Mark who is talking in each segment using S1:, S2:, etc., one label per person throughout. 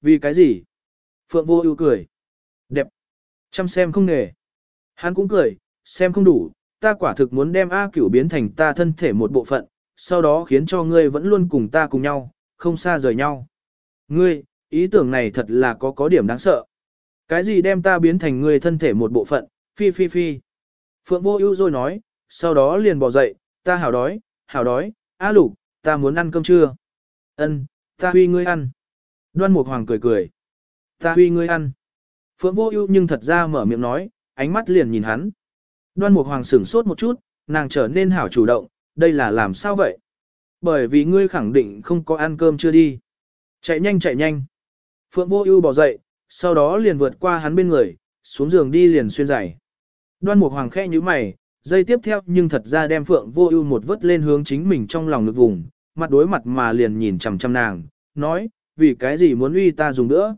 S1: vì cái gì? Phượng vô ưu cười. Đẹp. Chăm xem không nghề. Hắn cũng cười, xem không đủ, ta quả thực muốn đem A cửu biến thành ta thân thể một bộ phận, sau đó khiến cho ngươi vẫn luôn cùng ta cùng nhau, không xa rời nhau. Ngươi, ý tưởng này thật là có có điểm đáng sợ. Cái gì đem ta biến thành ngươi thân thể một bộ phận, phi phi phi. Phượng vô ưu rồi nói, sau đó liền bỏ dậy, ta hảo đói, hảo đói, A lục, ta muốn ăn cơm trưa. Ân, ta huy ngươi ăn. Đoan Mục Hoàng cười cười. Ta huy ngươi ăn. Phượng Vô Ưu nhưng thật ra mở miệng nói, ánh mắt liền nhìn hắn. Đoan Mục Hoàng sửng sốt một chút, nàng trở nên hảo chủ động, đây là làm sao vậy? Bởi vì ngươi khẳng định không có ăn cơm chưa đi. Chạy nhanh chạy nhanh. Phượng Vô Ưu bỏ dậy, sau đó liền vượt qua hắn bên người, xuống giường đi liền xuyên giày. Đoan Mục Hoàng khẽ nhíu mày, dây tiếp theo nhưng thật ra đem Phượng Vô Ưu một vớt lên hướng chính mình trong lòng lực vùng, mặt đối mặt mà liền nhìn chằm chằm nàng, nói, vì cái gì muốn uy ta dùng nữa.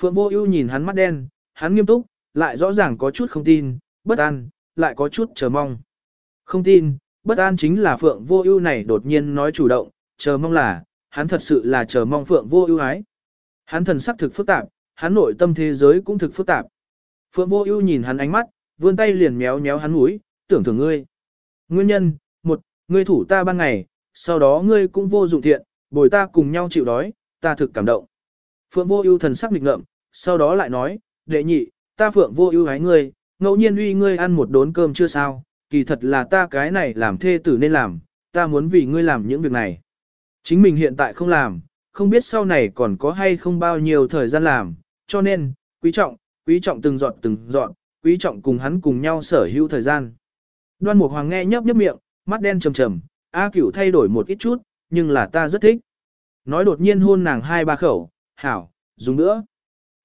S1: Phượng Vô Ưu nhìn hắn mắt đen, hắn nghiêm túc, lại rõ ràng có chút không tin, bất an, lại có chút chờ mong. Không tin, bất an chính là Phượng Vô Ưu này đột nhiên nói chủ động, chờ mong là, hắn thật sự là chờ mong Phượng Vô Ưu ái. Hắn thần sắc thực phức tạp, hắn nội tâm thế giới cũng thực phức tạp. Phượng Vô Ưu nhìn hắn ánh mắt, vươn tay liền méo méo hắn mũi, tưởng thưởng ngươi. Nguyên nhân, một, ngươi thủ ta ban ngày, sau đó ngươi cũng vô dụng thiện, bồi ta cùng nhau chịu đói, ta thực cảm động. Phượng vô ưu thần sắc nghịch ngợm, sau đó lại nói, đệ nhị, ta phượng vô ưu hái ngươi, ngẫu nhiên uy ngươi ăn một đốn cơm chưa sao, kỳ thật là ta cái này làm thê tử nên làm, ta muốn vì ngươi làm những việc này. Chính mình hiện tại không làm, không biết sau này còn có hay không bao nhiêu thời gian làm, cho nên, quý trọng, quý trọng từng dọn từng dọn, quý trọng cùng hắn cùng nhau sở hữu thời gian. Đoan Mục Hoàng nghe nhấp nhấp miệng, mắt đen trầm trầm, A Cửu thay đổi một ít chút, nhưng là ta rất thích. Nói đột nhiên hôn nàng hai ba khẩu, hảo, dùng nữa.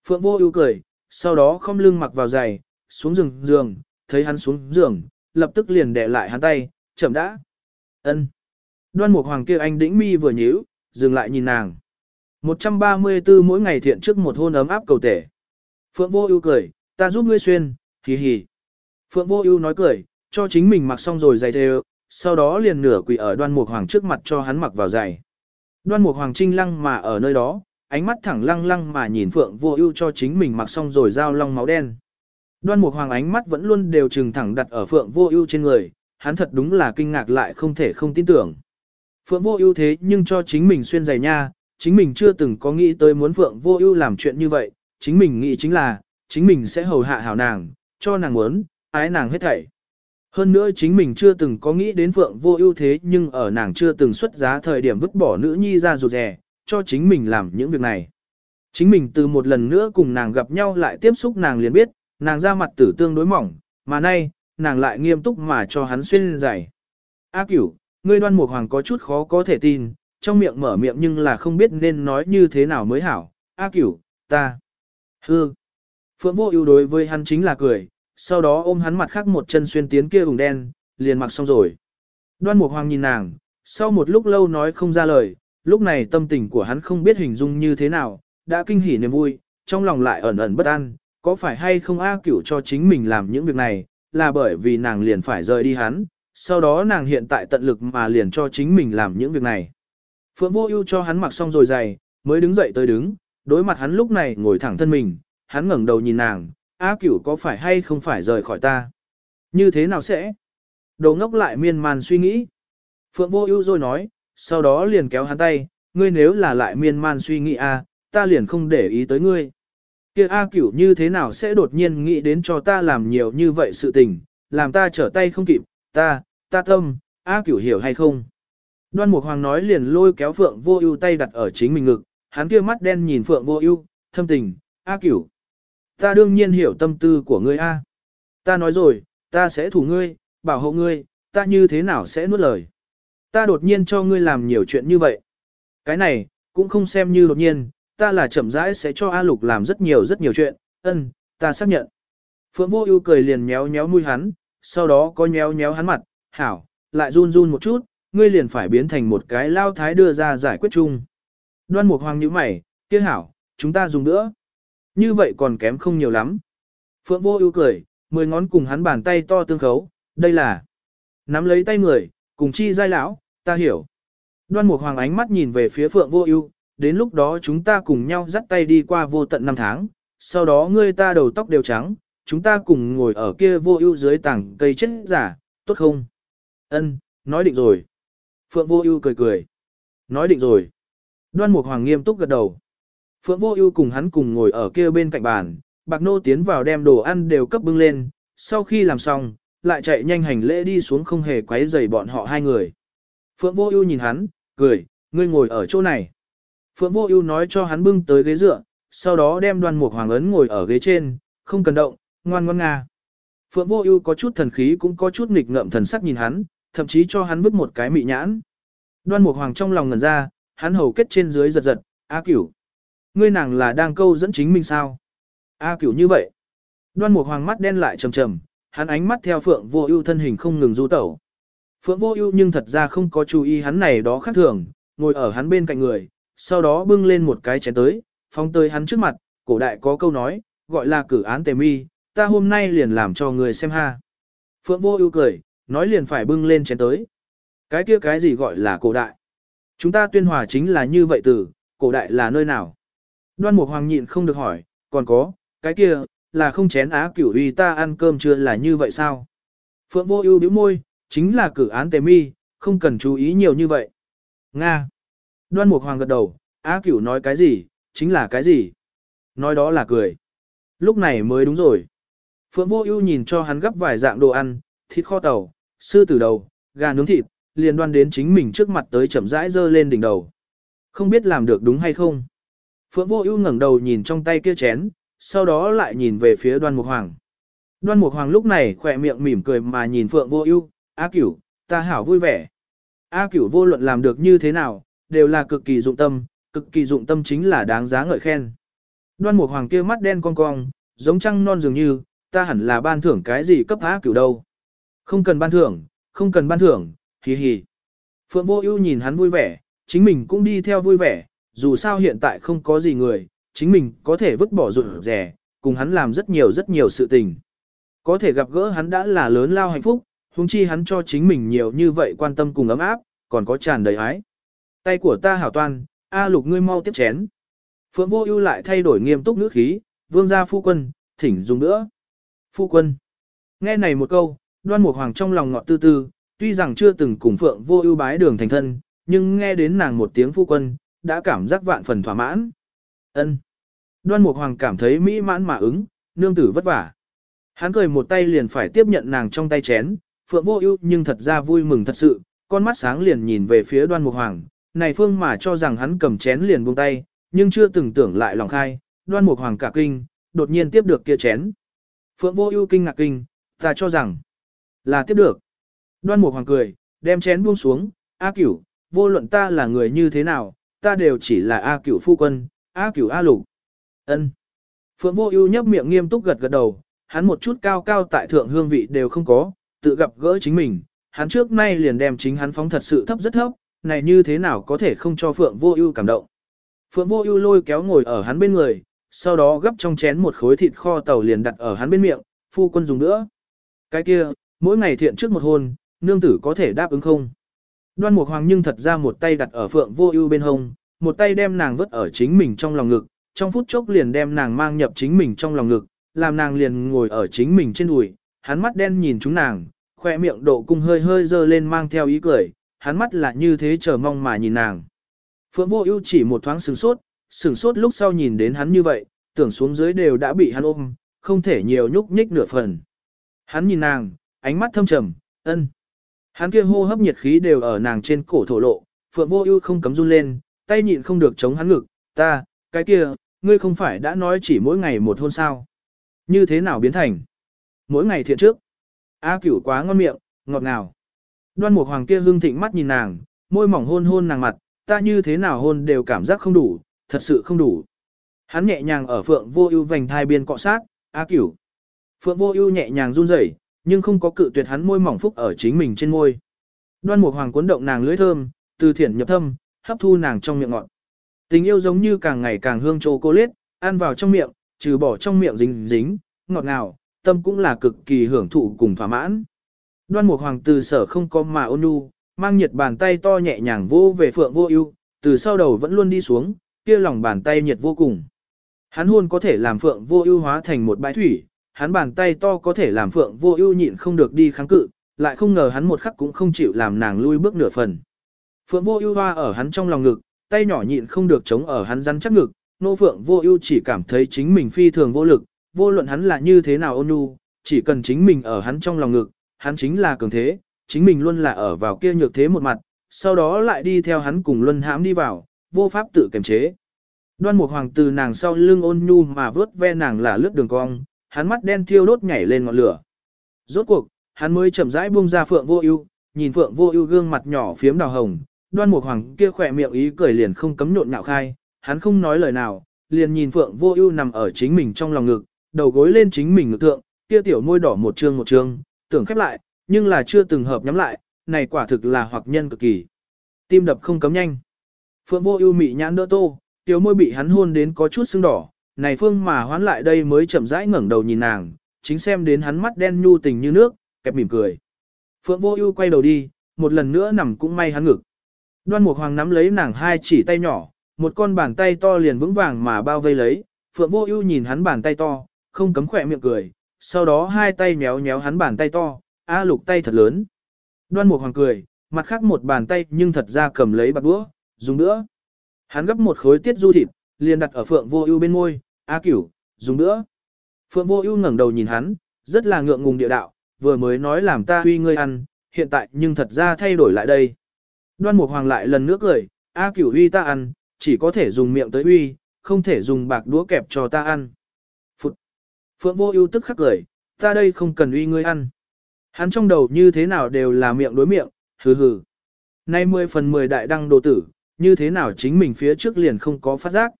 S1: Phượng vô ưu cười, sau đó không lưng mặc vào giày, xuống giường giường, thấy hắn xuống giường, lập tức liền đè lại hắn tay, chậm đã. Ân. Đoan Mục Hoàng kia anh đĩnh mi vừa nhíu, dừng lại nhìn nàng. 134 mỗi ngày thiện trước một hôn ấm áp cầu tể. Phượng Vô Ưu cười, ta giúp ngươi xuyên, hì hì. Phượng Vô Ưu nói cười, cho chính mình mặc xong rồi giày đều, sau đó liền nửa quỳ ở Đoan Mục Hoàng trước mặt cho hắn mặc vào giày. Đoan Mục Hoàng trinh lăng mà ở nơi đó, ánh mắt thẳng lăng lăng mà nhìn Phượng Vô Ưu cho chính mình mặc xong rồi giao long máu đen. Đoan Mục Hoàng ánh mắt vẫn luôn đều trừng thẳng đặt ở Phượng Vô Ưu trên người, hắn thật đúng là kinh ngạc lại không thể không tin tưởng. Phượng Vô Ưu thế nhưng cho chính mình xuyên giày nha, chính mình chưa từng có nghĩ tới muốn Phượng Vô Ưu làm chuyện như vậy, chính mình nghĩ chính là, chính mình sẽ hầu hạ hảo nàng, cho nàng muốn, ái nàng hết thảy. Hơn nữa chính mình chưa từng có nghĩ đến Phượng vô ưu thế nhưng ở nàng chưa từng xuất giá thời điểm vứt bỏ nữ nhi ra rụt rè, cho chính mình làm những việc này. Chính mình từ một lần nữa cùng nàng gặp nhau lại tiếp xúc nàng liền biết, nàng ra mặt tử tương đối mỏng, mà nay, nàng lại nghiêm túc mà cho hắn xuyên giày. A cửu, ngươi đoan mục hoàng có chút khó có thể tin, trong miệng mở miệng nhưng là không biết nên nói như thế nào mới hảo. A cửu, ta. Hư. Phượng vô ưu đối với hắn chính là cười, sau đó ôm hắn mặt khác một chân xuyên tiến kia ủng đen, liền mặc xong rồi. Đoan Mục Hoàng nhìn nàng, sau một lúc lâu nói không ra lời, lúc này tâm tình của hắn không biết hình dung như thế nào, đã kinh hỉ niềm vui, trong lòng lại ẩn ẩn bất an, có phải hay không A Cửu cho chính mình làm những việc này, là bởi vì nàng liền phải rời đi hắn, sau đó nàng hiện tại tận lực mà liền cho chính mình làm những việc này. Phượng Vô Ưu cho hắn mặc xong rồi giày, mới đứng dậy tới đứng, đối mặt hắn lúc này ngồi thẳng thân mình, hắn ngẩng đầu nhìn nàng, A cửu có phải hay không phải rời khỏi ta? Như thế nào sẽ? Đồ ngốc lại miên man suy nghĩ. Phượng vô ưu rồi nói, sau đó liền kéo hắn tay, ngươi nếu là lại miên man suy nghĩ a, ta liền không để ý tới ngươi. Kia A cửu như thế nào sẽ đột nhiên nghĩ đến cho ta làm nhiều như vậy sự tình, làm ta trở tay không kịp, ta, ta tâm, A cửu hiểu hay không? Đoan Mục Hoàng nói liền lôi kéo Phượng Vô Ưu tay đặt ở chính mình ngực, hắn kia mắt đen nhìn Phượng Vô Ưu, thâm tình, "A Cửu, Ta đương nhiên hiểu tâm tư của ngươi a. Ta nói rồi, ta sẽ thủ ngươi, bảo hộ ngươi, ta như thế nào sẽ nuốt lời. Ta đột nhiên cho ngươi làm nhiều chuyện như vậy. Cái này, cũng không xem như đột nhiên, ta là chậm rãi sẽ cho A Lục làm rất nhiều rất nhiều chuyện, ân, ta xác nhận. Phượng Vô Ưu cười liền nhéo nhéo mũi hắn, sau đó có nhéo nhéo hắn mặt, hảo, lại run run một chút, ngươi liền phải biến thành một cái lao thái đưa ra giải quyết chung. Đoan Mục Hoàng nhíu mày, kia hảo, chúng ta dùng nữa. Như vậy còn kém không nhiều lắm. Phượng vô ưu cười, mười ngón cùng hắn bàn tay to tương khấu, đây là nắm lấy tay người, cùng chi giai lão, ta hiểu. Đoan Mục Hoàng ánh mắt nhìn về phía Phượng Vô Ưu, đến lúc đó chúng ta cùng nhau dắt tay đi qua vô tận năm tháng, sau đó ngươi ta đầu tóc đều trắng, chúng ta cùng ngồi ở kia vô ưu dưới tảng cây chết giả, tốt không? Ân, nói định rồi. Phượng vô ưu cười cười. Nói định rồi. Đoan Mục Hoàng nghiêm túc gật đầu. Phượng Vô Ưu cùng hắn cùng ngồi ở kia bên cạnh bàn, Bạc Nô tiến vào đem đồ ăn đều cấp bưng lên, sau khi làm xong, lại chạy nhanh hành lễ đi xuống không hề quấy rầy bọn họ hai người. Phượng Vô Ưu nhìn hắn, cười, ngươi ngồi ở chỗ này. Phượng Vô Ưu nói cho hắn bưng tới ghế dựa, sau đó đem Đoan Mục Hoàng ấn ngồi ở ghế trên, không cần động, ngoan ngoãn nga. Phượng Vô Ưu có chút thần khí cũng có chút nghịch ngợm thần sắc nhìn hắn, thậm chí cho hắn vứt một cái mị nhãn. Đoan Mục Hoàng trong lòng ngẩn ra, hắn hầu kết trên dưới giật giật, "A Cửu, ngươi nàng là đang câu dẫn chính mình sao?" "A Cửu như vậy?" Đoan Mục Hoàng mắt đen lại trầm trầm, hắn ánh mắt theo Phượng Vô Ưu thân hình không ngừng du tẩu. Phượng Vô Ưu nhưng thật ra không có chú ý hắn này đó khác thường, ngồi ở hắn bên cạnh người, sau đó bưng lên một cái chén tới, phóng tới hắn trước mặt, cổ đại có câu nói, gọi là cử án tề mi, ta hôm nay liền làm cho người xem ha. Phượng Vô Ưu cười, nói liền phải bưng lên chén tới. Cái kia cái gì gọi là cổ đại? Chúng ta tuyên hòa chính là như vậy từ, cổ đại là nơi nào? Đoan Mục Hoàng nhịn không được hỏi, còn có, cái kia, là không chén á cửu uy ta ăn cơm chưa là như vậy sao? Phượng Vô Ưu bĩu môi, chính là cử án tề mi, không cần chú ý nhiều như vậy. Nga. Đoan Mục Hoàng gật đầu, Á Cửu nói cái gì, chính là cái gì. Nói đó là cười. Lúc này mới đúng rồi. Phượng Vô Ưu nhìn cho hắn gấp vài dạng đồ ăn, thịt kho tàu, sư tử đầu, gà nướng thịt, liền đoan đến chính mình trước mặt tới chậm rãi dơ lên đỉnh đầu. Không biết làm được đúng hay không. Phượng Vô Ưu ngẩng đầu nhìn trong tay kia chén, sau đó lại nhìn về phía Đoan Mục Hoàng. Đoan Mục Hoàng lúc này khẽ miệng mỉm cười mà nhìn Phượng Vô Ưu, "A Cửu, ta hảo vui vẻ." A Cửu vô luận làm được như thế nào, đều là cực kỳ dụng tâm, cực kỳ dụng tâm chính là đáng giá ngợi khen. Đoan Mục Hoàng kia mắt đen cong cong, giống trăng non dường như, ta hẳn là ban thưởng cái gì cấp A Cửu đâu. Không cần ban thưởng, không cần ban thưởng, hì hì. Phượng Vô Ưu nhìn hắn vui vẻ, chính mình cũng đi theo vui vẻ, dù sao hiện tại không có gì người, chính mình có thể vứt bỏ rụt rẻ, cùng hắn làm rất nhiều rất nhiều sự tình. Có thể gặp gỡ hắn đã là lớn lao hạnh phúc, huống chi hắn cho chính mình nhiều như vậy quan tâm cùng ấm áp, còn có tràn đầy ái. Tay của ta hảo toan, A lục ngươi mau tiếp chén. Phượng vô ưu lại thay đổi nghiêm túc ngữ khí, vương gia phu quân, thỉnh dùng nữa. Phu quân. Nghe này một câu, đoan mục hoàng trong lòng ngọt tư tư, tuy rằng chưa từng cùng Phượng vô ưu bái đường thành thân, nhưng nghe đến nàng một tiếng phu quân, đã cảm giác vạn phần thỏa mãn. Ân. Đoan mục hoàng cảm thấy mỹ mãn mà ứng, nương tử vất vả. Hắn cười một tay liền phải tiếp nhận nàng trong tay chén, Phượng vô ưu nhưng thật ra vui mừng thật sự, con mắt sáng liền nhìn về phía đoan mục hoàng, này phương mà cho rằng hắn cầm chén liền buông tay, nhưng chưa từng tưởng lại lòng khai, đoan mục hoàng cả kinh, đột nhiên tiếp được kia chén. Phượng vô ưu kinh ngạc kinh, ta cho rằng là tiếp được. Đoan mục hoàng cười, đem chén buông xuống, A cửu, vô luận ta là người như thế nào, ta đều chỉ là A cửu phu quân, A cửu A lục. ân Phượng vô ưu nhấp miệng nghiêm túc gật gật đầu, hắn một chút cao cao tại thượng hương vị đều không có, tự gặp gỡ chính mình, hắn trước nay liền đem chính hắn phóng thật sự thấp rất thấp, này như thế nào có thể không cho Phượng Vô Ưu cảm động. Phượng Vô Ưu lôi kéo ngồi ở hắn bên người, sau đó gấp trong chén một khối thịt kho tàu liền đặt ở hắn bên miệng, phu quân dùng nữa. Cái kia, mỗi ngày thiện trước một hôn, nương tử có thể đáp ứng không? Đoan Mục Hoàng nhưng thật ra một tay đặt ở Phượng Vô Ưu bên hông, một tay đem nàng vứt ở chính mình trong lòng ngực, trong phút chốc liền đem nàng mang nhập chính mình trong lòng ngực, làm nàng liền ngồi ở chính mình trên đùi, hắn mắt đen nhìn chúng nàng, khoe miệng độ cung hơi hơi dơ lên mang theo ý cười, hắn mắt là như thế chờ mong mà nhìn nàng. Phượng vô ưu chỉ một thoáng sửng sốt, sửng sốt lúc sau nhìn đến hắn như vậy, tưởng xuống dưới đều đã bị hắn ôm, không thể nhiều nhúc nhích nửa phần. Hắn nhìn nàng, ánh mắt thâm trầm, ân. Hắn kia hô hấp nhiệt khí đều ở nàng trên cổ thổ lộ, Phượng vô ưu không cấm run lên, tay nhịn không được chống hắn ngực, ta, cái kia, ngươi không phải đã nói chỉ mỗi ngày một hôn sao. Như thế nào biến thành? Mỗi ngày thiện trước. A cửu quá ngon miệng, ngọt ngào. Đoan mục hoàng kia hưng thịnh mắt nhìn nàng, môi mỏng hôn hôn nàng mặt, ta như thế nào hôn đều cảm giác không đủ, thật sự không đủ. Hắn nhẹ nhàng ở phượng vô ưu vành thai biên cọ sát, A cửu. Phượng vô ưu nhẹ nhàng run rẩy, nhưng không có cự tuyệt hắn môi mỏng phúc ở chính mình trên môi. Đoan mục hoàng cuốn động nàng lưỡi thơm, từ thiển nhập thâm, hấp thu nàng trong miệng ngọt. Tình yêu giống như càng ngày càng hương chocolate, ăn vào trong miệng, trừ bỏ trong miệng dính dính, ngọt ngào, tâm cũng là cực kỳ hưởng thụ cùng thỏa mãn. Đoan Mục Hoàng từ sở không có mà ôn nhu, mang nhiệt bàn tay to nhẹ nhàng vô về Phượng Vô Ưu, từ sau đầu vẫn luôn đi xuống, kia lòng bàn tay nhiệt vô cùng. Hắn hôn có thể làm phượng vô ưu hóa thành một bãi thủy, hắn bàn tay to có thể làm phượng vô ưu nhịn không được đi kháng cự, lại không ngờ hắn một khắc cũng không chịu làm nàng lui bước nửa phần. Phượng vô ưu hoa ở hắn trong lòng ngực, tay nhỏ nhịn không được chống ở hắn rắn chắc ngực, nô phượng vô ưu chỉ cảm thấy chính mình phi thường vô lực, vô luận hắn là như thế nào ôn nhu, chỉ cần chính mình ở hắn trong lòng ngực, hắn chính là cường thế, chính mình luôn là ở vào kia nhược thế một mặt, sau đó lại đi theo hắn cùng luân hãm đi vào, vô pháp tự kiềm chế. Đoan Mục Hoàng từ nàng sau lưng ôn nhu mà vớt ve nàng là lướt đường cong, hắn mắt đen thiêu đốt nhảy lên ngọn lửa. Rốt cuộc, hắn mới chậm rãi buông ra Phượng Vô Ưu, nhìn Phượng Vô Ưu gương mặt nhỏ phiếm đào hồng, Đoan Mục Hoàng kia khỏe miệng ý cười liền không cấm nhộn nhạo khai, hắn không nói lời nào, liền nhìn Phượng Vô Ưu nằm ở chính mình trong lòng ngực, đầu gối lên chính mình ngực thượng, kia tiểu môi đỏ một trương một trương, tưởng khép lại, nhưng là chưa từng hợp nhắm lại, này quả thực là hoặc nhân cực kỳ. Tim đập không cấm nhanh. Phượng Vô Ưu mị nhãn đỡ tô, tiểu môi bị hắn hôn đến có chút sưng đỏ, này phương mà hoán lại đây mới chậm rãi ngẩng đầu nhìn nàng, chính xem đến hắn mắt đen nhu tình như nước, kẹp mỉm cười. Phượng Vô Ưu quay đầu đi, một lần nữa nằm cũng may hắn ngực. Đoan Mục Hoàng nắm lấy nàng hai chỉ tay nhỏ, một con bàn tay to liền vững vàng mà bao vây lấy, Phượng Vô Ưu nhìn hắn bàn tay to, không cấm khỏe miệng cười, sau đó hai tay méo méo hắn bàn tay to, a lục tay thật lớn. Đoan Mục Hoàng cười, mặt khác một bàn tay nhưng thật ra cầm lấy bạc đũa, dùng nữa. Hắn gấp một khối tiết du thịt, liền đặt ở Phượng Vô Ưu bên môi, "A Cửu, dùng nữa." Phượng Vô Ưu ngẩng đầu nhìn hắn, rất là ngượng ngùng địa đạo, vừa mới nói làm ta huy ngươi ăn, hiện tại nhưng thật ra thay đổi lại đây. Đoan Mục Hoàng lại lần nữa cười, "A Cửu huy ta ăn, chỉ có thể dùng miệng tới huy, không thể dùng bạc đũa kẹp cho ta ăn." Phụt. Phượng Vô Ưu tức khắc cười, "Ta đây không cần uy ngươi ăn." Hắn trong đầu như thế nào đều là miệng đối miệng, hừ hừ. Nay 10 phần 10 đại đăng đồ tử, như thế nào chính mình phía trước liền không có phát giác.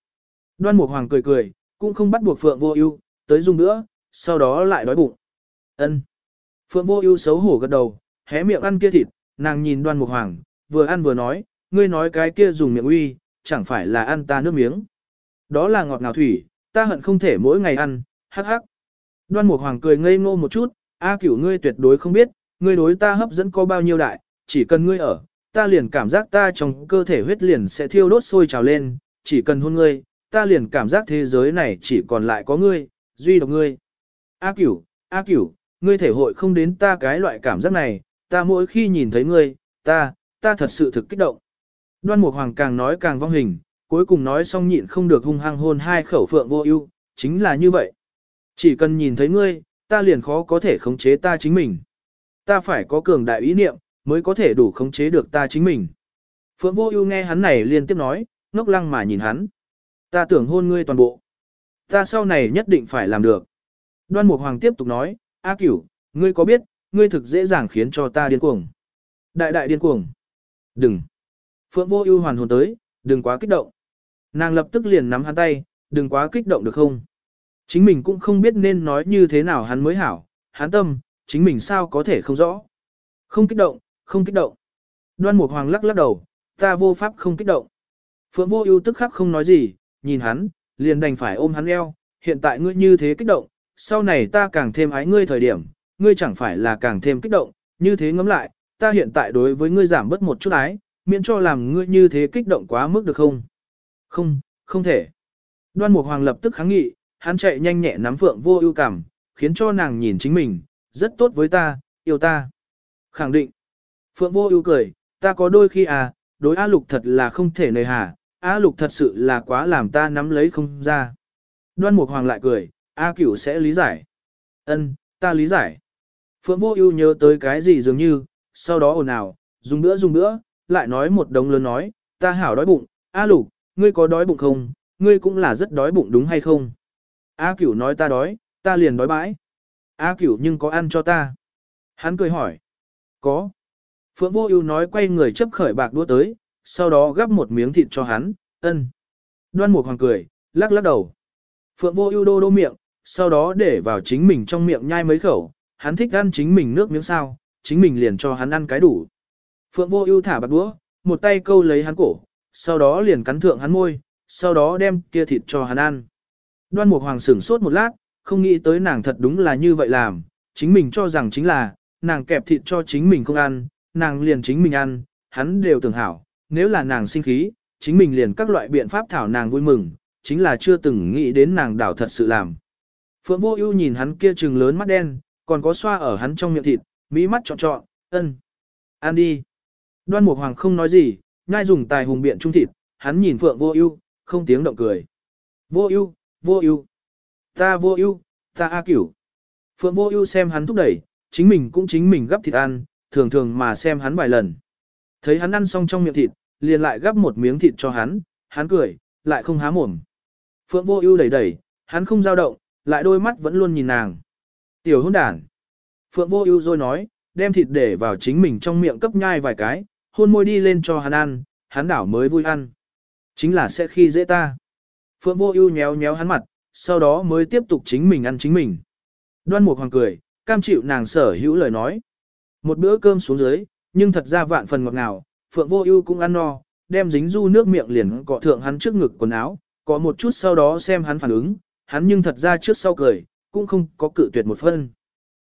S1: Đoan Mục Hoàng cười cười, cũng không bắt buộc Phượng Vô Ưu tới dùng nữa, sau đó lại đói bụng. Ân. Phượng Vô Ưu xấu hổ gật đầu, hé miệng ăn kia thịt, nàng nhìn Đoan Mục Hoàng, vừa ăn vừa nói, ngươi nói cái kia dùng miệng uy, chẳng phải là ăn ta nước miếng. Đó là ngọt ngào thủy, ta hận không thể mỗi ngày ăn, hắc hắc. Đoan Mục Hoàng cười ngây ngô một chút, A cửu ngươi tuyệt đối không biết, ngươi đối ta hấp dẫn có bao nhiêu đại, chỉ cần ngươi ở, ta liền cảm giác ta trong cơ thể huyết liền sẽ thiêu đốt sôi trào lên, chỉ cần hôn ngươi, ta liền cảm giác thế giới này chỉ còn lại có ngươi, duy độc ngươi. A cửu, A cửu, ngươi thể hội không đến ta cái loại cảm giác này, ta mỗi khi nhìn thấy ngươi, ta, ta thật sự thực kích động. Đoan Mục Hoàng càng nói càng vong hình, cuối cùng nói xong nhịn không được hung hăng hôn hai khẩu phượng vô ưu, chính là như vậy. Chỉ cần nhìn thấy ngươi, ta liền khó có thể khống chế ta chính mình. Ta phải có cường đại ý niệm, mới có thể đủ khống chế được ta chính mình. Phượng Vô Ưu nghe hắn này liên tiếp nói, ngốc lăng mà nhìn hắn. Ta tưởng hôn ngươi toàn bộ. Ta sau này nhất định phải làm được. Đoan Mục Hoàng tiếp tục nói, A Cửu, ngươi có biết, ngươi thực dễ dàng khiến cho ta điên cuồng. Đại đại điên cuồng. Đừng. Phượng Vô Ưu hoàn hồn tới, đừng quá kích động. Nàng lập tức liền nắm hắn tay, đừng quá kích động được không? Chính mình cũng không biết nên nói như thế nào hắn mới hảo, hắn tâm, chính mình sao có thể không rõ. Không kích động, không kích động. Đoan Mục Hoàng lắc lắc đầu, ta vô pháp không kích động. Phượng Vô Ưu tức khắc không nói gì, nhìn hắn, liền đành phải ôm hắn eo, hiện tại ngươi như thế kích động, sau này ta càng thêm ái ngươi thời điểm, ngươi chẳng phải là càng thêm kích động, như thế ngẫm lại, ta hiện tại đối với ngươi giảm bớt một chút ái, miễn cho làm ngươi như thế kích động quá mức được không? Không, không thể. Đoan Mục Hoàng lập tức kháng nghị, hắn chạy nhanh nhẹ nắm Phượng Vô Ưu cảm, khiến cho nàng nhìn chính mình, rất tốt với ta, yêu ta. Khẳng định. Phượng Vô Ưu cười, ta có đôi khi à, đối A Lục thật là không thể nề hà, A Lục thật sự là quá làm ta nắm lấy không ra. Đoan Mục Hoàng lại cười, A Cửu sẽ lý giải. Ân, ta lý giải. Phượng Vô Ưu nhớ tới cái gì dường như, sau đó ồn ào, dùng bữa dùng bữa, lại nói một đống lớn nói, ta hảo đói bụng, A Lục, ngươi có đói bụng không? Ngươi cũng là rất đói bụng đúng hay không? A cửu nói ta đói, ta liền đói bãi. A cửu nhưng có ăn cho ta. Hắn cười hỏi. Có. Phượng vô ưu nói quay người chấp khởi bạc đũa tới, sau đó gắp một miếng thịt cho hắn, ân. Đoan mục hoàng cười, lắc lắc đầu. Phượng vô ưu đô đô miệng, sau đó để vào chính mình trong miệng nhai mấy khẩu, hắn thích ăn chính mình nước miếng sao, chính mình liền cho hắn ăn cái đủ. Phượng vô ưu thả bạc đũa, một tay câu lấy hắn cổ, sau đó liền cắn thượng hắn môi, sau đó đem kia thịt cho hắn ăn. Đoan Mục Hoàng sửng sốt một lát, không nghĩ tới nàng thật đúng là như vậy làm, chính mình cho rằng chính là, nàng kẹp thịt cho chính mình không ăn, nàng liền chính mình ăn, hắn đều tưởng hảo, nếu là nàng sinh khí, chính mình liền các loại biện pháp thảo nàng vui mừng, chính là chưa từng nghĩ đến nàng đảo thật sự làm. Phượng Vô Ưu nhìn hắn kia trừng lớn mắt đen, còn có xoa ở hắn trong miệng thịt, mỹ mắt trọn trọn, ân. Ăn đi. Đoan Mục Hoàng không nói gì, ngai dùng tài hùng biện trung thịt, hắn nhìn Phượng Vô Ưu, không tiếng động cười. Vô Ưu, Vô Ưu. Ta Vô Ưu, ta A Cửu. Phượng Vô Ưu xem hắn thúc đẩy, chính mình cũng chính mình gấp thịt ăn, thường thường mà xem hắn vài lần. Thấy hắn ăn xong trong miệng thịt, liền lại gấp một miếng thịt cho hắn, hắn cười, lại không há mồm. Phượng Vô Ưu đẩy đẩy, hắn không dao động, lại đôi mắt vẫn luôn nhìn nàng. Tiểu hôn đản. Phượng Vô Ưu rồi nói, đem thịt để vào chính mình trong miệng cấp nhai vài cái, hôn môi đi lên cho hắn ăn, hắn đảo mới vui ăn. Chính là sẽ khi dễ ta. Phượng Vô Ưu nhéo nhéo hắn mặt, sau đó mới tiếp tục chính mình ăn chính mình. Đoan Mục Hoàng cười, cam chịu nàng sở hữu lời nói. Một bữa cơm xuống dưới, nhưng thật ra vạn phần ngọt ngào, Phượng Vô Ưu cũng ăn no, đem dính du nước miệng liền cọ thượng hắn trước ngực quần áo, có một chút sau đó xem hắn phản ứng, hắn nhưng thật ra trước sau cười, cũng không có cự tuyệt một phân.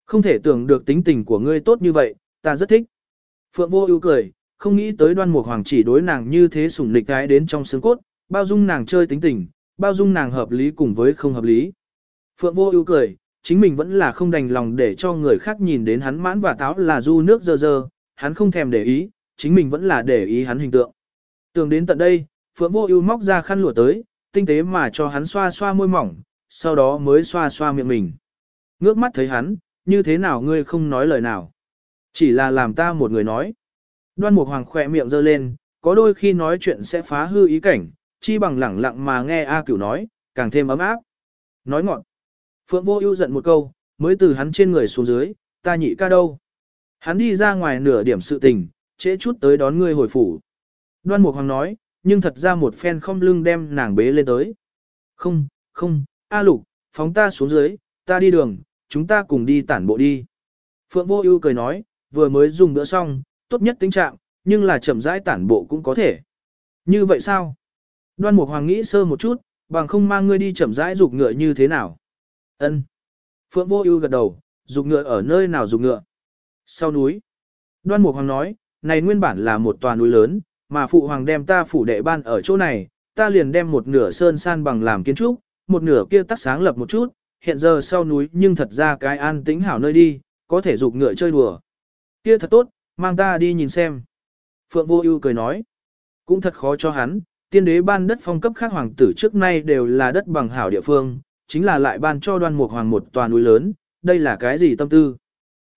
S1: Không thể tưởng được tính tình của ngươi tốt như vậy, ta rất thích. Phượng Vô Ưu cười, không nghĩ tới Đoan Mục Hoàng chỉ đối nàng như thế sủng lịch cái đến trong xương cốt, bao dung nàng chơi tính tình, bao dung nàng hợp lý cùng với không hợp lý. Phượng Vô Ưu cười, chính mình vẫn là không đành lòng để cho người khác nhìn đến hắn mãn và táo là du nước dơ dơ, hắn không thèm để ý, chính mình vẫn là để ý hắn hình tượng. Tưởng đến tận đây, Phượng Vô Ưu móc ra khăn lụa tới, tinh tế mà cho hắn xoa xoa môi mỏng, sau đó mới xoa xoa miệng mình. Ngước mắt thấy hắn, như thế nào ngươi không nói lời nào? Chỉ là làm ta một người nói. Đoan Mục Hoàng khẽ miệng giơ lên, có đôi khi nói chuyện sẽ phá hư ý cảnh, chi bằng lẳng lặng mà nghe A Cửu nói, càng thêm ấm áp. Nói ngọn. Phượng Vô Ưu giận một câu, mới từ hắn trên người xuống dưới, ta nhị ca đâu? Hắn đi ra ngoài nửa điểm sự tình, trễ chút tới đón ngươi hồi phủ. Đoan Mục Hoàng nói, nhưng thật ra một phen không lưng đem nàng bế lên tới. Không, không, A Lục, phóng ta xuống dưới, ta đi đường, chúng ta cùng đi tản bộ đi. Phượng Vô Ưu cười nói, vừa mới dùng bữa xong, tốt nhất tính trạng, nhưng là chậm rãi tản bộ cũng có thể. Như vậy sao? Đoan Mục Hoàng nghĩ sơ một chút, bằng không mang ngươi đi chậm rãi dục ngựa như thế nào? Ân. Phượng Vô Ưu gật đầu, dục ngựa ở nơi nào dục ngựa? Sau núi. Đoan Mục Hoàng nói, này nguyên bản là một tòa núi lớn, mà phụ hoàng đem ta phủ đệ ban ở chỗ này, ta liền đem một nửa sơn san bằng làm kiến trúc, một nửa kia tắt sáng lập một chút, hiện giờ sau núi nhưng thật ra cái an tĩnh hảo nơi đi, có thể dục ngựa chơi đùa. Kia thật tốt, mang ta đi nhìn xem. Phượng Vô Ưu cười nói, cũng thật khó cho hắn, tiên đế ban đất phong cấp khác hoàng tử trước nay đều là đất bằng hảo địa phương, chính là lại ban cho đoan mục hoàng một tòa núi lớn, đây là cái gì tâm tư.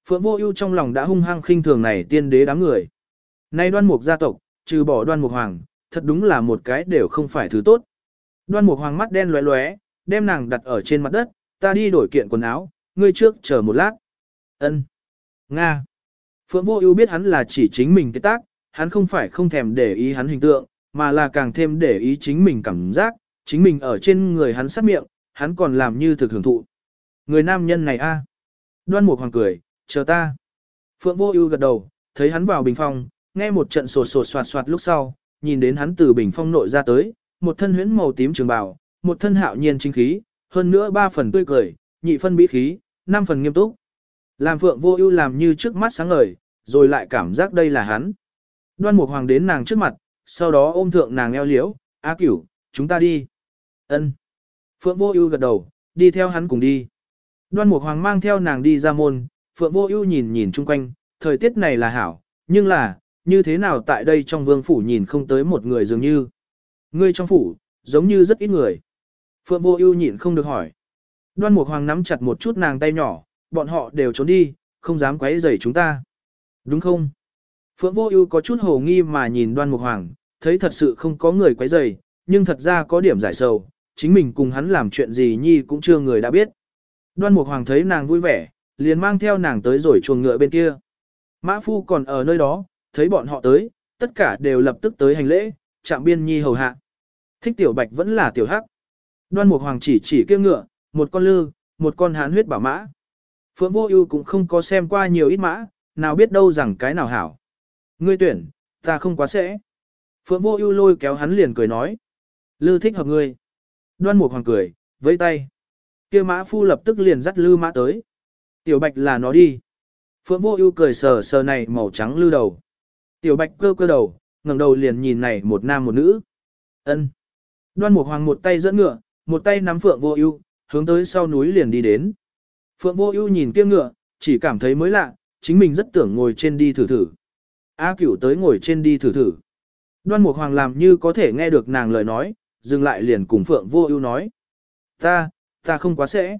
S1: Phượng Vô Ưu trong lòng đã hung hăng khinh thường này tiên đế đám người. Nay đoan mục gia tộc, trừ bỏ đoan mục hoàng, thật đúng là một cái đều không phải thứ tốt. Đoan mục hoàng mắt đen lóe lóe, đem nàng đặt ở trên mặt đất, ta đi đổi kiện quần áo, ngươi trước chờ một lát. Ân. Nga. Phượng Vô Ưu biết hắn là chỉ chính mình cái tác, hắn không phải không thèm để ý hắn hình tượng, mà là càng thêm để ý chính mình cảm giác, chính mình ở trên người hắn sát miệng, hắn còn làm như thực hưởng thụ. Người nam nhân này a. Đoan Mục Hoàng cười, chờ ta. Phượng Vô Ưu gật đầu, thấy hắn vào bình phòng nghe một trận sột sột soạt soạt lúc sau, nhìn đến hắn từ bình phong nội ra tới, một thân huyễn màu tím trường bào, một thân hạo nhiên chính khí, hơn nữa ba phần tươi cười, nhị phân bí khí, năm phần nghiêm túc. Làm Phượng Vô Ưu làm như trước mắt sáng ngời, rồi lại cảm giác đây là hắn. Đoan Mục Hoàng đến nàng trước mặt, sau đó ôm thượng nàng eo liễu, "A Cửu, chúng ta đi." Ân. Phượng Vô Ưu gật đầu, đi theo hắn cùng đi. Đoan Mục Hoàng mang theo nàng đi ra môn, Phượng Vô Ưu nhìn nhìn chung quanh, thời tiết này là hảo, nhưng là, như thế nào tại đây trong vương phủ nhìn không tới một người dường như. Ngươi trong phủ, giống như rất ít người. Phượng Vô Ưu nhịn không được hỏi. Đoan Mục Hoàng nắm chặt một chút nàng tay nhỏ, bọn họ đều trốn đi, không dám quấy rầy chúng ta. Đúng không? Phượng Vô Ưu có chút hồ nghi mà nhìn Đoan Mục Hoàng, thấy thật sự không có người quấy rầy, nhưng thật ra có điểm giải sầu, chính mình cùng hắn làm chuyện gì nhi cũng chưa người đã biết. Đoan Mục Hoàng thấy nàng vui vẻ, liền mang theo nàng tới rồi chuồng ngựa bên kia. Mã Phu còn ở nơi đó, thấy bọn họ tới, tất cả đều lập tức tới hành lễ, chạm biên nhi hầu hạ. Thích tiểu bạch vẫn là tiểu hắc. Đoan Mục Hoàng chỉ chỉ kia ngựa, một con lư, một con hán huyết bảo mã. Phượng Vô Ưu cũng không có xem qua nhiều ít mã, nào biết đâu rằng cái nào hảo. Ngươi tuyển, ta không quá sẽ. Phượng Vô Ưu lôi kéo hắn liền cười nói, Lư thích hợp ngươi. Đoan Mục Hoàng cười, vẫy tay. Kia mã phu lập tức liền dắt lư mã tới. Tiểu Bạch là nó đi. Phượng Vô Ưu cười sờ sờ này màu trắng lư đầu. Tiểu Bạch cơ cơ đầu, ngẩng đầu liền nhìn này một nam một nữ. Ân. Đoan Mục Hoàng một tay dẫn ngựa, một tay nắm Phượng Vô Ưu, hướng tới sau núi liền đi đến. Phượng Vô Ưu nhìn kia ngựa, chỉ cảm thấy mới lạ, chính mình rất tưởng ngồi trên đi thử thử. A Cửu tới ngồi trên đi thử thử. Đoan Mục Hoàng làm như có thể nghe được nàng lời nói, dừng lại liền cùng Phượng Vô Ưu nói: "Ta, ta không quá sẽ."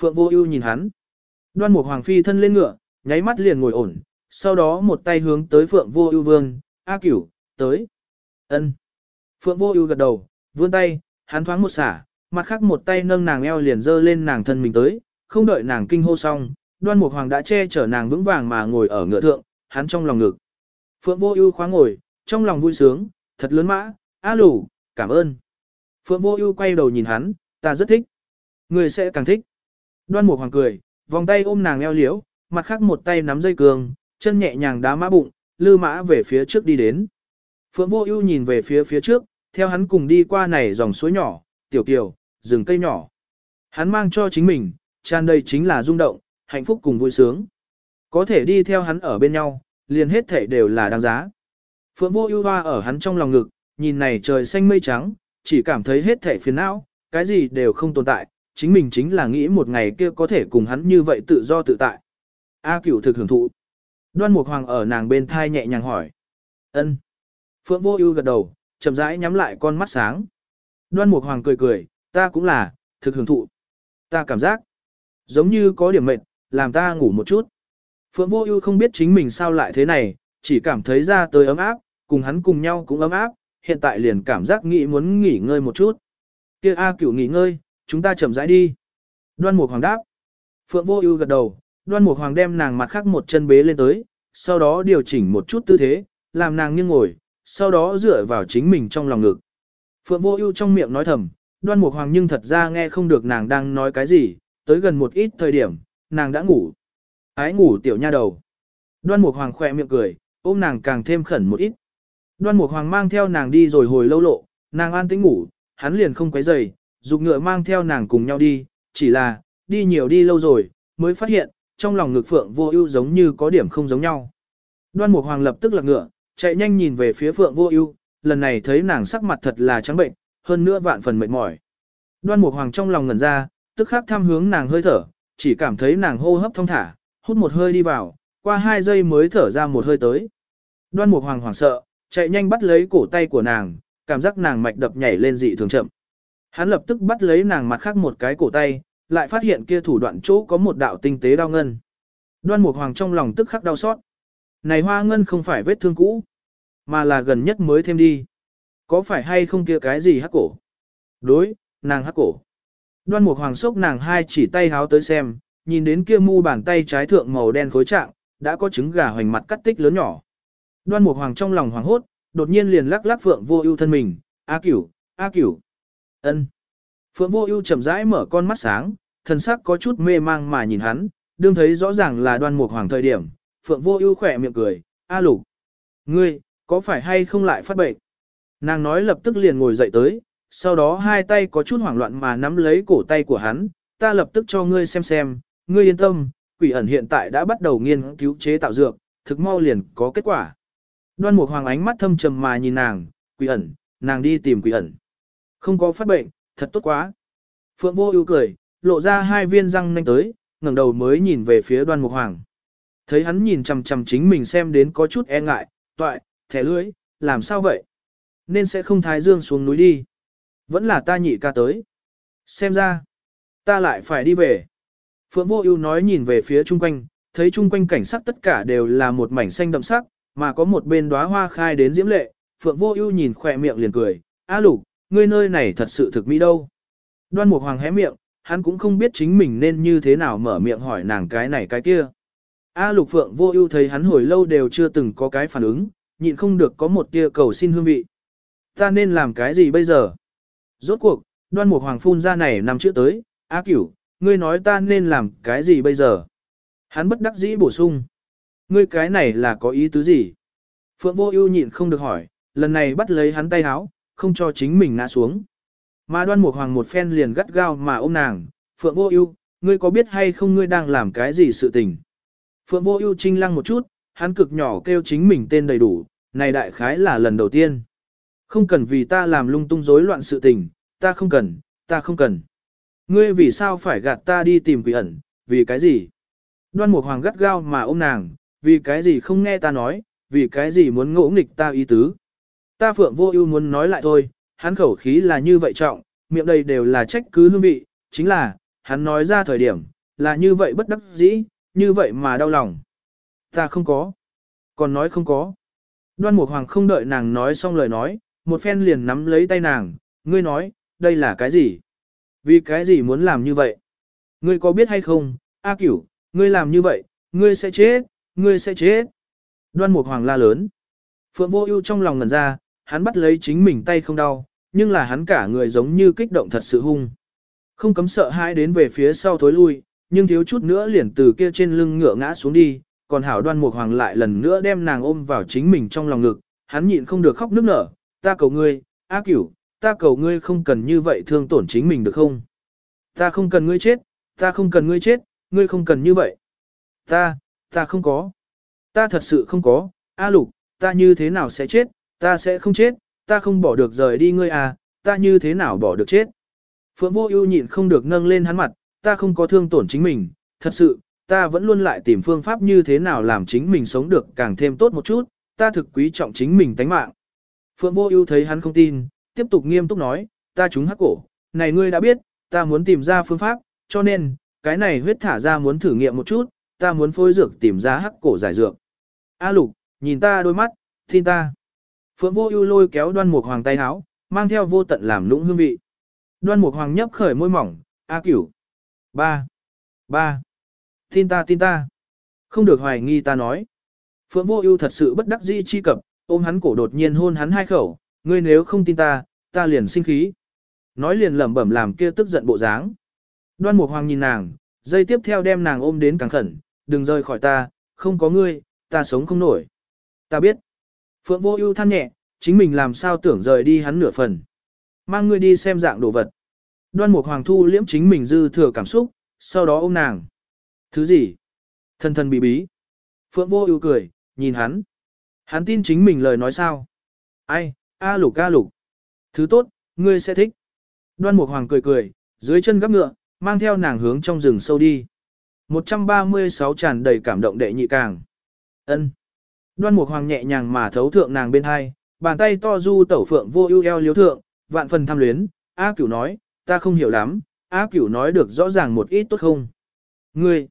S1: Phượng Vô Ưu nhìn hắn. Đoan Mục Hoàng phi thân lên ngựa, nháy mắt liền ngồi ổn, sau đó một tay hướng tới Phượng Vô Ưu vương, "A Cửu, tới." Ân. Phượng Vô Ưu gật đầu, vươn tay, hắn thoáng một xả, mặt khác một tay nâng nàng eo liền dơ lên nàng thân mình tới, không đợi nàng kinh hô xong, Đoan Mục Hoàng đã che chở nàng vững vàng mà ngồi ở ngựa thượng, hắn trong lòng ngực. Phượng Vô Ưu khóa ngồi, trong lòng vui sướng, thật lớn mã, a Lũ, cảm ơn. Phượng Vô Ưu quay đầu nhìn hắn, ta rất thích. Người sẽ càng thích. Đoan Mục Hoàng cười, vòng tay ôm nàng eo liễu, mặt khác một tay nắm dây cương, chân nhẹ nhàng đá mã bụng, lư mã về phía trước đi đến. Phượng Vô Ưu nhìn về phía phía trước, theo hắn cùng đi qua này dòng suối nhỏ, tiểu kiều, rừng cây nhỏ. Hắn mang cho chính mình, tràn đầy chính là rung động, hạnh phúc cùng vui sướng. Có thể đi theo hắn ở bên nhau, liền hết thảy đều là đáng giá. Phượng Vô Ưu hoa ở hắn trong lòng ngực, nhìn này trời xanh mây trắng, chỉ cảm thấy hết thảy phiền não, cái gì đều không tồn tại, chính mình chính là nghĩ một ngày kia có thể cùng hắn như vậy tự do tự tại. A Cửu thực hưởng thụ. Đoan Mục Hoàng ở nàng bên thai nhẹ nhàng hỏi. Ân. Phượng Vô Ưu gật đầu, chậm rãi nhắm lại con mắt sáng. Đoan Mục Hoàng cười cười, ta cũng là, thực hưởng thụ. Ta cảm giác giống như có điểm mệt, làm ta ngủ một chút. Phượng Vô Ưu không biết chính mình sao lại thế này, chỉ cảm thấy ra tới ấm áp, cùng hắn cùng nhau cũng ấm áp, hiện tại liền cảm giác nghĩ muốn nghỉ ngơi một chút. Kia A Cửu nghỉ ngơi, chúng ta chậm rãi đi. Đoan Mục Hoàng đáp. Phượng Vô Ưu gật đầu, Đoan Mục Hoàng đem nàng mặt khác một chân bế lên tới, sau đó điều chỉnh một chút tư thế, làm nàng nghiêng ngồi, sau đó dựa vào chính mình trong lòng ngực. Phượng Vô Ưu trong miệng nói thầm, Đoan Mục Hoàng nhưng thật ra nghe không được nàng đang nói cái gì, tới gần một ít thời điểm, nàng đã ngủ. Ái ngủ tiểu nha đầu. Đoan Mục Hoàng khẽ miệng cười, ôm nàng càng thêm khẩn một ít. Đoan Mục Hoàng mang theo nàng đi rồi hồi lâu lộ, nàng an tĩnh ngủ, hắn liền không quấy rầy, dục ngựa mang theo nàng cùng nhau đi, chỉ là, đi nhiều đi lâu rồi, mới phát hiện, trong lòng ngực Phượng Vô Ưu giống như có điểm không giống nhau. Đoan Mục Hoàng lập tức lật ngựa, chạy nhanh nhìn về phía Phượng Vô Ưu, lần này thấy nàng sắc mặt thật là trắng bệnh, hơn nữa vạn phần mệt mỏi. Đoan Mục Hoàng trong lòng ngẩn ra, tức khắc tham hướng nàng hơi thở, chỉ cảm thấy nàng hô hấp thông thả, hút một hơi đi vào, qua hai giây mới thở ra một hơi tới. Đoan Mục Hoàng hoảng sợ, chạy nhanh bắt lấy cổ tay của nàng, cảm giác nàng mạch đập nhảy lên dị thường chậm. Hắn lập tức bắt lấy nàng mặt khác một cái cổ tay, lại phát hiện kia thủ đoạn chỗ có một đạo tinh tế đau ngân. Đoan Mục Hoàng trong lòng tức khắc đau xót. Này hoa ngân không phải vết thương cũ, mà là gần nhất mới thêm đi. Có phải hay không kia cái gì hắc cổ? Đối, nàng hắc cổ. Đoan Mục Hoàng sốc nàng hai chỉ tay háo tới xem, nhìn đến kia mu bàn tay trái thượng màu đen khối trạng, đã có trứng gà hoành mặt cắt tích lớn nhỏ. Đoan Mục Hoàng trong lòng hoàng hốt, đột nhiên liền lắc lắc Phượng Vô Ưu thân mình, "A Cửu, A Cửu." Ân. Phượng Vô Ưu chậm rãi mở con mắt sáng, thần sắc có chút mê mang mà nhìn hắn, đương thấy rõ ràng là Đoan Mục Hoàng thời điểm, Phượng Vô Ưu khẽ miệng cười, "A Lục, ngươi có phải hay không lại phát bệnh?" Nàng nói lập tức liền ngồi dậy tới, sau đó hai tay có chút hoảng loạn mà nắm lấy cổ tay của hắn, "Ta lập tức cho ngươi xem xem, ngươi yên tâm, quỷ ẩn hiện tại đã bắt đầu nghiên cứu chế tạo dược, thực mau liền có kết quả." Đoan Mục Hoàng ánh mắt thâm trầm mà nhìn nàng, "Quỷ ẩn, nàng đi tìm quỷ ẩn." Không có phát bệnh, thật tốt quá. Phượng Vô Ưu cười, lộ ra hai viên răng nanh tới, ngẩng đầu mới nhìn về phía Đoan Mục Hoàng. Thấy hắn nhìn chằm chằm chính mình xem đến có chút e ngại, toại, thẻ lưỡi, làm sao vậy? Nên sẽ không thái dương xuống núi đi. Vẫn là ta nhị ca tới. Xem ra, ta lại phải đi về. Phượng Vô Ưu nói nhìn về phía chung quanh, thấy chung quanh cảnh sắc tất cả đều là một mảnh xanh đậm sắc, mà có một bên đóa hoa khai đến diễm lệ. Phượng Vô Ưu nhìn khỏe miệng liền cười, "A Lục, ngươi nơi này thật sự thực mỹ đâu?" Đoan Mục Hoàng hé miệng, hắn cũng không biết chính mình nên như thế nào mở miệng hỏi nàng cái này cái kia. A Lục Phượng Vô Ưu thấy hắn hồi lâu đều chưa từng có cái phản ứng, nhịn không được có một tia cầu xin hương vị. Ta nên làm cái gì bây giờ? Rốt cuộc, Đoan Mục Hoàng phun ra này năm chữ tới, "A Cửu, ngươi nói ta nên làm cái gì bây giờ?" Hắn bất đắc dĩ bổ sung, "Ngươi cái này là có ý tứ gì?" Phượng Vô Ưu nhịn không được hỏi, lần này bắt lấy hắn tay áo, không cho chính mình ngã xuống. Mà Đoan Mục Hoàng một phen liền gắt gao mà ôm nàng, "Phượng Vô Ưu, ngươi có biết hay không ngươi đang làm cái gì sự tình?" Phượng Vô Ưu trinh lăng một chút, hắn cực nhỏ kêu chính mình tên đầy đủ, này đại khái là lần đầu tiên. Không cần vì ta làm lung tung rối loạn sự tình, ta không cần, ta không cần. Ngươi vì sao phải gạt ta đi tìm quỷ ẩn, vì cái gì? Đoan Mục Hoàng gắt gao mà ôm nàng, vì cái gì không nghe ta nói, vì cái gì muốn ngỗ nghịch ta ý tứ. Ta Phượng Vô Ưu muốn nói lại thôi, hắn khẩu khí là như vậy trọng, miệng đầy đều là trách cứ hương vị, chính là, hắn nói ra thời điểm, là như vậy bất đắc dĩ, như vậy mà đau lòng. Ta không có. Còn nói không có. Đoan Mục Hoàng không đợi nàng nói xong lời nói, một phen liền nắm lấy tay nàng, ngươi nói, đây là cái gì? Vì cái gì muốn làm như vậy? Ngươi có biết hay không, A Cửu, ngươi làm như vậy, ngươi sẽ chết, ngươi sẽ chết. Đoan Mục Hoàng la lớn. Phượng Vô Ưu trong lòng ngẩn ra, hắn bắt lấy chính mình tay không đau, nhưng là hắn cả người giống như kích động thật sự hung. Không cấm sợ hãi đến về phía sau thối lui, nhưng thiếu chút nữa liền từ kia trên lưng ngựa ngã xuống đi, còn hảo đoan mục hoàng lại lần nữa đem nàng ôm vào chính mình trong lòng ngực, hắn nhịn không được khóc nức nở, ta cầu ngươi, A cửu, ta cầu ngươi không cần như vậy thương tổn chính mình được không? Ta không cần ngươi chết, ta không cần ngươi chết, ngươi không cần như vậy. Ta, ta không có. Ta thật sự không có, A lục, ta như thế nào sẽ chết, ta sẽ không chết, ta không bỏ được rời đi ngươi à, ta như thế nào bỏ được chết. Phượng vô ưu nhịn không được nâng lên hắn mặt, ta không có thương tổn chính mình, thật sự, ta vẫn luôn lại tìm phương pháp như thế nào làm chính mình sống được càng thêm tốt một chút, ta thực quý trọng chính mình tánh mạng. Phượng vô ưu thấy hắn không tin, tiếp tục nghiêm túc nói, ta trúng hắc cổ, này ngươi đã biết, ta muốn tìm ra phương pháp, cho nên, cái này huyết thả ra muốn thử nghiệm một chút, ta muốn phối dược tìm ra hắc cổ giải dược. A lục, nhìn ta đôi mắt, tin ta. Phượng vô ưu lôi kéo đoan mục hoàng tay háo, mang theo vô tận làm lũng hương vị. Đoan mục hoàng nhấp khởi môi mỏng, A cửu. Ba. Ba. Tin ta tin ta. Không được hoài nghi ta nói. Phượng vô ưu thật sự bất đắc dĩ chi cập, ôm hắn cổ đột nhiên hôn hắn hai khẩu, ngươi nếu không tin ta, ta liền sinh khí. Nói liền lẩm bẩm làm kia tức giận bộ dáng. Đoan Mục Hoàng nhìn nàng, dây tiếp theo đem nàng ôm đến càng khẩn, đừng rời khỏi ta, không có ngươi, ta sống không nổi. Ta biết. Phượng Vô Ưu than nhẹ, chính mình làm sao tưởng rời đi hắn nửa phần. Mang ngươi đi xem dạng đồ vật. Đoan Mục Hoàng thu liễm chính mình dư thừa cảm xúc, sau đó ôm nàng. Thứ gì? Thân thân bí bí. Phượng Vô Ưu cười, nhìn hắn. Hắn tin chính mình lời nói sao? Ai, a lục a lục. Thứ tốt, ngươi sẽ thích. Đoan Mục Hoàng cười cười, dưới chân gấp ngựa, mang theo nàng hướng trong rừng sâu đi. 136 tràn đầy cảm động đệ nhị càng. Ân. Đoan Mục Hoàng nhẹ nhàng mà thấu thượng nàng bên hai, bàn tay to du tẩu phượng vô ưu eo liếu thượng, vạn phần tham luyến, A Cửu nói, ta không hiểu lắm, A Cửu nói được rõ ràng một ít tốt không? Ngươi,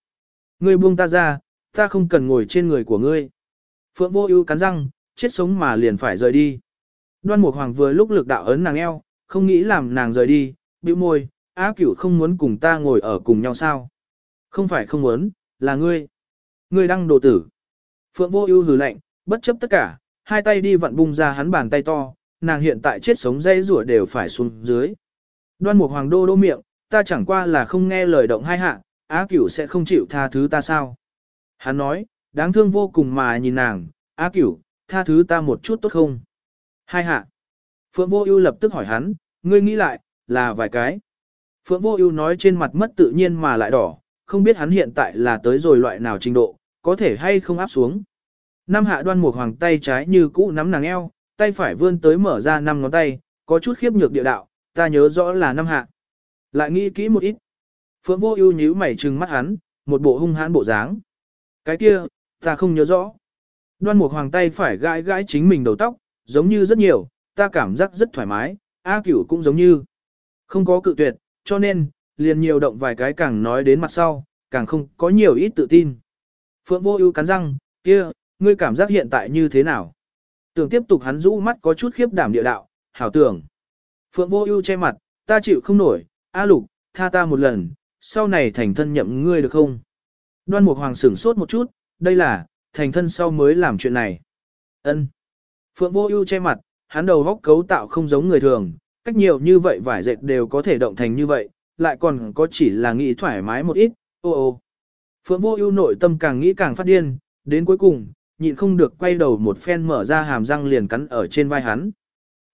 S1: ngươi buông ta ra, ta không cần ngồi trên người của ngươi. Phượng vô ưu cắn răng, chết sống mà liền phải rời đi. Đoan Mục Hoàng vừa lúc lực đạo ấn nàng eo, không nghĩ làm nàng rời đi, bĩu môi, A Cửu không muốn cùng ta ngồi ở cùng nhau sao? Không phải không muốn, là ngươi. Ngươi đang đồ tử. Phượng Vô Ưu hừ lạnh, bất chấp tất cả, hai tay đi vặn bung ra hắn bàn tay to, nàng hiện tại chết sống dây rủa đều phải xuống dưới. Đoan Mục Hoàng đô đô miệng, ta chẳng qua là không nghe lời động hai hạ, Á Cửu sẽ không chịu tha thứ ta sao? Hắn nói, đáng thương vô cùng mà nhìn nàng, Á Cửu, tha thứ ta một chút tốt không? Hai hạ. Phượng Vô Ưu lập tức hỏi hắn, ngươi nghĩ lại, là vài cái. Phượng Vô Ưu nói trên mặt mất tự nhiên mà lại đỏ, không biết hắn hiện tại là tới rồi loại nào trình độ, có thể hay không áp xuống. Năm hạ đoan một hoàng tay trái như cũ nắm nàng eo, tay phải vươn tới mở ra năm ngón tay, có chút khiếp nhược địa đạo, ta nhớ rõ là năm hạ. Lại nghĩ kỹ một ít. Phượng vô ưu nhíu mày trừng mắt hắn, một bộ hung hãn bộ dáng. Cái kia, ta không nhớ rõ. Đoan một hoàng tay phải gãi gãi chính mình đầu tóc, giống như rất nhiều, ta cảm giác rất thoải mái, A cửu cũng giống như. Không có cự tuyệt, cho nên, liền nhiều động vài cái càng nói đến mặt sau, càng không có nhiều ít tự tin. Phượng vô ưu cắn răng, kia, ngươi cảm giác hiện tại như thế nào? Tưởng tiếp tục hắn rũ mắt có chút khiếp đảm địa đạo, hảo tưởng. Phượng vô ưu che mặt, ta chịu không nổi, A lục, tha ta một lần, sau này thành thân nhậm ngươi được không? Đoan Mục Hoàng sửng sốt một chút, đây là, thành thân sau mới làm chuyện này. Ân. Phượng vô ưu che mặt, hắn đầu góc cấu tạo không giống người thường, cách nhiều như vậy vải dệt đều có thể động thành như vậy, lại còn có chỉ là nghĩ thoải mái một ít, ô ô. Phượng vô ưu nội tâm càng nghĩ càng phát điên, đến cuối cùng, nhịn không được quay đầu một phen mở ra hàm răng liền cắn ở trên vai hắn.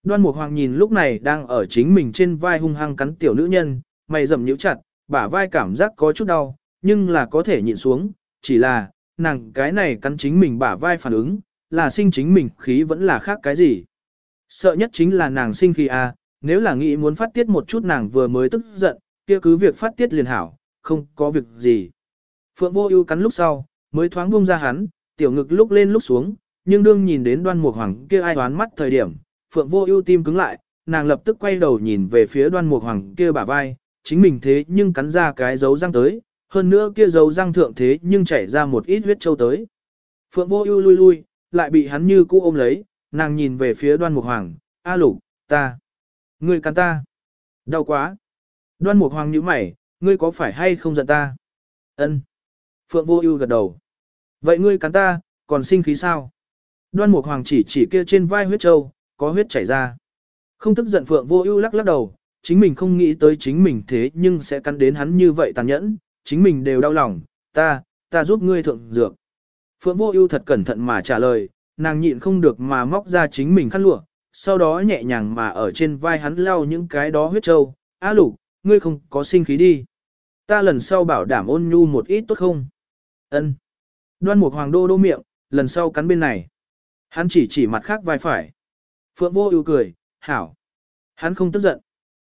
S1: Đoan Mục Hoàng nhìn lúc này đang ở chính mình trên vai hung hăng cắn tiểu nữ nhân, mày rậm nhíu chặt, bả vai cảm giác có chút đau, nhưng là có thể nhịn xuống, chỉ là, nàng cái này cắn chính mình bả vai phản ứng, là sinh chính mình khí vẫn là khác cái gì. Sợ nhất chính là nàng sinh khí a, nếu là nghĩ muốn phát tiết một chút nàng vừa mới tức giận, kia cứ việc phát tiết liền hảo, không có việc gì. Phượng vô ưu cắn lúc sau, mới thoáng buông ra hắn, tiểu ngực lúc lên lúc xuống, nhưng đương nhìn đến đoan mục hoàng kia ai đoán mắt thời điểm, Phượng vô ưu tim cứng lại, nàng lập tức quay đầu nhìn về phía đoan mục hoàng kia bả vai, chính mình thế nhưng cắn ra cái dấu răng tới, hơn nữa kia dấu răng thượng thế nhưng chảy ra một ít huyết châu tới. Phượng vô ưu lui lui, lại bị hắn như cũ ôm lấy, nàng nhìn về phía đoan mục hoàng, a lục, ta, ngươi cắn ta, đau quá. Đoan mục hoàng nhíu mày, ngươi có phải hay không giận ta? Ân. Phượng vô ưu gật đầu. Vậy ngươi cắn ta, còn sinh khí sao? Đoan mục hoàng chỉ chỉ kia trên vai huyết châu, có huyết chảy ra. Không tức giận Phượng vô ưu lắc lắc đầu, chính mình không nghĩ tới chính mình thế nhưng sẽ cắn đến hắn như vậy tàn nhẫn, chính mình đều đau lòng, ta, ta giúp ngươi thượng dược. Phượng vô ưu thật cẩn thận mà trả lời, nàng nhịn không được mà móc ra chính mình khăn lụa, sau đó nhẹ nhàng mà ở trên vai hắn lau những cái đó huyết châu. A lục, ngươi không có sinh khí đi. Ta lần sau bảo đảm ôn nhu một ít tốt không? Ân. Đoan một hoàng đô đô miệng, lần sau cắn bên này. Hắn chỉ chỉ mặt khác vai phải. Phượng vô ưu cười, hảo. Hắn không tức giận.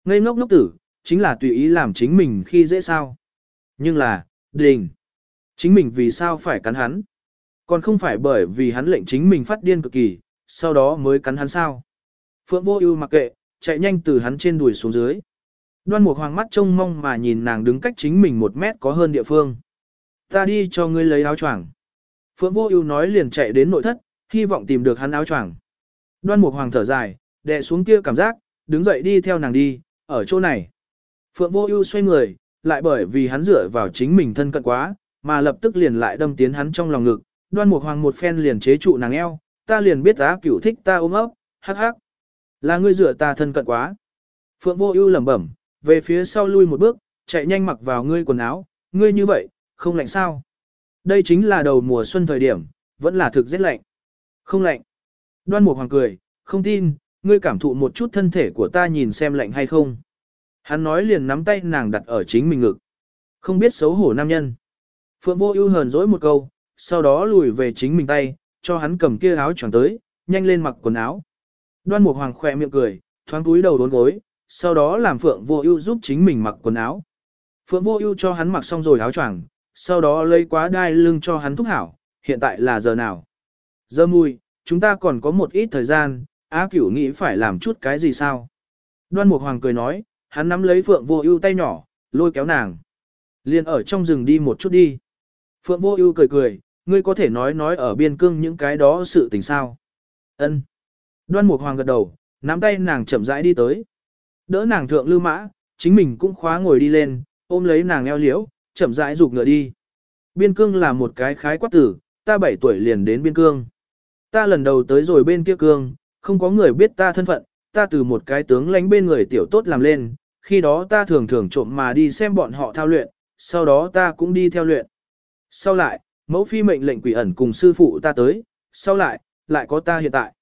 S1: Ngây ngốc ngốc tử, chính là tùy ý làm chính mình khi dễ sao. Nhưng là, đình. Chính mình vì sao phải cắn hắn? Còn không phải bởi vì hắn lệnh chính mình phát điên cực kỳ, sau đó mới cắn hắn sao. Phượng vô ưu mặc kệ, chạy nhanh từ hắn trên đùi xuống dưới. Đoan Mục Hoàng mắt trông mong mà nhìn nàng đứng cách chính mình một mét có hơn địa phương. Ta đi cho ngươi lấy áo choàng. Phượng Vô Ưu nói liền chạy đến nội thất, hy vọng tìm được hắn áo choàng. Đoan Mục Hoàng thở dài, đè xuống kia cảm giác, đứng dậy đi theo nàng đi, ở chỗ này. Phượng Vô Ưu xoay người, lại bởi vì hắn dựa vào chính mình thân cận quá, mà lập tức liền lại đâm tiến hắn trong lòng ngực. Đoan Mục Hoàng một phen liền chế trụ nàng eo, ta liền biết Á Cửu thích ta ôm ấp, hắc hắc. Là ngươi dựa ta thân cận quá. Phượng Vô Ưu lẩm bẩm, về phía sau lui một bước, chạy nhanh mặc vào ngươi quần áo, ngươi như vậy, không lạnh sao? Đây chính là đầu mùa xuân thời điểm, vẫn là thực rất lạnh. Không lạnh. Đoan Mục Hoàng cười, không tin, ngươi cảm thụ một chút thân thể của ta nhìn xem lạnh hay không. Hắn nói liền nắm tay nàng đặt ở chính mình ngực. Không biết xấu hổ nam nhân. Phượng Vô Ưu hờn dỗi một câu, sau đó lùi về chính mình tay, cho hắn cầm kia áo choàng tới, nhanh lên mặc quần áo. Đoan Mục Hoàng khẽ miệng cười, thoáng cúi đầu đốn gối, sau đó làm Phượng Vô Ưu giúp chính mình mặc quần áo. Phượng Vô Ưu cho hắn mặc xong rồi áo choàng, sau đó lấy quá đai lưng cho hắn thúc hảo, hiện tại là giờ nào? Giờ mùi, chúng ta còn có một ít thời gian, Á Cửu nghĩ phải làm chút cái gì sao? Đoan Mục Hoàng cười nói, hắn nắm lấy Phượng Vô Ưu tay nhỏ, lôi kéo nàng. Liên ở trong rừng đi một chút đi. Phượng Vô Ưu cười cười, ngươi có thể nói nói ở biên cương những cái đó sự tình sao? Ân. Đoan Mục Hoàng gật đầu, nắm tay nàng chậm rãi đi tới. Đỡ nàng thượng lưu mã, chính mình cũng khóa ngồi đi lên, ôm lấy nàng eo liễu, chậm rãi rụt ngựa đi. Biên cương là một cái khái quát tử, ta 7 tuổi liền đến biên cương. Ta lần đầu tới rồi bên kia cương, không có người biết ta thân phận, ta từ một cái tướng lánh bên người tiểu tốt làm lên, khi đó ta thường thường trộm mà đi xem bọn họ thao luyện, sau đó ta cũng đi theo luyện. Sau lại, mẫu phi mệnh lệnh quỷ ẩn cùng sư phụ ta tới, sau lại, lại có ta hiện tại.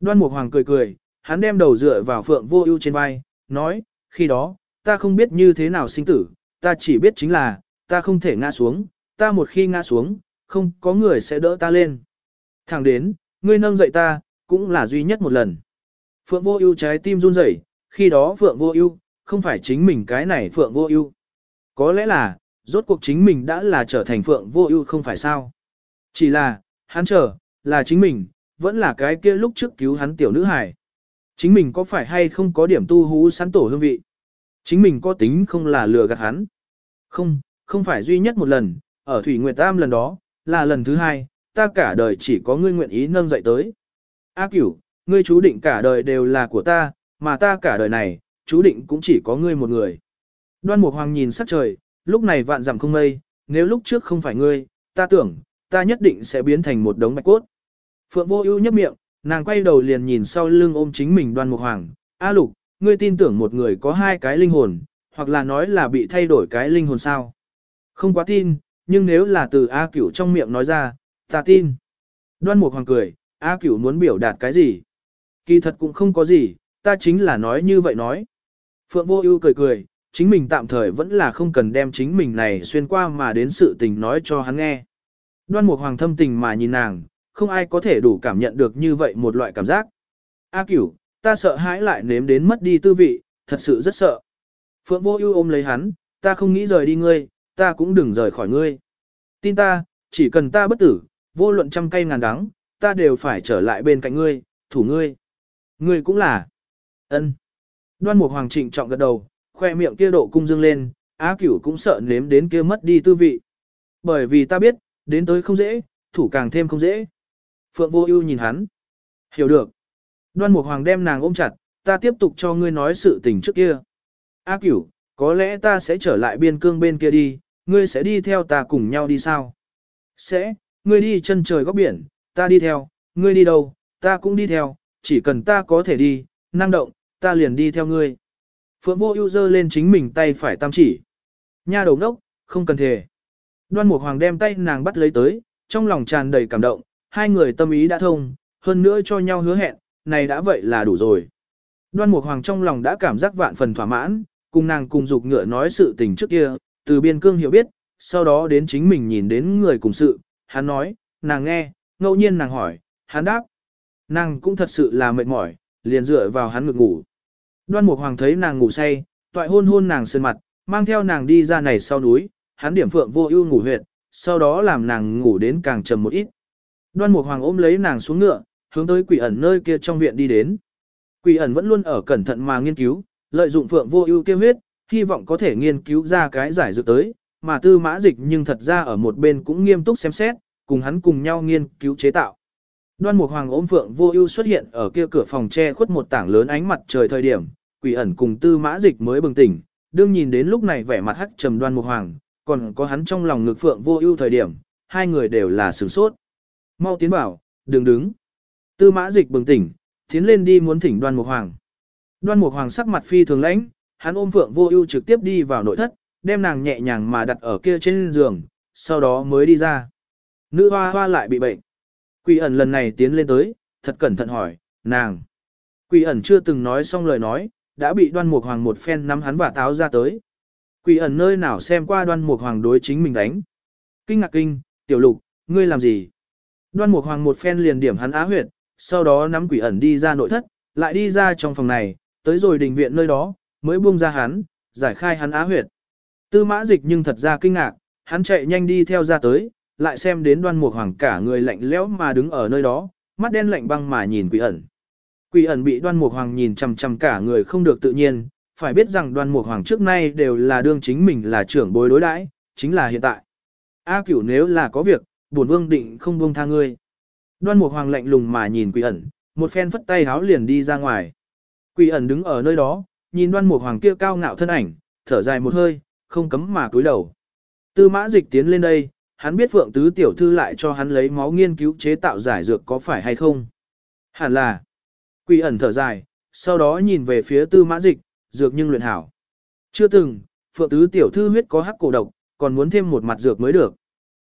S1: Đoan Mục Hoàng cười cười, hắn đem đầu dựa vào Phượng Vô Ưu trên vai, nói, khi đó, ta không biết như thế nào sinh tử, ta chỉ biết chính là, ta không thể ngã xuống, ta một khi ngã xuống, không có người sẽ đỡ ta lên. Thẳng đến, ngươi nâng dậy ta, cũng là duy nhất một lần. Phượng Vô Ưu trái tim run rẩy, khi đó Phượng Vô Ưu, không phải chính mình cái này Phượng Vô Ưu. Có lẽ là, rốt cuộc chính mình đã là trở thành Phượng Vô Ưu không phải sao? Chỉ là, hắn chờ, là chính mình, vẫn là cái kia lúc trước cứu hắn tiểu nữ hài. Chính mình có phải hay không có điểm tu hú sắn tổ hương vị? Chính mình có tính không là lừa gạt hắn? Không, không phải duy nhất một lần, ở Thủy Nguyệt Tam lần đó, là lần thứ hai, ta cả đời chỉ có ngươi nguyện ý nâng dậy tới. A cửu, ngươi chú định cả đời đều là của ta, mà ta cả đời này, chú định cũng chỉ có ngươi một người. Đoan Mục Hoàng nhìn sắc trời, lúc này vạn dặm không mây, nếu lúc trước không phải ngươi, ta tưởng, ta nhất định sẽ biến thành một đống bạch cốt. Phượng Vô Ưu nhếch miệng, nàng quay đầu liền nhìn sau lưng ôm chính mình Đoan Mục Hoàng, "A Lục, ngươi tin tưởng một người có hai cái linh hồn, hoặc là nói là bị thay đổi cái linh hồn sao?" Không quá tin, nhưng nếu là từ A Cửu trong miệng nói ra, ta tin. Đoan Mục Hoàng cười, A Cửu muốn biểu đạt cái gì? Kỳ thật cũng không có gì, ta chính là nói như vậy nói. Phượng Vô Ưu cười cười, chính mình tạm thời vẫn là không cần đem chính mình này xuyên qua mà đến sự tình nói cho hắn nghe. Đoan Mục Hoàng thâm tình mà nhìn nàng, không ai có thể đủ cảm nhận được như vậy một loại cảm giác. A Cửu, ta sợ hãi lại nếm đến mất đi tư vị, thật sự rất sợ. Phượng vô ưu ôm lấy hắn, ta không nghĩ rời đi ngươi, ta cũng đừng rời khỏi ngươi. Tin ta, chỉ cần ta bất tử, vô luận trăm cây ngàn đắng, ta đều phải trở lại bên cạnh ngươi, thủ ngươi. Ngươi cũng là. ân. Đoan Mục Hoàng trịnh trọng gật đầu, khoe miệng kia độ cung dương lên, Á Cửu cũng sợ nếm đến kia mất đi tư vị. Bởi vì ta biết, đến tới không dễ, thủ càng thêm không dễ. Phượng Vô Ưu nhìn hắn. Hiểu được. Đoan Mục Hoàng đem nàng ôm chặt, ta tiếp tục cho ngươi nói sự tình trước kia. A Cửu, có lẽ ta sẽ trở lại biên cương bên kia đi, ngươi sẽ đi theo ta cùng nhau đi sao? Sẽ, ngươi đi chân trời góc biển, ta đi theo, ngươi đi đâu, ta cũng đi theo, chỉ cần ta có thể đi, năng động, ta liền đi theo ngươi. Phượng vô ưu dơ lên chính mình tay phải tam chỉ. Nha đầu đốc, không cần thể. Đoan Mục Hoàng đem tay nàng bắt lấy tới, trong lòng tràn đầy cảm động, hai người tâm ý đã thông, hơn nữa cho nhau hứa hẹn, này đã vậy là đủ rồi. Đoan Mục Hoàng trong lòng đã cảm giác vạn phần thỏa mãn, cùng nàng cùng dục ngựa nói sự tình trước kia, từ biên cương hiểu biết, sau đó đến chính mình nhìn đến người cùng sự, hắn nói, nàng nghe, ngẫu nhiên nàng hỏi, hắn đáp. Nàng cũng thật sự là mệt mỏi, liền dựa vào hắn ngực ngủ. Đoan Mục Hoàng thấy nàng ngủ say, toại hôn hôn nàng sơn mặt, mang theo nàng đi ra này sau núi, hắn điểm phượng vô ưu ngủ huyệt, sau đó làm nàng ngủ đến càng trầm một ít. Đoan Mục Hoàng ôm lấy nàng xuống ngựa, hướng tới quỷ ẩn nơi kia trong viện đi đến. Quỷ ẩn vẫn luôn ở cẩn thận mà nghiên cứu, lợi dụng phượng vô ưu kia huyết, hy vọng có thể nghiên cứu ra cái giải dược tới, mà tư mã dịch nhưng thật ra ở một bên cũng nghiêm túc xem xét, cùng hắn cùng nhau nghiên cứu chế tạo. Đoan Mục Hoàng ôm Phượng Vô Ưu xuất hiện ở kia cửa phòng che khuất một tảng lớn ánh mặt trời thời điểm, Quỷ ẩn cùng Tư Mã Dịch mới bừng tỉnh, đương nhìn đến lúc này vẻ mặt hắc trầm Đoan Mục Hoàng, còn có hắn trong lòng ngực Phượng Vô Ưu thời điểm, hai người đều là sửng sốt. Mau tiến bảo, đừng đứng. Tư Mã Dịch bừng tỉnh, tiến lên đi muốn thỉnh Đoan Mục Hoàng. Đoan Mục Hoàng sắc mặt phi thường lãnh, hắn ôm Phượng Vô Ưu trực tiếp đi vào nội thất, đem nàng nhẹ nhàng mà đặt ở kia trên giường, sau đó mới đi ra. Nữ hoa hoa lại bị bệnh. Quỷ ẩn lần này tiến lên tới, thật cẩn thận hỏi, nàng. Quỷ ẩn chưa từng nói xong lời nói, đã bị đoan mục hoàng một phen nắm hắn và táo ra tới. Quỷ ẩn nơi nào xem qua đoan mục hoàng đối chính mình đánh. Kinh ngạc kinh, tiểu lục, ngươi làm gì? Đoan mục hoàng một phen liền điểm hắn á huyệt, sau đó nắm quỷ ẩn đi ra nội thất, lại đi ra trong phòng này, tới rồi đình viện nơi đó, mới buông ra hắn, giải khai hắn á huyệt. Tư mã dịch nhưng thật ra kinh ngạc, hắn chạy nhanh đi theo ra tới, lại xem đến đoan mục hoàng cả người lạnh lẽo mà đứng ở nơi đó, mắt đen lạnh băng mà nhìn quỷ ẩn. Quỷ ẩn bị đoan mục hoàng nhìn chằm chằm cả người không được tự nhiên, phải biết rằng đoan mục hoàng trước nay đều là đương chính mình là trưởng bối đối đãi, chính là hiện tại. A cửu nếu là có việc, bổn vương định không buông tha ngươi. Đoan mục hoàng lạnh lùng mà nhìn quỷ ẩn, một phen phất tay háo liền đi ra ngoài. Quỷ ẩn đứng ở nơi đó, nhìn đoan mục hoàng kia cao ngạo thân ảnh, thở dài một hơi, không cấm mà cúi đầu. Tư mã dịch tiến lên đây, hắn biết Phượng Tứ Tiểu Thư lại cho hắn lấy máu nghiên cứu chế tạo giải dược có phải hay không. Hẳn là. Quỷ ẩn thở dài, sau đó nhìn về phía tư mã dịch, dược nhưng luyện hảo. Chưa từng, Phượng Tứ Tiểu Thư huyết có hắc cổ độc, còn muốn thêm một mặt dược mới được.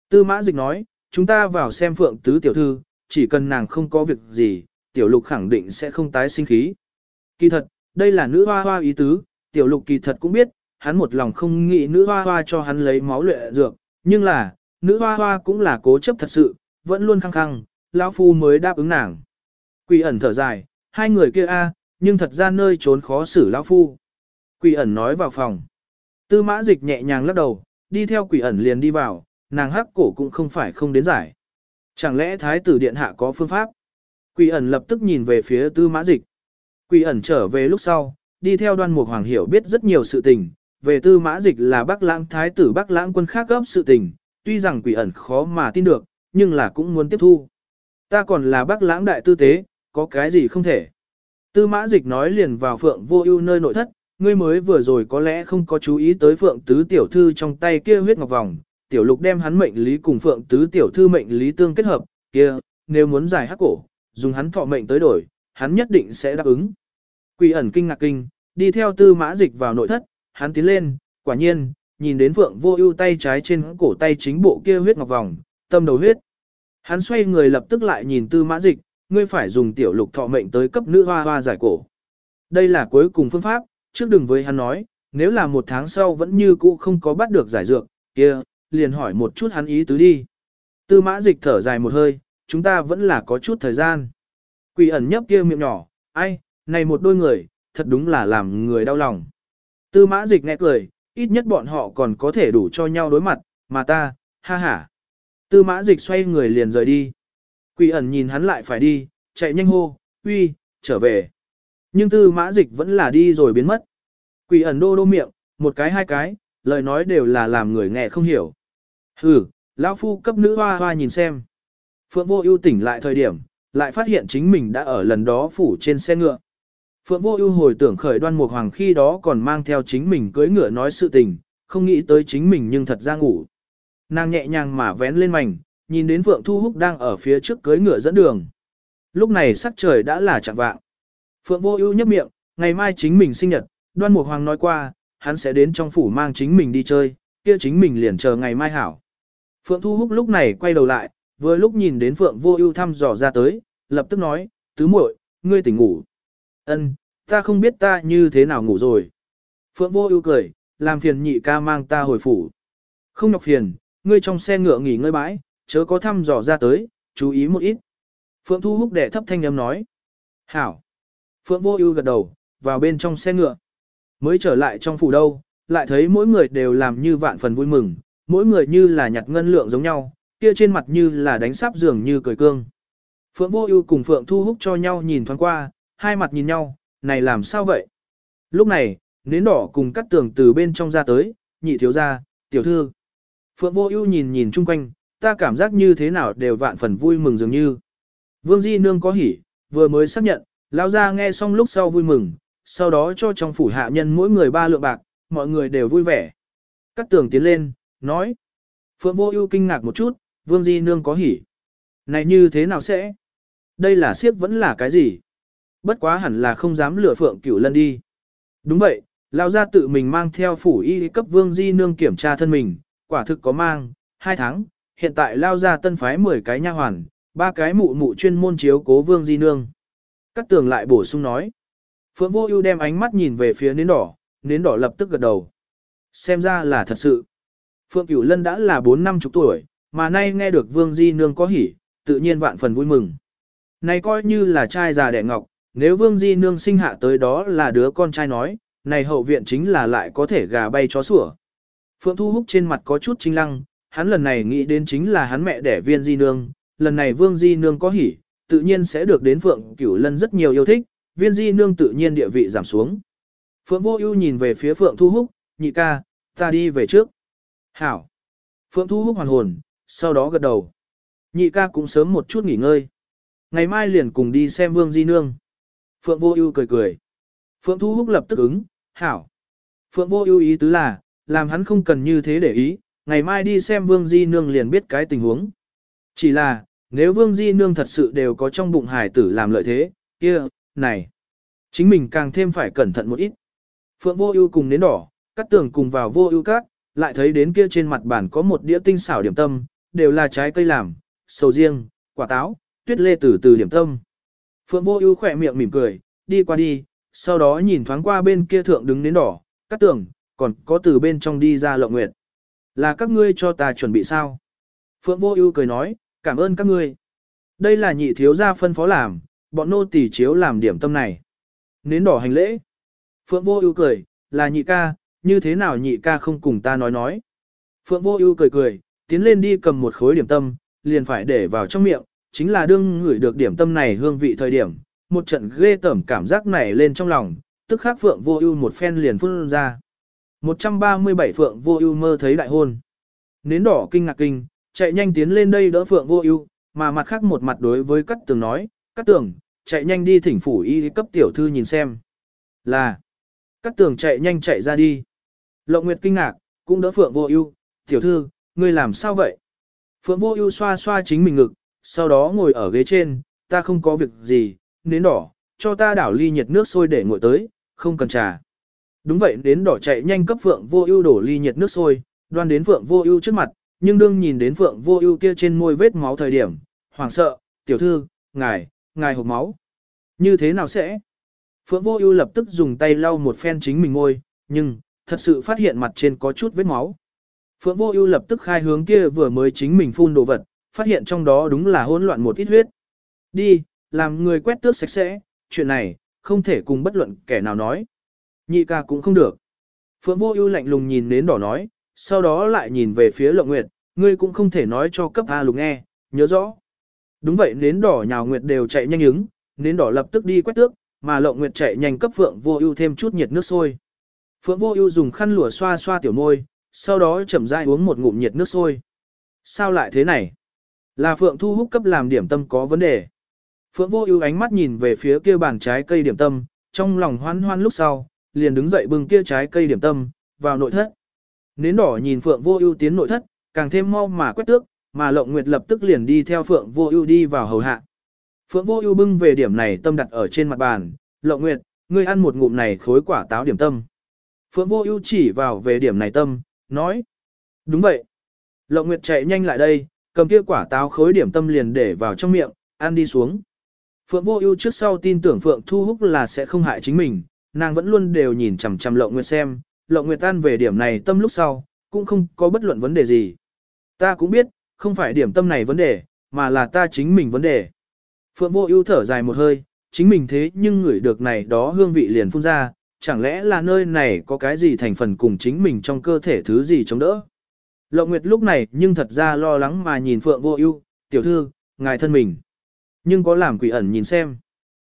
S1: Tư mã dịch nói, chúng ta vào xem Phượng Tứ Tiểu Thư, chỉ cần nàng không có việc gì, Tiểu Lục khẳng định sẽ không tái sinh khí. Kỳ thật, đây là nữ hoa hoa ý tứ, Tiểu Lục kỳ thật cũng biết, hắn một lòng không nghĩ nữ hoa hoa cho hắn lấy máu luyện dược, nhưng là, nữ hoa hoa cũng là cố chấp thật sự, vẫn luôn khăng khăng, lão phu mới đáp ứng nàng. Quỷ ẩn thở dài, hai người kia a, nhưng thật ra nơi trốn khó xử lão phu. Quỷ ẩn nói vào phòng. Tư mã dịch nhẹ nhàng lắc đầu, đi theo quỷ ẩn liền đi vào, nàng hắc cổ cũng không phải không đến giải. Chẳng lẽ thái tử điện hạ có phương pháp? Quỷ ẩn lập tức nhìn về phía tư mã dịch. Quỷ ẩn trở về lúc sau, đi theo đoan mục hoàng hiểu biết rất nhiều sự tình, về tư mã dịch là bác lãng thái tử bác lãng quân khác gấp sự tình, tuy rằng quỷ ẩn khó mà tin được, nhưng là cũng muốn tiếp thu. Ta còn là bác lãng đại tư tế, có cái gì không thể. Tư mã dịch nói liền vào phượng vô ưu nơi nội thất, ngươi mới vừa rồi có lẽ không có chú ý tới phượng tứ tiểu thư trong tay kia huyết ngọc vòng, tiểu lục đem hắn mệnh lý cùng phượng tứ tiểu thư mệnh lý tương kết hợp, kia, nếu muốn giải hắc cổ, dùng hắn thọ mệnh tới đổi, hắn nhất định sẽ đáp ứng. Quỷ ẩn kinh ngạc kinh, đi theo tư mã dịch vào nội thất, hắn tiến lên, quả nhiên, nhìn đến Phượng Vô Ưu tay trái trên cổ tay chính bộ kia huyết ngọc vòng, tâm đầu huyết. Hắn xoay người lập tức lại nhìn Tư Mã Dịch, ngươi phải dùng tiểu lục thọ mệnh tới cấp nữ hoa hoa giải cổ. Đây là cuối cùng phương pháp, trước đừng với hắn nói, nếu là một tháng sau vẫn như cũ không có bắt được giải dược, kia, liền hỏi một chút hắn ý tứ đi. Tư Mã Dịch thở dài một hơi, chúng ta vẫn là có chút thời gian. Quỷ ẩn nhấp kia miệng nhỏ, ai, này một đôi người, thật đúng là làm người đau lòng. Tư mã dịch nghe cười, ít nhất bọn họ còn có thể đủ cho nhau đối mặt, mà ta, ha ha. Tư mã dịch xoay người liền rời đi. Quỷ ẩn nhìn hắn lại phải đi, chạy nhanh hô, uy, trở về. Nhưng tư mã dịch vẫn là đi rồi biến mất. Quỷ ẩn đô đô miệng, một cái hai cái, lời nói đều là làm người nghe không hiểu. Hừ, lão phu cấp nữ hoa hoa nhìn xem. Phượng vô ưu tỉnh lại thời điểm, lại phát hiện chính mình đã ở lần đó phủ trên xe ngựa. Phượng vô ưu hồi tưởng khởi đoan mục hoàng khi đó còn mang theo chính mình cưỡi ngựa nói sự tình, không nghĩ tới chính mình nhưng thật ra ngủ. Nàng nhẹ nhàng mà vén lên mảnh, nhìn đến Phượng Thu Húc đang ở phía trước cưỡi ngựa dẫn đường. Lúc này sắc trời đã là chạng vạng. Phượng vô ưu nhấp miệng, ngày mai chính mình sinh nhật, đoan mục hoàng nói qua, hắn sẽ đến trong phủ mang chính mình đi chơi, kia chính mình liền chờ ngày mai hảo. Phượng Thu Húc lúc này quay đầu lại, vừa lúc nhìn đến Phượng Vô Ưu thăm dò ra tới, lập tức nói, "Tứ muội, ngươi tỉnh ngủ?" "Ân, ta không biết ta như thế nào ngủ rồi." Phượng Vô Ưu cười, "Làm phiền nhị ca mang ta hồi phủ." "Không nhọc phiền, ngươi trong xe ngựa nghỉ ngơi bãi, chớ có thăm dò ra tới, chú ý một ít." Phượng Thu Húc đệ thấp thanh âm nói. "Hảo." Phượng Vô Ưu gật đầu, vào bên trong xe ngựa. Mới trở lại trong phủ đâu, lại thấy mỗi người đều làm như vạn phần vui mừng, mỗi người như là nhặt ngân lượng giống nhau, kia trên mặt như là đánh sắp giường như cười cương. Phượng Vô Ưu cùng Phượng Thu Húc cho nhau nhìn thoáng qua, hai mặt nhìn nhau, này làm sao vậy? Lúc này, nến đỏ cùng cắt tường từ bên trong ra tới, nhị thiếu gia, tiểu thư. Phượng Vô Ưu nhìn nhìn chung quanh, ta cảm giác như thế nào đều vạn phần vui mừng dường như. Vương Di nương có hỉ, vừa mới xác nhận, lão gia nghe xong lúc sau vui mừng, sau đó cho trong phủ hạ nhân mỗi người ba lượng bạc, mọi người đều vui vẻ. Cắt tường tiến lên, nói. Phượng vô ưu kinh ngạc một chút, vương di nương có hỉ. Này như thế nào sẽ? Đây là siếp vẫn là cái gì? Bất quá hẳn là không dám lừa phượng cửu lân đi. Đúng vậy, lão gia tự mình mang theo phủ y cấp vương di nương kiểm tra thân mình, quả thực có mang, hai tháng, hiện tại lao ra tân phái 10 cái nha hoàn, ba cái mụ mụ chuyên môn chiếu cố vương di nương. Cắt tường lại bổ sung nói. Phượng vô ưu đem ánh mắt nhìn về phía nến đỏ, nến đỏ lập tức gật đầu. Xem ra là thật sự. Phượng Cửu Lân đã là 4 năm chục tuổi, mà nay nghe được Vương Di Nương có hỉ, tự nhiên vạn phần vui mừng. Này coi như là trai già đẻ ngọc, nếu Vương Di Nương sinh hạ tới đó là đứa con trai nói, này hậu viện chính là lại có thể gà bay chó sủa. Phượng Thu Húc trên mặt có chút trinh lăng, hắn lần này nghĩ đến chính là hắn mẹ đẻ viên Di Nương, lần này Vương Di Nương có hỉ, tự nhiên sẽ được đến Phượng Cửu Lân rất nhiều yêu thích, viên Di Nương tự nhiên địa vị giảm xuống. Phượng Vô Ưu nhìn về phía Phượng Thu Húc, nhị ca, ta đi về trước. Hảo. Phượng Thu Húc hoàn hồn, sau đó gật đầu. Nhị ca cũng sớm một chút nghỉ ngơi. Ngày mai liền cùng đi xem Vương Di Nương. Phượng Vô Ưu cười cười. Phượng Thu Húc lập tức ứng, hảo. Phượng Vô Ưu ý tứ là, làm hắn không cần như thế để ý, ngày mai đi xem Vương Di Nương liền biết cái tình huống. Chỉ là, nếu Vương Di Nương thật sự đều có trong bụng hài tử làm lợi thế, kia, này, chính mình càng thêm phải cẩn thận một ít. Phượng Vô Ưu cùng nến đỏ, cắt tường cùng vào Vô Ưu các, lại thấy đến kia trên mặt bàn có một đĩa tinh xảo điểm tâm, đều là trái cây làm, sầu riêng, quả táo, tuyết lê từ từ điểm tâm. Phượng Vô Ưu khẽ miệng mỉm cười, đi qua đi, sau đó nhìn thoáng qua bên kia thượng đứng đến đỏ, cắt tưởng còn có từ bên trong đi ra Lộng Nguyệt. Là các ngươi cho ta chuẩn bị sao? Phượng Vô Ưu cười nói, cảm ơn các ngươi. Đây là nhị thiếu gia phân phó làm, bọn nô tỳ chiếu làm điểm tâm này. Nến đỏ hành lễ. Phượng Vô Ưu cười, là nhị ca, như thế nào nhị ca không cùng ta nói nói. Phượng Vô Ưu cười cười, tiến lên đi cầm một khối điểm tâm, liền phải để vào trong miệng, chính là đương ngửi được điểm tâm này hương vị thời điểm, một trận ghê tởm cảm giác này lên trong lòng, tức khắc Phượng Vô Ưu một phen liền phun ra. 137 Phượng Vô Ưu mơ thấy đại hôn. Nến đỏ kinh ngạc kinh, chạy nhanh tiến lên đây đỡ Phượng Vô Ưu, mà mặt khác một mặt đối với Cát Tường nói, "Cát Tường, chạy nhanh đi thỉnh phủ y cấp tiểu thư nhìn xem." Là. Cát Tường chạy nhanh chạy ra đi. Lộng Nguyệt kinh ngạc, cũng đỡ Phượng Vô Ưu, "Tiểu thư, ngươi làm sao vậy?" Phượng Vô Ưu xoa xoa chính mình ngực, sau đó ngồi ở ghế trên, "Ta không có việc gì, nến đỏ, cho ta đảo ly nhiệt nước sôi để nguội tới, không cần trà." Đúng vậy, nến đỏ chạy nhanh cấp Phượng Vô Ưu đổ ly nhiệt nước sôi, đoan đến Phượng Vô Ưu trước mặt, nhưng đương nhìn đến Phượng Vô Ưu kia trên môi vết máu thời điểm, hoảng sợ, "Tiểu thư, ngài, ngài hộc máu." "Như thế nào sẽ?" Phượng Vô Ưu lập tức dùng tay lau một phen chính mình môi, nhưng thật sự phát hiện mặt trên có chút vết máu. Phượng Vô Ưu lập tức khai hướng kia vừa mới chính mình phun đồ vật, phát hiện trong đó đúng là hỗn loạn một ít huyết. Đi, làm người quét tước sạch sẽ, chuyện này, không thể cùng bất luận kẻ nào nói. Nhị ca cũng không được. Phượng Vô Ưu lạnh lùng nhìn nến đỏ nói, sau đó lại nhìn về phía Lộng Nguyệt, ngươi cũng không thể nói cho cấp A Lục nghe, nhớ rõ. Đúng vậy, nến đỏ nhào Nguyệt đều chạy nhanh ứng, nến đỏ lập tức đi quét tước, mà Lộng Nguyệt chạy nhanh cấp Phượng Vô Ưu thêm chút nhiệt nước sôi. Phượng Vô Ưu dùng khăn lụa xoa xoa tiểu môi, sau đó chậm rãi uống một ngụm nhiệt nước sôi. Sao lại thế này? Là Phượng Thu Húc cấp làm điểm tâm có vấn đề. Phượng Vô Ưu ánh mắt nhìn về phía kia bàn trái cây điểm tâm, trong lòng hoan hoan lúc sau, liền đứng dậy bưng kia trái cây điểm tâm, vào nội thất. Nến đỏ nhìn Phượng Vô Ưu tiến nội thất, càng thêm mau mà quét tước, mà Lộng Nguyệt lập tức liền đi theo Phượng Vô Ưu đi vào hầu hạ. Phượng Vô Ưu bưng về điểm này tâm đặt ở trên mặt bàn, "Lộng Nguyệt, ngươi ăn một ngụm này khối quả táo điểm tâm." Phượng Vô Ưu chỉ vào về điểm này tâm, nói: "Đúng vậy." Lộng Nguyệt chạy nhanh lại đây, cầm kia quả táo khối điểm tâm liền để vào trong miệng, ăn đi xuống. Phượng Vô Ưu trước sau tin tưởng Phượng Thu Húc là sẽ không hại chính mình, nàng vẫn luôn đều nhìn chằm chằm Lộng Nguyệt xem, Lộng Nguyệt tan về điểm này tâm lúc sau, cũng không có bất luận vấn đề gì. Ta cũng biết, không phải điểm tâm này vấn đề, mà là ta chính mình vấn đề. Phượng Vô Ưu thở dài một hơi, chính mình thế nhưng ngửi được này đó hương vị liền phun ra, chẳng lẽ là nơi này có cái gì thành phần cùng chính mình trong cơ thể thứ gì chống đỡ. Lộng Nguyệt lúc này nhưng thật ra lo lắng mà nhìn Phượng Vô Ưu, "Tiểu thư, ngài thân mình." Nhưng có làm quỷ ẩn nhìn xem.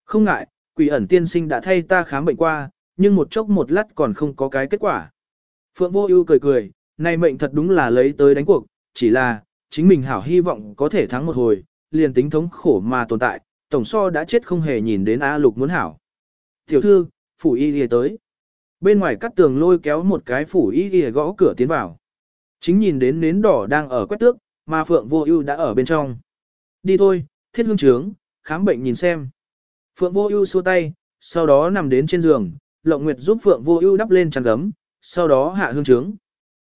S1: Không ngại, quỷ ẩn tiên sinh đã thay ta khám bệnh qua, nhưng một chốc một lát còn không có cái kết quả. Phượng Vô Ưu cười cười, này mệnh thật đúng là lấy tới đánh cuộc, chỉ là, chính mình hảo hy vọng có thể thắng một hồi, liền tính thống khổ mà tồn tại, tổng so đã chết không hề nhìn đến A Lục muốn hảo. Tiểu thư, phủ y y tới. Bên ngoài cắt tường lôi kéo một cái phủ y y gõ cửa tiến vào. Chính nhìn đến nến đỏ đang ở quét tước, mà Phượng Vô Ưu đã ở bên trong. Đi thôi, thiết hương trướng, khám bệnh nhìn xem. Phượng Vô Ưu xua tay, sau đó nằm đến trên giường, Lộng Nguyệt giúp Phượng Vô Ưu đắp lên chăn gấm, sau đó hạ hương trướng.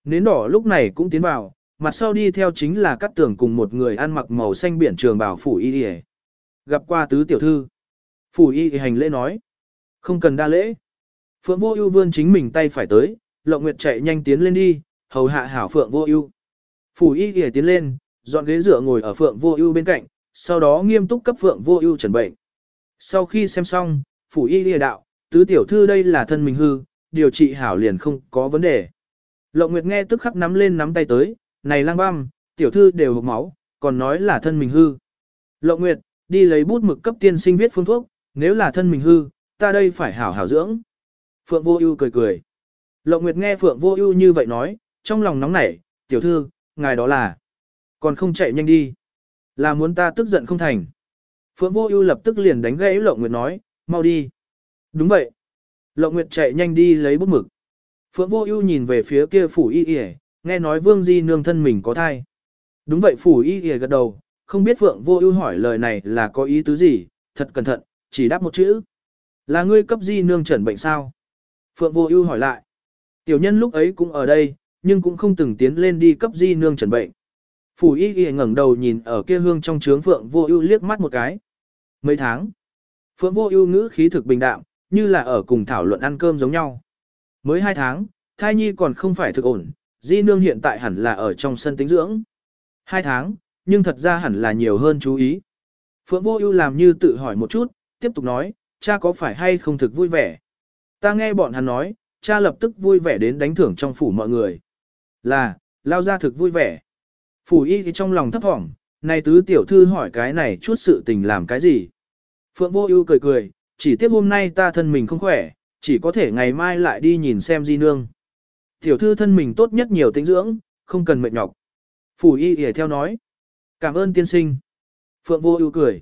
S1: Nến đỏ lúc này cũng tiến vào, mặt sau đi theo chính là cắt tường cùng một người ăn mặc màu xanh biển trường bảo phủ y y. Gặp qua tứ tiểu thư. Phủ y hành lễ nói. Không cần đa lễ. Phượng Vô Ưu vươn chính mình tay phải tới, Lộng Nguyệt chạy nhanh tiến lên đi, hầu hạ hảo Phượng Vô Ưu. Phủ y y tiến lên, dọn ghế dựa ngồi ở Phượng Vô Ưu bên cạnh, sau đó nghiêm túc cấp Phượng Vô Ưu chuẩn bệnh. Sau khi xem xong, phủ y lìa đạo, tứ tiểu thư đây là thân mình hư, điều trị hảo liền không có vấn đề. Lộng Nguyệt nghe tức khắc nắm lên nắm tay tới, này lang băm, tiểu thư đều hộc máu, còn nói là thân mình hư. Lộng Nguyệt, đi lấy bút mực cấp tiên sinh viết phương thuốc, nếu là thân mình hư, ta đây phải hảo hảo dưỡng. Phượng Vô Ưu cười cười. Lộng Nguyệt nghe Phượng Vô Ưu như vậy nói, trong lòng nóng nảy, tiểu thư, ngài đó là, còn không chạy nhanh đi. Là muốn ta tức giận không thành. Phượng Vô Ưu lập tức liền đánh gãy Lộng Nguyệt nói, mau đi. Đúng vậy. Lộng Nguyệt chạy nhanh đi lấy bút mực. Phượng Vô Ưu nhìn về phía kia phủ y y, nghe nói Vương Di nương thân mình có thai. Đúng vậy phủ y y gật đầu, không biết Phượng Vô Ưu hỏi lời này là có ý tứ gì, thật cẩn thận, chỉ đáp một chữ. Là ngươi cấp Di nương chẩn bệnh sao? Phượng Vô Ưu hỏi lại. Tiểu nhân lúc ấy cũng ở đây, nhưng cũng không từng tiến lên đi cấp Di nương chuẩn bệnh. Phủ y y ngẩng đầu nhìn ở kia hương trong trướng Phượng Vô Ưu liếc mắt một cái. Mấy tháng. Phượng Vô Ưu ngữ khí thực bình đạm, như là ở cùng thảo luận ăn cơm giống nhau. Mới hai tháng, thai nhi còn không phải thực ổn, di nương hiện tại hẳn là ở trong sân tính dưỡng. Hai tháng, nhưng thật ra hẳn là nhiều hơn chú ý. Phượng Vô Ưu làm như tự hỏi một chút, tiếp tục nói, cha có phải hay không thực vui vẻ? Ta nghe bọn hắn nói, cha lập tức vui vẻ đến đánh thưởng trong phủ mọi người. Là, lao ra thực vui vẻ. Phủ y thì trong lòng thấp thỏm, này tứ tiểu thư hỏi cái này chút sự tình làm cái gì? Phượng Vô Ưu cười cười, chỉ tiếc hôm nay ta thân mình không khỏe, chỉ có thể ngày mai lại đi nhìn xem di nương. Tiểu thư thân mình tốt nhất nhiều tính dưỡng, không cần mệt nhọc. Phủ y thì theo nói. Cảm ơn tiên sinh. Phượng vô ưu cười.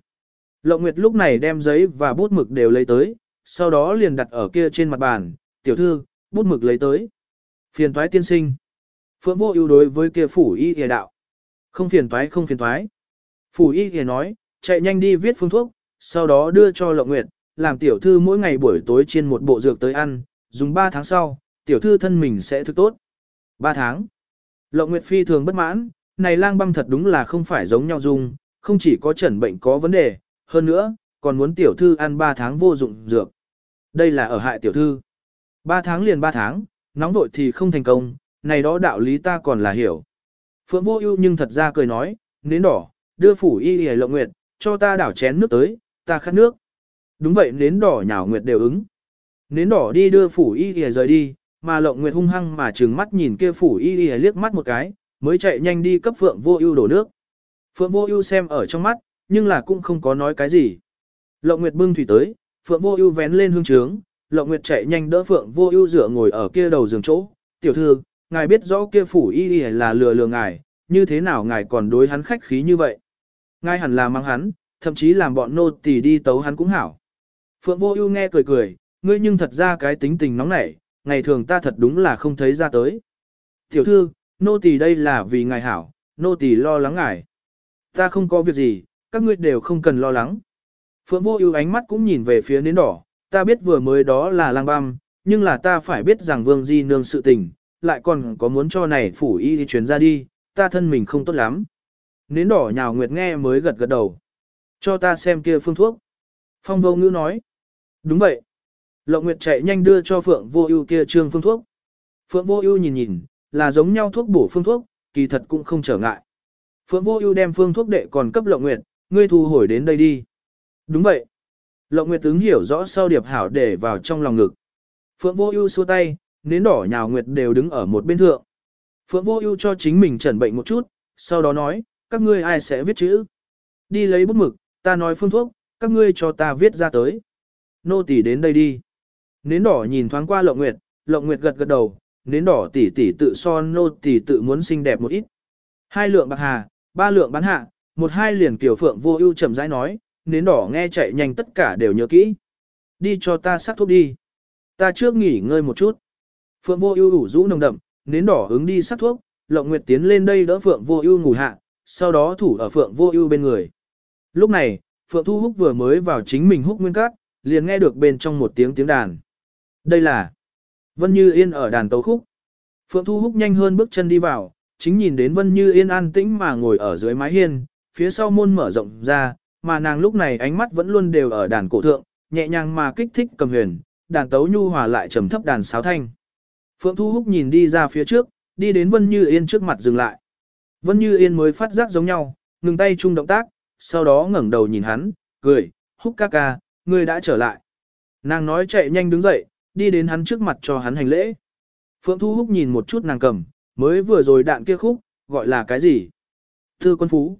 S1: Lộng Nguyệt lúc này đem giấy và bút mực đều lấy tới, sau đó liền đặt ở kia trên mặt bàn. Tiểu thư, bút mực lấy tới. Phiền thoái tiên sinh. Phượng vô ưu đối với kia phủ y y đạo. Không phiền toái không phiền toái. Phủ y y nói, chạy nhanh đi viết phương thuốc, sau đó đưa cho Lộng Nguyệt, làm tiểu thư mỗi ngày buổi tối chiên một bộ dược tới ăn, dùng 3 tháng sau, tiểu thư thân mình sẽ thức tốt. 3 tháng. Lộng Nguyệt Phi thường bất mãn, này lang băm thật đúng là không phải giống nhau dùng, không chỉ có chẩn bệnh có vấn đề, hơn nữa, còn muốn tiểu thư ăn 3 tháng vô dụng dược. Đây là ở hại tiểu thư. 3 tháng liền 3 tháng, nóng vội thì không thành công, này đó đạo lý ta còn là hiểu. Phượng vô ưu nhưng thật ra cười nói, nến đỏ, đưa phủ y y lộng nguyệt, cho ta đảo chén nước tới, ta khát nước. Đúng vậy nến đỏ nhào nguyệt đều ứng. Nến đỏ đi đưa phủ y y rời đi, mà lộng nguyệt hung hăng mà trừng mắt nhìn kia phủ y y liếc mắt một cái, mới chạy nhanh đi cấp phượng vô ưu đổ nước. Phượng vô ưu xem ở trong mắt, nhưng là cũng không có nói cái gì. Lộng nguyệt bưng thủy tới, phượng vô ưu vén lên hương trướng, lộng nguyệt chạy nhanh đỡ phượng vô ưu dựa ngồi ở kia đầu giường chỗ. Tiểu thư, ngài biết rõ kia phủ y y là lừa lừa ngài, như thế nào ngài còn đối hắn khách khí như vậy? Ngài hẳn là mang hắn, thậm chí làm bọn nô tỳ đi tấu hắn cũng hảo. Phượng vô ưu nghe cười cười, ngươi nhưng thật ra cái tính tình nóng nảy, ngày thường ta thật đúng là không thấy ra tới. Tiểu thư, nô tỳ đây là vì ngài hảo, nô tỳ lo lắng ngài. Ta không có việc gì, các ngươi đều không cần lo lắng. Phượng vô ưu ánh mắt cũng nhìn về phía nến đỏ, ta biết vừa mới đó là lang băm, nhưng là ta phải biết rằng vương di nương sự tình, lại còn có muốn cho này phủ y đi chuyến ra đi, ta thân mình không tốt lắm. Nến đỏ nhào nguyệt nghe mới gật gật đầu. Cho ta xem kia phương thuốc. Phong vô ngữ nói. Đúng vậy. Lộng Nguyệt chạy nhanh đưa cho Phượng Vô Ưu kia trương phương thuốc. Phượng Vô Ưu nhìn nhìn, là giống nhau thuốc bổ phương thuốc, kỳ thật cũng không trở ngại. Phượng Vô Ưu đem phương thuốc đệ còn cấp Lộng Nguyệt, ngươi thu hồi đến đây đi. Đúng vậy. Lộng Nguyệt tướng hiểu rõ sau điệp hảo để vào trong lòng ngực. Phượng Vô Ưu xua tay, nến đỏ nhào Nguyệt đều đứng ở một bên thượng. Phượng Vô Ưu cho chính mình chẩn bệnh một chút, sau đó nói, các ngươi ai sẽ viết chữ? Đi lấy bút mực, ta nói phương thuốc, các ngươi cho ta viết ra tới. Nô tỳ đến đây đi. Nến đỏ nhìn thoáng qua Lộng Nguyệt, Lộng Nguyệt gật gật đầu, nến đỏ tỷ tỷ tự so nô tỷ tự muốn xinh đẹp một ít. Hai lượng bạc hà, ba lượng bán hạ, một hai liền kiểu phượng vô ưu chậm rãi nói, nến đỏ nghe chạy nhanh tất cả đều nhớ kỹ. Đi cho ta sắc thuốc đi. Ta trước nghỉ ngơi một chút. Phượng vô ưu ủ rũ nồng đậm, nến đỏ ứng đi sắc thuốc, Lộng Nguyệt tiến lên đây đỡ Phượng vô ưu ngủ hạ, sau đó thủ ở Phượng vô ưu bên người. Lúc này, Phượng Thu Húc vừa mới vào chính mình húc nguyên cát, liền nghe được bên trong một tiếng tiếng đàn. Đây là Vân Như Yên ở đàn tấu khúc. Phượng Thu Húc nhanh hơn bước chân đi vào, chính nhìn đến Vân Như Yên an tĩnh mà ngồi ở dưới mái hiên, phía sau môn mở rộng ra, mà nàng lúc này ánh mắt vẫn luôn đều ở đàn cổ thượng, nhẹ nhàng mà kích thích cầm huyền, đàn tấu nhu hòa lại trầm thấp đàn sáo thanh. Phượng Thu Húc nhìn đi ra phía trước, đi đến Vân Như Yên trước mặt dừng lại. Vân Như Yên mới phát giác giống nhau, ngừng tay chung động tác, sau đó ngẩng đầu nhìn hắn, cười, Húc ca ca, ngươi đã trở lại. Nàng nói chạy nhanh đứng dậy, đi đến hắn trước mặt cho hắn hành lễ. Phượng Thu Húc nhìn một chút nàng cầm, mới vừa rồi đạn kia khúc, gọi là cái gì? Thư quân phú.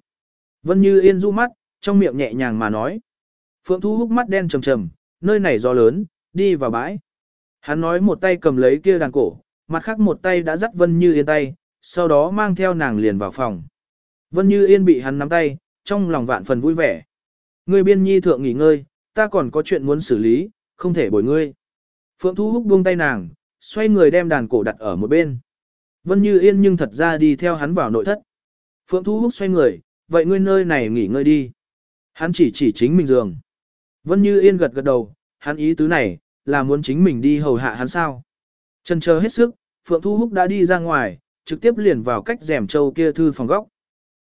S1: Vân Như Yên du mắt, trong miệng nhẹ nhàng mà nói. Phượng Thu Húc mắt đen trầm trầm, nơi này gió lớn, đi vào bãi. Hắn nói một tay cầm lấy kia đàn cổ, mặt khác một tay đã dắt Vân Như Yên tay, sau đó mang theo nàng liền vào phòng. Vân Như Yên bị hắn nắm tay, trong lòng vạn phần vui vẻ. Ngươi biên nhi thượng nghỉ ngơi, ta còn có chuyện muốn xử lý, không thể bồi ngươi. Phượng Thu Húc buông tay nàng, xoay người đem đàn cổ đặt ở một bên. Vân Như Yên nhưng thật ra đi theo hắn vào nội thất. Phượng Thu Húc xoay người, vậy ngươi nơi này nghỉ ngơi đi. Hắn chỉ chỉ chính mình giường. Vân Như Yên gật gật đầu, hắn ý tứ này, là muốn chính mình đi hầu hạ hắn sao. Chân chờ hết sức, Phượng Thu Húc đã đi ra ngoài, trực tiếp liền vào cách rèm châu kia thư phòng góc.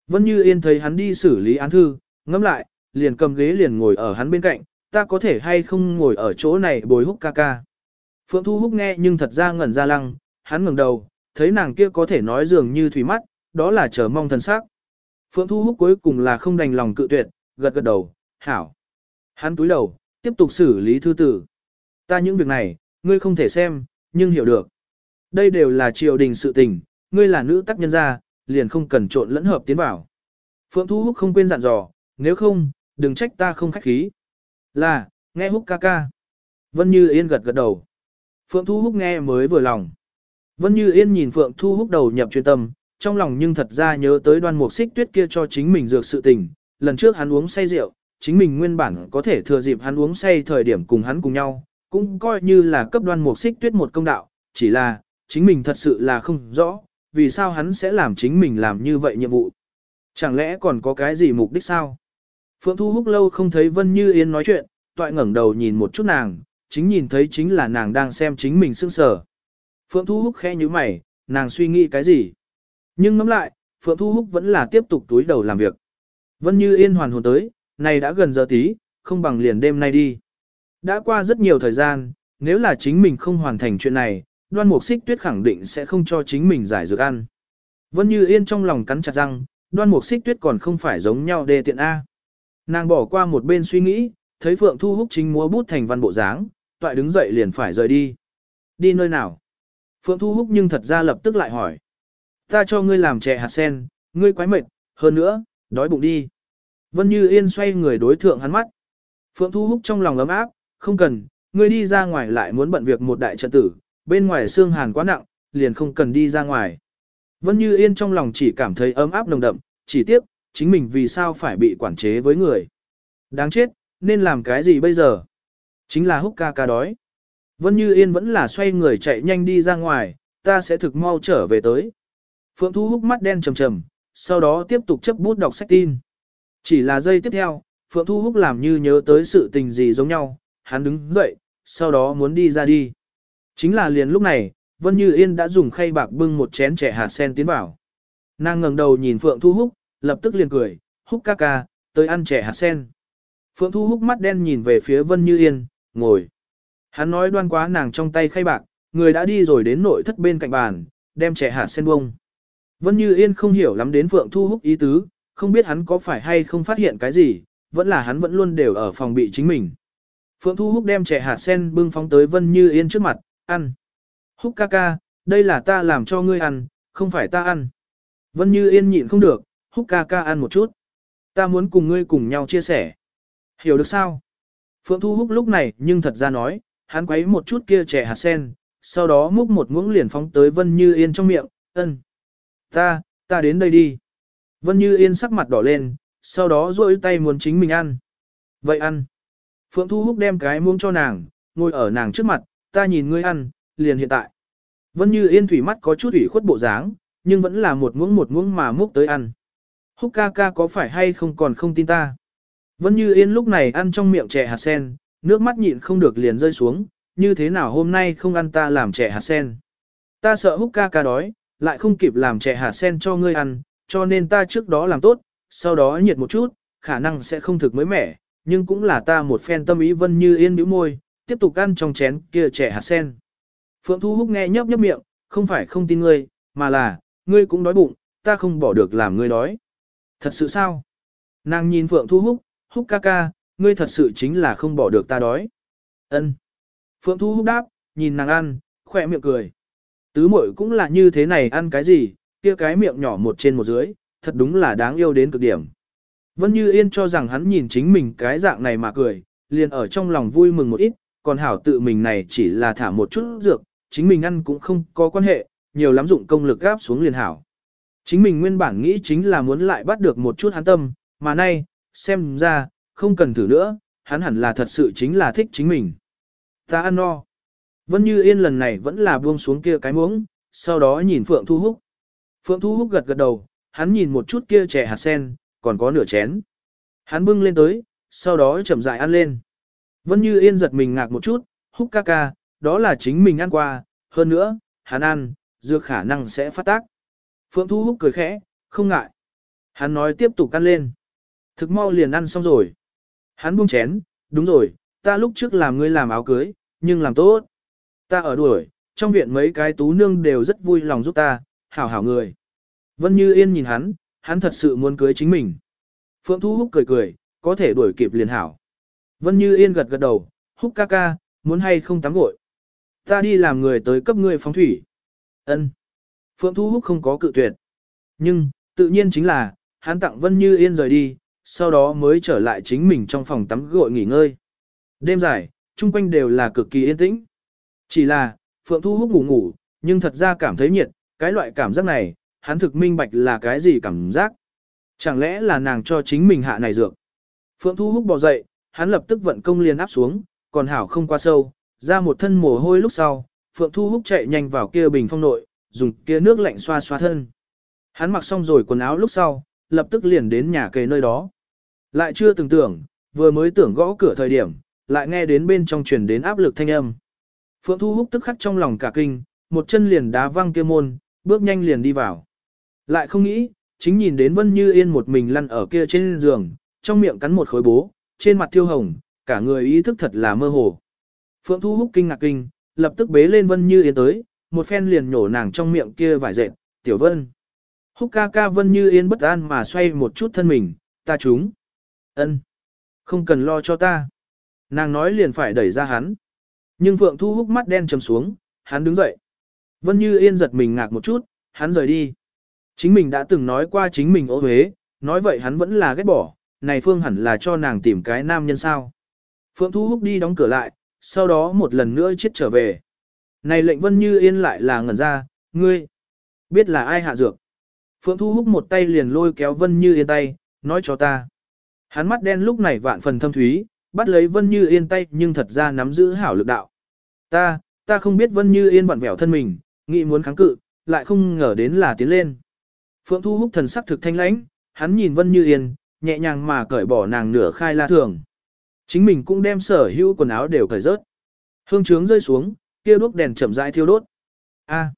S1: Vân Như Yên thấy hắn đi xử lý án thư, ngẫm lại, liền cầm ghế liền ngồi ở hắn bên cạnh, ta có thể hay không ngồi ở chỗ này bồi húc ca ca. Phượng Thu Húc nghe nhưng thật ra ngẩn ra lăng, hắn ngẩng đầu, thấy nàng kia có thể nói dường như thủy mắt, đó là chờ mong thần sắc. Phượng Thu Húc cuối cùng là không đành lòng cự tuyệt, gật gật đầu, hảo. Hắn túi đầu, tiếp tục xử lý thư tử. Ta những việc này, ngươi không thể xem, nhưng hiểu được. Đây đều là triều đình sự tình, ngươi là nữ tác nhân gia, liền không cần trộn lẫn hợp tiến vào. Phượng Thu Húc không quên dặn dò, nếu không, đừng trách ta không khách khí. Là, nghe Húc ca ca. Vân Như Yên gật gật đầu. Phượng Thu Húc nghe mới vừa lòng. Vân Như Yên nhìn Phượng Thu Húc đầu nhập chuyên tâm, trong lòng nhưng thật ra nhớ tới đoan mục xích tuyết kia cho chính mình dược sự tình. Lần trước hắn uống say rượu, chính mình nguyên bản có thể thừa dịp hắn uống say thời điểm cùng hắn cùng nhau, cũng coi như là cấp đoan mục xích tuyết một công đạo, chỉ là, chính mình thật sự là không rõ, vì sao hắn sẽ làm chính mình làm như vậy nhiệm vụ. Chẳng lẽ còn có cái gì mục đích sao? Phượng Thu Húc lâu không thấy Vân Như Yên nói chuyện, toại ngẩng đầu nhìn một chút nàng, chính nhìn thấy chính là nàng đang xem chính mình sương sờ. Phượng Thu Húc khẽ như mày, nàng suy nghĩ cái gì? Nhưng ngẫm lại, Phượng Thu Húc vẫn là tiếp tục túi đầu làm việc. Vân Như Yên hoàn hồn tới, này đã gần giờ tí, không bằng liền đêm nay đi. Đã qua rất nhiều thời gian, nếu là chính mình không hoàn thành chuyện này, đoan mục xích tuyết khẳng định sẽ không cho chính mình giải dược ăn. Vân Như Yên trong lòng cắn chặt răng, đoan mục xích tuyết còn không phải giống nhau đề tiện A. Nàng bỏ qua một bên suy nghĩ, thấy Phượng Thu Húc chính múa bút thành văn bộ dáng, toại đứng dậy liền phải rời đi. Đi nơi nào? Phượng Thu Húc nhưng thật ra lập tức lại hỏi. Ta cho ngươi làm trẻ hạt sen, ngươi quái mệt, hơn nữa, đói bụng đi. Vân Như Yên xoay người đối thượng hắn mắt. Phượng Thu Húc trong lòng ấm áp, không cần, ngươi đi ra ngoài lại muốn bận việc một đại trận tử, bên ngoài xương hàn quá nặng, liền không cần đi ra ngoài. Vân Như Yên trong lòng chỉ cảm thấy ấm áp nồng đậm, chỉ tiếc, chính mình vì sao phải bị quản chế với người. Đáng chết, nên làm cái gì bây giờ? Chính là húc ca ca đói. Vân Như Yên vẫn là xoay người chạy nhanh đi ra ngoài, ta sẽ thực mau trở về tới. Phượng Thu húc mắt đen trầm trầm, sau đó tiếp tục chấp bút đọc sách tin. Chỉ là giây tiếp theo, Phượng Thu húc làm như nhớ tới sự tình gì giống nhau, hắn đứng dậy, sau đó muốn đi ra đi. Chính là liền lúc này, Vân Như Yên đã dùng khay bạc bưng một chén trẻ hạt sen tiến vào. Nàng ngẩng đầu nhìn Phượng Thu Húc, lập tức liền cười, Húc ca ca, tới ăn trẻ hạt sen. Phượng Thu Húc mắt đen nhìn về phía Vân Như Yên, ngồi. Hắn nói đoan quá nàng trong tay khay bạc, người đã đi rồi đến nội thất bên cạnh bàn, đem trẻ hạt sen bông. Vân Như Yên không hiểu lắm đến Phượng Thu Húc ý tứ, không biết hắn có phải hay không phát hiện cái gì, vẫn là hắn vẫn luôn đều ở phòng bị chính mình. Phượng Thu Húc đem trẻ hạt sen bưng phóng tới Vân Như Yên trước mặt, ăn. Húc ca ca, đây là ta làm cho ngươi ăn, không phải ta ăn. Vân Như Yên nhịn không được, Húc ca ca ăn một chút. Ta muốn cùng ngươi cùng nhau chia sẻ. Hiểu được sao? Phượng Thu Húc lúc này nhưng thật ra nói, hắn quấy một chút kia trẻ hạt sen, sau đó múc một muỗng liền phóng tới Vân Như Yên trong miệng, ân. Ta, ta đến đây đi. Vân Như Yên sắc mặt đỏ lên, sau đó duỗi tay muốn chính mình ăn. Vậy ăn. Phượng Thu Húc đem cái muỗng cho nàng, ngồi ở nàng trước mặt, ta nhìn ngươi ăn, liền hiện tại. Vân Như Yên thủy mắt có chút ủy khuất bộ dáng, nhưng vẫn là một muỗng một muỗng mà múc tới ăn. Húc ca ca có phải hay không còn không tin ta? Vân Như Yên lúc này ăn trong miệng trẻ hạt sen, nước mắt nhịn không được liền rơi xuống, như thế nào hôm nay không ăn ta làm trẻ hạt sen? Ta sợ húc ca ca đói, lại không kịp làm trẻ hạt sen cho ngươi ăn, cho nên ta trước đó làm tốt, sau đó nhiệt một chút, khả năng sẽ không thực mới mẻ, nhưng cũng là ta một phen tâm ý Vân Như Yên bĩu môi, tiếp tục ăn trong chén kia trẻ hạt sen. Phượng Thu Húc nghe nhấp nhấp miệng, không phải không tin ngươi, mà là, ngươi cũng đói bụng, ta không bỏ được làm ngươi đói. Thật sự sao? Nàng nhìn Phượng Thu Húc, Húc ca ca, ngươi thật sự chính là không bỏ được ta đói. Ân. Phượng Thu Húc đáp, nhìn nàng ăn, khỏe miệng cười. Tứ muội cũng là như thế này ăn cái gì, kia cái miệng nhỏ một trên một dưới, thật đúng là đáng yêu đến cực điểm. Vân Như Yên cho rằng hắn nhìn chính mình cái dạng này mà cười, liền ở trong lòng vui mừng một ít, còn hảo tự mình này chỉ là thả một chút dược, chính mình ăn cũng không có quan hệ, nhiều lắm dụng công lực gáp xuống liền hảo. Chính mình nguyên bản nghĩ chính là muốn lại bắt được một chút hắn tâm, mà nay, xem ra, không cần thử nữa, hắn hẳn là thật sự chính là thích chính mình. Ta ăn no. Vân Như Yên lần này vẫn là buông xuống kia cái muỗng, sau đó nhìn Phượng Thu Húc. Phượng Thu Húc gật gật đầu, hắn nhìn một chút kia trẻ hạt sen, còn có nửa chén. Hắn bưng lên tới, sau đó chậm rãi ăn lên. Vân Như Yên giật mình ngạc một chút, Húc ca ca, đó là chính mình ăn qua, hơn nữa, hắn ăn, dược khả năng sẽ phát tác. Phượng Thu Húc cười khẽ, không ngại. Hắn nói tiếp tục ăn lên. Thực mau liền ăn xong rồi. Hắn buông chén, đúng rồi, ta lúc trước làm ngươi làm áo cưới, nhưng làm tốt. Ta ở đuổi, trong viện mấy cái tú nương đều rất vui lòng giúp ta, hảo hảo người. Vân Như Yên nhìn hắn, hắn thật sự muốn cưới chính mình. Phượng Thu Húc cười cười, có thể đuổi kịp liền hảo. Vân Như Yên gật gật đầu, Húc ca ca, muốn hay không tắm gội. Ta đi làm người tới cấp ngươi phóng thủy. Ân. Phượng Thu Húc không có cự tuyệt. Nhưng, tự nhiên chính là, hắn tặng Vân Như Yên rời đi, sau đó mới trở lại chính mình trong phòng tắm gội nghỉ ngơi. Đêm dài, chung quanh đều là cực kỳ yên tĩnh. Chỉ là, Phượng Thu Húc ngủ ngủ, nhưng thật ra cảm thấy nhiệt, cái loại cảm giác này, hắn thực minh bạch là cái gì cảm giác. Chẳng lẽ là nàng cho chính mình hạ này dược. Phượng Thu Húc bò dậy, hắn lập tức vận công liền áp xuống, còn hảo không qua sâu, ra một thân mồ hôi lúc sau, Phượng Thu Húc chạy nhanh vào kia bình phong nội, dùng kia nước lạnh xoa xoa thân. Hắn mặc xong rồi quần áo lúc sau, lập tức liền đến nhà kề nơi đó. Lại chưa từng tưởng, vừa mới tưởng gõ cửa thời điểm, lại nghe đến bên trong truyền đến áp lực thanh âm. Phượng Thu Húc tức khắc trong lòng cả kinh, một chân liền đá văng kia môn, bước nhanh liền đi vào. Lại không nghĩ, chính nhìn đến Vân Như Yên một mình lăn ở kia trên giường, trong miệng cắn một khối bố, trên mặt thiêu hồng, cả người ý thức thật là mơ hồ. Phượng Thu Húc kinh ngạc kinh, lập tức bế lên Vân Như Yên tới, một phen liền nhổ nàng trong miệng kia vải dệt, "Tiểu Vân." Húc ca ca Vân Như Yên bất an mà xoay một chút thân mình, "Ta chúng." "Ân." "Không cần lo cho ta." Nàng nói liền phải đẩy ra hắn. Nhưng Phượng Thu hút mắt đen trầm xuống, hắn đứng dậy. Vân Như Yên giật mình ngạc một chút, hắn rời đi. Chính mình đã từng nói qua chính mình ô huế, nói vậy hắn vẫn là ghét bỏ, này Phương hẳn là cho nàng tìm cái nam nhân sao. Phượng Thu Húc đi đóng cửa lại, sau đó một lần nữa chết trở về. Này lệnh Vân Như Yên lại là ngẩn ra, ngươi, biết là ai hạ dược. Phượng Thu Húc một tay liền lôi kéo Vân Như Yên tay, nói cho ta. Hắn mắt đen lúc này vạn phần thâm thúy, bắt lấy Vân Như Yên tay nhưng thật ra nắm giữ hảo lực đạo. Ta, ta không biết Vân Như Yên vặn vẹo thân mình, nghĩ muốn kháng cự, lại không ngờ đến là tiến lên. Phượng Thu Húc thần sắc thực thanh lãnh, hắn nhìn Vân Như Yên, nhẹ nhàng mà cởi bỏ nàng nửa khai la thường. Chính mình cũng đem sở hữu quần áo đều cởi rớt. Hương trướng rơi xuống, kia đuốc đèn chậm rãi thiêu đốt. A.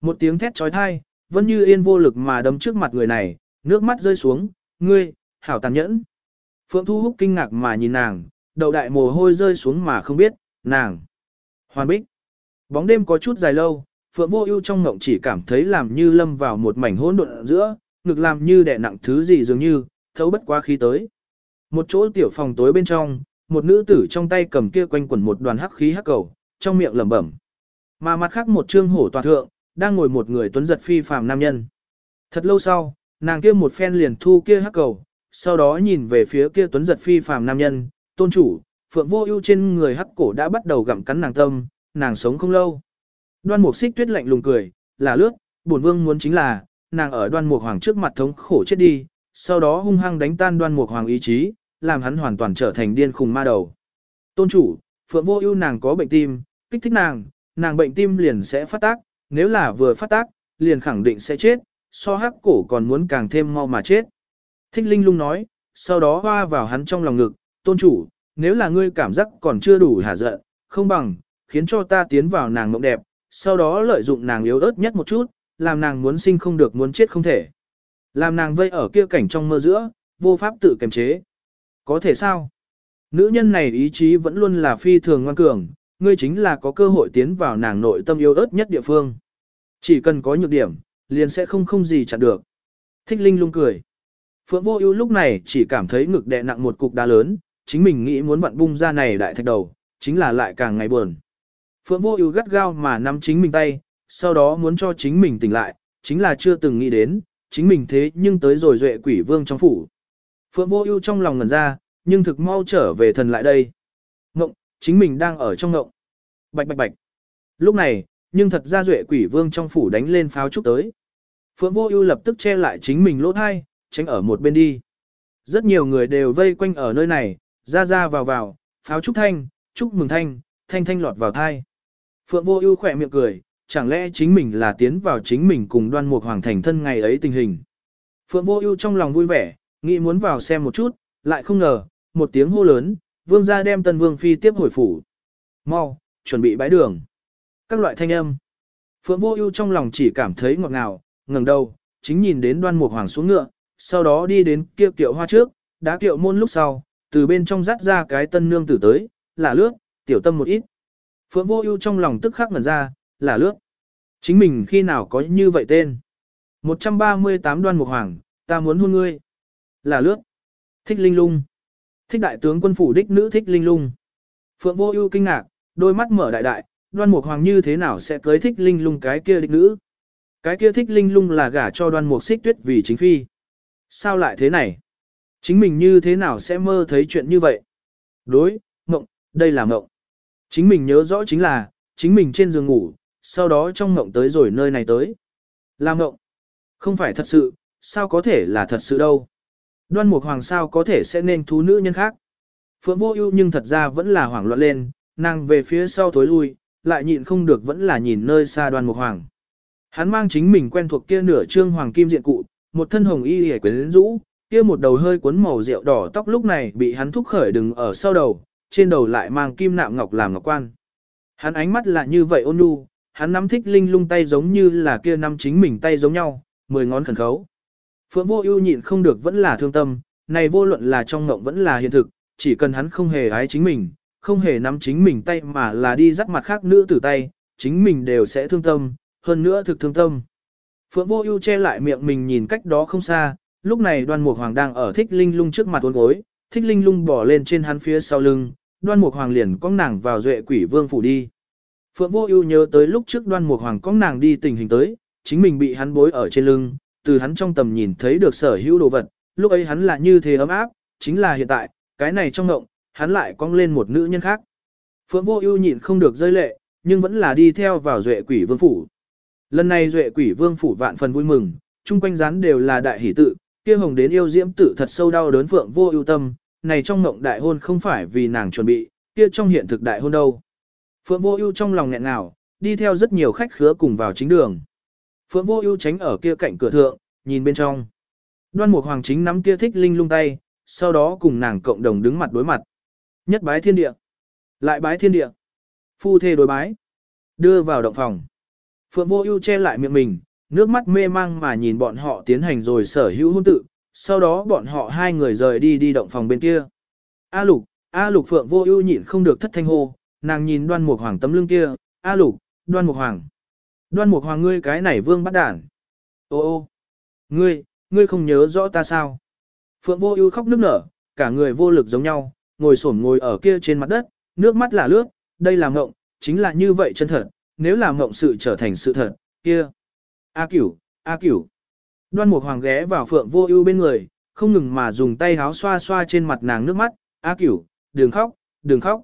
S1: một tiếng thét chói tai, Vân Như Yên vô lực mà đấm trước mặt người này, nước mắt rơi xuống, ngươi, hảo tàn nhẫn. Phượng Thu Húc kinh ngạc mà nhìn nàng, đầu đại mồ hôi rơi xuống mà không biết, nàng. Hoàn bích. Bóng đêm có chút dài lâu, Phượng Vô Ưu trong ngộng chỉ cảm thấy làm như lâm vào một mảnh hỗn độn giữa, ngực làm như đè nặng thứ gì dường như, thấu bất quá khí tới. Một chỗ tiểu phòng tối bên trong, một nữ tử trong tay cầm kia quanh quẩn một đoàn hắc khí hắc cầu, trong miệng lẩm bẩm. Mà mặt khác một trương hổ tòa thượng, đang ngồi một người tuấn giật phi phàm nam nhân. Thật lâu sau, nàng kia một phen liền thu kia hắc cầu, sau đó nhìn về phía kia tuấn giật phi phàm nam nhân, tôn chủ, phượng vô ưu trên người hắc cổ đã bắt đầu gặm cắn nàng tâm, nàng sống không lâu. Đoan mục xích tuyết lạnh lùng cười, là lướt, bổn vương muốn chính là, nàng ở đoan mục hoàng trước mặt thống khổ chết đi, sau đó hung hăng đánh tan đoan mục hoàng ý chí, làm hắn hoàn toàn trở thành điên khùng ma đầu. Tôn chủ, phượng vô ưu nàng có bệnh tim, kích thích nàng, nàng bệnh tim liền sẽ phát tác, nếu là vừa phát tác, liền khẳng định sẽ chết, so hắc cổ còn muốn càng thêm mau mà chết. Thích Linh lung nói, sau đó hoa vào hắn trong lòng ngực, tôn chủ, nếu là ngươi cảm giác còn chưa đủ hả giận, không bằng, khiến cho ta tiến vào nàng mộng đẹp, sau đó lợi dụng nàng yếu ớt nhất một chút, làm nàng muốn sinh không được muốn chết không thể. Làm nàng vây ở kia cảnh trong mơ giữa, vô pháp tự kiềm chế. Có thể sao? Nữ nhân này ý chí vẫn luôn là phi thường ngoan cường, ngươi chính là có cơ hội tiến vào nàng nội tâm yếu ớt nhất địa phương. Chỉ cần có nhược điểm, liền sẽ không không gì chặn được. Thích Linh lung cười. Phượng Vô Ưu lúc này chỉ cảm thấy ngực đè nặng một cục đá lớn, chính mình nghĩ muốn vặn bung ra này đại thạch đầu, chính là lại càng ngày buồn. Phượng Vô Ưu gắt gao mà nắm chính mình tay, sau đó muốn cho chính mình tỉnh lại, chính là chưa từng nghĩ đến, chính mình thế nhưng tới rồi duệ quỷ vương trong phủ. Phượng Vô Ưu trong lòng ngẩn ra, nhưng thực mau trở về thần lại đây. Ngộng, chính mình đang ở trong ngộng. Bạch bạch bạch. Lúc này, nhưng thật ra duệ quỷ vương trong phủ đánh lên pháo trúc tới. Phượng Vô Ưu lập tức che lại chính mình lỗ tai, tránh ở một bên đi. Rất nhiều người đều vây quanh ở nơi này, ra ra vào vào, pháo trúc thanh, chúc mừng thanh, thanh thanh lọt vào tai. Phượng Vô Ưu khẽ miệng cười, chẳng lẽ chính mình là tiến vào chính mình cùng Đoan Mục Hoàng thành thân ngày ấy tình hình. Phượng Vô Ưu trong lòng vui vẻ, nghĩ muốn vào xem một chút, lại không ngờ, một tiếng hô lớn, vương gia đem Tân Vương phi tiếp hồi phủ. Mau, chuẩn bị bãi đường. Các loại thanh âm. Phượng Vô Ưu trong lòng chỉ cảm thấy ngọt ngào, ngẩng đầu, chính nhìn đến Đoan Mục Hoàng xuống ngựa, sau đó đi đến kia kiệu hoa trước, đá kiệu môn lúc sau, từ bên trong dắt ra cái tân nương tử tới, là lướt, tiểu tâm một ít. Phượng Vô Ưu trong lòng tức khắc ngẩn ra, là lướt. Chính mình khi nào có như vậy tên? 138 Đoan Mục Hoàng, ta muốn hôn ngươi. Là lướt. Thích Linh Lung. Thích đại tướng quân phủ đích nữ Thích Linh Lung. Phượng Vô Ưu kinh ngạc, đôi mắt mở đại đại, Đoan Mục Hoàng như thế nào sẽ cưới Thích Linh Lung cái kia đích nữ? Cái kia Thích Linh Lung là gả cho Đoan Mục Xích Tuyết vì chính phi. Sao lại thế này? Chính mình như thế nào sẽ mơ thấy chuyện như vậy? Đối, mộng, đây là mộng. Chính mình nhớ rõ chính là, chính mình trên giường ngủ, sau đó trong ngộng tới rồi nơi này tới. Là ngộng Không phải thật sự, sao có thể là thật sự đâu. Đoan Mục Hoàng sao có thể sẽ nên thú nữ nhân khác. Phượng Vô Ưu nhưng thật ra vẫn là hoảng loạn lên, nàng về phía sau thối lui, lại nhịn không được vẫn là nhìn nơi xa Đoan Mục Hoàng. Hắn mang chính mình quen thuộc kia nửa trương hoàng kim diện cụ, một thân hồng y hề quyến rũ, kia một đầu hơi cuốn màu rượu đỏ tóc lúc này bị hắn thúc khởi đứng ở sau đầu, trên đầu lại mang kim nạm ngọc làm ngọc quan. Hắn ánh mắt là như vậy ôn nhu, hắn nắm thích linh lung tay giống như là kia nắm chính mình tay giống nhau, mười ngón khẩn khấu. Phượng vô ưu nhịn không được vẫn là thương tâm, này vô luận là trong ngộng vẫn là hiện thực, chỉ cần hắn không hề ái chính mình, không hề nắm chính mình tay mà là đi dắt mặt khác nữ tử tay, chính mình đều sẽ thương tâm, hơn nữa thực thương tâm. Phượng vô ưu che lại miệng mình nhìn cách đó không xa, lúc này đoan mục hoàng đang ở thích linh lung trước mặt uốn gối, thích linh lung bỏ lên trên hắn phía sau lưng, đoan mục hoàng liền cong nàng vào duệ quỷ vương phủ đi. Phượng vô ưu nhớ tới lúc trước đoan mục hoàng cong nàng đi tình hình tới, chính mình bị hắn bối ở trên lưng, từ hắn trong tầm nhìn thấy được sở hữu đồ vật, lúc ấy hắn là như thế ấm áp, chính là hiện tại, cái này trong ngộng, hắn lại cong lên một nữ nhân khác. Phượng vô ưu nhịn không được rơi lệ, nhưng vẫn là đi theo vào duệ quỷ vương phủ. Lần này duệ quỷ vương phủ vạn phần vui mừng, chung quanh rán đều là đại hỷ tự, kia hồng đến yêu diễm tử thật sâu đau đớn Phượng vô ưu tâm, này trong ngộng đại hôn không phải vì nàng chuẩn bị, kia trong hiện thực đại hôn đâu. Phượng vô ưu trong lòng nghẹn ngào, đi theo rất nhiều khách khứa cùng vào chính đường. Phượng vô ưu tránh ở kia cạnh cửa thượng, nhìn bên trong. Đoan Mục Hoàng chính nắm kia thích linh lung tay, sau đó cùng nàng cộng đồng đứng mặt đối mặt. Nhất bái thiên địa, lại bái thiên địa. Phu thê đối bái, đưa vào động phòng. Phượng Vô Ưu che lại miệng mình, nước mắt mê mang mà nhìn bọn họ tiến hành rồi sở hữu hôn tự, sau đó bọn họ hai người rời đi đi động phòng bên kia. A Lục, A Lục Phượng Vô Ưu nhịn không được thất thanh hô, nàng nhìn Đoan Mục Hoàng tấm lưng kia, "A Lục, Đoan Mục Hoàng." "Đoan Mục Hoàng ngươi cái này vương bắt đản." "Ô ô, ngươi, ngươi không nhớ rõ ta sao?" Phượng Vô Ưu khóc nức nở, cả người vô lực giống nhau, ngồi xổm ngồi ở kia trên mặt đất, nước mắt là lướt, đây là mộng, chính là như vậy chân thật, nếu là mộng sự trở thành sự thật, kia. A Cửu, A Cửu. Đoan Mục Hoàng ghé vào Phượng Vô Ưu bên người, không ngừng mà dùng tay áo xoa xoa trên mặt nàng nước mắt, "A Cửu, đừng khóc, đừng khóc."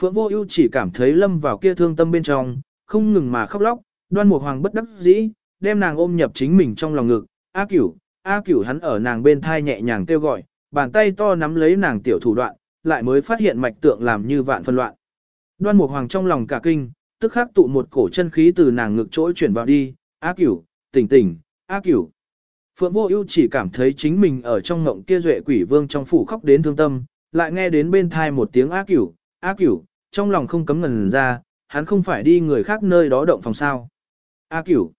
S1: Phượng Vô Ưu chỉ cảm thấy lâm vào kia thương tâm bên trong, không ngừng mà khóc lóc, Đoan Mục Hoàng bất đắc dĩ, đem nàng ôm nhập chính mình trong lòng ngực, "A Cửu, A Cửu hắn ở nàng bên thai nhẹ nhàng kêu gọi, bàn tay to nắm lấy nàng tiểu thủ đoạn, lại mới phát hiện mạch tượng làm như vạn phân loạn. Đoan Mục Hoàng trong lòng cả kinh, tức khắc tụ một cổ chân khí từ nàng ngực trỗi chuyển vào đi, "A Cửu, tỉnh tỉnh, A Cửu." Phượng Vô Ưu chỉ cảm thấy chính mình ở trong ngộng kia duệ quỷ vương trong phủ khóc đến thương tâm, lại nghe đến bên tai một tiếng "A Cửu, A Cửu", trong lòng không cấm ngẩn ra, hắn không phải đi người khác nơi đó động phòng sao? "A Cửu."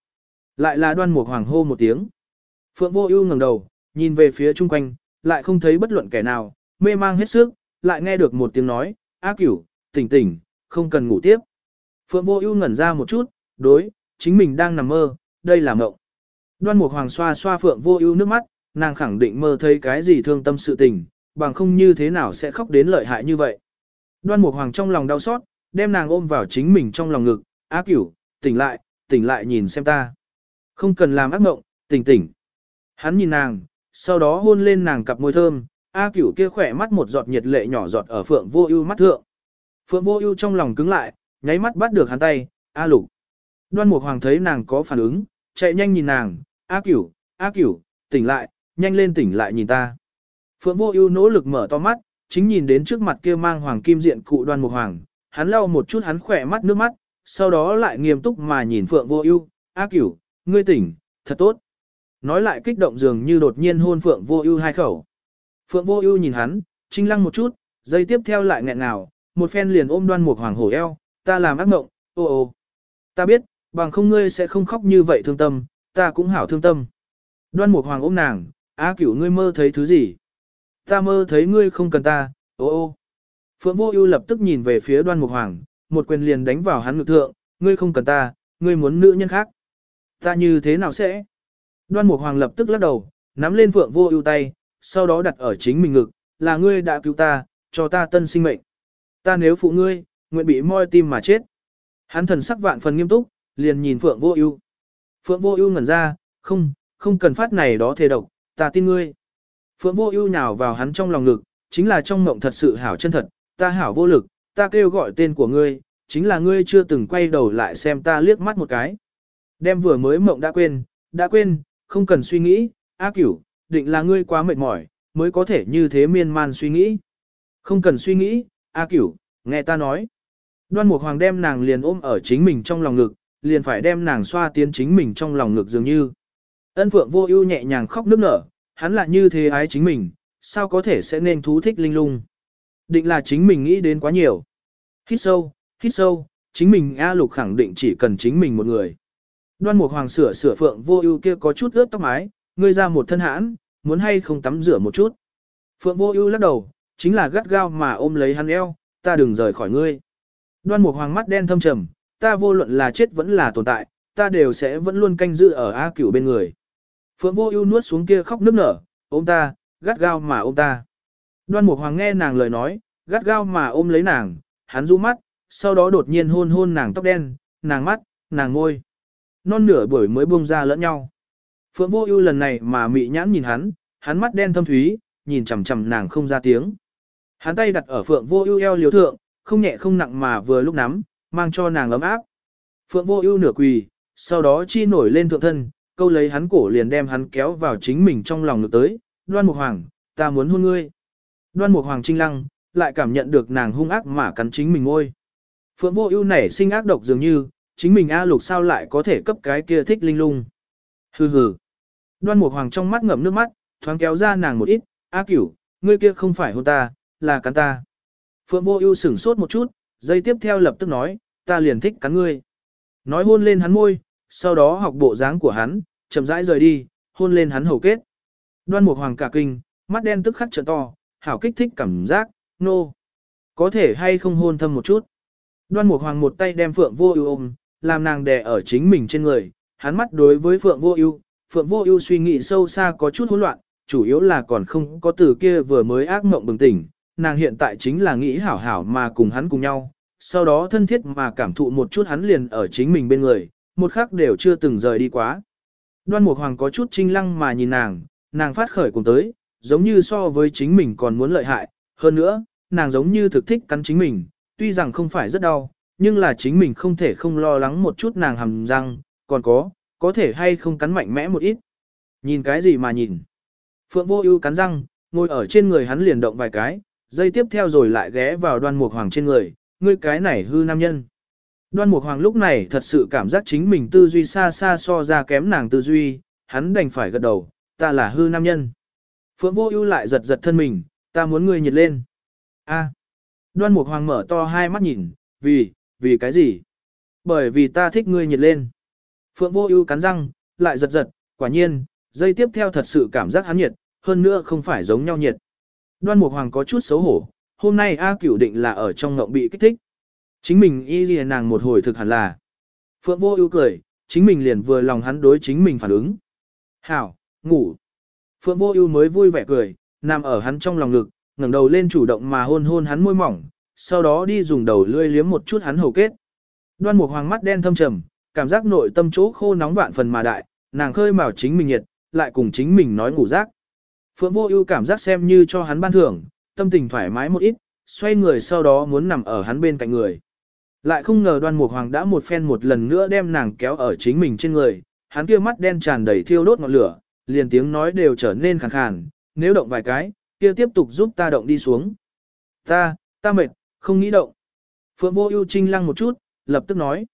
S1: Lại là Đoan Mục Hoàng hô một tiếng. Phượng Vô Ưu ngẩng đầu, nhìn về phía chung quanh, lại không thấy bất luận kẻ nào, mê mang hết sức, lại nghe được một tiếng nói, "A Cửu, tỉnh tỉnh, không cần ngủ tiếp." Phượng Vô Ưu ngẩn ra một chút, đối, chính mình đang nằm mơ, đây là mộng. Đoan Mục Hoàng xoa xoa Phượng Vô Ưu nước mắt, nàng khẳng định mơ thấy cái gì thương tâm sự tình, bằng không như thế nào sẽ khóc đến lợi hại như vậy. Đoan Mục Hoàng trong lòng đau xót, đem nàng ôm vào chính mình trong lòng ngực, "A Cửu, tỉnh lại, tỉnh lại nhìn xem ta." Không cần làm ác mộng, tỉnh tỉnh. Hắn nhìn nàng, sau đó hôn lên nàng cặp môi thơm, A Cửu kia khỏe mắt một giọt nhiệt lệ nhỏ giọt ở Phượng Vô Ưu mắt thượng. Phượng Vô Ưu trong lòng cứng lại, nháy mắt bắt được hắn tay, "A Lục." Đoan Mục Hoàng thấy nàng có phản ứng, chạy nhanh nhìn nàng, "A Cửu, A Cửu, tỉnh lại, nhanh lên tỉnh lại nhìn ta." Phượng Vô Ưu nỗ lực mở to mắt, chính nhìn đến trước mặt kia mang hoàng kim diện cụ Đoan Mục Hoàng, hắn lau một chút hắn khỏe mắt nước mắt, sau đó lại nghiêm túc mà nhìn Phượng Vô Ưu, "A Cửu, ngươi tỉnh, thật tốt." Nói lại kích động dường như đột nhiên hôn Phượng Vô Ưu hai khẩu. Phượng Vô Ưu nhìn hắn, trinh lăng một chút, giây tiếp theo lại nghẹn ngào, một phen liền ôm Đoan Mục Hoàng hổ eo, "Ta làm ác mộng, ô ô. Ta biết, bằng không ngươi sẽ không khóc như vậy thương tâm, ta cũng hảo thương tâm." Đoan Mục Hoàng ôm nàng, "A Cửu ngươi mơ thấy thứ gì?" "Ta mơ thấy ngươi không cần ta." Ô ô. Phượng Vô Ưu lập tức nhìn về phía Đoan Mục Hoàng, một quyền liền đánh vào hắn ngực thượng, "Ngươi không cần ta, ngươi muốn nữ nhân khác." "Ta như thế nào sẽ?" Đoan Mục Hoàng lập tức lắc đầu, nắm lên Phượng Vô Ưu tay, sau đó đặt ở chính mình ngực, "Là ngươi đã cứu ta, cho ta tân sinh mệnh. Ta nếu phụ ngươi, nguyện bị moi tim mà chết." Hắn thần sắc vạn phần nghiêm túc, liền nhìn Phượng Vô Ưu. Phượng Vô Ưu ngẩn ra, "Không, không cần phát này đó thề độc, ta tin ngươi." Phượng Vô Ưu nhào vào hắn trong lòng ngực, chính là trong mộng thật sự hảo chân thật, ta hảo vô lực, ta kêu gọi tên của ngươi, chính là ngươi chưa từng quay đầu lại xem ta liếc mắt một cái. Đem vừa mới mộng đã quên, đã quên, không cần suy nghĩ, A Cửu, định là ngươi quá mệt mỏi, mới có thể như thế miên man suy nghĩ. Không cần suy nghĩ, A Cửu, nghe ta nói. Đoan Mục Hoàng đem nàng liền ôm ở chính mình trong lòng ngực, liền phải đem nàng xoa tiến chính mình trong lòng ngực dường như. Ân Phượng vô ưu nhẹ nhàng khóc nức nở, hắn là như thế ái chính mình, sao có thể sẽ nên thú thích linh lung. Định là chính mình nghĩ đến quá nhiều. Hít sâu, hít sâu, chính mình A Lục khẳng định chỉ cần chính mình một người. Đoan Mục Hoàng sửa sửa Phượng Vô Ưu kia có chút ướt tóc mái, ngươi ra một thân hãn, muốn hay không tắm rửa một chút. Phượng Vô Ưu lắc đầu, chính là gắt gao mà ôm lấy hắn eo, ta đừng rời khỏi ngươi. Đoan Mục Hoàng mắt đen thâm trầm, ta vô luận là chết vẫn là tồn tại, ta đều sẽ vẫn luôn canh giữ ở A Cửu bên người. Phượng Vô Ưu nuốt xuống kia khóc nức nở, ôm ta, gắt gao mà ôm ta. Đoan Mục Hoàng nghe nàng lời nói, gắt gao mà ôm lấy nàng, hắn du mắt, sau đó đột nhiên hôn hôn nàng tóc đen, nàng mắt, nàng môi, Non nửa buổi mới buông ra lẫn nhau. Phượng vô ưu lần này mà mị nhãn nhìn hắn, hắn mắt đen thâm thúy, nhìn chằm chằm nàng không ra tiếng. Hắn tay đặt ở Phượng vô ưu eo liếu thượng, không nhẹ không nặng mà vừa lúc nắm, mang cho nàng ấm áp. Phượng vô ưu nửa quỳ, sau đó chi nổi lên thượng thân, câu lấy hắn cổ liền đem hắn kéo vào chính mình trong lòng ngược tới, đoan mục hoàng, ta muốn hôn ngươi. Đoan mục hoàng trinh lăng, lại cảm nhận được nàng hung ác mà cắn chính mình ngôi. Phượng vô ưu nảy sinh ác độc dường như, chính mình A lục sao lại có thể cấp cái kia thích linh lung. Hừ hừ. Đoan mục hoàng trong mắt ngậm nước mắt, thoáng kéo ra nàng một ít, A cửu, ngươi kia không phải hôn ta, là cắn ta. Phượng vô ưu sửng sốt một chút, dây tiếp theo lập tức nói, ta liền thích cắn ngươi. Nói hôn lên hắn môi, sau đó học bộ dáng của hắn, chậm rãi rời đi, hôn lên hắn hầu kết. Đoan mục hoàng cả kinh, mắt đen tức khắc trợn to, hảo kích thích cảm giác, nô. No. Có thể hay không hôn thâm một chút. Đoan mục hoàng một tay đem phượng vô ưu ôm, làm nàng đè ở chính mình trên người, hắn mắt đối với phượng vô ưu, phượng vô ưu suy nghĩ sâu xa có chút hỗn loạn, chủ yếu là còn không có từ kia vừa mới ác mộng bừng tỉnh, nàng hiện tại chính là nghĩ hảo hảo mà cùng hắn cùng nhau, sau đó thân thiết mà cảm thụ một chút hắn liền ở chính mình bên người, một khắc đều chưa từng rời đi quá. Đoan Mục Hoàng có chút trinh lăng mà nhìn nàng, nàng phát khởi cùng tới, giống như so với chính mình còn muốn lợi hại, hơn nữa, nàng giống như thực thích cắn chính mình, tuy rằng không phải rất đau, nhưng là chính mình không thể không lo lắng một chút nàng hầm răng, còn có, có thể hay không cắn mạnh mẽ một ít. Nhìn cái gì mà nhìn? Phượng Vô Ưu cắn răng, ngồi ở trên người hắn liền động vài cái, dây tiếp theo rồi lại ghé vào Đoan Mục Hoàng trên người, ngươi cái này hư nam nhân. Đoan Mục Hoàng lúc này thật sự cảm giác chính mình tư duy xa xa so ra kém nàng tư duy, hắn đành phải gật đầu, ta là hư nam nhân. Phượng Vô Ưu lại giật giật thân mình, ta muốn ngươi nhiệt lên. A. Đoan Mục Hoàng mở to hai mắt nhìn, vì, vì cái gì? Bởi vì ta thích ngươi nhiệt lên. Phượng Vô Ưu cắn răng, lại giật giật, quả nhiên, dây tiếp theo thật sự cảm giác hắn nhiệt, hơn nữa không phải giống nhau nhiệt. Đoan Mục Hoàng có chút xấu hổ, hôm nay A Cửu định là ở trong ngộng bị kích thích. Chính mình y lìa nàng một hồi thực hẳn là. Phượng vô ưu cười, chính mình liền vừa lòng hắn đối chính mình phản ứng. Hảo, ngủ. Phượng vô ưu mới vui vẻ cười, nằm ở hắn trong lòng ngực, ngẩng đầu lên chủ động mà hôn hôn hắn môi mỏng, sau đó đi dùng đầu lưỡi liếm một chút hắn hầu kết. Đoan Mục Hoàng mắt đen thâm trầm, cảm giác nội tâm chỗ khô nóng vạn phần mà đại, nàng khơi mào chính mình nhiệt, lại cùng chính mình nói ngủ giấc. Phượng Vô Ưu cảm giác xem như cho hắn ban thưởng, tâm tình thoải mái một ít, xoay người sau đó muốn nằm ở hắn bên cạnh người. Lại không ngờ đoan mục hoàng đã một phen một lần nữa đem nàng kéo ở chính mình trên người, hắn kia mắt đen tràn đầy thiêu đốt ngọn lửa, liền tiếng nói đều trở nên khàn khàn, nếu động vài cái, kia tiếp tục giúp ta động đi xuống. Ta, ta mệt, không nghĩ động. Phượng vô ưu trinh lăng một chút, lập tức nói.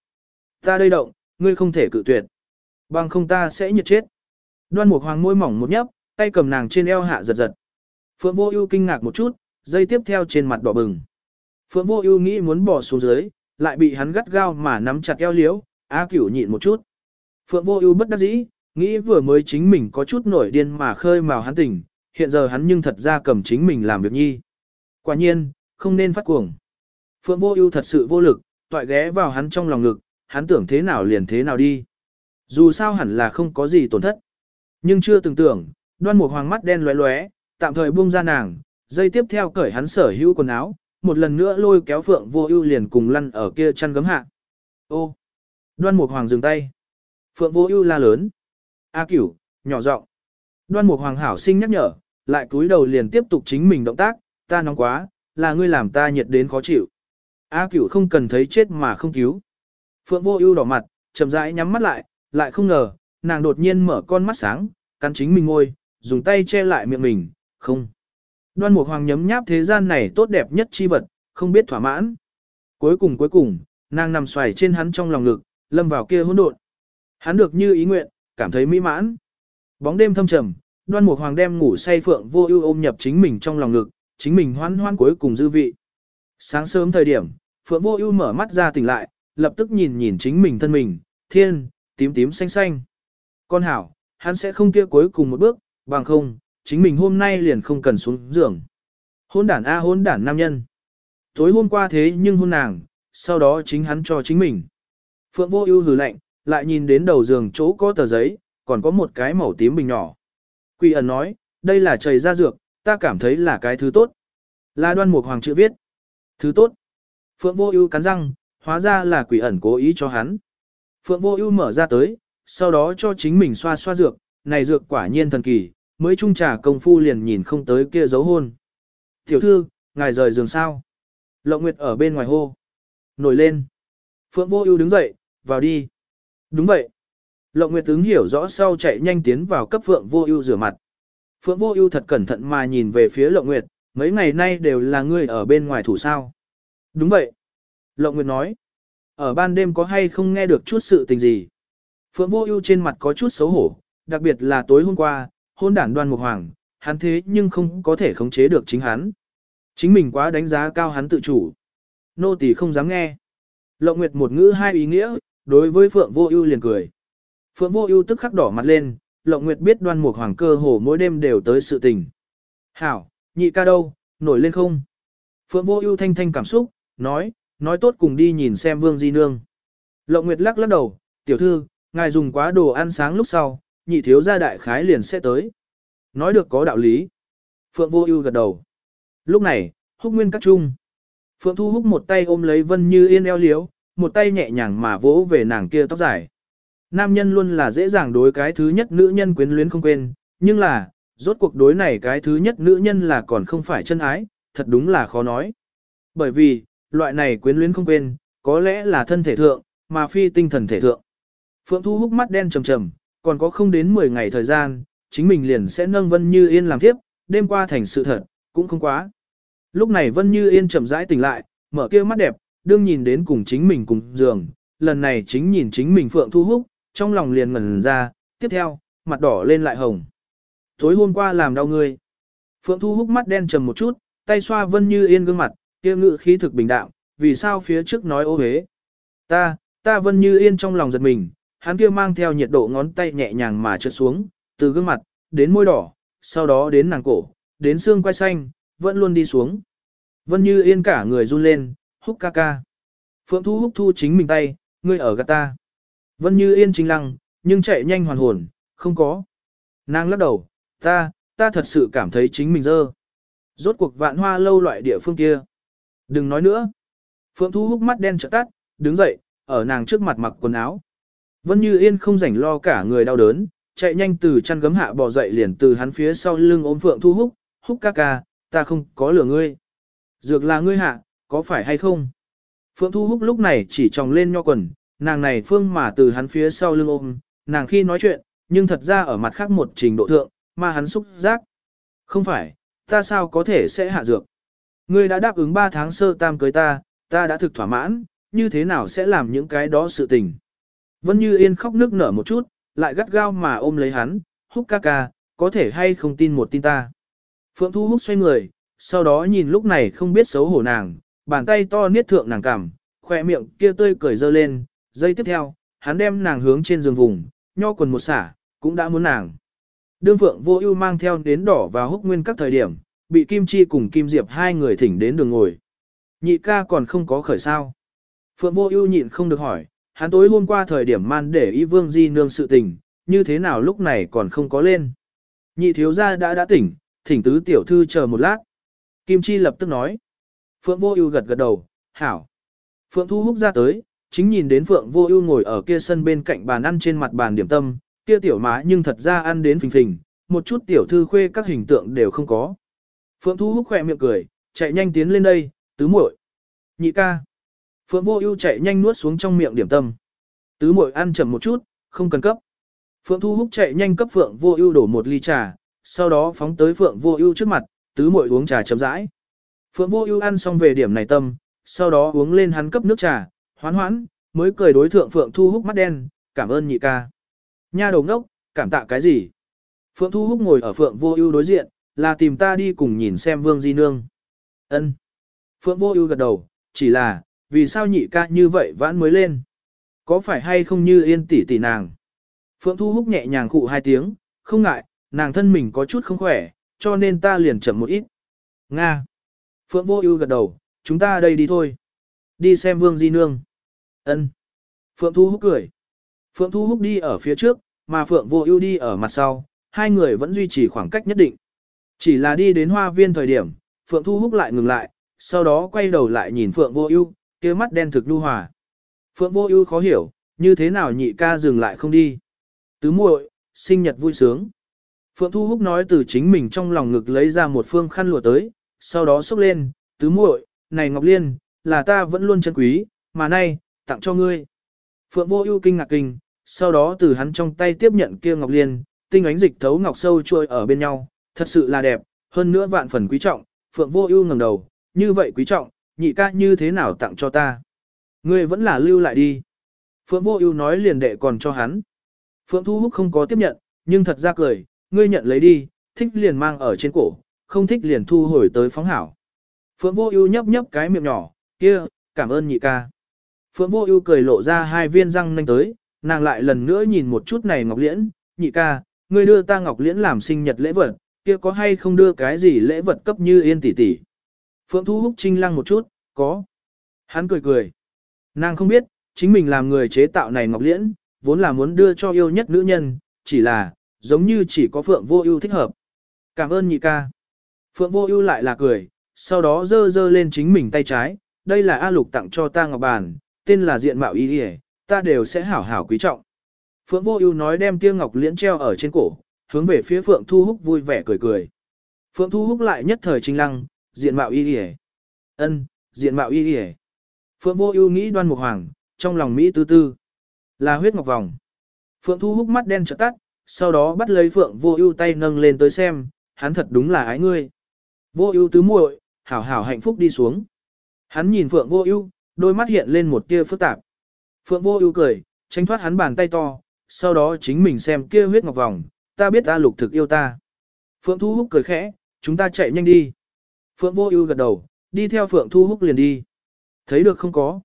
S1: Ta đây động, ngươi không thể cự tuyệt. Bằng không ta sẽ nhiệt chết. Đoan mục hoàng môi mỏng một nhấp, tay cầm nàng trên eo hạ giật giật. Phượng vô ưu kinh ngạc một chút, dây tiếp theo trên mặt đỏ bừng. Phượng vô ưu nghĩ muốn bỏ xuống dưới, lại bị hắn gắt gao mà nắm chặt eo liếu, A Cửu nhịn một chút. Phượng Vô Ưu bất đắc dĩ, nghĩ vừa mới chính mình có chút nổi điên mà khơi mào hắn tỉnh, hiện giờ hắn nhưng thật ra cầm chính mình làm việc nhi. Quả nhiên, không nên phát cuồng. Phượng Vô Ưu thật sự vô lực, toại ghé vào hắn trong lòng ngực, hắn tưởng thế nào liền thế nào đi. Dù sao hẳn là không có gì tổn thất. Nhưng chưa từng tưởng, Đoan một Hoàng mắt đen lóe lóe, tạm thời buông ra nàng, dây tiếp theo cởi hắn sở hữu quần áo, một lần nữa lôi kéo Phượng Vô Ưu liền cùng lăn ở kia chăn gấm hạ. Ô. Đoan một Hoàng dừng tay. Phượng Vô Ưu la lớn. A Cửu, nhỏ giọng. Đoan một Hoàng hảo sinh nhắc nhở, lại cúi đầu liền tiếp tục chính mình động tác, ta nóng quá, là ngươi làm ta nhiệt đến khó chịu. A Cửu không cần thấy chết mà không cứu. Phượng Vô Ưu đỏ mặt, chậm rãi nhắm mắt lại, lại không ngờ, nàng đột nhiên mở con mắt sáng, cắn chính mình ngôi, dùng tay che lại miệng mình, không. Đoan Mục Hoàng nhấm nháp thế gian này tốt đẹp nhất chi vật, không biết thỏa mãn. Cuối cùng cuối cùng, nàng nằm xoài trên hắn trong lòng ngực, lâm vào kia hỗn độn. Hắn được như ý nguyện, cảm thấy mỹ mãn. Bóng đêm thâm trầm, Đoan Mục Hoàng đem ngủ say phượng vô ưu ôm nhập chính mình trong lòng ngực, chính mình hoan hoan cuối cùng dư vị. Sáng sớm thời điểm, Phượng Vô Ưu mở mắt ra tỉnh lại, lập tức nhìn nhìn chính mình thân mình, thiên, tím tím xanh xanh. Con hảo, hắn sẽ không kia cuối cùng một bước, bằng không, chính mình hôm nay liền không cần xuống giường. Hôn đản A hôn đản nam nhân. Tối hôm qua thế nhưng hôn nàng, sau đó chính hắn cho chính mình. Phượng vô ưu hừ lạnh, lại nhìn đến đầu giường chỗ có tờ giấy, còn có một cái màu tím bình nhỏ. Quỷ ẩn nói, đây là trời ra dược, ta cảm thấy là cái thứ tốt. Là đoan mục hoàng chữ viết. Thứ tốt. Phượng Vô Ưu cắn răng, hóa ra là quỷ ẩn cố ý cho hắn. Phượng Vô Ưu mở ra tới, sau đó cho chính mình xoa xoa dược, này dược quả nhiên thần kỳ, mới trung trà công phu liền nhìn không tới kia dấu hôn. "Tiểu thư, ngài rời giường sao?" Lộng Nguyệt ở bên ngoài hô. "Nổi lên." Phượng Vô Ưu đứng dậy, "Vào đi." "Đúng vậy." Lộng Nguyệt ứng hiểu rõ sau chạy nhanh tiến vào cấp Phượng Vô Ưu rửa mặt. Phượng Vô Ưu thật cẩn thận mà nhìn về phía Lộng Nguyệt, mấy ngày nay đều là ngươi ở bên ngoài thủ sao? Đúng vậy. Lộng Nguyệt nói. Ở ban đêm có hay không nghe được chút sự tình gì? Phượng Vô Ưu trên mặt có chút xấu hổ, đặc biệt là tối hôm qua, hôn đản Đoan Mục Hoàng, hắn thế nhưng không có thể khống chế được chính hắn. Chính mình quá đánh giá cao hắn tự chủ. Nô tỳ không dám nghe. Lộng Nguyệt một ngữ hai ý nghĩa, đối với Phượng Vô Ưu liền cười. Phượng Vô Ưu tức khắc đỏ mặt lên, Lộng Nguyệt biết Đoan Mục Hoàng cơ hồ mỗi đêm đều tới sự tình. "Hảo, nhị ca đâu, nổi lên không?" Phượng Vô Ưu thanh thanh cảm xúc, nói, nói tốt cùng đi nhìn xem Vương Di nương. Lộng Nguyệt lắc lắc đầu, "Tiểu thư, ngài dùng quá đồ ăn sáng lúc sau, nhị thiếu gia đại khái liền sẽ tới." Nói được có đạo lý. Phượng Vô Ưu gật đầu. Lúc này, Húc Nguyên các trung. Phượng Thu Húc một tay ôm lấy Vân Như Yên eo liếu, một tay nhẹ nhàng mà vỗ về nàng kia tóc dài. Nam nhân luôn là dễ dàng đối cái thứ nhất nữ nhân quyến luyến không quên, nhưng là, rốt cuộc đối này cái thứ nhất nữ nhân là còn không phải chân ái, thật đúng là khó nói. Bởi vì, loại này quyến luyến không quên, có lẽ là thân thể thượng, mà phi tinh thần thể thượng. Phượng Thu húc mắt đen trầm trầm, còn có không đến 10 ngày thời gian, chính mình liền sẽ nâng Vân Như Yên làm tiếp, đêm qua thành sự thật, cũng không quá. Lúc này Vân Như Yên chậm rãi tỉnh lại, mở kia mắt đẹp, đương nhìn đến cùng chính mình cùng giường, lần này chính nhìn chính mình Phượng Thu Húc, trong lòng liền ngẩn ra, tiếp theo, mặt đỏ lên lại hồng. Tối hôm qua làm đau ngươi. Phượng Thu Húc mắt đen trầm một chút, tay xoa Vân Như Yên gương mặt, kia ngự khí thực bình đạm, vì sao phía trước nói ô hế. Ta, ta Vân Như Yên trong lòng giật mình, hắn kia mang theo nhiệt độ ngón tay nhẹ nhàng mà trượt xuống, từ gương mặt, đến môi đỏ, sau đó đến nàng cổ, đến xương quai xanh, vẫn luôn đi xuống. Vân Như Yên cả người run lên, húc ca ca. Phượng Thu húc thu chính mình tay, ngươi ở gạt ta. Vân Như Yên chính lăng, nhưng chạy nhanh hoàn hồn, không có. Nàng lắc đầu, ta, ta thật sự cảm thấy chính mình dơ. Rốt cuộc vạn hoa lâu loại địa phương kia. Đừng nói nữa. Phượng Thu hút mắt đen trợ tắt, đứng dậy, ở nàng trước mặt mặc quần áo. Vân Như Yên không rảnh lo cả người đau đớn, chạy nhanh từ chăn gấm hạ bò dậy liền từ hắn phía sau lưng ôm Phượng Thu hút, hút ca ca, ta không có lửa ngươi. Dược là ngươi hạ, có phải hay không? Phượng Thu hút lúc này chỉ tròng lên nho quần, nàng này phương mà từ hắn phía sau lưng ôm, nàng khi nói chuyện, nhưng thật ra ở mặt khác một trình độ thượng, mà hắn xúc giác. Không phải, ta sao có thể sẽ hạ dược. Ngươi đã đáp ứng 3 tháng sơ tam cưới ta, ta đã thực thỏa mãn, như thế nào sẽ làm những cái đó sự tình. Vân Như Yên khóc nước nở một chút, lại gắt gao mà ôm lấy hắn, húc ca ca, có thể hay không tin một tin ta. Phượng Thu Húc xoay người, sau đó nhìn lúc này không biết xấu hổ nàng, bàn tay to niết thượng nàng cằm, khoe miệng kia tươi cười dơ lên, Giây tiếp theo, hắn đem nàng hướng trên giường vùng, nho quần một xả, cũng đã muốn nàng. Đương Phượng Vô Ưu mang theo đến đỏ và húc nguyên các thời điểm, bị Kim Chi cùng Kim Diệp hai người thỉnh đến đường ngồi. Nhị ca còn không có khởi sao. Phượng Vô Ưu nhịn không được hỏi, hắn tối hôm qua thời điểm man để ý Vương Di nương sự tình, như thế nào lúc này còn không có lên. Nhị thiếu gia đã đã tỉnh, thỉnh tứ tiểu thư chờ một lát. Kim Chi lập tức nói. Phượng Vô Ưu gật gật đầu, "Hảo." Phượng Thu Húc ra tới, chính nhìn đến Phượng Vô Ưu ngồi ở kia sân bên cạnh bàn ăn trên mặt bàn điểm tâm, kia tiểu má nhưng thật ra ăn đến phình phình, một chút tiểu thư khuê các hình tượng đều không có. Phượng Thu Húc khỏe miệng cười, chạy nhanh tiến lên đây, tứ muội. Nhị ca. Phượng Vô Ưu chạy nhanh nuốt xuống trong miệng điểm tâm. Tứ muội ăn chậm một chút, không cần cấp. Phượng Thu Húc chạy nhanh cấp Phượng Vô Ưu đổ một ly trà, sau đó phóng tới Phượng Vô Ưu trước mặt, tứ muội uống trà chậm rãi. Phượng Vô Ưu ăn xong về điểm này tâm, sau đó uống lên hắn cấp nước trà, hoán hoãn, mới cười đối thượng Phượng Thu Húc mắt đen, cảm ơn nhị ca. Nha đầu ngốc, cảm tạ cái gì? Phượng Thu Húc ngồi ở Phượng Vô Ưu đối diện, là tìm ta đi cùng nhìn xem Vương Di Nương. Ân. Phượng Vô Ưu gật đầu, chỉ là, vì sao nhị ca như vậy vãn mới lên? Có phải hay không như yên tỷ tỷ nàng? Phượng Thu Húc nhẹ nhàng khụ hai tiếng, không ngại, nàng thân mình có chút không khỏe, cho nên ta liền chậm một ít. Nga. Phượng Vô Ưu gật đầu, chúng ta đây đi thôi. Đi xem Vương Di Nương. Ân. Phượng Thu Húc cười. Phượng Thu Húc đi ở phía trước, mà Phượng Vô Ưu đi ở mặt sau, hai người vẫn duy trì khoảng cách nhất định. Chỉ là đi đến hoa viên thời điểm, Phượng Thu Húc lại ngừng lại, sau đó quay đầu lại nhìn Phượng Vô Ưu, kia mắt đen thực nhu hòa. Phượng Vô Ưu khó hiểu, như thế nào nhị ca dừng lại không đi. Tứ muội, sinh nhật vui sướng. Phượng Thu Húc nói từ chính mình trong lòng ngực lấy ra một phương khăn lụa tới, sau đó xốc lên, tứ muội, này Ngọc Liên, là ta vẫn luôn chân quý, mà nay, tặng cho ngươi. Phượng Vô Ưu kinh ngạc kinh, sau đó từ hắn trong tay tiếp nhận kia Ngọc Liên, tinh ánh dịch thấu ngọc sâu trôi ở bên nhau, thật sự là đẹp, hơn nữa vạn phần quý trọng. Phượng Vô Ưu ngẩng đầu, như vậy quý trọng, nhị ca như thế nào tặng cho ta? Ngươi vẫn là lưu lại đi. Phượng Vô Ưu nói liền đệ còn cho hắn. Phượng Thu Húc không có tiếp nhận, nhưng thật ra cười, ngươi nhận lấy đi, thích liền mang ở trên cổ, không thích liền thu hồi tới phóng hảo. Phượng Vô Ưu nhấp nhấp cái miệng nhỏ, kia, cảm ơn nhị ca. Phượng Vô Ưu cười lộ ra hai viên răng nanh tới, nàng lại lần nữa nhìn một chút này Ngọc Liễn, nhị ca, ngươi đưa ta Ngọc Liễn làm sinh nhật lễ vật, kia có hay không đưa cái gì lễ vật cấp như yên tỷ tỷ. Phượng Thu Húc Trinh lăng một chút, có. Hắn cười cười. Nàng không biết, chính mình làm người chế tạo này Ngọc Liễn, vốn là muốn đưa cho yêu nhất nữ nhân, chỉ là, giống như chỉ có Phượng Vô Ưu thích hợp. Cảm ơn nhị ca. Phượng Vô Ưu lại là cười, sau đó giơ giơ lên chính mình tay trái, đây là A Lục tặng cho ta ngọc bàn, tên là diện mạo y y, ta đều sẽ hảo hảo quý trọng. Phượng Vô Ưu nói đem kia ngọc liễn treo ở trên cổ, hướng về phía Phượng Thu Húc vui vẻ cười cười. Phượng Thu Húc lại nhất thời trinh lăng, diện mạo y y. Ân, diện mạo y y. Phượng Vô Ưu nghĩ Đoan Mục Hoàng, trong lòng mỹ tư tư, là huyết ngọc vòng. Phượng Thu hút mắt đen trợt, tắt, sau đó bắt lấy Phượng Vô Ưu tay nâng lên tới xem, hắn thật đúng là ái ngươi. Vô Ưu tứ muội, hảo hảo hạnh phúc đi xuống. Hắn nhìn Phượng Vô Ưu, đôi mắt hiện lên một tia phức tạp. Phượng Vô Ưu cười, tránh thoát hắn bàn tay to, sau đó chính mình xem kia huyết ngọc vòng, ta biết ta lục thực yêu ta. Phượng Thu Húc cười khẽ, chúng ta chạy nhanh đi. Phượng Vô Ưu gật đầu, đi theo Phượng Thu Húc liền đi. Thấy được không có?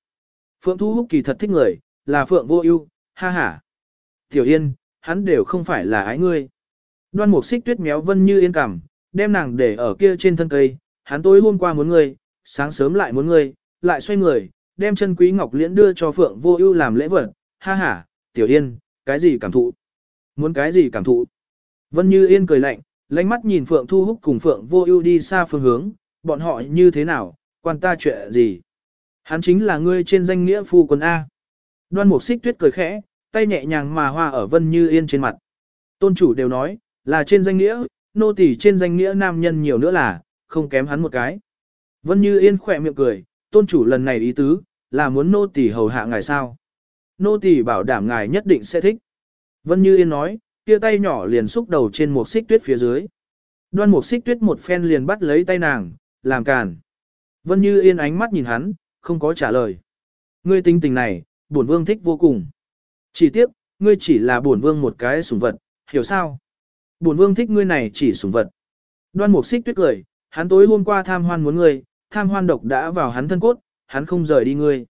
S1: Phượng Thu Húc kỳ thật thích người, là Phượng Vô Ưu, ha ha. Tiểu Yên, hắn đều không phải là ái ngươi. Đoan Mục Xích Tuyết méo Vân Như Yên cằm, đem nàng để ở kia trên thân cây, hắn tối hôm qua muốn ngươi, sáng sớm lại muốn ngươi, lại xoay người, đem chân quý ngọc liễn đưa cho Phượng Vô Ưu làm lễ vật. Ha ha, Tiểu Yên, cái gì cảm thụ? Muốn cái gì cảm thụ? Vân Như Yên cười lạnh, lánh mắt nhìn Phượng Thu Húc cùng Phượng Vô Ưu đi xa phương hướng, bọn họ như thế nào, quan ta chuyện gì? Hắn chính là ngươi trên danh nghĩa phu quân A. Đoan Mục Xích Tuyết cười khẽ, tay nhẹ nhàng mà hoa ở Vân Như Yên trên mặt. Tôn chủ đều nói, là trên danh nghĩa, nô tỳ trên danh nghĩa nam nhân nhiều nữa là, không kém hắn một cái. Vân Như Yên khỏe miệng cười, tôn chủ lần này ý tứ, là muốn nô tỳ hầu hạ ngài sao. Nô tỳ bảo đảm ngài nhất định sẽ thích. Vân Như Yên nói, kia tay nhỏ liền xúc đầu trên một xích tuyết phía dưới. Đoan một xích tuyết một phen liền bắt lấy tay nàng, làm càn. Vân Như Yên ánh mắt nhìn hắn, không có trả lời. Ngươi tính tình này, bổn vương thích vô cùng. Chỉ tiếc, ngươi chỉ là bổn vương một cái sủng vật, hiểu sao? Bổn vương thích ngươi này chỉ sủng vật. Đoan Mục Xích Tuyết cười, hắn tối hôm qua tham hoan muốn ngươi, tham hoan độc đã vào hắn thân cốt, hắn không rời đi ngươi.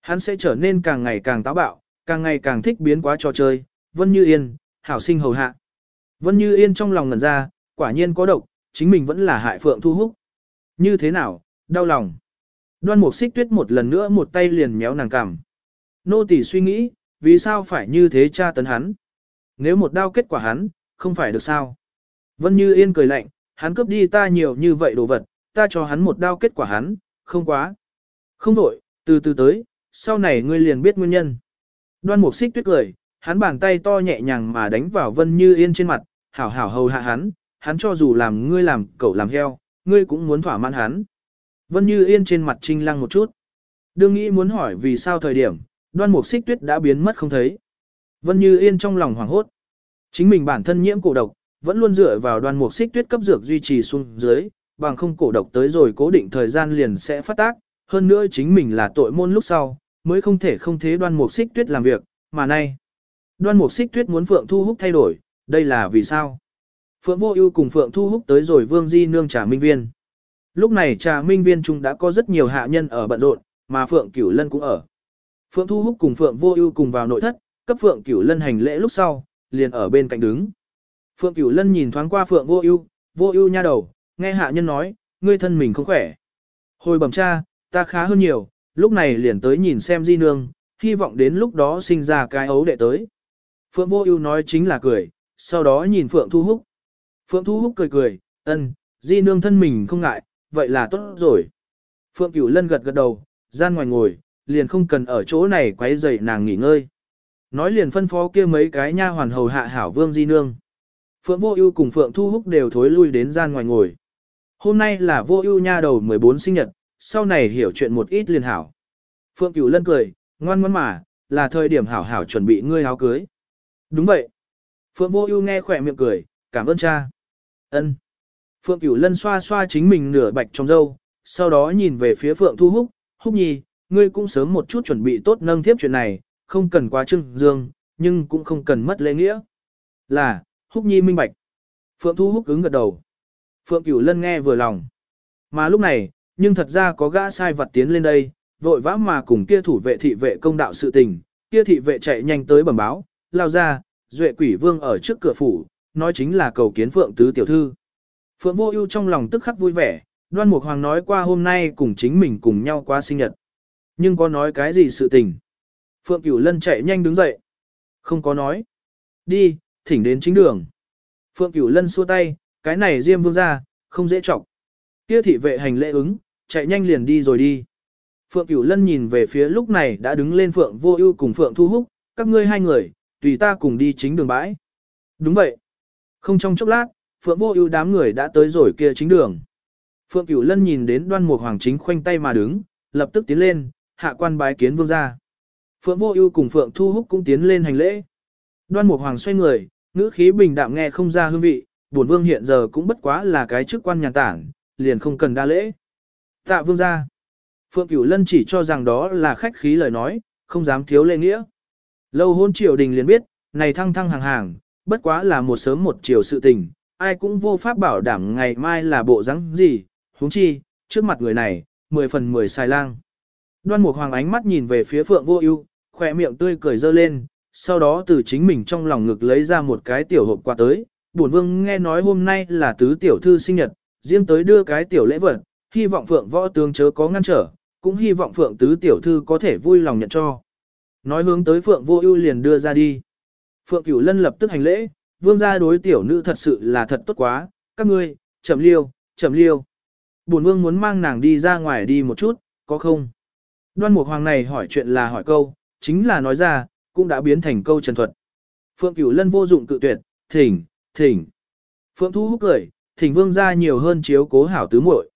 S1: Hắn sẽ trở nên càng ngày càng táo bạo, càng ngày càng thích biến quá trò chơi. Vân Như Yên, hảo sinh hầu hạ. Vân Như Yên trong lòng ngẩn ra, quả nhiên có độc, chính mình vẫn là hại phượng thu hút. Như thế nào, đau lòng. Đoan Mục Xích Tuyết một lần nữa một tay liền méo nàng cằm. Nô tỳ suy nghĩ, vì sao phải như thế tra tấn hắn? Nếu một đao kết quả hắn, không phải được sao? Vân Như Yên cười lạnh, hắn cướp đi ta nhiều như vậy đồ vật, ta cho hắn một đao kết quả hắn, không quá. Không đổi, từ từ tới, sau này ngươi liền biết nguyên nhân. Đoan Mục Xích Tuyết cười, hắn bàn tay to nhẹ nhàng mà đánh vào Vân Như Yên trên mặt, hảo hảo hầu hạ hắn, hắn cho dù làm ngươi làm cậu làm heo, ngươi cũng muốn thỏa mãn hắn. Vân Như Yên trên mặt trinh lăng một chút. Đương nghĩ muốn hỏi vì sao thời điểm, đoan mục xích tuyết đã biến mất không thấy. Vân Như Yên trong lòng hoảng hốt. Chính mình bản thân nhiễm cổ độc, vẫn luôn dựa vào đoan mục xích tuyết cấp dược duy trì xuống dưới, bằng không cổ độc tới rồi cố định thời gian liền sẽ phát tác, hơn nữa chính mình là tội môn lúc sau, mới không thể không thế đoan mục xích tuyết làm việc, mà nay. Đoan mục xích tuyết muốn Phượng Thu Húc thay đổi, đây là vì sao? Phượng Vô Ưu cùng Phượng Thu Húc tới rồi Vương Di nương trà minh viên. Lúc này trà minh viên trung đã có rất nhiều hạ nhân ở bận rộn, mà Phượng Cửu Lân cũng ở. Phượng Thu Húc cùng Phượng Vô Ưu cùng vào nội thất, cấp Phượng Cửu Lân hành lễ lúc sau, liền ở bên cạnh đứng. Phượng Cửu Lân nhìn thoáng qua Phượng Vô Ưu, Vô Ưu nha đầu, nghe hạ nhân nói, ngươi thân mình không khỏe. Hồi bẩm cha, ta khá hơn nhiều, lúc này liền tới nhìn xem Di nương, hy vọng đến lúc đó sinh ra cái ấu đệ tới. Phượng Vô Ưu nói chính là cười, sau đó nhìn Phượng Thu Húc. Phượng Thu Húc cười cười, "Ân, Di nương thân mình không ngại, vậy là tốt rồi. Phượng Cửu Lân gật gật đầu, gian ngoài ngồi, liền không cần ở chỗ này quấy rầy nàng nghỉ ngơi. Nói liền phân phó kia mấy cái nha hoàn hầu hạ hảo vương di nương. Phượng Vô Ưu cùng Phượng Thu Húc đều thối lui đến gian ngoài ngồi. Hôm nay là Vô Ưu nha đầu 14 sinh nhật, sau này hiểu chuyện một ít liền hảo. Phượng Cửu Lân cười, ngoan ngoãn mà, là thời điểm hảo hảo chuẩn bị ngươi áo cưới. Đúng vậy. Phượng Vô Ưu nghe khỏe miệng cười, cảm ơn cha. Ân. Phượng Cửu Lân xoa xoa chính mình nửa bạch trong râu, sau đó nhìn về phía Phượng Thu Húc, Húc Nhi, ngươi cũng sớm một chút chuẩn bị tốt nâng tiếp chuyện này, không cần quá trưng dương, nhưng cũng không cần mất lễ nghĩa. Là, Húc Nhi minh bạch. Phượng Thu Húc cứng gật đầu. Phượng Cửu Lân nghe vừa lòng. Mà lúc này, nhưng thật ra có gã sai vật tiến lên đây, vội vã mà cùng kia thủ vệ thị vệ công đạo sự tình, kia thị vệ chạy nhanh tới bẩm báo, lao ra, duệ quỷ vương ở trước cửa phủ, nói chính là cầu kiến Phượng Tứ Tiểu Thư. Phượng Vô Ưu trong lòng tức khắc vui vẻ, Đoan Mục Hoàng nói qua hôm nay cùng chính mình cùng nhau qua sinh nhật. Nhưng có nói cái gì sự tình? Phượng Cửu Lân chạy nhanh đứng dậy. Không có nói. Đi, thỉnh đến chính đường. Phượng Cửu Lân xua tay, cái này Diêm Vương gia, không dễ trọng. Kia thị vệ hành lễ ứng, chạy nhanh liền đi rồi đi. Phượng Cửu Lân nhìn về phía lúc này đã đứng lên Phượng Vô Ưu cùng Phượng Thu Húc, các ngươi hai người, tùy ta cùng đi chính đường bãi. Đúng vậy. Không trong chốc lát, Phượng Vô Ưu đám người đã tới rồi kia chính đường. Phượng Cửu Lân nhìn đến Đoan Mục Hoàng chính khoanh tay mà đứng, lập tức tiến lên, hạ quan bái kiến vương gia. Phượng Vô Ưu cùng Phượng Thu Húc cũng tiến lên hành lễ. Đoan Mục Hoàng xoay người, ngữ khí bình đạm nghe không ra hương vị, bổn vương hiện giờ cũng bất quá là cái chức quan nhàn tản, liền không cần đa lễ. Tạ vương gia. Phượng Cửu Lân chỉ cho rằng đó là khách khí lời nói, không dám thiếu lễ nghĩa. Lâu hôn triều đình liền biết, này thăng thăng hàng hàng, bất quá là một sớm một chiều sự tình, ai cũng vô pháp bảo đảm ngày mai là bộ rắn gì, huống chi, trước mặt người này, 10 phần 10 xài lang. Đoan Mục Hoàng ánh mắt nhìn về phía Phượng Vô Ưu, khóe miệng tươi cười dơ lên, sau đó từ chính mình trong lòng ngực lấy ra một cái tiểu hộp quà tới. Bổn vương nghe nói hôm nay là tứ tiểu thư sinh nhật, riêng tới đưa cái tiểu lễ vật, hy vọng Phượng võ tướng chớ có ngăn trở, cũng hy vọng Phượng tứ tiểu thư có thể vui lòng nhận cho. Nói hướng tới Phượng Vô Ưu liền đưa ra đi. Phượng Cửu Lân lập tức hành lễ, vương gia đối tiểu nữ thật sự là thật tốt quá, các ngươi, chậm liêu, chậm liêu. Bổn vương muốn mang nàng đi ra ngoài đi một chút, có không? Đoan Mục Hoàng này hỏi chuyện là hỏi câu, chính là nói ra, cũng đã biến thành câu trần thuật. Phượng Cửu Lân vô dụng cự tuyệt, thỉnh, thỉnh. Phượng Thu Húc cười, thỉnh vương gia nhiều hơn chiếu cố hảo tứ muội.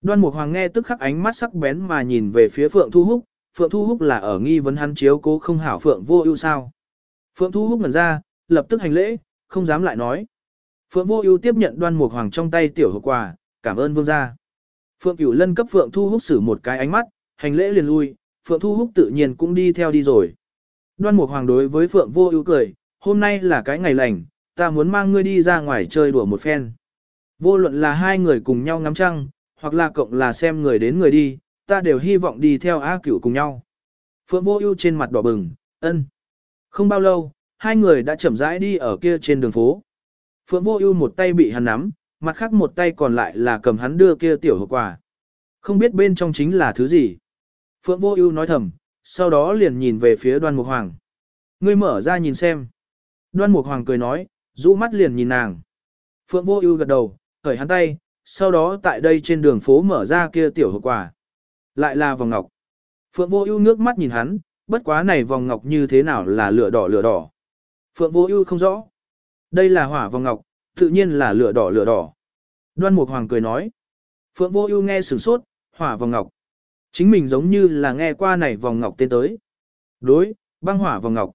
S1: Đoan Mục Hoàng nghe tức khắc ánh mắt sắc bén mà nhìn về phía Phượng Thu Húc, Phượng Thu Húc là ở nghi vấn hắn chiếu cố không hảo Phượng Vô Ưu sao? Phượng Thu Húc ngẩn ra, lập tức hành lễ, không dám lại nói. Phượng Vô Ưu tiếp nhận Đoan Mục Hoàng trong tay tiểu hộp quà, cảm ơn vương gia. Phượng Cửu Lân cấp Phượng Thu Húc sử một cái ánh mắt, hành lễ liền lui, Phượng Thu Húc tự nhiên cũng đi theo đi rồi. Đoan Mục Hoàng đối với Phượng Vô Ưu cười, hôm nay là cái ngày lành, ta muốn mang ngươi đi ra ngoài chơi đùa một phen. Vô luận là hai người cùng nhau ngắm trăng, hoặc là cộng là xem người đến người đi, ta đều hy vọng đi theo A Cửu cùng nhau. Phượng Vô Ưu trên mặt đỏ bừng, ân. Không bao lâu, hai người đã chậm rãi đi ở kia trên đường phố. Phượng Vô Ưu một tay bị hắn nắm, mặt khác một tay còn lại là cầm hắn đưa kia tiểu hộp quà. Không biết bên trong chính là thứ gì. Phượng Vô Ưu nói thầm, sau đó liền nhìn về phía Đoan Mục Hoàng. Ngươi mở ra nhìn xem. Đoan Mục Hoàng cười nói, rũ mắt liền nhìn nàng. Phượng Vô Ưu gật đầu, cởi hắn tay, sau đó tại đây trên đường phố mở ra kia tiểu hộp quà. Lại là vòng ngọc. Phượng Vô Ưu ngước mắt nhìn hắn, bất quá này vòng ngọc như thế nào là lửa đỏ lửa đỏ. Phượng Vô Ưu không rõ. Đây là hỏa vòng ngọc, tự nhiên là lửa đỏ lửa đỏ. Đoan Mục Hoàng cười nói. Phượng Vô Ưu nghe sửng sốt, hỏa vòng ngọc. Chính mình giống như là nghe qua này vòng ngọc tên tới. Đối, băng hỏa vòng ngọc.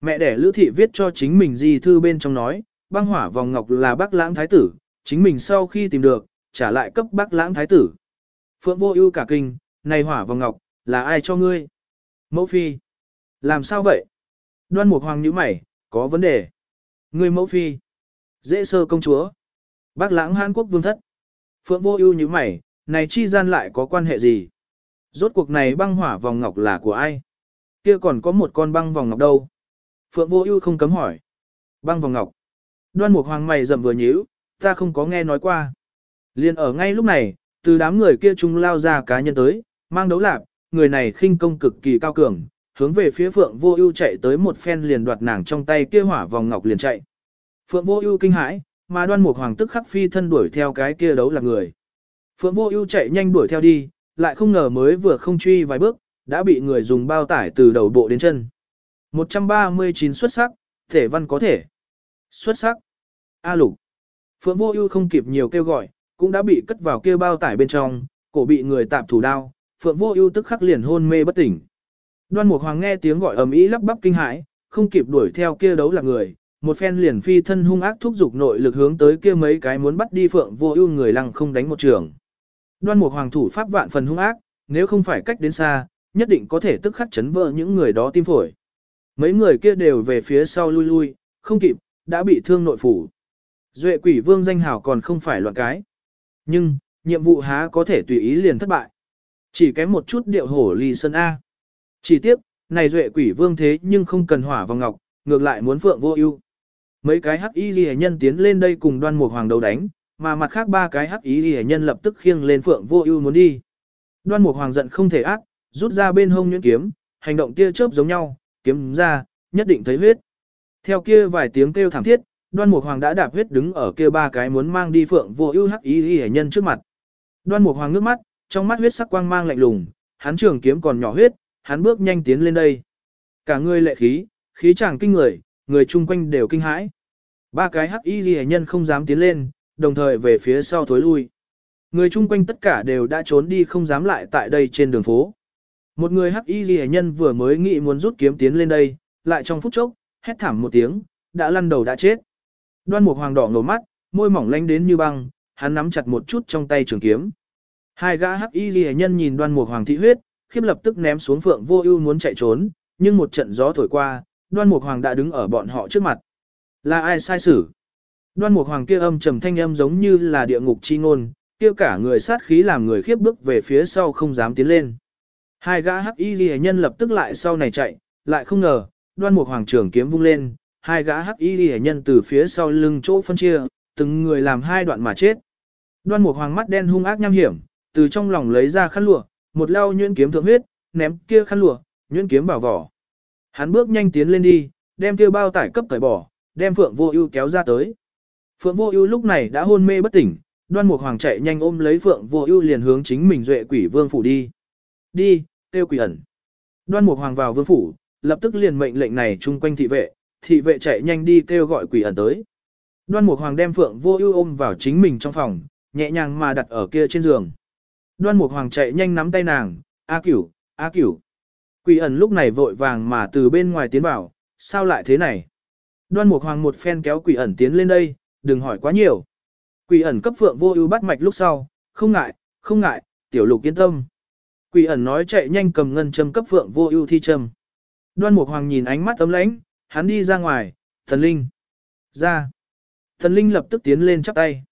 S1: Mẹ đẻ Lữ Thị viết cho chính mình di thư bên trong nói, băng hỏa vòng ngọc là bắc lãng thái tử, chính mình sau khi tìm được, trả lại cấp bắc lãng thái tử. Phượng vô ưu cả kinh, này hỏa vòng ngọc, là ai cho ngươi? Mẫu phi. Làm sao vậy? Đoan Mục Hoàng như mày, có vấn đề. Ngươi mẫu phi. Dễ sơ công chúa. Bác lãng Hàn Quốc vương thất. Phượng vô ưu như mày, này chi gian lại có quan hệ gì? Rốt cuộc này băng hỏa vòng ngọc là của ai? Kia còn có một con băng vòng ngọc đâu? Phượng Vô Ưu không cấm hỏi. Băng vòng ngọc. Đoan Mục Hoàng mày rậm vừa nhíu, ta không có nghe nói qua. Liên ở ngay lúc này, từ đám người kia trung lao ra cá nhân tới, mang đấu lạc, người này khinh công cực kỳ cao cường, hướng về phía Phượng Vô Ưu chạy tới một phen liền đoạt nàng trong tay kia hỏa vòng ngọc liền chạy. Phượng Vô Ưu kinh hãi, mà Đoan Mục Hoàng tức khắc phi thân đuổi theo cái kia đấu là người. Phượng Vô Ưu chạy nhanh đuổi theo đi, lại không ngờ mới vừa không truy vài bước, đã bị người dùng bao tải từ đầu bộ đến chân. 139 xuất sắc, thể văn có thể. Xuất sắc. A lục. Phượng vô ưu không kịp nhiều kêu gọi, cũng đã bị cất vào kia bao tải bên trong, cổ bị người tạm thủ đao, Phượng vô ưu tức khắc liền hôn mê bất tỉnh. Đoan Mục Hoàng nghe tiếng gọi ầm ĩ lắp bắp kinh hãi, không kịp đuổi theo kia đấu là người, một phen liền phi thân hung ác thúc giục nội lực hướng tới kia mấy cái muốn bắt đi Phượng vô ưu người lăng không đánh một trường. Đoan Mục Hoàng thủ pháp vạn phần hung ác, nếu không phải cách đến xa, nhất định có thể tức khắc chấn vỡ những người đó tim phổi. Mấy người kia đều về phía sau lui lui, không kịp, đã bị thương nội phủ. Duệ quỷ vương danh hào còn không phải loạn cái. Nhưng, nhiệm vụ há có thể tùy ý liền thất bại. Chỉ kém một chút điệu hổ ly sơn A. Chỉ tiếp, này duệ quỷ vương thế nhưng không cần hỏa vào ngọc, ngược lại muốn phượng vô ưu. Mấy cái hắc y ghi nhân tiến lên đây cùng đoan mục hoàng đầu đánh, mà mặt khác ba cái hắc y ghi nhân lập tức khiêng lên phượng vô ưu muốn đi. Đoan mục hoàng giận không thể ác, rút ra bên hông nhuyễn kiếm, hành động tia chớp giống nhau, kiếm ra, nhất định thấy huyết. Theo kia vài tiếng kêu thảm thiết, đoan mục hoàng đã đạp huyết đứng ở kia ba cái muốn mang đi phượng vô ưu hắc y ghi nhân trước mặt. Đoan mục hoàng nước mắt, trong mắt huyết sắc quang mang lạnh lùng, hắn trường kiếm còn nhỏ huyết, hắn bước nhanh tiến lên đây. Cả người lệ khí, khí chàng kinh người, người chung quanh đều kinh hãi. Ba cái hắc y ghi nhân không dám tiến lên, đồng thời về phía sau thối lui. Người chung quanh tất cả đều đã trốn đi không dám lại tại đây trên đường phố. Một người hắc y ghi nhân vừa mới nghĩ muốn rút kiếm tiến lên đây, lại trong phút chốc, hét thảm một tiếng, đã lăn đầu đã chết. Đoan một hoàng đỏ ngầu mắt, môi mỏng lanh đến như băng, hắn nắm chặt một chút trong tay trường kiếm. Hai gã hắc y ghi nhân nhìn đoan mục hoàng thị huyết, khiếp lập tức ném xuống phượng vô ưu muốn chạy trốn, nhưng một trận gió thổi qua, đoan mục hoàng đã đứng ở bọn họ trước mặt. Là ai sai xử? Đoan mục hoàng kia âm trầm thanh âm giống như là địa ngục chi ngôn, kia cả người sát khí làm người khiếp bước về phía sau không dám tiến lên. Hai gã hắc y ghi nhân lập tức lại sau này chạy, lại không ngờ, đoan mục hoàng trưởng kiếm vung lên, hai gã hắc y ghi nhân từ phía sau lưng chỗ phân chia, từng người làm hai đoạn mà chết. Đoan mục hoàng mắt đen hung ác nham hiểm, từ trong lòng lấy ra khăn lụa, một lao nhuyễn kiếm thượng huyết, ném kia khăn lụa, nhuyễn kiếm vào vỏ. Hắn bước nhanh tiến lên đi, đem kia bao tải cấp cởi bỏ, đem Phượng Vô Ưu kéo ra tới. Phượng Vô Ưu lúc này đã hôn mê bất tỉnh, Đoan Mục Hoàng chạy nhanh ôm lấy Phượng Vô Ưu liền hướng chính mình Duệ Quỷ Vương phủ đi. Đi, tiêu quỷ ẩn. Đoan Mục Hoàng vào vương phủ, lập tức liền mệnh lệnh này chung quanh thị vệ, thị vệ chạy nhanh đi kêu gọi quỷ ẩn tới. Đoan Mục Hoàng đem Phượng Vô Ưu ôm vào chính mình trong phòng, nhẹ nhàng mà đặt ở kia trên giường. Đoan Mục Hoàng chạy nhanh nắm tay nàng, "A Cửu, A Cửu." Quỷ ẩn lúc này vội vàng mà từ bên ngoài tiến vào, "Sao lại thế này?" Đoan Mục Hoàng một phen kéo Quỷ ẩn tiến lên đây, "Đừng hỏi quá nhiều." Quỷ ẩn cấp Phượng Vô Ưu bắt mạch lúc sau, "Không ngại, không ngại, tiểu Lục yên tâm." Quỷ ẩn nói chạy nhanh cầm ngân châm cấp Phượng Vô Ưu thi châm. Đoan Mục Hoàng nhìn ánh mắt ấm lãnh, hắn đi ra ngoài, "Thần Linh." "Ra." Thần Linh lập tức tiến lên chắp tay.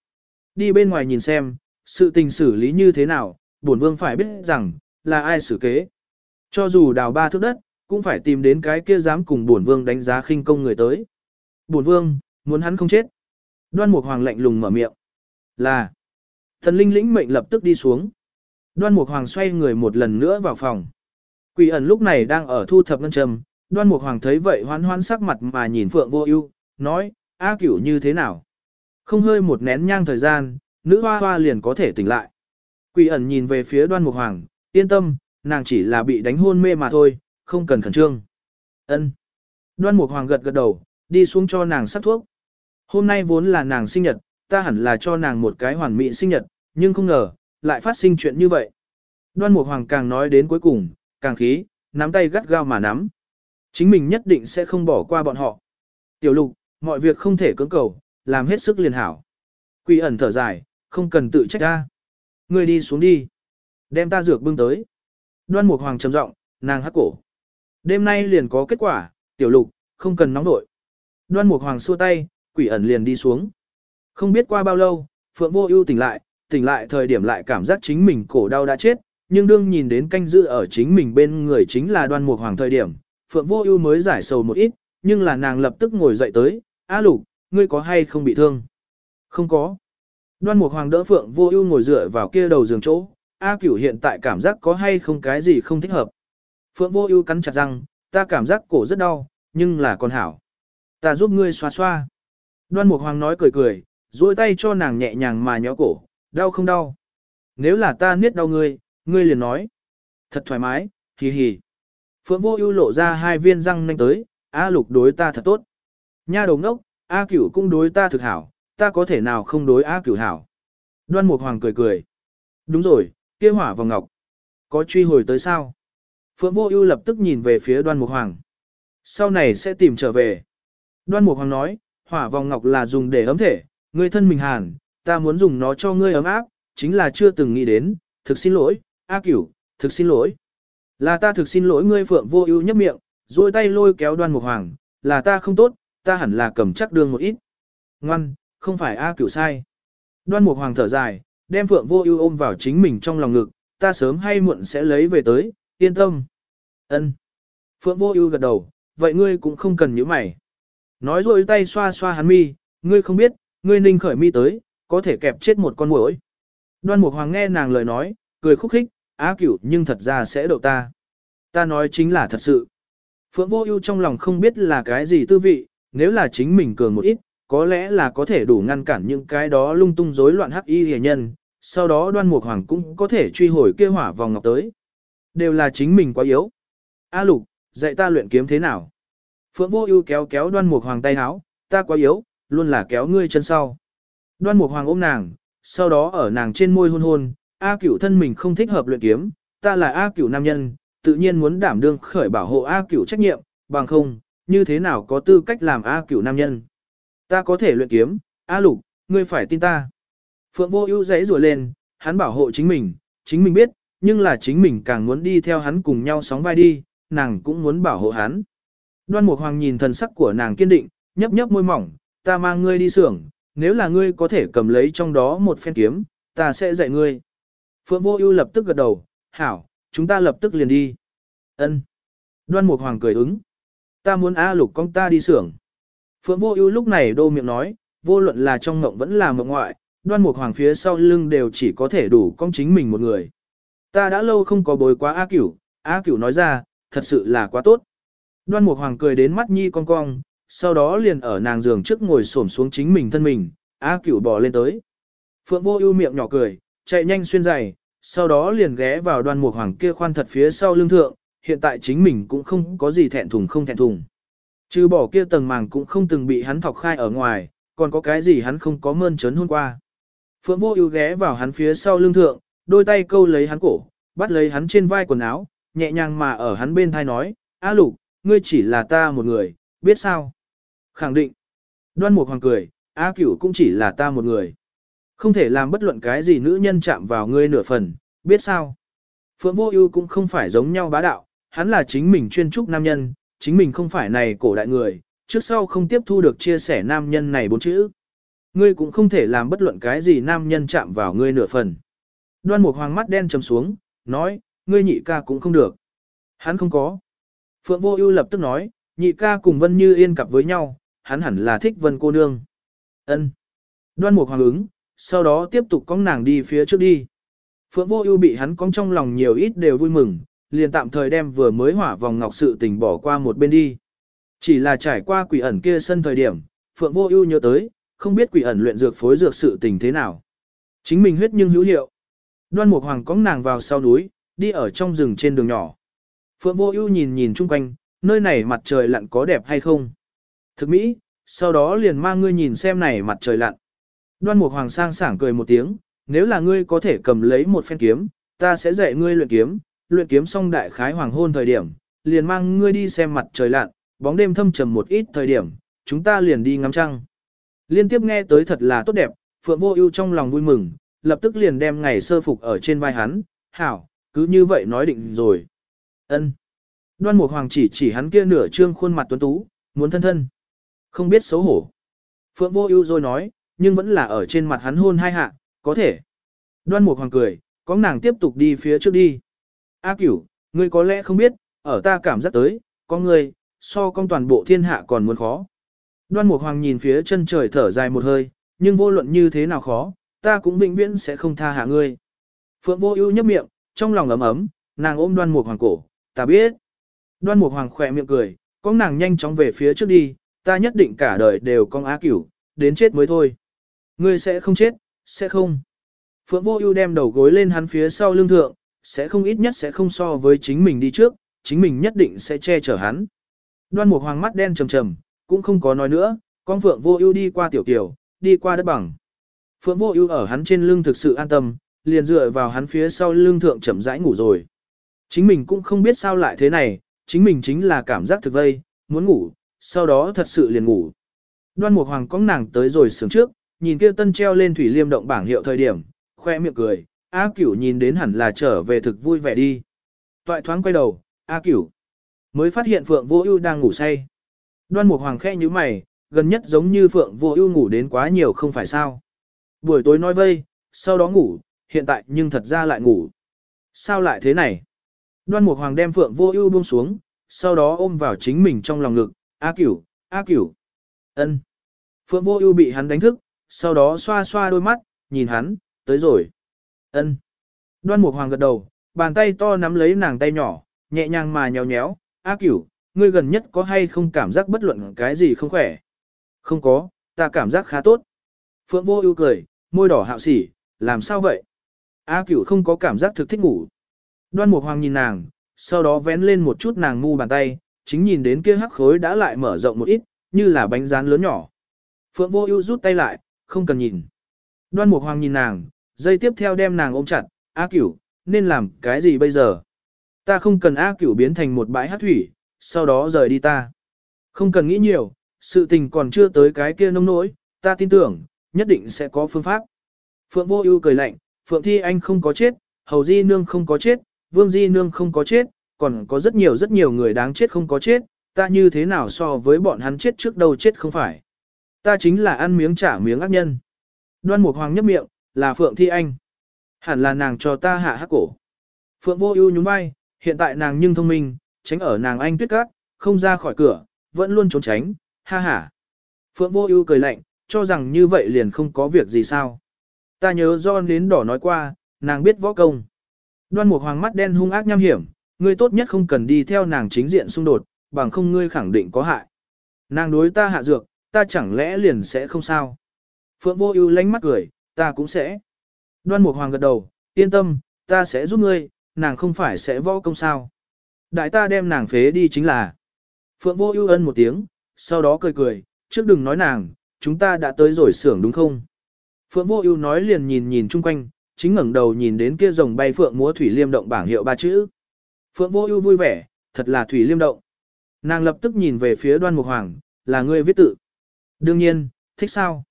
S1: Đi bên ngoài nhìn xem, sự tình xử lý như thế nào, bổn vương phải biết rằng, là ai xử kế. Cho dù đào ba thước đất, cũng phải tìm đến cái kia dám cùng bổn vương đánh giá khinh công người tới. Bổn vương, muốn hắn không chết. Đoan Mục Hoàng lạnh lùng mở miệng. Là. Thần linh lĩnh mệnh lập tức đi xuống. Đoan Mục Hoàng xoay người một lần nữa vào phòng. Quỷ ẩn lúc này đang ở thu thập ngân trầm. Đoan Mục Hoàng thấy vậy hoan hoan sắc mặt mà nhìn Phượng Vô Ưu, nói: "A Cửu như thế nào?" Không hơi một nén nhang thời gian, nữ hoa hoa liền có thể tỉnh lại. Quỷ ẩn nhìn về phía đoan mục hoàng, yên tâm, nàng chỉ là bị đánh hôn mê mà thôi, không cần khẩn trương. Ân. Đoan mục hoàng gật gật đầu, đi xuống cho nàng sắc thuốc. Hôm nay vốn là nàng sinh nhật, ta hẳn là cho nàng một cái hoàn mỹ sinh nhật, nhưng không ngờ, lại phát sinh chuyện như vậy. Đoan mục hoàng càng nói đến cuối cùng, càng khí, nắm tay gắt gao mà nắm. Chính mình nhất định sẽ không bỏ qua bọn họ. Tiểu lục, mọi việc không thể cưỡng cầu, làm hết sức liền hảo. Quỷ ẩn thở dài, không cần tự trách ta. Ngươi đi xuống đi. Đem ta dược bưng tới. Đoan Mục Hoàng trầm giọng, nàng hắc cổ. Đêm nay liền có kết quả, tiểu lục, không cần nóng nội. Đoan Mục Hoàng xua tay, quỷ ẩn liền đi xuống. Không biết qua bao lâu, Phượng Vô Ưu tỉnh lại, tỉnh lại thời điểm lại cảm giác chính mình cổ đau đã chết, nhưng đương nhìn đến canh giữ ở chính mình bên người chính là Đoan Mục Hoàng thời điểm, Phượng Vô Ưu mới giải sầu một ít, nhưng là nàng lập tức ngồi dậy tới, "A Lục, ngươi có hay không bị thương?" "Không có." Đoan Mục Hoàng đỡ Phượng Vô Ưu ngồi dựa vào kia đầu giường chỗ, A Cửu hiện tại cảm giác có hay không cái gì không thích hợp. Phượng Vô Ưu cắn chặt răng, ta cảm giác cổ rất đau, nhưng là còn hảo. Ta giúp ngươi xoa xoa. Đoan Mục Hoàng nói cười cười, duỗi tay cho nàng nhẹ nhàng mà nhéo cổ, đau không đau? Nếu là ta niết đau ngươi, Ngươi liền nói. Thật thoải mái, hì hì. Phượng vô ưu lộ ra hai viên răng nanh tới, A lục đối ta thật tốt. Nha đồng đốc, A cửu cũng đối ta thực hảo, ta có thể nào không đối A cửu hảo. Đoan Mục Hoàng cười cười. Đúng rồi, kia hỏa vào ngọc. Có truy hồi tới sao? Phượng Vô Ưu lập tức nhìn về phía Đoan Mục Hoàng. Sau này sẽ tìm trở về. Đoan Mục Hoàng nói, hỏa vòng ngọc là dùng để ấm thể, ngươi thân mình hàn, ta muốn dùng nó cho ngươi ấm áp, chính là chưa từng nghĩ đến, thực xin lỗi, A Cửu, thực xin lỗi. Là ta thực xin lỗi ngươi Phượng Vô Ưu nhếch miệng, duỗi tay lôi kéo Đoan Mục Hoàng, là ta không tốt, ta hẳn là cầm chắc đường một ít. Ngoan, không phải A Cửu sai. Đoan Mục Hoàng thở dài, đem Phượng Vô Ưu ôm vào chính mình trong lòng ngực, ta sớm hay muộn sẽ lấy về tới, yên tâm. Ân. Phượng Vô Ưu gật đầu, vậy ngươi cũng không cần nhíu mày. Nói rồi tay xoa xoa hắn mi, ngươi không biết, ngươi ninh khởi mi tới, có thể kẹp chết một con muỗi. Đoan Mục Hoàng nghe nàng lời nói, cười khúc khích, á cửu nhưng thật ra sẽ đậu ta. Ta nói chính là thật sự. Phượng Vô Ưu trong lòng không biết là cái gì tư vị, nếu là chính mình cường một ít, có lẽ là có thể đủ ngăn cản những cái đó lung tung rối loạn hắc y hề nhân, sau đó đoan mục hoàng cũng có thể truy hồi kia hỏa vòng ngọc tới. Đều là chính mình quá yếu. A lục, dạy ta luyện kiếm thế nào? Phượng vô ưu kéo kéo đoan mục hoàng tay háo, ta quá yếu, luôn là kéo ngươi chân sau. Đoan mục hoàng ôm nàng, sau đó ở nàng trên môi hôn hôn, A cửu thân mình không thích hợp luyện kiếm, ta là A cửu nam nhân, tự nhiên muốn đảm đương khởi bảo hộ A cửu trách nhiệm, bằng không, như thế nào có tư cách làm A cửu nam nhân. Ta có thể luyện kiếm, A lục, ngươi phải tin ta. Phượng vô ưu dãy giụa lên, hắn bảo hộ chính mình, chính mình biết, nhưng là chính mình càng muốn đi theo hắn cùng nhau sóng vai đi, nàng cũng muốn bảo hộ hắn. Đoan Mục Hoàng nhìn thần sắc của nàng kiên định, nhấp nhấp môi mỏng, ta mang ngươi đi xưởng, nếu là ngươi có thể cầm lấy trong đó một phen kiếm, ta sẽ dạy ngươi. Phượng Vô Ưu lập tức gật đầu, hảo, chúng ta lập tức liền đi. Ân. Đoan Mục Hoàng cười ứng. Ta muốn A Lục con ta đi xưởng. Phượng Vô Ưu lúc này đô miệng nói, vô luận là trong mộng vẫn là mộng ngoại, đoan mục hoàng phía sau lưng đều chỉ có thể đủ công chính mình một người. Ta đã lâu không có bồi quá A Cửu, A Cửu nói ra, thật sự là quá tốt. Đoan mục hoàng cười đến mắt nhi cong cong, sau đó liền ở nàng giường trước ngồi xổm xuống chính mình thân mình, A Cửu bò lên tới. Phượng Vô Ưu miệng nhỏ cười, chạy nhanh xuyên giày, sau đó liền ghé vào đoan mục hoàng kia khoan thật phía sau lưng thượng, hiện tại chính mình cũng không có gì thẹn thùng không thẹn thùng. Trừ bỏ kia tầng màng cũng không từng bị hắn thọc khai ở ngoài, còn có cái gì hắn không có mơn trớn hôm qua. Phượng vô ưu ghé vào hắn phía sau lưng thượng, đôi tay câu lấy hắn cổ, bắt lấy hắn trên vai quần áo, nhẹ nhàng mà ở hắn bên thai nói, A lục, ngươi chỉ là ta một người, biết sao? Khẳng định. Đoan Mục Hoàng cười, A cửu cũng chỉ là ta một người. Không thể làm bất luận cái gì nữ nhân chạm vào ngươi nửa phần, biết sao? Phượng Vô Ưu cũng không phải giống nhau bá đạo, hắn là chính mình chuyên trúc nam nhân, chính mình không phải này cổ đại người, trước sau không tiếp thu được chia sẻ nam nhân này bốn chữ. Ngươi cũng không thể làm bất luận cái gì nam nhân chạm vào ngươi nửa phần. Đoan Mục Hoàng mắt đen trầm xuống, nói, ngươi nhị ca cũng không được. Hắn không có. Phượng Vô Ưu lập tức nói, nhị ca cùng Vân Như Yên cặp với nhau, hắn hẳn là thích Vân cô nương. Ân. Đoan Mục Hoàng ứng, sau đó tiếp tục cong nàng đi phía trước đi. Phượng Vô Ưu bị hắn cong trong lòng nhiều ít đều vui mừng, liền tạm thời đem vừa mới hỏa vòng ngọc sự tình bỏ qua một bên đi. Chỉ là trải qua quỷ ẩn kia sân thời điểm, Phượng Vô Ưu nhớ tới, không biết quỷ ẩn luyện dược phối dược sự tình thế nào. Chính mình huyết nhưng hữu hiệu. Đoan Mục Hoàng cõng nàng vào sau núi, đi ở trong rừng trên đường nhỏ. Phượng Vô Ưu nhìn nhìn chung quanh, nơi này mặt trời lặn có đẹp hay không? Thực mỹ, sau đó liền mang ngươi nhìn xem này mặt trời lặn. Đoan Mục Hoàng sang sảng cười một tiếng, nếu là ngươi có thể cầm lấy một phen kiếm, ta sẽ dạy ngươi luyện kiếm, luyện kiếm xong đại khái hoàng hôn thời điểm, liền mang ngươi đi xem mặt trời lặn, bóng đêm thâm trầm một ít thời điểm, chúng ta liền đi ngắm trăng. Liên tiếp nghe tới thật là tốt đẹp, Phượng Vô Ưu trong lòng vui mừng, lập tức liền đem ngày sơ phục ở trên vai hắn, "Hảo, cứ như vậy nói định rồi." Ân. Đoan Mục Hoàng chỉ chỉ hắn kia nửa trương khuôn mặt tuấn tú, muốn thân thân. Không biết xấu hổ. Phượng Vô Ưu rồi nói, nhưng vẫn là ở trên mặt hắn hôn hai hạ, "Có thể." Đoan Mục Hoàng cười, có nàng tiếp tục đi phía trước đi. A Cửu, ngươi có lẽ không biết, ở ta cảm giác tới, có ngươi, so con toàn bộ thiên hạ còn muốn khó. Đoan Mục Hoàng nhìn phía chân trời thở dài một hơi, nhưng vô luận như thế nào khó, ta cũng vĩnh viễn sẽ không tha hạ ngươi. Phượng Vô Ưu nhếch miệng, trong lòng ấm ấm, nàng ôm Đoan Mục Hoàng cổ, ta biết. Đoan Mục Hoàng khẽ miệng cười, con nàng nhanh chóng về phía trước đi, ta nhất định cả đời đều con á cửu, đến chết mới thôi. Ngươi sẽ không chết, sẽ không. Phượng Vô Ưu đem đầu gối lên hắn phía sau lưng thượng, sẽ không ít nhất sẽ không so với chính mình đi trước, chính mình nhất định sẽ che chở hắn. Đoan Mục Hoàng mắt đen trầm trầm, cũng không có nói nữa, con Phượng Vô Ưu đi qua tiểu tiểu, đi qua đất bằng. Phượng Vô Ưu ở hắn trên lưng thực sự an tâm, liền dựa vào hắn phía sau lưng thượng chậm rãi ngủ rồi. Chính mình cũng không biết sao lại thế này, chính mình chính là cảm giác thực vây, muốn ngủ, sau đó thật sự liền ngủ. Đoan Mục Hoàng cõng nàng tới rồi sướng trước, nhìn kia tân treo lên thủy liêm động bảng hiệu thời điểm, khoe miệng cười, A Cửu nhìn đến hẳn là trở về thực vui vẻ đi. Toại thoáng quay đầu, A Cửu mới phát hiện Phượng Vô Ưu đang ngủ say. Đoan Mục Hoàng khẽ nhíu mày, gần nhất giống như Phượng Vô Ưu ngủ đến quá nhiều không phải sao? Buổi tối nói vây, sau đó ngủ, hiện tại nhưng thật ra lại ngủ. Sao lại thế này? Đoan Mục Hoàng đem Phượng Vô Ưu buông xuống, sau đó ôm vào chính mình trong lòng ngực, "A Cửu, A Cửu." Ân. Phượng Vô Ưu bị hắn đánh thức, sau đó xoa xoa đôi mắt, nhìn hắn, "Tới rồi." Ân. Đoan Mục Hoàng gật đầu, bàn tay to nắm lấy nàng tay nhỏ, nhẹ nhàng mà nhéo nhéo, "A Cửu, ngươi gần nhất có hay không cảm giác bất luận cái gì không khỏe?" "Không có, ta cảm giác khá tốt." Phượng Vô Ưu cười, môi đỏ hạo sỉ, "Làm sao vậy?" A Cửu không có cảm giác thực thích ngủ. Đoan Mục Hoàng nhìn nàng, sau đó vén lên một chút nàng mu bàn tay, chính nhìn đến kia hắc khối đã lại mở rộng một ít, như là bánh rán lớn nhỏ. Phượng Vô Ưu rút tay lại, không cần nhìn. Đoan Mục Hoàng nhìn nàng, dây tiếp theo đem nàng ôm chặt, "A Cửu, nên làm cái gì bây giờ? Ta không cần A Cửu biến thành một bãi hát thủy, sau đó rời đi ta. Không cần nghĩ nhiều, sự tình còn chưa tới cái kia nông nỗi, ta tin tưởng, nhất định sẽ có phương pháp." Phượng Vô Ưu cười lạnh, "Phượng Thi Anh không có chết, Hầu Di nương không có chết, Vương Di Nương không có chết, còn có rất nhiều rất nhiều người đáng chết không có chết, ta như thế nào so với bọn hắn chết trước đâu chết không phải. Ta chính là ăn miếng trả miếng ác nhân. Đoan Mục Hoàng nhấp miệng, là Phượng Thi Anh. Hẳn là nàng cho ta hạ hắc cổ. Phượng Vô Ưu nhún vai, hiện tại nàng nhưng thông minh, tránh ở nàng anh tuyết cát, không ra khỏi cửa, vẫn luôn trốn tránh, ha ha. Phượng Vô Ưu cười lạnh, cho rằng như vậy liền không có việc gì sao? Ta nhớ do đến đỏ nói qua, nàng biết võ công. Đoan Mục Hoàng mắt đen hung ác nham hiểm, ngươi tốt nhất không cần đi theo nàng chính diện xung đột, bằng không ngươi khẳng định có hại. Nàng đối ta hạ dược, ta chẳng lẽ liền sẽ không sao? Phượng Vô Ưu lánh mắt cười, ta cũng sẽ. Đoan Mục Hoàng gật đầu, yên tâm, ta sẽ giúp ngươi, nàng không phải sẽ võ công sao? Đại ta đem nàng phế đi chính là. Phượng Vô Ưu ân một tiếng, sau đó cười cười, trước đừng nói nàng, chúng ta đã tới rồi xưởng đúng không? Phượng Vô Ưu nói liền nhìn nhìn chung quanh, chính ngẩng đầu nhìn đến kia rồng bay phượng múa thủy liêm động bảng hiệu ba chữ. Phượng vô ưu vui vẻ, thật là thủy liêm động. Nàng lập tức nhìn về phía đoan mục hoàng, là ngươi viết tự. Đương nhiên, thích sao?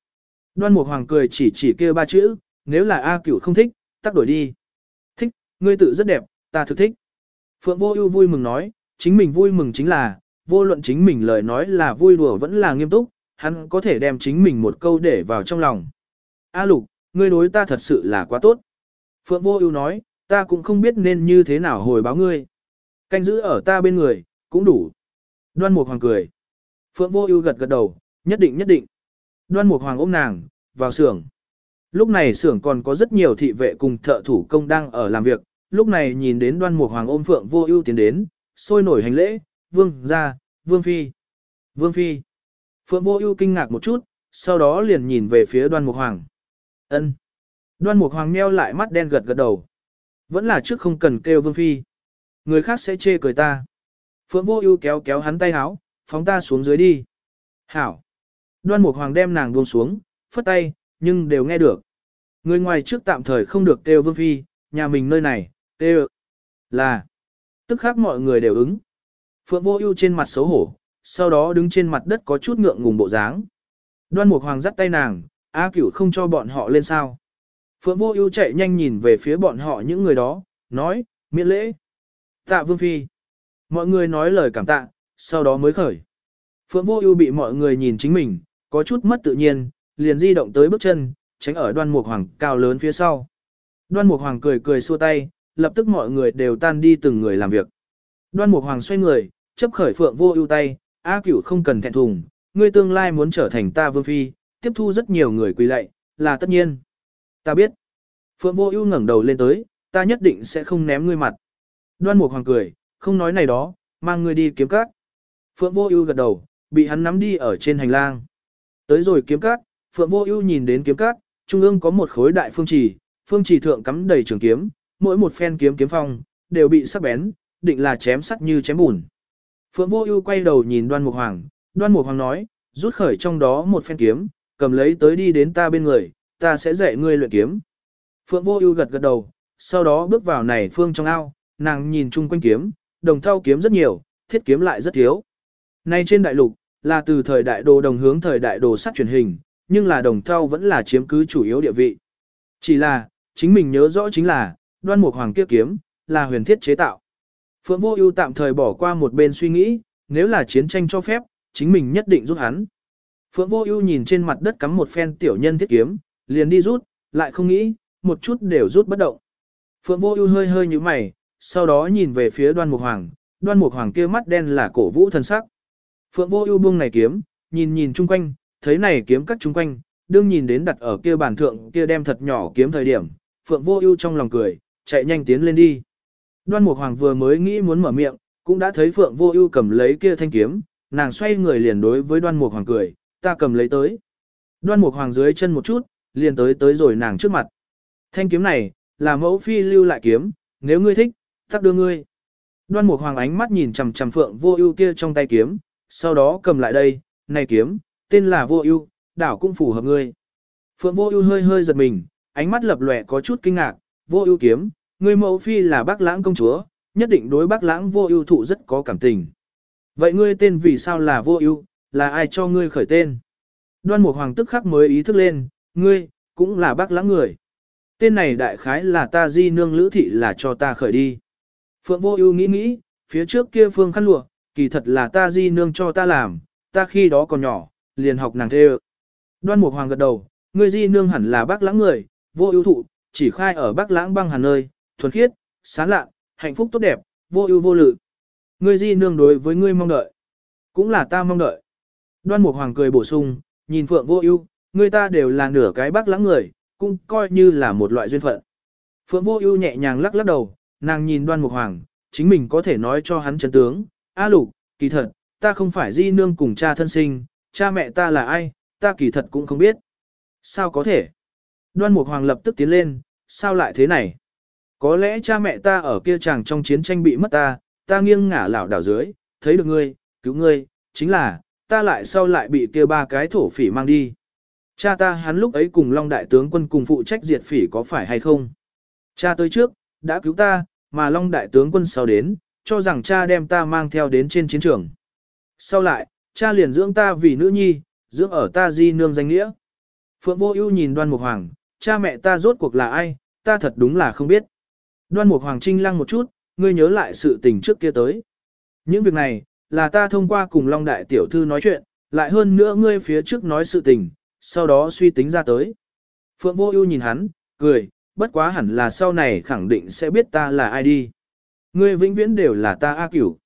S1: Đoan mục hoàng cười chỉ chỉ kia ba chữ, nếu là A cửu không thích, tắt đổi đi. Thích, ngươi tự rất đẹp, ta thực thích. Phượng vô ưu vui mừng nói, chính mình vui mừng chính là, vô luận chính mình lời nói là vui đùa vẫn là nghiêm túc, hắn có thể đem chính mình một câu để vào trong lòng. A lục, ngươi đối ta thật sự là quá tốt. Phượng Vô Ưu nói, ta cũng không biết nên như thế nào hồi báo ngươi. Canh giữ ở ta bên người, cũng đủ. Đoan Mục Hoàng cười. Phượng Vô Ưu gật gật đầu, nhất định nhất định. Đoan Mục Hoàng ôm nàng, vào xưởng. Lúc này xưởng còn có rất nhiều thị vệ cùng thợ thủ công đang ở làm việc, lúc này nhìn đến Đoan Mục Hoàng ôm Phượng Vô Ưu tiến đến, sôi nổi hành lễ, "Vương gia, Vương phi." "Vương phi." Phượng Vô Ưu kinh ngạc một chút, sau đó liền nhìn về phía Đoan Mục Hoàng. Ân. Đoan Mục Hoàng meo lại mắt đen gật gật đầu. Vẫn là trước không cần kêu Vương Phi. Người khác sẽ chê cười ta. Phượng Vô Ưu kéo kéo hắn tay áo, phóng ta xuống dưới đi. Hảo. Đoan Mục Hoàng đem nàng buông xuống, phất tay, nhưng đều nghe được. Người ngoài trước tạm thời không được kêu Vương Phi, nhà mình nơi này, kêu là. Tức khác mọi người đều ứng. Phượng Vô Ưu trên mặt xấu hổ, sau đó đứng trên mặt đất có chút ngượng ngùng bộ dáng. Đoan Mục Hoàng dắt tay nàng, A cửu không cho bọn họ lên sao. Phượng vô ưu chạy nhanh nhìn về phía bọn họ những người đó, nói, miễn lễ. Tạ vương phi. Mọi người nói lời cảm tạ, sau đó mới khởi. Phượng vô ưu bị mọi người nhìn chính mình, có chút mất tự nhiên, liền di động tới bước chân, tránh ở đoan mục hoàng cao lớn phía sau. Đoan mục hoàng cười cười xua tay, lập tức mọi người đều tan đi từng người làm việc. Đoan mục hoàng xoay người, chấp khởi phượng vô ưu tay, A cửu không cần thẹn thùng, ngươi tương lai muốn trở thành ta vương phi, tiếp thu rất nhiều người quỳ lạy, là tất nhiên. Ta biết. Phượng Vô Ưu ngẩng đầu lên tới, ta nhất định sẽ không ném ngươi mặt. Đoan Mục Hoàng cười, không nói này đó, mang ngươi đi kiếm cát. Phượng Vô Ưu gật đầu, bị hắn nắm đi ở trên hành lang. Tới rồi kiếm cát, Phượng Vô Ưu nhìn đến kiếm cát, trung ương có một khối đại phương chỉ, phương chỉ thượng cắm đầy trường kiếm, mỗi một phen kiếm kiếm phong, đều bị sắc bén, định là chém sắt như chém bùn. Phượng Vô Ưu quay đầu nhìn Đoan Mục Hoàng, Đoan Mục Hoàng nói, rút khởi trong đó một phen kiếm, cầm lấy tới đi đến ta bên người, ta sẽ dạy ngươi luyện kiếm. Phượng Vô Ưu gật gật đầu, sau đó bước vào này phương trong ao, nàng nhìn chung quanh kiếm, đồng thau kiếm rất nhiều, thiết kiếm lại rất thiếu. Nay trên đại lục, là từ thời đại đồ đồng hướng thời đại đồ sắt truyền hình, nhưng là đồng thau vẫn là chiếm cứ chủ yếu địa vị. Chỉ là, chính mình nhớ rõ chính là, đoan mục hoàng kia kiếm, là huyền thiết chế tạo. Phượng Vô Ưu tạm thời bỏ qua một bên suy nghĩ, nếu là chiến tranh cho phép, chính mình nhất định giúp hắn. Phượng Vô Ưu nhìn trên mặt đất cắm một phen tiểu nhân thiết kiếm, liền đi rút, lại không nghĩ, một chút đều rút bất động. Phượng Vô Ưu hơi hơi nhíu mày, sau đó nhìn về phía Đoan Mục Hoàng, Đoan Mục Hoàng kia mắt đen là cổ vũ thần sắc. Phượng Vô Ưu buông này kiếm, nhìn nhìn chung quanh, thấy này kiếm cắt chung quanh, đương nhìn đến đặt ở kia bàn thượng kia đem thật nhỏ kiếm thời điểm, Phượng Vô Ưu trong lòng cười, chạy nhanh tiến lên đi. Đoan Mục Hoàng vừa mới nghĩ muốn mở miệng, cũng đã thấy Phượng Vô Ưu cầm lấy kia thanh kiếm, nàng xoay người liền đối với Đoan Mục Hoàng cười, ta cầm lấy tới. Đoan Mục Hoàng dưới chân một chút, liền tới tới rồi nàng trước mặt. Thanh kiếm này, là mẫu phi lưu lại kiếm, nếu ngươi thích, ta đưa ngươi. Đoan Mục Hoàng ánh mắt nhìn chằm chằm Phượng Vô Ưu kia trong tay kiếm, sau đó cầm lại đây, này kiếm, tên là Vô Ưu, đảo cũng phù hợp ngươi. Phượng Vô Ưu hơi hơi giật mình, ánh mắt lập lòe có chút kinh ngạc, Vô Ưu kiếm, ngươi mẫu phi là Bắc Lãng công chúa, nhất định đối Bắc Lãng Vô Ưu thụ rất có cảm tình. Vậy ngươi tên vì sao là Vô Ưu, là ai cho ngươi khởi tên? Đoan Mục Hoàng tức khắc mới ý thức lên, ngươi cũng là Bắc Lãng người. Tên này đại khái là ta di nương lữ thị là cho ta khởi đi. Phượng Vô Ưu nghĩ nghĩ, phía trước kia phương khăn lụa, kỳ thật là ta di nương cho ta làm, ta khi đó còn nhỏ, liền học nàng thêu. Đoan Mục Hoàng gật đầu, ngươi di nương hẳn là bác lãng người, vô ưu thụ, chỉ khai ở bác lãng băng hàn nơi, thuần khiết, sáng lạ, hạnh phúc tốt đẹp, vô ưu vô lự. Ngươi di nương đối với ngươi mong đợi, cũng là ta mong đợi. Đoan Mục Hoàng cười bổ sung, nhìn Phượng Vô Ưu, ngươi ta đều là nửa cái bác lãng người, cũng coi như là một loại duyên phận. Phượng Vô Ưu nhẹ nhàng lắc lắc đầu, nàng nhìn Đoan Mục Hoàng, chính mình có thể nói cho hắn chân tướng, "A Lục, kỳ thật, ta không phải di nương cùng cha thân sinh, cha mẹ ta là ai, ta kỳ thật cũng không biết." "Sao có thể?" Đoan Mục Hoàng lập tức tiến lên, "Sao lại thế này? Có lẽ cha mẹ ta ở kia chàng trong chiến tranh bị mất ta, ta nghiêng ngả lảo đảo dưới, thấy được ngươi, cứu ngươi, chính là, ta lại sau lại bị kia ba cái thổ phỉ mang đi." Cha ta hắn lúc ấy cùng Long Đại tướng quân cùng phụ trách diệt phỉ có phải hay không? Cha tới trước, đã cứu ta, mà Long Đại tướng quân sau đến, cho rằng cha đem ta mang theo đến trên chiến trường. Sau lại, cha liền dưỡng ta vì nữ nhi, dưỡng ở ta di nương danh nghĩa. Phượng Vô Ưu nhìn Đoan Mục Hoàng, cha mẹ ta rốt cuộc là ai, ta thật đúng là không biết. Đoan Mục Hoàng trinh lăng một chút, ngươi nhớ lại sự tình trước kia tới. Những việc này, là ta thông qua cùng Long Đại tiểu thư nói chuyện, lại hơn nữa ngươi phía trước nói sự tình, sau đó suy tính ra tới. Phượng Vô Ưu nhìn hắn, cười, bất quá hẳn là sau này khẳng định sẽ biết ta là ai đi. Ngươi vĩnh viễn đều là ta A Cửu.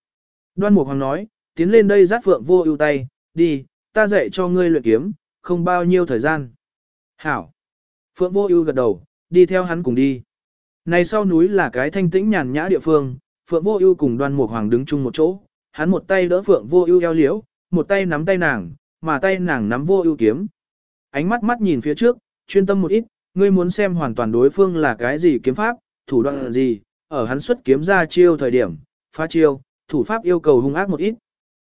S1: Đoan Mục Hoàng nói, tiến lên đây dắt Phượng Vô Ưu tay, đi, ta dạy cho ngươi luyện kiếm, không bao nhiêu thời gian. Hảo. Phượng Vô Ưu gật đầu, đi theo hắn cùng đi. Này sau núi là cái thanh tĩnh nhàn nhã địa phương, Phượng Vô Ưu cùng Đoan Mục Hoàng đứng chung một chỗ, hắn một tay đỡ Phượng Vô Ưu eo liễu, một tay nắm tay nàng, mà tay nàng nắm Vô Ưu kiếm, ánh mắt mắt nhìn phía trước, chuyên tâm một ít, ngươi muốn xem hoàn toàn đối phương là cái gì kiếm pháp, thủ đoạn gì, ở hắn xuất kiếm ra chiêu thời điểm, phá chiêu, thủ pháp yêu cầu hung ác một ít.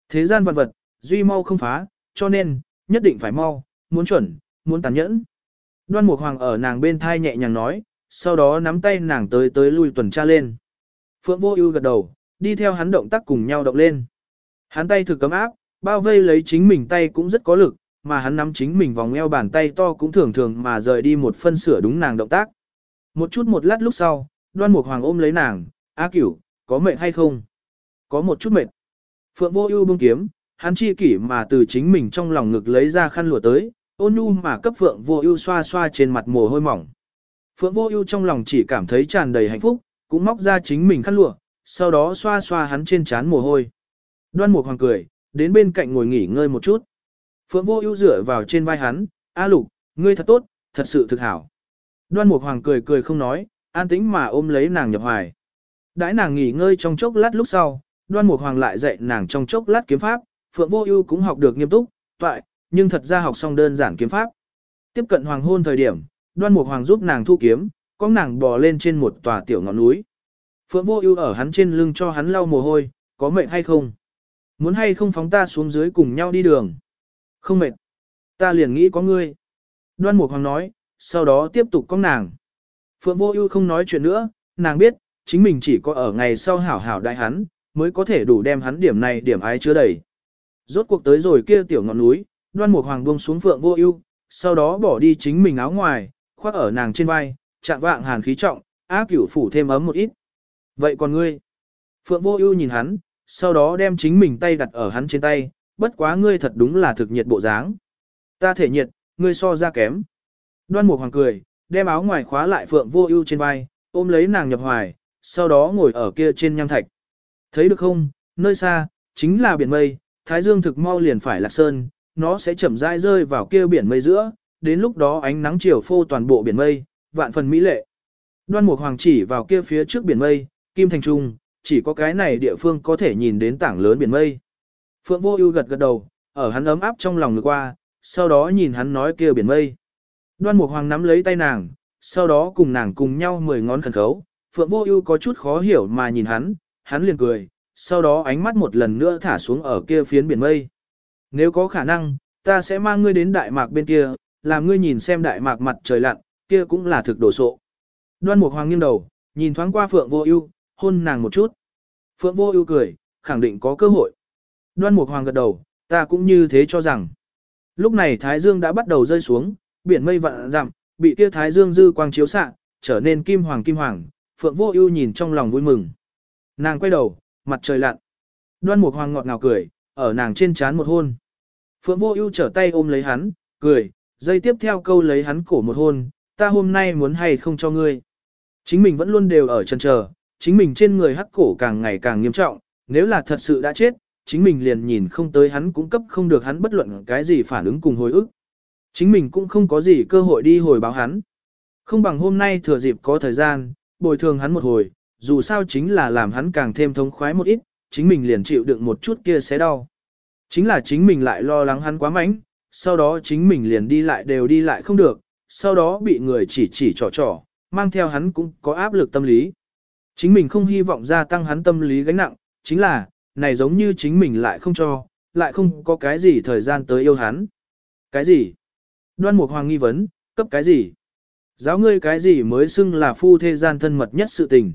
S1: Thế gian vật vật, duy mau không phá, cho nên, nhất định phải mau, muốn chuẩn, muốn tàn nhẫn. Đoan Mục Hoàng ở nàng bên thai nhẹ nhàng nói, sau đó nắm tay nàng tới tới lui tuần tra lên. Phượng Vô Ưu gật đầu, đi theo hắn động tác cùng nhau động lên. Hắn tay thử cấm áp, bao vây lấy chính mình tay cũng rất có lực, mà hắn nắm chính mình vòng eo bàn tay to cũng thường thường mà rời đi một phân sửa đúng nàng động tác. Một chút một lát lúc sau, đoan mục hoàng ôm lấy nàng, A cửu, có mệt hay không? Có một chút mệt. Phượng vô ưu buông kiếm, hắn chi kỷ mà từ chính mình trong lòng ngực lấy ra khăn lụa tới, ôn nhu mà cấp Phượng vô ưu xoa xoa trên mặt mồ hôi mỏng. Phượng vô ưu trong lòng chỉ cảm thấy tràn đầy hạnh phúc, cũng móc ra chính mình khăn lụa, sau đó xoa xoa hắn trên trán mồ hôi. Đoan mục hoàng cười, đến bên cạnh ngồi nghỉ ngơi một chút. Phượng vô ưu dựa vào trên vai hắn, A lục, ngươi thật tốt, thật sự thực hảo. Đoan Mục Hoàng cười cười không nói, an tĩnh mà ôm lấy nàng nhập hoài. Đãi nàng nghỉ ngơi trong chốc lát lúc sau, Đoan Mục Hoàng lại dạy nàng trong chốc lát kiếm pháp, Phượng Vô Ưu cũng học được nghiêm túc, toại, nhưng thật ra học xong đơn giản kiếm pháp. Tiếp cận hoàng hôn thời điểm, Đoan Mục Hoàng giúp nàng thu kiếm, có nàng bò lên trên một tòa tiểu ngọn núi. Phượng Vô Ưu ở hắn trên lưng cho hắn lau mồ hôi, có mệt hay không? Muốn hay không phóng ta xuống dưới cùng nhau đi đường? Không mệt. Ta liền nghĩ có ngươi. Đoan Mục Hoàng nói, sau đó tiếp tục có nàng. Phượng Vô Ưu không nói chuyện nữa, nàng biết, chính mình chỉ có ở ngày sau hảo hảo đại hắn, mới có thể đủ đem hắn điểm này điểm ái chứa đầy. Rốt cuộc tới rồi kia tiểu ngọn núi, Đoan Mục Hoàng buông xuống Phượng Vô Ưu, sau đó bỏ đi chính mình áo ngoài, khoác ở nàng trên vai, chạm vạng hàn khí trọng, á cửu phủ thêm ấm một ít. Vậy còn ngươi? Phượng Vô Ưu nhìn hắn, sau đó đem chính mình tay đặt ở hắn trên tay, bất quá ngươi thật đúng là thực nhiệt bộ dáng. Ta thể nhiệt, ngươi so ra kém. Đoan Mục Hoàng cười, đem áo ngoài khóa lại Phượng Vô Ưu trên vai, ôm lấy nàng nhập hoài, sau đó ngồi ở kia trên nham thạch. Thấy được không, nơi xa, chính là biển mây, Thái Dương thực mau liền phải lạc sơn, nó sẽ chậm rãi rơi vào kia biển mây giữa, đến lúc đó ánh nắng chiều phô toàn bộ biển mây, vạn phần mỹ lệ. Đoan Mục Hoàng chỉ vào kia phía trước biển mây, Kim Thành Trung, chỉ có cái này địa phương có thể nhìn đến tảng lớn biển mây. Phượng Vô Ưu gật gật đầu, ở hắn ấm áp trong lòng ngược qua, sau đó nhìn hắn nói kia biển mây. Đoan Mục Hoàng nắm lấy tay nàng, sau đó cùng nàng cùng nhau mười ngón khẩn khấu, Phượng Vô Ưu có chút khó hiểu mà nhìn hắn, hắn liền cười, sau đó ánh mắt một lần nữa thả xuống ở kia phiến biển mây. Nếu có khả năng, ta sẽ mang ngươi đến Đại Mạc bên kia, làm ngươi nhìn xem Đại Mạc mặt trời lặn, kia cũng là thực đồ sộ. Đoan Mục Hoàng nghiêng đầu, nhìn thoáng qua Phượng Vô Ưu, hôn nàng một chút. Phượng Vô Ưu cười, khẳng định có cơ hội. Đoan Mục Hoàng gật đầu, ta cũng như thế cho rằng. Lúc này Thái Dương đã bắt đầu rơi xuống, biển mây vạn dặm, bị kia Thái Dương dư quang chiếu xạ, trở nên kim hoàng kim hoàng, Phượng Vô Ưu nhìn trong lòng vui mừng. Nàng quay đầu, mặt trời lặn. Đoan Mục Hoàng ngọt ngào cười, ở nàng trên trán một hôn. Phượng Vô Ưu trở tay ôm lấy hắn, cười, dây tiếp theo câu lấy hắn cổ một hôn, ta hôm nay muốn hay không cho ngươi. Chính mình vẫn luôn đều ở chân chờ, chính mình trên người hắc cổ càng ngày càng nghiêm trọng, nếu là thật sự đã chết, chính mình liền nhìn không tới hắn cũng cấp không được hắn bất luận cái gì phản ứng cùng hồi ức. Chính mình cũng không có gì cơ hội đi hồi báo hắn. Không bằng hôm nay thừa dịp có thời gian, bồi thường hắn một hồi, dù sao chính là làm hắn càng thêm thống khoái một ít, chính mình liền chịu đựng một chút kia sẽ đau. Chính là chính mình lại lo lắng hắn quá mạnh, sau đó chính mình liền đi lại đều đi lại không được, sau đó bị người chỉ chỉ trò trò, mang theo hắn cũng có áp lực tâm lý. Chính mình không hy vọng gia tăng hắn tâm lý gánh nặng, chính là, này giống như chính mình lại không cho, lại không có cái gì thời gian tới yêu hắn. Cái gì? Đoan Mục Hoàng nghi vấn, cấp cái gì? Giáo ngươi cái gì mới xưng là phu thế gian thân mật nhất sự tình?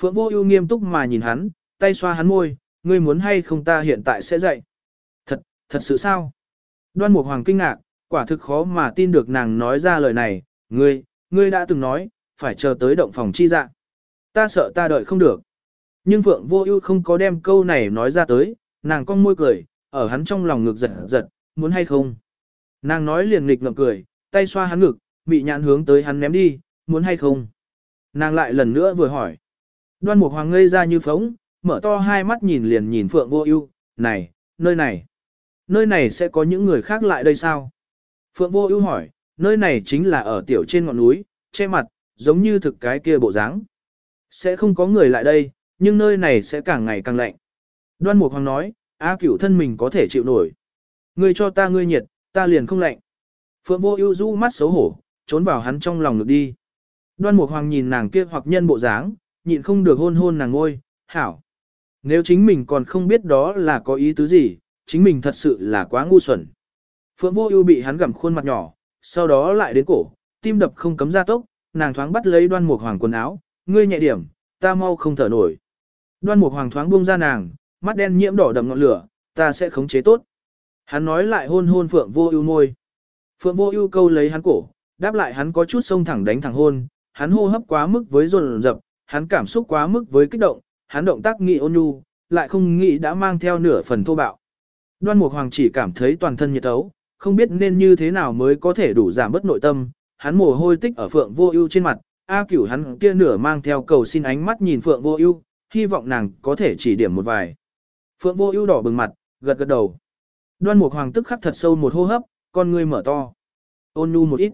S1: Phượng Vô Ưu nghiêm túc mà nhìn hắn, tay xoa hắn môi, ngươi muốn hay không ta hiện tại sẽ dạy. Thật, thật sự sao? Đoan Mục Hoàng kinh ngạc, quả thực khó mà tin được nàng nói ra lời này, ngươi, ngươi đã từng nói, phải chờ tới động phòng chi dạ. Ta sợ ta đợi không được. Nhưng Phượng Vô Ưu không có đem câu này nói ra tới, nàng cong môi cười, ở hắn trong lòng ngực giật giật, muốn hay không? Nàng nói liền nghịch ngậm cười, tay xoa hắn ngực, bị nhãn hướng tới hắn ném đi, muốn hay không? Nàng lại lần nữa vừa hỏi. Đoan Mục Hoàng ngây ra như phóng, mở to hai mắt nhìn liền nhìn Phượng Vô Ưu, "Này, nơi này, nơi này sẽ có những người khác lại đây sao?" Phượng Vô Ưu hỏi, "Nơi này chính là ở tiểu trên ngọn núi, che mặt, giống như thực cái kia bộ dáng. Sẽ không có người lại đây, nhưng nơi này sẽ càng ngày càng lạnh." Đoan Mục Hoàng nói, "A Cửu thân mình có thể chịu nổi. Ngươi cho ta ngươi nhiệt, ta liền không lạnh." Phượng Vô Ưu du mắt xấu hổ, trốn vào hắn trong lòng ngực đi. Đoan Mục Hoàng nhìn nàng kia hoặc nhân bộ dáng, nhịn không được hôn hôn nàng ngôi, hảo. Nếu chính mình còn không biết đó là có ý tứ gì, chính mình thật sự là quá ngu xuẩn. Phượng Vô Ưu bị hắn gặm khuôn mặt nhỏ, sau đó lại đến cổ, tim đập không cấm ra tốc, nàng thoáng bắt lấy Đoan Mục Hoàng quần áo, ngươi nhẹ điểm, ta mau không thở nổi. Đoan Mục Hoàng thoáng buông ra nàng, mắt đen nhiễm đỏ đậm ngọn lửa, ta sẽ khống chế tốt. Hắn nói lại hôn hôn Phượng Vô Ưu môi. Phượng Vô Ưu câu lấy hắn cổ, đáp lại hắn có chút sông thẳng đánh thẳng hôn, hắn hô hấp quá mức với dồn dập, hắn cảm xúc quá mức với kích động, hắn động tác nghị ôn nhu, lại không nghĩ đã mang theo nửa phần thô bạo. Đoan Mục Hoàng chỉ cảm thấy toàn thân nhiệt thấu, không biết nên như thế nào mới có thể đủ giảm bớt nội tâm, hắn mồ hôi tích ở Phượng Vô Ưu trên mặt, A Cửu hắn kia nửa mang theo cầu xin ánh mắt nhìn Phượng Vô Ưu, hy vọng nàng có thể chỉ điểm một vài. Phượng Vô Ưu đỏ bừng mặt, gật gật đầu. Đoan Mục Hoàng tức khắc thật sâu một hô hấp, con ngươi mở to. Ôn nhu một ít.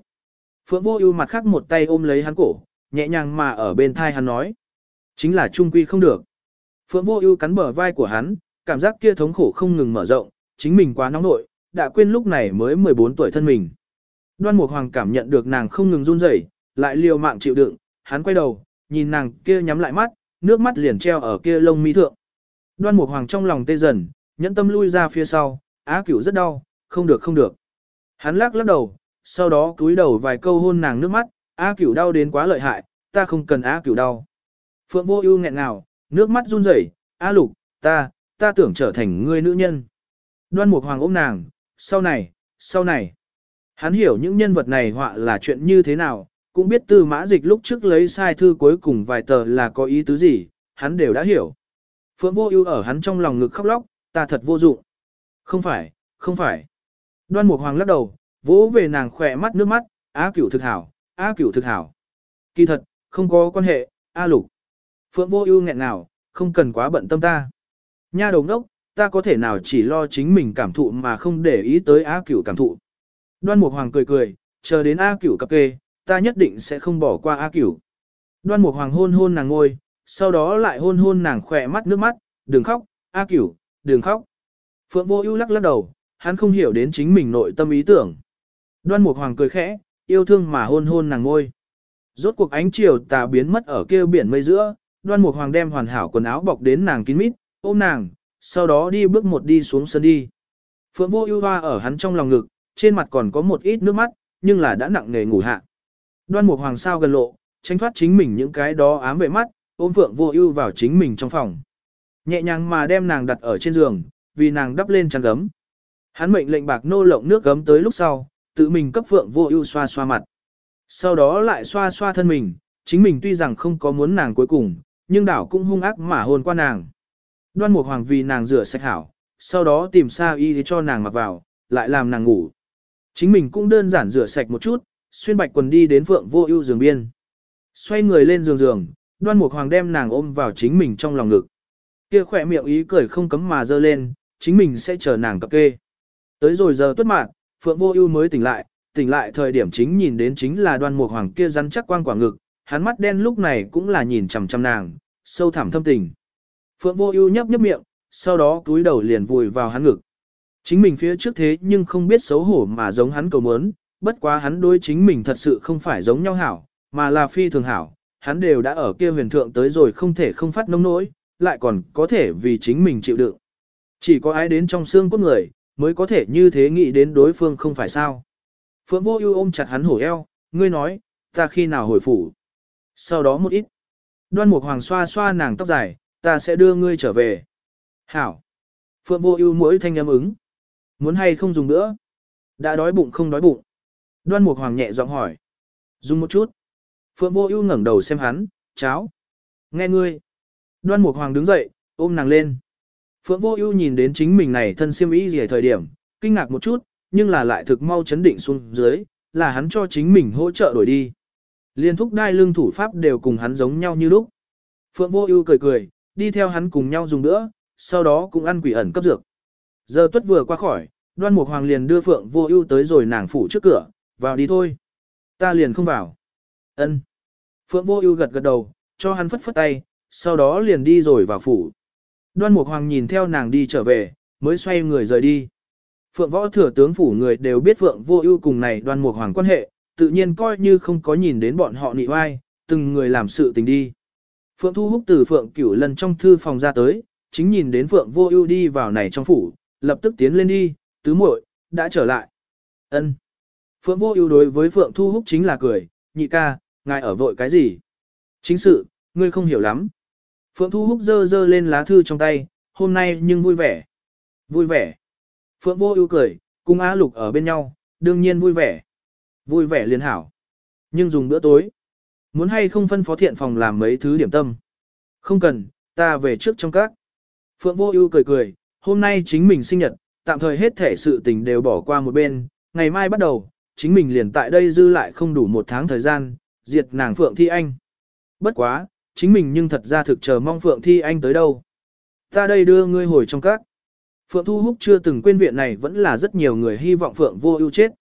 S1: Phượng Vô Ưu mặt khác một tay ôm lấy hắn cổ, nhẹ nhàng mà ở bên tai hắn nói. Chính là trung quy không được. Phượng Vô Ưu cắn bờ vai của hắn, cảm giác kia thống khổ không ngừng mở rộng, chính mình quá nóng nội, đã quên lúc này mới 14 tuổi thân mình. Đoan Mục Hoàng cảm nhận được nàng không ngừng run rẩy, lại liều mạng chịu đựng, hắn quay đầu, nhìn nàng kia nhắm lại mắt, nước mắt liền treo ở kia lông mi thượng. Đoan Mục Hoàng trong lòng tê dần, nhẫn tâm lui ra phía sau, á cửu rất đau, không được không được. Hắn lắc lắc đầu, sau đó cúi đầu vài câu hôn nàng nước mắt, á cửu đau đến quá lợi hại, ta không cần á cửu đau. Phượng vô ưu nghẹn ngào, nước mắt run rẩy, á lục, ta, ta tưởng trở thành ngươi nữ nhân. Đoan Mục Hoàng ôm nàng, sau này, sau này. Hắn hiểu những nhân vật này họa là chuyện như thế nào, cũng biết tư mã dịch lúc trước lấy sai thư cuối cùng vài tờ là có ý tứ gì, hắn đều đã hiểu. Phượng vô ưu ở hắn trong lòng ngực khóc lóc, ta thật vô dụng. Không phải, không phải. Đoan Mục Hoàng lắc đầu, vỗ về nàng khỏe mắt nước mắt, á cửu thực hảo, á cửu thực hảo. Kỳ thật, không có quan hệ, a lục. Phượng vô ưu nghẹn nào, không cần quá bận tâm ta. Nha đầu đốc, ta có thể nào chỉ lo chính mình cảm thụ mà không để ý tới á cửu cảm thụ. Đoan Mục Hoàng cười cười, chờ đến A Cửu cập kê, ta nhất định sẽ không bỏ qua A Cửu. Đoan Mục Hoàng hôn hôn nàng ngôi, sau đó lại hôn hôn nàng khỏe mắt nước mắt, đừng khóc, A Cửu, đừng khóc. Phượng Vô Ưu lắc lắc đầu, hắn không hiểu đến chính mình nội tâm ý tưởng. Đoan Mục Hoàng cười khẽ, yêu thương mà hôn hôn nàng ngôi. Rốt cuộc ánh chiều tà biến mất ở kia biển mây giữa, Đoan Mục Hoàng đem hoàn hảo quần áo bọc đến nàng kín mít, ôm nàng, sau đó đi bước một đi xuống sân đi. Phượng Vô Ưu hoa ở hắn trong lòng ngực, trên mặt còn có một ít nước mắt, nhưng là đã nặng nề ngủ hạ. Đoan Mục Hoàng sao gần lộ, tránh thoát chính mình những cái đó ám vệ mắt, ôm Phượng Vô Ưu vào chính mình trong phòng. Nhẹ nhàng mà đem nàng đặt ở trên giường, vì nàng đắp lên chăn gấm. Hắn mệnh lệnh bạc nô lộng nước gấm tới lúc sau, tự mình cấp Phượng Vô Ưu xoa xoa mặt. Sau đó lại xoa xoa thân mình, chính mình tuy rằng không có muốn nàng cuối cùng, nhưng đảo cũng hung ác mà hôn qua nàng. Đoan Mục Hoàng vì nàng rửa sạch hảo, sau đó tìm xa y cho nàng mặc vào, lại làm nàng ngủ. Chính mình cũng đơn giản rửa sạch một chút, xuyên bạch quần đi đến Phượng Vô Ưu giường biên. Xoay người lên giường giường, Đoan Mục Hoàng đem nàng ôm vào chính mình trong lòng ngực. Kia khỏe miệng ý cười không cấm mà dơ lên, chính mình sẽ chờ nàng cập kê. Tới rồi giờ tuất mạng, Phượng Vô Ưu mới tỉnh lại, tỉnh lại thời điểm chính nhìn đến chính là Đoan Mục Hoàng kia rắn chắc quang quả ngực, hắn mắt đen lúc này cũng là nhìn chằm chằm nàng, sâu thẳm thâm tình. Phượng Vô Ưu nhấp nhấp miệng, sau đó cúi đầu liền vùi vào hắn ngực. Chính mình phía trước thế nhưng không biết xấu hổ mà giống hắn cầu muốn, bất quá hắn đối chính mình thật sự không phải giống nhau hảo, mà là phi thường hảo, hắn đều đã ở kia huyền thượng tới rồi không thể không phát nông nỗi, lại còn có thể vì chính mình chịu đựng. Chỉ có ai đến trong xương cốt người, mới có thể như thế nghĩ đến đối phương không phải sao. Phượng vô ưu ôm chặt hắn hổ eo, ngươi nói, ta khi nào hồi phủ. Sau đó một ít. Đoan mục hoàng xoa xoa nàng tóc dài, ta sẽ đưa ngươi trở về. Hảo. Phượng vô ưu mỗi thanh âm ứng. Muốn hay không dùng nữa? Đã đói bụng không đói bụng. Đoan Mục Hoàng nhẹ giọng hỏi. Dùng một chút. Phượng Vô Ưu ngẩng đầu xem hắn, cháo. Nghe ngươi. Đoan Mục Hoàng đứng dậy, ôm nàng lên. Phượng Vô Ưu nhìn đến chính mình này thân xiêm y gì thời điểm, kinh ngạc một chút, nhưng là lại thực mau chấn định xuống dưới, là hắn cho chính mình hỗ trợ đổi đi. Liên thúc đai lương thủ pháp đều cùng hắn giống nhau như lúc. Phượng Vô Ưu cười cười, đi theo hắn cùng nhau dùng nữa, sau đó cũng ăn quỷ ẩn cấp dược. Giờ tuất vừa qua khỏi, đoan mục hoàng liền đưa phượng vô ưu tới rồi nàng phủ trước cửa, vào đi thôi. Ta liền không vào. ân Phượng vô ưu gật gật đầu, cho hắn phất phất tay, sau đó liền đi rồi vào phủ. Đoan mục hoàng nhìn theo nàng đi trở về, mới xoay người rời đi. Phượng võ thừa tướng phủ người đều biết Phượng vô ưu cùng này đoan mục hoàng quan hệ, tự nhiên coi như không có nhìn đến bọn họ nị oai, từng người làm sự tình đi. Phượng thu Húc từ Phượng cửu lần trong thư phòng ra tới, chính nhìn đến Phượng vô ưu đi vào này trong phủ, lập tức tiến lên đi, tứ muội đã trở lại. Ân. Phượng vô ưu đối với Phượng Thu Húc chính là cười, nhị ca, ngài ở vội cái gì? Chính sự, ngươi không hiểu lắm. Phượng Thu Húc giơ giơ lên lá thư trong tay, hôm nay nhưng vui vẻ. Vui vẻ. Phượng vô ưu cười, cùng Á Lục ở bên nhau, đương nhiên vui vẻ. Vui vẻ liền hảo. Nhưng dùng bữa tối. Muốn hay không phân phó thiện phòng làm mấy thứ điểm tâm. Không cần, ta về trước trong các. Phượng vô ưu cười cười, hôm nay chính mình sinh nhật, tạm thời hết thể sự tình đều bỏ qua một bên, ngày mai bắt đầu, chính mình liền tại đây dư lại không đủ một tháng thời gian, diệt nàng Phượng Thi Anh. Bất quá, chính mình nhưng thật ra thực chờ mong Phượng Thi Anh tới đâu. Ta đây đưa ngươi hồi trong các. Phượng Thu Húc chưa từng quên viện này vẫn là rất nhiều người hy vọng Phượng vô ưu chết.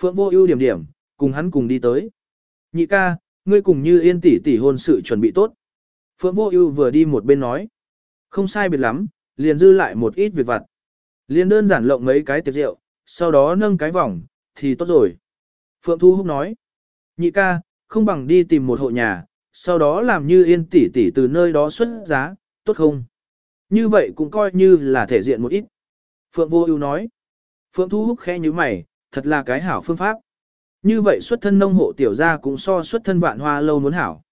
S1: Phượng vô ưu điểm điểm, cùng hắn cùng đi tới. Nhị ca, ngươi cùng như yên tỷ tỷ hôn sự chuẩn bị tốt. Phượng vô ưu vừa đi một bên nói. Không sai biệt lắm, liền dư lại một ít việc vặt. Liền đơn giản lộng mấy cái tiệc rượu, sau đó nâng cái vòng, thì tốt rồi. Phượng Thu Húc nói, nhị ca, không bằng đi tìm một hộ nhà, sau đó làm như yên tỷ tỷ từ nơi đó xuất giá, tốt không? Như vậy cũng coi như là thể diện một ít. Phượng Vô Ưu nói. Phượng Thu Húc khẽ nhíu mày, thật là cái hảo phương pháp. Như vậy xuất thân nông hộ tiểu gia cũng so xuất thân vạn hoa lâu muốn hảo.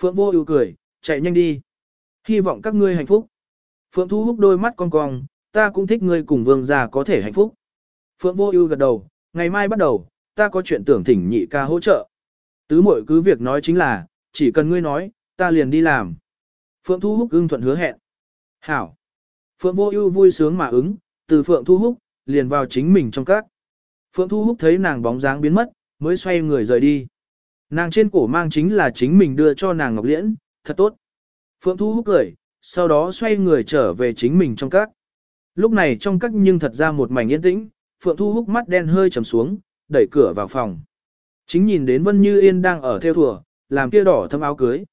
S1: Phượng Vô Ưu cười, chạy nhanh đi. Hy vọng các ngươi hạnh phúc. Phượng Thu Húc đôi mắt cong cong, ta cũng thích ngươi cùng vương gia có thể hạnh phúc. Phượng Vô Ưu gật đầu, ngày mai bắt đầu, ta có chuyện tưởng thỉnh nhị ca hỗ trợ. Tứ muội cứ việc nói chính là, chỉ cần ngươi nói, ta liền đi làm. Phượng Thu Húc ưng thuận hứa hẹn. Hảo. Phượng Vô Ưu vui sướng mà ứng, từ Phượng Thu Húc, liền vào chính mình trong các. Phượng Thu Húc thấy nàng bóng dáng biến mất, mới xoay người rời đi. Nàng trên cổ mang chính là chính mình đưa cho nàng Ngọc Liễn, thật tốt. Phượng Thu Húc cười, sau đó xoay người trở về chính mình trong các. Lúc này trong các nhưng thật ra một mảnh yên tĩnh, Phượng Thu Húc mắt đen hơi trầm xuống, đẩy cửa vào phòng. Chính nhìn đến Vân Như Yên đang ở theo thùa, làm kia đỏ thâm áo cưới.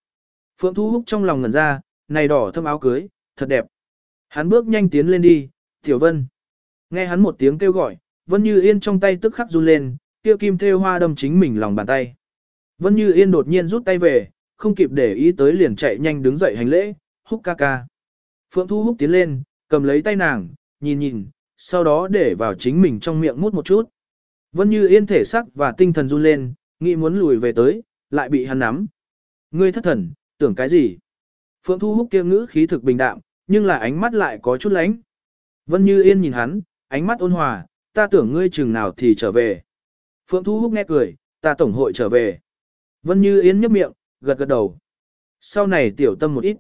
S1: Phượng Thu Húc trong lòng ngẩn ra, này đỏ thâm áo cưới, thật đẹp. Hắn bước nhanh tiến lên đi, Tiểu Vân. Nghe hắn một tiếng kêu gọi, Vân Như Yên trong tay tức khắc run lên, kia kim thêu hoa đâm chính mình lòng bàn tay. Vân Như Yên đột nhiên rút tay về, không kịp để ý tới liền chạy nhanh đứng dậy hành lễ, húc ca ca. Phượng Thu Húc tiến lên, cầm lấy tay nàng, nhìn nhìn, sau đó để vào chính mình trong miệng mút một chút. Vân Như Yên thể sắc và tinh thần run lên, nghĩ muốn lùi về tới, lại bị hắn nắm. Ngươi thất thần, tưởng cái gì? Phượng Thu Húc kia ngữ khí thực bình đạm, nhưng là ánh mắt lại có chút lánh. Vân Như Yên nhìn hắn, ánh mắt ôn hòa, ta tưởng ngươi chừng nào thì trở về. Phượng Thu Húc nghe cười, ta tổng hội trở về. Vân Như Yên nhấp miệng, gật gật đầu. Sau này tiểu tâm một ít.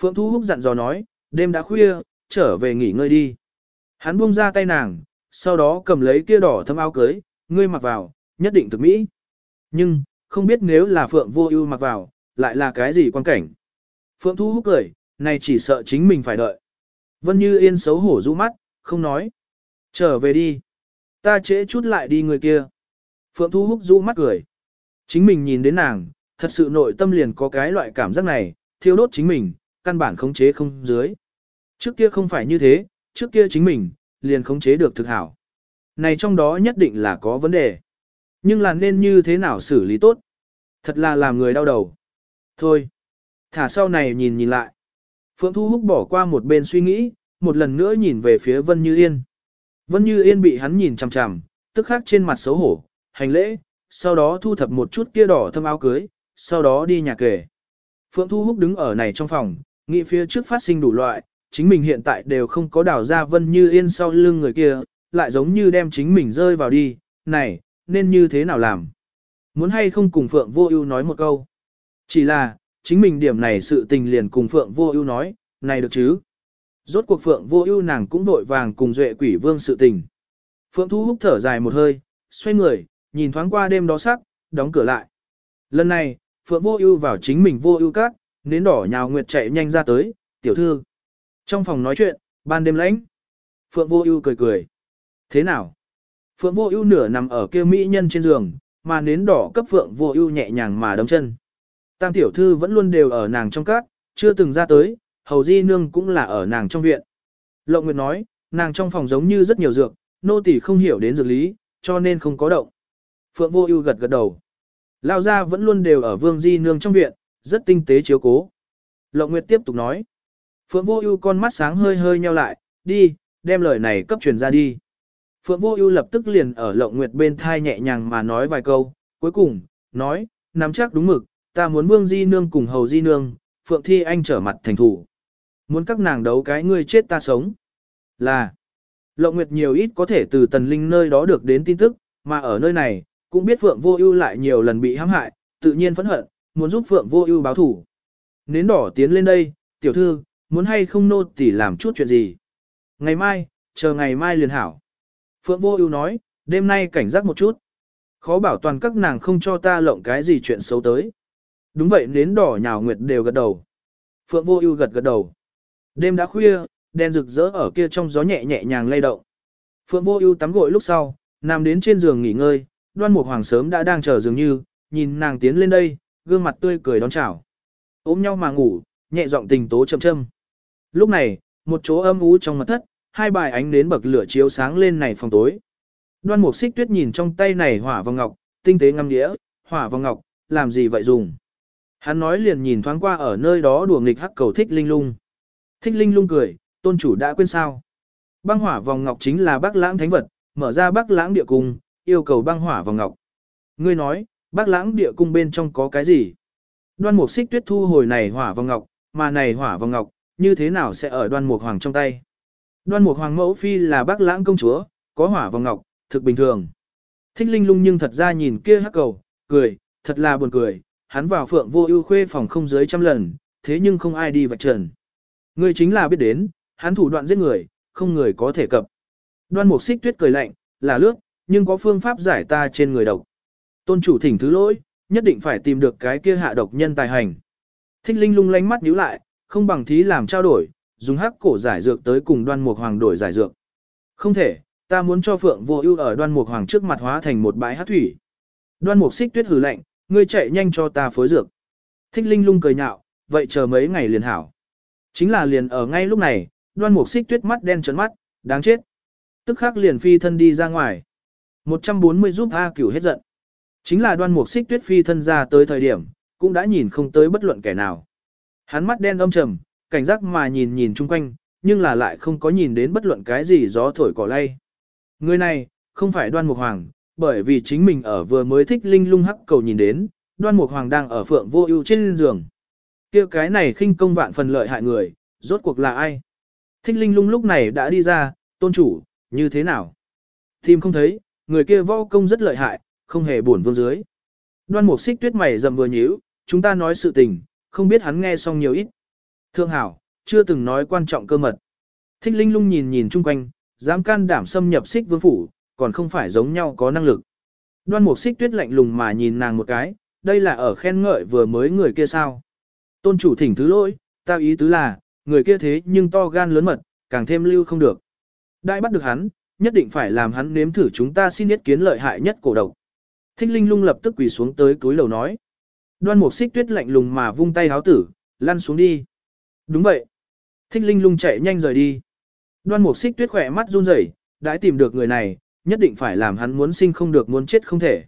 S1: Phượng Thu Húc dặn dò nói, đêm đã khuya, trở về nghỉ ngơi đi. Hắn buông ra tay nàng, sau đó cầm lấy kia đỏ thâm áo cưới, ngươi mặc vào, nhất định thực mỹ. Nhưng, không biết nếu là Phượng Vô Ưu mặc vào, lại là cái gì quan cảnh. Phượng Thu Húc cười, này chỉ sợ chính mình phải đợi. Vân Như Yên xấu hổ rũ mắt, không nói. Trở về đi. Ta trễ chút lại đi người kia. Phượng Thu Húc rũ mắt cười. Chính mình nhìn đến nàng, thật sự nội tâm liền có cái loại cảm giác này, thiêu đốt chính mình, căn bản khống chế không dưới. Trước kia không phải như thế, trước kia chính mình, liền khống chế được thực hảo. Này trong đó nhất định là có vấn đề. Nhưng là nên như thế nào xử lý tốt? Thật là làm người đau đầu. Thôi, thả sau này nhìn nhìn lại. Phượng Thu Húc bỏ qua một bên suy nghĩ, một lần nữa nhìn về phía Vân Như Yên. Vân Như Yên bị hắn nhìn chằm chằm, tức khắc trên mặt xấu hổ, hành lễ, sau đó thu thập một chút kia đỏ thâm áo cưới, sau đó đi nhà kể. Phượng Thu Húc đứng ở này trong phòng, nghĩ phía trước phát sinh đủ loại, chính mình hiện tại đều không có đảo ra Vân Như Yên sau lưng người kia, lại giống như đem chính mình rơi vào đi, này, nên như thế nào làm? Muốn hay không cùng Phượng Vô Ưu nói một câu? Chỉ là, chính mình điểm này sự tình liền cùng Phượng Vô Ưu nói, này được chứ? Rốt cuộc Phượng Vô Ưu nàng cũng vội vàng cùng Duệ Quỷ Vương sự tình. Phượng Thu hút thở dài một hơi, xoay người, nhìn thoáng qua đêm đó sắc, đóng cửa lại. Lần này, Phượng Vô Ưu vào chính mình Vô Ưu các, nến đỏ nhào nguyệt chạy nhanh ra tới, "Tiểu thư." Trong phòng nói chuyện, ban đêm lạnh. Phượng Vô Ưu cười cười. "Thế nào?" Phượng Vô Ưu nửa nằm ở kia mỹ nhân trên giường, mà nến đỏ cấp Phượng Vô Ưu nhẹ nhàng mà đấm chân. Tam tiểu thư vẫn luôn đều ở nàng trong cát, chưa từng ra tới, hầu di nương cũng là ở nàng trong viện. Lộng Nguyệt nói, nàng trong phòng giống như rất nhiều dược, nô tỳ không hiểu đến dược lý, cho nên không có động. Phượng Vô Ưu gật gật đầu. Lão gia vẫn luôn đều ở Vương Di nương trong viện, rất tinh tế chiếu cố. Lộng Nguyệt tiếp tục nói. Phượng Vô Ưu con mắt sáng hơi hơi nheo lại, đi, đem lời này cấp truyền ra đi. Phượng Vô Ưu lập tức liền ở Lộng Nguyệt bên thai nhẹ nhàng mà nói vài câu, cuối cùng, nói, nắm chắc đúng mực, ta muốn Vương Di nương cùng Hầu Di nương, Phượng Thi anh trở mặt thành thủ. Muốn các nàng đấu cái ngươi chết ta sống. Là, Lộng Nguyệt nhiều ít có thể từ Tần Linh nơi đó được đến tin tức, mà ở nơi này, cũng biết Phượng Vô Ưu lại nhiều lần bị hãm hại, tự nhiên phẫn hận, muốn giúp Phượng Vô Ưu báo thù. Nến đỏ tiến lên đây, "Tiểu thư, muốn hay không nô tỳ làm chút chuyện gì?" "Ngày mai, chờ ngày mai liền hảo." Phượng Vô Ưu nói, "Đêm nay cảnh giác một chút, khó bảo toàn các nàng không cho ta lộng cái gì chuyện xấu tới." Đúng vậy, nến đỏ nhào nguyệt đều gật đầu. Phượng Vô Ưu gật gật đầu. Đêm đã khuya, đèn rực rỡ ở kia trong gió nhẹ nhẹ nhàng lay động. Phượng Vô Ưu tắm gội lúc sau, nằm đến trên giường nghỉ ngơi, Đoan Mục Hoàng sớm đã đang chờ dường như, nhìn nàng tiến lên đây, gương mặt tươi cười đón chào. Ôm nhau mà ngủ, nhẹ giọng tình tố chậm chậm. Lúc này, một chỗ âm u trong mật thất, hai bài ánh nến bậc lửa chiếu sáng lên này phòng tối. Đoan Mục Xích Tuyết nhìn trong tay này hỏa vòng ngọc, tinh tế ngâm đĩa, hỏa vòng ngọc, làm gì vậy dùng? Hắn nói liền nhìn thoáng qua ở nơi đó đùa nghịch hắc cầu thích linh lung. Thích linh lung cười, tôn chủ đã quên sao. Băng hỏa vòng ngọc chính là bác lãng thánh vật, mở ra bác lãng địa cung, yêu cầu băng hỏa vòng ngọc. Ngươi nói, bác lãng địa cung bên trong có cái gì? Đoan mục xích tuyết thu hồi này hỏa vòng ngọc, mà này hỏa vòng ngọc, như thế nào sẽ ở đoan mục hoàng trong tay? Đoan mục hoàng mẫu phi là bác lãng công chúa, có hỏa vòng ngọc, thực bình thường. Thích linh lung nhưng thật ra nhìn kia hắc cầu, cười, thật là buồn cười, hắn vào phượng vô ưu khuê phòng không dưới trăm lần, thế nhưng không ai đi vạch trần. Ngươi chính là biết đến, hắn thủ đoạn giết người, không người có thể cập. Đoan mục xích tuyết cười lạnh, là lướt, nhưng có phương pháp giải ta trên người độc. Tôn chủ thỉnh thứ lỗi, nhất định phải tìm được cái kia hạ độc nhân tài hành. Thích linh lung lánh mắt nhíu lại, không bằng thí làm trao đổi, dùng hắc cổ giải dược tới cùng đoan mục hoàng đổi giải dược. Không thể, ta muốn cho phượng vô ưu ở đoan mục hoàng trước mặt hóa thành một bãi hát thủy. Đoan mục xích tuyết hừ lạnh, ngươi chạy nhanh cho ta phối dược. Thích linh lung cười nhạo, vậy chờ mấy ngày liền hảo. Chính là liền ở ngay lúc này, đoan mục xích tuyết mắt đen trấn mắt, đáng chết. Tức khắc liền phi thân đi ra ngoài. 140 giúp A cửu hết giận. Chính là đoan mục xích tuyết phi thân ra tới thời điểm, cũng đã nhìn không tới bất luận kẻ nào. Hắn mắt đen âm trầm, cảnh giác mà nhìn nhìn chung quanh, nhưng là lại không có nhìn đến bất luận cái gì gió thổi cỏ lay. Người này, không phải đoan mục hoàng, bởi vì chính mình ở vừa mới thích linh lung hắc cầu nhìn đến, đoan mục hoàng đang ở phượng vô ưu trên giường. kia cái này khinh công vạn phần lợi hại người, rốt cuộc là ai? Thích linh lung lúc này đã đi ra, tôn chủ, như thế nào? Tìm không thấy, người kia võ công rất lợi hại, không hề buồn vương dưới. Đoan mục xích tuyết mày rầm vừa nhíu, chúng ta nói sự tình, không biết hắn nghe xong nhiều ít. Thương hảo, chưa từng nói quan trọng cơ mật. Thích linh lung nhìn nhìn chung quanh, dám can đảm xâm nhập xích vương phủ, còn không phải giống nhau có năng lực. Đoan mục xích tuyết lạnh lùng mà nhìn nàng một cái, đây là ở khen ngợi vừa mới người kia sao. Tôn chủ thỉnh thứ lỗi, ta ý tứ là, người kia thế nhưng to gan lớn mật, càng thêm lưu không được. Đại bắt được hắn, nhất định phải làm hắn nếm thử chúng ta xin ý kiến lợi hại nhất cổ độc. Thích linh lung lập tức quỳ xuống tới túi lầu nói. Đoan mục xích tuyết lạnh lùng mà vung tay háo tử, lăn xuống đi. Đúng vậy. Thích linh lung chạy nhanh rời đi. Đoan mục xích tuyết khỏe mắt run rẩy, đã tìm được người này, nhất định phải làm hắn muốn sinh không được muốn chết không thể.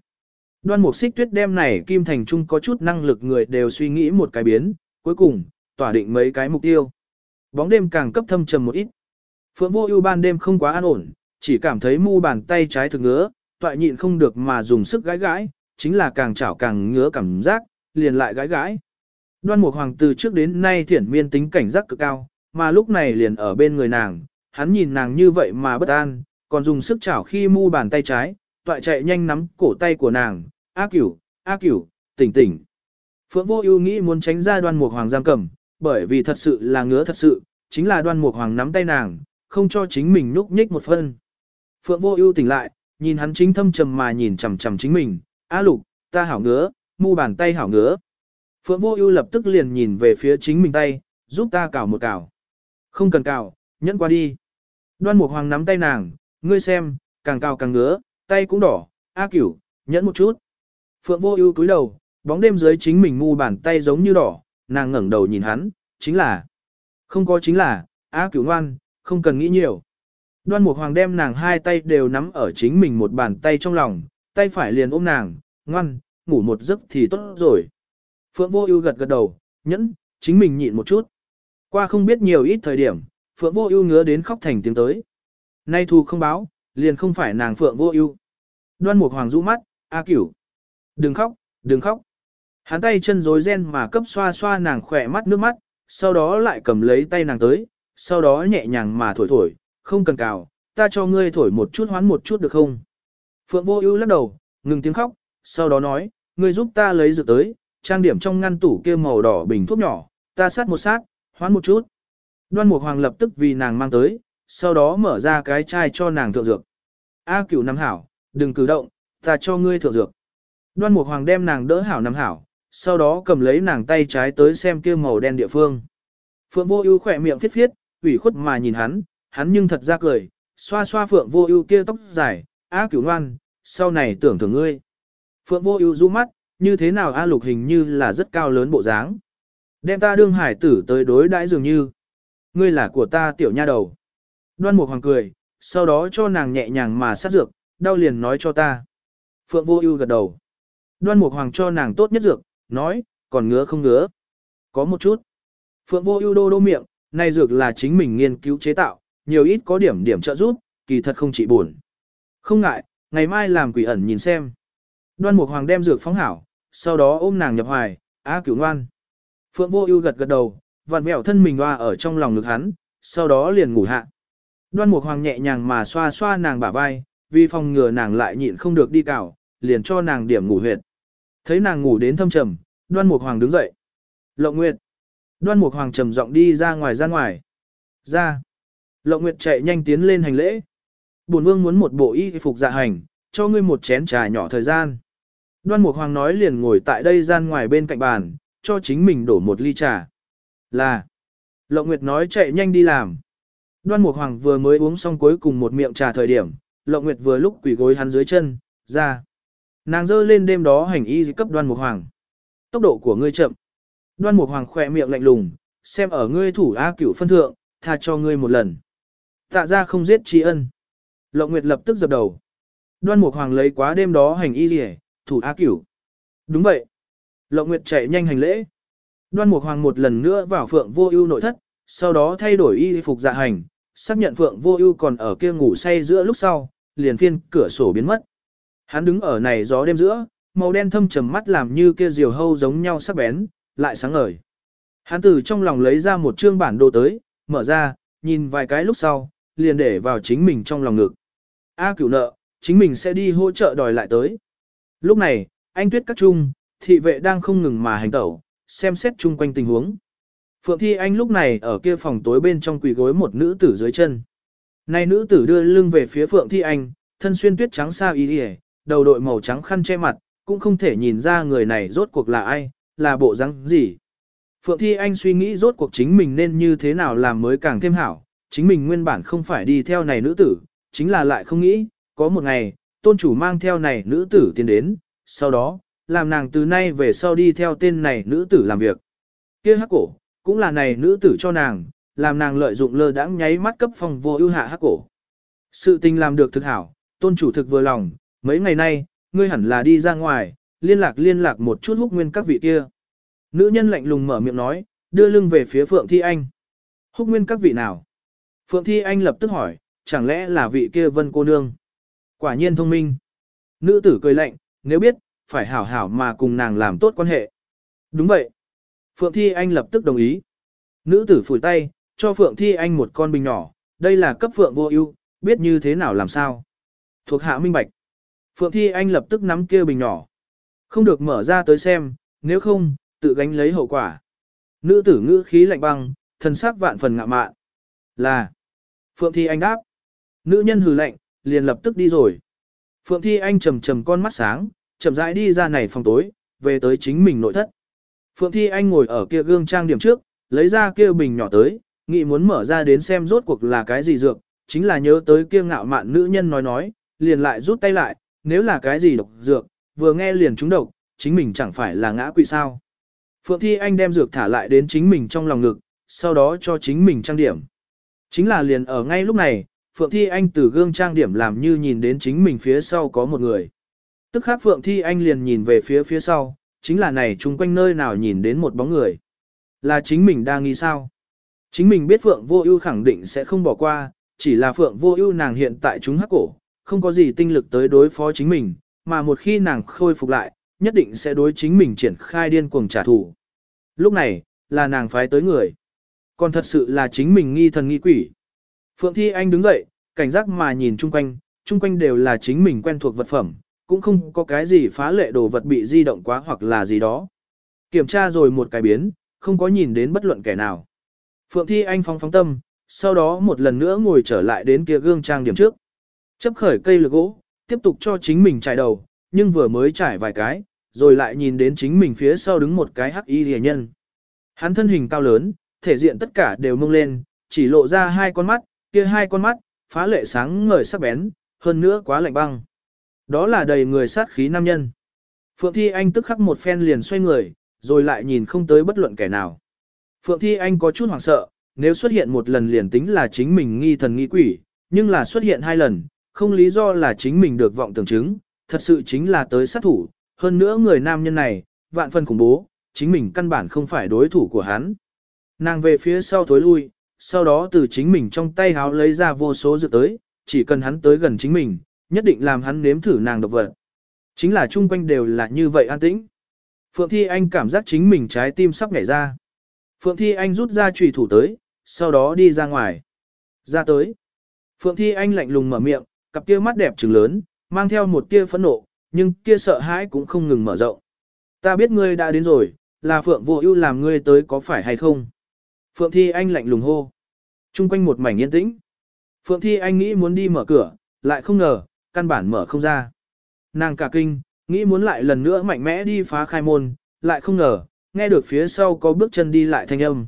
S1: Đoan mục xích tuyết đem này kim thành trung có chút năng lực người đều suy nghĩ một cái biến, cuối cùng, tỏa định mấy cái mục tiêu. Bóng đêm càng cấp thâm trầm một ít. Phượng vô ưu ban đêm không quá an ổn, chỉ cảm thấy mu bàn tay trái thực ngứa, toại nhịn không được mà dùng sức gãi gãi, chính là càng chảo càng ngứa cảm giác, liền lại gãi gãi. Đoan mục hoàng từ trước đến nay thiển miên tính cảnh giác cực cao, mà lúc này liền ở bên người nàng, hắn nhìn nàng như vậy mà bất an, còn dùng sức chảo khi mu bàn tay trái, toại chạy nhanh nắm cổ tay của nàng, A cửu, A cửu, tỉnh tỉnh. Phượng vô ưu nghĩ muốn tránh ra đoan mục hoàng giam cầm, bởi vì thật sự là ngứa thật sự, chính là đoan mục hoàng nắm tay nàng, không cho chính mình nhúc nhích một phân. Phượng vô ưu tỉnh lại, nhìn hắn chính thâm trầm mà nhìn chằm chằm chính mình, A lục, ta hảo ngứa, mu bàn tay hảo ngứa. Phượng vô ưu lập tức liền nhìn về phía chính mình tay, giúp ta cào một cào. Không cần cào, nhẫn qua đi. Đoan mục hoàng nắm tay nàng, ngươi xem, càng cào càng ngứa, tay cũng đỏ, A cửu, nhẫn một chút. Phượng vô ưu cúi đầu, bóng đêm dưới chính mình mu bàn tay giống như đỏ, nàng ngẩng đầu nhìn hắn, chính là. Không có chính là, A cửu ngoan, không cần nghĩ nhiều. Đoan Mục Hoàng đem nàng hai tay đều nắm ở chính mình một bàn tay trong lòng, tay phải liền ôm nàng, ngoan, ngủ một giấc thì tốt rồi. Phượng Vô Ưu gật gật đầu, nhẫn, chính mình nhịn một chút. Qua không biết nhiều ít thời điểm, Phượng Vô Ưu ngứa đến khóc thành tiếng tới. Nay thù không báo, liền không phải nàng Phượng Vô Ưu. Đoan Mục Hoàng rũ mắt, "A Cửu, đừng khóc, đừng khóc." Hắn tay chân rối ren mà cấp xoa xoa nàng khỏe mắt nước mắt, sau đó lại cầm lấy tay nàng tới, sau đó nhẹ nhàng mà thổi thổi, không cần cào, ta cho ngươi thổi một chút hoán một chút được không? Phượng vô ưu lắc đầu, ngừng tiếng khóc, sau đó nói, ngươi giúp ta lấy dược tới, trang điểm trong ngăn tủ kia màu đỏ bình thuốc nhỏ, ta sát một sát, hoán một chút. Đoan Mục Hoàng lập tức vì nàng mang tới, sau đó mở ra cái chai cho nàng thượng dược. A cửu nắm hảo, đừng cử động, ta cho ngươi thượng dược. Đoan Mục Hoàng đem nàng đỡ hảo nắm hảo, sau đó cầm lấy nàng tay trái tới xem kia màu đen địa phương. Phượng Vô Ưu khẽ miệng phiết phiết, ủy khuất mà nhìn hắn, hắn nhưng thật ra cười, xoa xoa Phượng Vô Ưu kia tóc dài, "A Cửu ngoan, sau này tưởng thưởng ngươi." Phượng Vô Ưu du mắt, như thế nào A Lục hình như là rất cao lớn bộ dáng. Đem ta đương hải tử tới đối đãi dường như, ngươi là của ta tiểu nha đầu. Đoan Mục Hoàng cười, sau đó cho nàng nhẹ nhàng mà sát dược, đau liền nói cho ta. Phượng Vô Ưu gật đầu. Đoan Mục Hoàng cho nàng tốt nhất dược, nói, còn ngứa không ngứa. Có một chút. Phượng vô ưu đô đô miệng, này dược là chính mình nghiên cứu chế tạo, nhiều ít có điểm điểm trợ giúp, kỳ thật không chỉ buồn. Không ngại, ngày mai làm quỷ ẩn nhìn xem. Đoan Mục Hoàng đem dược phóng hảo, sau đó ôm nàng nhập hoài, á cửu ngoan. Phượng Vô Ưu gật gật đầu, vặn vẹo thân mình hoa ở trong lòng ngực hắn, sau đó liền ngủ hạ. Đoan Mục Hoàng nhẹ nhàng mà xoa xoa nàng bả vai, vì phòng ngừa nàng lại nhịn không được đi cào, liền cho nàng điểm ngủ huyệt. Thấy nàng ngủ đến thâm trầm, Đoan Mục Hoàng đứng dậy. Lộng Nguyệt. Đoan Mục Hoàng trầm giọng đi ra ngoài ra ngoài. Ra. Lộng Nguyệt chạy nhanh tiến lên hành lễ. Bổn vương muốn một bộ y phục dạ hành, cho ngươi một chén trà nhỏ thời gian. Đoan Mục Hoàng nói liền ngồi tại đây gian ngoài bên cạnh bàn, cho chính mình đổ một ly trà. Là. Lộng Nguyệt nói chạy nhanh đi làm. Đoan Mục Hoàng vừa mới uống xong cuối cùng một miệng trà thời điểm, Lộng Nguyệt vừa lúc quỳ gối hắn dưới chân, ra. Nàng dơ lên đêm đó hành y cấp Đoan Mục Hoàng. Tốc độ của ngươi chậm. Đoan Mục Hoàng khỏe miệng lạnh lùng, xem ở ngươi thủ A cửu phân thượng, tha cho ngươi một lần. Tạ ra không giết tri ân. Lộng Nguyệt lập tức dập đầu. Đoan Mục Hoàng lấy quá đêm đó hành y rỉa, thủ A cửu. Đúng vậy. Lộng Nguyệt chạy nhanh hành lễ. Đoan Mục Hoàng một lần nữa vào Phượng Vô Ưu nội thất, sau đó thay đổi y phục dạ hành, xác nhận Phượng Vô Ưu còn ở kia ngủ say giữa lúc sau, liền phiên cửa sổ biến mất. Hắn đứng ở này gió đêm giữa, màu đen thâm trầm mắt làm như kia diều hâu giống nhau sắc bén, lại sáng ngời. Hắn từ trong lòng lấy ra một trương bản đồ tới, mở ra, nhìn vài cái lúc sau, liền để vào chính mình trong lòng ngực. A cửu nợ, chính mình sẽ đi hỗ trợ đòi lại tới. Lúc này, anh tuyết các trung, thị vệ đang không ngừng mà hành tẩu, xem xét chung quanh tình huống. Phượng Thi Anh lúc này ở kia phòng tối bên trong quỳ gối một nữ tử dưới chân. Này nữ tử đưa lưng về phía Phượng Thi Anh, thân xuyên tuyết trắng sao y y, đầu đội màu trắng khăn che mặt, cũng không thể nhìn ra người này rốt cuộc là ai, là bộ răng gì. Phượng Thi Anh suy nghĩ rốt cuộc chính mình nên như thế nào làm mới càng thêm hảo, chính mình nguyên bản không phải đi theo này nữ tử, chính là lại không nghĩ, có một ngày, tôn chủ mang theo này nữ tử tiến đến, sau đó, làm nàng từ nay về sau đi theo tên này nữ tử làm việc. kia hắc cổ, cũng là này nữ tử cho nàng, làm nàng lợi dụng lơ đãng nháy mắt cấp phòng vô ưu hạ hắc cổ. Sự tình làm được thực hảo, tôn chủ thực vừa lòng, mấy ngày nay, ngươi hẳn là đi ra ngoài, liên lạc liên lạc một chút húc nguyên các vị kia. Nữ nhân lạnh lùng mở miệng nói, đưa lưng về phía Phượng Thi Anh. Húc nguyên các vị nào? Phượng Thi Anh lập tức hỏi, chẳng lẽ là vị kia vân cô nương? Quả nhiên thông minh. Nữ tử cười lạnh, nếu biết, phải hảo hảo mà cùng nàng làm tốt quan hệ. Đúng vậy. Phượng Thi Anh lập tức đồng ý. Nữ tử phủi tay, cho Phượng Thi Anh một con bình nhỏ, đây là cấp Phượng vô ưu, biết như thế nào làm sao. Thuộc hạ minh bạch. Phượng Thi Anh lập tức nắm kia bình nhỏ. Không được mở ra tới xem, nếu không, tự gánh lấy hậu quả. Nữ tử ngữ khí lạnh băng, thần sắc vạn phần ngạ mạn. Là. Phượng Thi Anh đáp. Nữ nhân hừ lạnh, liền lập tức đi rồi. Phượng Thi Anh trầm trầm con mắt sáng, chậm rãi đi ra này phòng tối, về tới chính mình nội thất. Phượng Thi Anh ngồi ở kia gương trang điểm trước, lấy ra kia bình nhỏ tới, nghĩ muốn mở ra đến xem rốt cuộc là cái gì dược, chính là nhớ tới kia ngạo mạn nữ nhân nói nói, liền lại rút tay lại, nếu là cái gì độc dược, vừa nghe liền trúng độc, chính mình chẳng phải là ngã quỵ sao. Phượng Thi Anh đem dược thả lại đến chính mình trong lòng ngực, sau đó cho chính mình trang điểm. Chính là liền ở ngay lúc này, Phượng Thi Anh từ gương trang điểm làm như nhìn đến chính mình phía sau có một người. Tức khác Phượng Thi Anh liền nhìn về phía phía sau, chính là này chung quanh nơi nào nhìn đến một bóng người. Là chính mình đang nghĩ sao? Chính mình biết Phượng Vô Ưu khẳng định sẽ không bỏ qua, chỉ là Phượng Vô Ưu nàng hiện tại chúng hắc cổ, không có gì tinh lực tới đối phó chính mình, mà một khi nàng khôi phục lại, nhất định sẽ đối chính mình triển khai điên cuồng trả thù. Lúc này, là nàng phái tới người. Còn thật sự là chính mình nghi thần nghi quỷ. Phượng Thi Anh đứng dậy, cảnh giác mà nhìn chung quanh, chung quanh đều là chính mình quen thuộc vật phẩm, cũng không có cái gì phá lệ đồ vật bị di động quá hoặc là gì đó. Kiểm tra rồi một cái biến, không có nhìn đến bất luận kẻ nào. Phượng Thi Anh phóng phóng tâm, sau đó một lần nữa ngồi trở lại đến kia gương trang điểm trước. Chấp khởi cây lược gỗ, tiếp tục cho chính mình trải đầu, nhưng vừa mới trải vài cái, rồi lại nhìn đến chính mình phía sau đứng một cái hắc y rìa nhân. Hắn thân hình cao lớn, thể diện tất cả đều mông lên, chỉ lộ ra hai con mắt, kia hai con mắt, phá lệ sáng ngời sắc bén, hơn nữa quá lạnh băng. Đó là đầy người sát khí nam nhân. Phượng Thi Anh tức khắc một phen liền xoay người, rồi lại nhìn không tới bất luận kẻ nào. Phượng Thi Anh có chút hoảng sợ, nếu xuất hiện một lần liền tính là chính mình nghi thần nghi quỷ, nhưng là xuất hiện hai lần, không lý do là chính mình được vọng tưởng chứng, thật sự chính là tới sát thủ, hơn nữa người nam nhân này, vạn phần khủng bố, chính mình căn bản không phải đối thủ của hắn. Nàng về phía sau thối lui, sau đó từ chính mình trong tay háo lấy ra vô số dược tới, chỉ cần hắn tới gần chính mình, nhất định làm hắn nếm thử nàng độc vật. Chính là chung quanh đều là như vậy an tĩnh. Phượng Thi Anh cảm giác chính mình trái tim sắp nhảy ra. Phượng Thi Anh rút ra trùy thủ tới, sau đó đi ra ngoài. Ra tới. Phượng Thi Anh lạnh lùng mở miệng, cặp kia mắt đẹp trừng lớn, mang theo một tia phẫn nộ, nhưng kia sợ hãi cũng không ngừng mở rộng. Ta biết ngươi đã đến rồi, là Phượng vô ưu làm ngươi tới có phải hay không? Phượng Thi Anh lạnh lùng hô. Trung quanh một mảnh yên tĩnh. Phượng Thi Anh nghĩ muốn đi mở cửa, lại không ngờ, căn bản mở không ra. Nàng cả kinh, nghĩ muốn lại lần nữa mạnh mẽ đi phá khai môn, lại không ngờ, nghe được phía sau có bước chân đi lại thanh âm.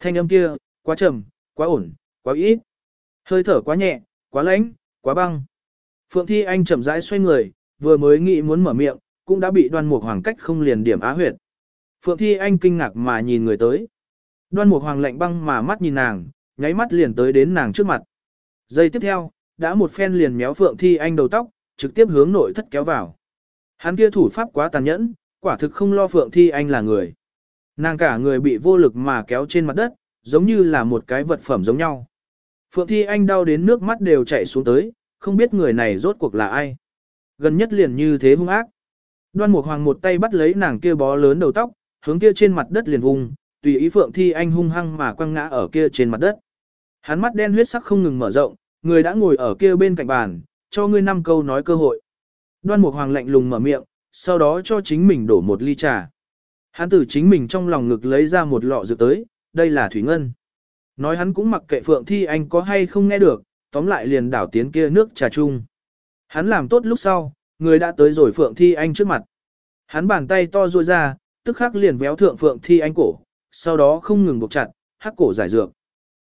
S1: Thanh âm kia, quá trầm, quá ổn, quá ít. Hơi thở quá nhẹ, quá lạnh, quá băng. Phượng Thi Anh chậm rãi xoay người, vừa mới nghĩ muốn mở miệng, cũng đã bị đoan mục hoàng cách không liền điểm á huyệt. Phượng Thi Anh kinh ngạc mà nhìn người tới. Đoan mục hoàng lạnh băng mà mắt nhìn nàng, nháy mắt liền tới đến nàng trước mặt. Giây tiếp theo, đã một phen liền méo Phượng Thi Anh đầu tóc, trực tiếp hướng nội thất kéo vào. Hắn kia thủ pháp quá tàn nhẫn, quả thực không lo Phượng Thi Anh là người. Nàng cả người bị vô lực mà kéo trên mặt đất, giống như là một cái vật phẩm giống nhau. Phượng Thi Anh đau đến nước mắt đều chảy xuống tới, không biết người này rốt cuộc là ai. Gần nhất liền như thế hung ác. Đoan Mục Hoàng một tay bắt lấy nàng kia bó lớn đầu tóc, hướng kia trên mặt đất liền vùng, tùy ý Phượng Thi Anh hung hăng mà quăng ngã ở kia trên mặt đất. Hắn mắt đen huyết sắc không ngừng mở rộng, người đã ngồi ở kia bên cạnh bàn, cho ngươi năm câu nói cơ hội. Đoan Mục Hoàng lạnh lùng mở miệng, sau đó cho chính mình đổ một ly trà. Hắn từ chính mình trong lòng ngực lấy ra một lọ dược tới, đây là thủy ngân. Nói hắn cũng mặc kệ Phượng Thi Anh có hay không nghe được, tóm lại liền đảo tiến kia nước trà chung. Hắn làm tốt lúc sau, người đã tới rồi Phượng Thi Anh trước mặt. Hắn bàn tay to ruôi ra, tức khắc liền véo thượng Phượng Thi Anh cổ, sau đó không ngừng buộc chặt, hắc cổ giải dược.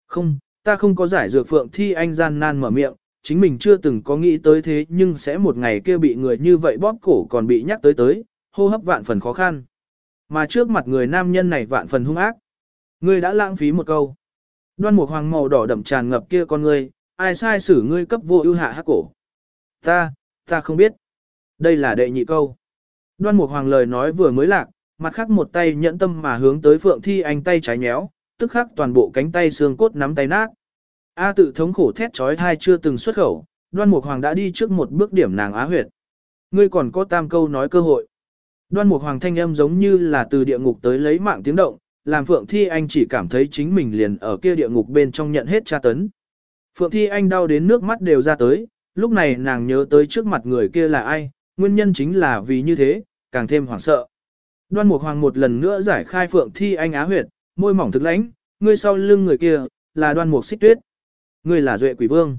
S1: Không, ta không có giải dược Phượng Thi Anh gian nan mở miệng, chính mình chưa từng có nghĩ tới thế nhưng sẽ một ngày kia bị người như vậy bóp cổ còn bị nhắc tới tới, hô hấp vạn phần khó khăn. Mà trước mặt người nam nhân này vạn phần hung ác. Ngươi đã lãng phí một câu. Đoan một hoàng màu đỏ đậm tràn ngập kia con ngươi, ai sai xử ngươi cấp vô ưu hạ hắc cổ. Ta, ta không biết. Đây là đệ nhị câu. Đoan một Hoàng lời nói vừa mới lạc, mặt khác một tay nhẫn tâm mà hướng tới Phượng Thi Anh tay trái nhéo, tức khắc toàn bộ cánh tay xương cốt nắm tay nát. A tự thống khổ thét trói thai chưa từng xuất khẩu, Đoan Mục Hoàng đã đi trước một bước điểm nàng á huyệt. Ngươi còn có tam câu nói cơ hội. Đoan Mục Hoàng thanh âm giống như là từ địa ngục tới lấy mạng tiếng động, làm Phượng Thi Anh chỉ cảm thấy chính mình liền ở kia địa ngục bên trong nhận hết tra tấn. Phượng Thi Anh đau đến nước mắt đều ra tới, lúc này nàng nhớ tới trước mặt người kia là ai, nguyên nhân chính là vì như thế, càng thêm hoảng sợ. Đoan Mục Hoàng một lần nữa giải khai Phượng Thi Anh á huyệt, môi mỏng thực lãnh, ngươi sau lưng người kia, là Đoan Mục Xích Tuyết. Ngươi là Duệ Quỷ Vương.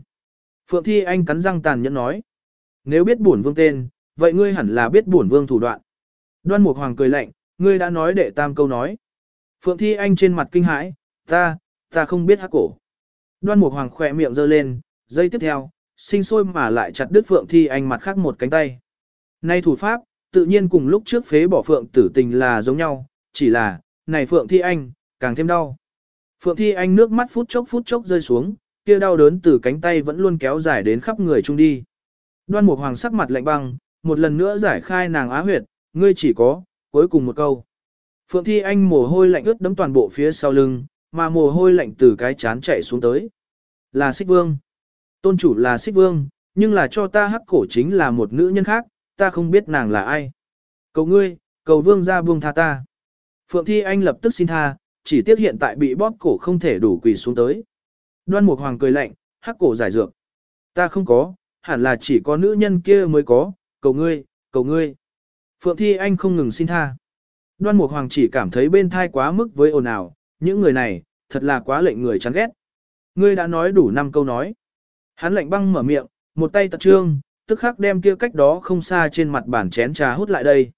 S1: Phượng Thi Anh cắn răng tàn nhẫn nói. Nếu biết bổn vương tên, vậy ngươi hẳn là biết bổn vương thủ đoạn. Đoan Mục Hoàng cười lạnh, ngươi đã nói đệ tam câu nói. Phượng Thi Anh trên mặt kinh hãi, ta, ta không biết hắc cổ. Đoan Mục Hoàng khỏe miệng giơ lên, giây tiếp theo, sinh sôi mà lại chặt đứt Phượng Thi Anh mặt khác một cánh tay. Nay thủ pháp, tự nhiên cùng lúc trước phế bỏ Phượng tử tình là giống nhau, chỉ là, này Phượng Thi Anh, càng thêm đau. Phượng Thi Anh nước mắt phút chốc phút chốc rơi xuống, kia đau đớn từ cánh tay vẫn luôn kéo dài đến khắp người chung đi. Đoan Mục Hoàng sắc mặt lạnh băng, một lần nữa giải khai nàng á huyệt, ngươi chỉ có, cuối cùng một câu. Phượng Thi Anh mồ hôi lạnh ướt đẫm toàn bộ phía sau lưng, mà mồ hôi lạnh từ cái chán chạy xuống tới. Là Xích Vương. Tôn chủ là Xích Vương, nhưng là cho ta hắc cổ chính là một nữ nhân khác, ta không biết nàng là ai. Cầu ngươi, cầu vương ra buông tha ta. Phượng Thi Anh lập tức xin tha, chỉ tiếc hiện tại bị bóp cổ không thể đủ quỳ xuống tới. Đoan Mục Hoàng cười lạnh, hắc cổ giải dược. Ta không có, hẳn là chỉ có nữ nhân kia mới có, cầu ngươi, cầu ngươi. Phượng Thi Anh không ngừng xin tha. Đoan Mục Hoàng chỉ cảm thấy bên thai quá mức với ồn ào, những người này, thật là quá lệnh người chán ghét. Ngươi đã nói đủ năm câu nói. Hắn lạnh băng mở miệng, một tay tật trương, tức khắc đem kia cách đó không xa trên mặt bàn chén trà hút lại đây.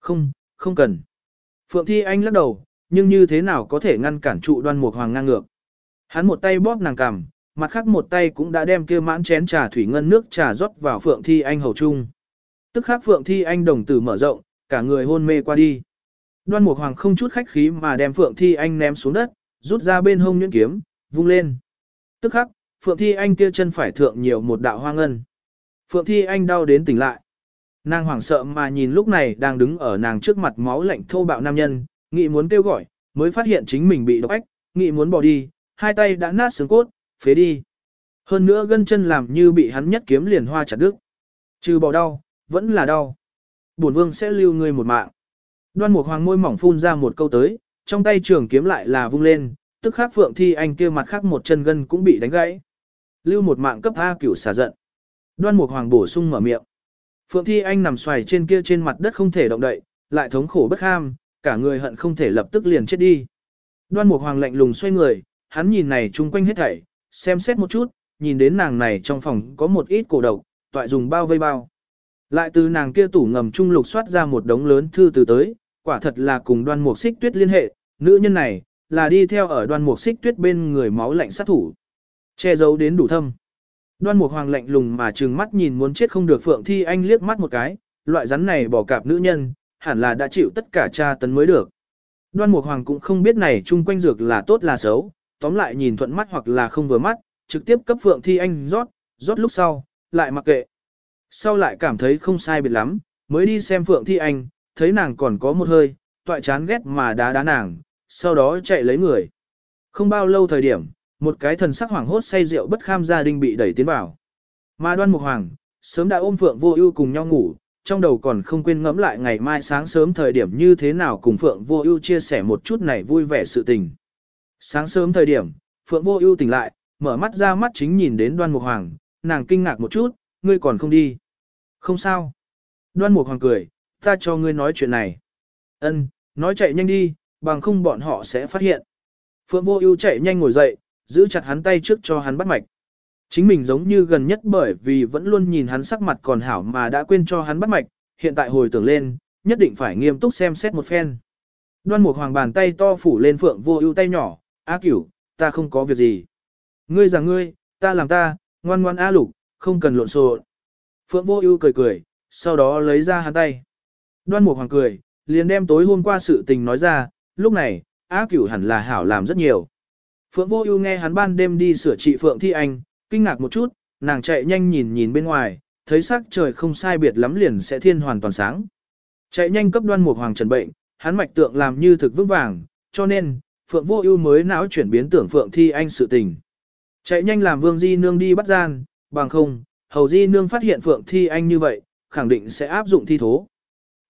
S1: Không, không cần. Phượng Thi Anh lắc đầu, nhưng như thế nào có thể ngăn cản trụ đoan mục hoàng ngang ngược. Hắn một tay bóp nàng cằm, mặt khác một tay cũng đã đem kia mãn chén trà thủy ngân nước trà rót vào Phượng Thi Anh hầu chung. Tức khắc Phượng Thi Anh đồng tử mở rộng, cả người hôn mê qua đi. Đoan Mục Hoàng không chút khách khí mà đem Phượng Thi Anh ném xuống đất, rút ra bên hông nhuyễn kiếm, vung lên. Tức khắc, Phượng Thi Anh kia chân phải thượng nhiều một đạo hoa ngân. Phượng Thi Anh đau đến tỉnh lại. Nàng hoảng sợ mà nhìn lúc này đang đứng ở nàng trước mặt máu lạnh thô bạo nam nhân, nghĩ muốn kêu gọi, mới phát hiện chính mình bị độc ách, nghĩ muốn bỏ đi, hai tay đã nát xương cốt, phế đi. Hơn nữa gân chân làm như bị hắn nhất kiếm liền hoa chặt đứt. Trừ bỏ đau, vẫn là đau. Bổn vương sẽ lưu ngươi một mạng. Đoan Mục Hoàng môi mỏng phun ra một câu tới, trong tay trường kiếm lại là vung lên, tức khắc Phượng Thi Anh kia mặt khác một chân gân cũng bị đánh gãy. Lưu một mạng cấp A cửu xả giận. Đoan Mục Hoàng bổ sung mở miệng. Phượng Thi Anh nằm xoài trên kia trên mặt đất không thể động đậy, lại thống khổ bất ham, cả người hận không thể lập tức liền chết đi. Đoan Mục Hoàng lạnh lùng xoay người, hắn nhìn này chung quanh hết thảy, xem xét một chút, nhìn đến nàng này trong phòng có một ít cổ độc, toại dùng bao vây bao. Lại từ nàng kia tủ ngầm trung lục soát ra một đống lớn thư từ tới, quả thật là cùng đoan mục xích tuyết liên hệ, nữ nhân này, là đi theo ở đoan mục xích tuyết bên người máu lạnh sát thủ. Che giấu đến đủ thâm. Đoan mục hoàng lạnh lùng mà trừng mắt nhìn muốn chết không được Phượng Thi Anh liếc mắt một cái, loại rắn này bỏ cạp nữ nhân, hẳn là đã chịu tất cả tra tấn mới được. Đoan mục hoàng cũng không biết này chung quanh dược là tốt là xấu, tóm lại nhìn thuận mắt hoặc là không vừa mắt, trực tiếp cấp Phượng Thi Anh rót, rót lúc sau, lại mặc kệ. Sau lại cảm thấy không sai biệt lắm, mới đi xem Phượng Thi Anh, thấy nàng còn có một hơi, toại chán ghét mà đá đá nàng, sau đó chạy lấy người. Không bao lâu thời điểm, một cái thần sắc hoảng hốt say rượu bất kham gia đình bị đẩy tiến vào. Mà đoan mục hoàng, sớm đã ôm Phượng vô ưu cùng nhau ngủ, trong đầu còn không quên ngẫm lại ngày mai sáng sớm thời điểm như thế nào cùng Phượng vô ưu chia sẻ một chút này vui vẻ sự tình. Sáng sớm thời điểm, Phượng vô ưu tỉnh lại, mở mắt ra mắt chính nhìn đến đoan mục hoàng, nàng kinh ngạc một chút, ngươi còn không đi. Không sao. Đoan mục hoàng cười, ta cho ngươi nói chuyện này. Ân, nói chạy nhanh đi, bằng không bọn họ sẽ phát hiện. Phượng vô ưu chạy nhanh ngồi dậy, giữ chặt hắn tay trước cho hắn bắt mạch. Chính mình giống như gần nhất bởi vì vẫn luôn nhìn hắn sắc mặt còn hảo mà đã quên cho hắn bắt mạch, hiện tại hồi tưởng lên, nhất định phải nghiêm túc xem xét một phen. Đoan Mục Hoàng bàn tay to phủ lên Phượng Vô Ưu tay nhỏ, "A Cửu, ta không có việc gì." "Ngươi rằng ngươi, ta làm ta, ngoan ngoan A Lục, không cần lộn xộn." Phượng Vô Ưu cười cười, sau đó lấy ra hắn tay. Đoan Mục Hoàng cười, liền đem tối hôm qua sự tình nói ra, lúc này, A Cửu hẳn là hảo làm rất nhiều. Phượng Vô Ưu nghe hắn ban đêm đi sửa trị Phượng Thi Anh, kinh ngạc một chút, nàng chạy nhanh nhìn nhìn bên ngoài, thấy sắc trời không sai biệt lắm liền sẽ thiên hoàn toàn sáng. Chạy nhanh cấp Đoan Mục Hoàng trần bệnh, hắn mạch tượng làm như thực vững vàng, cho nên, Phượng Vô Ưu mới não chuyển biến tưởng Phượng Thi Anh sự tình. Chạy nhanh làm Vương Di nương đi bắt gian, bằng không, Hầu Di nương phát hiện Phượng Thi Anh như vậy, khẳng định sẽ áp dụng thi thố.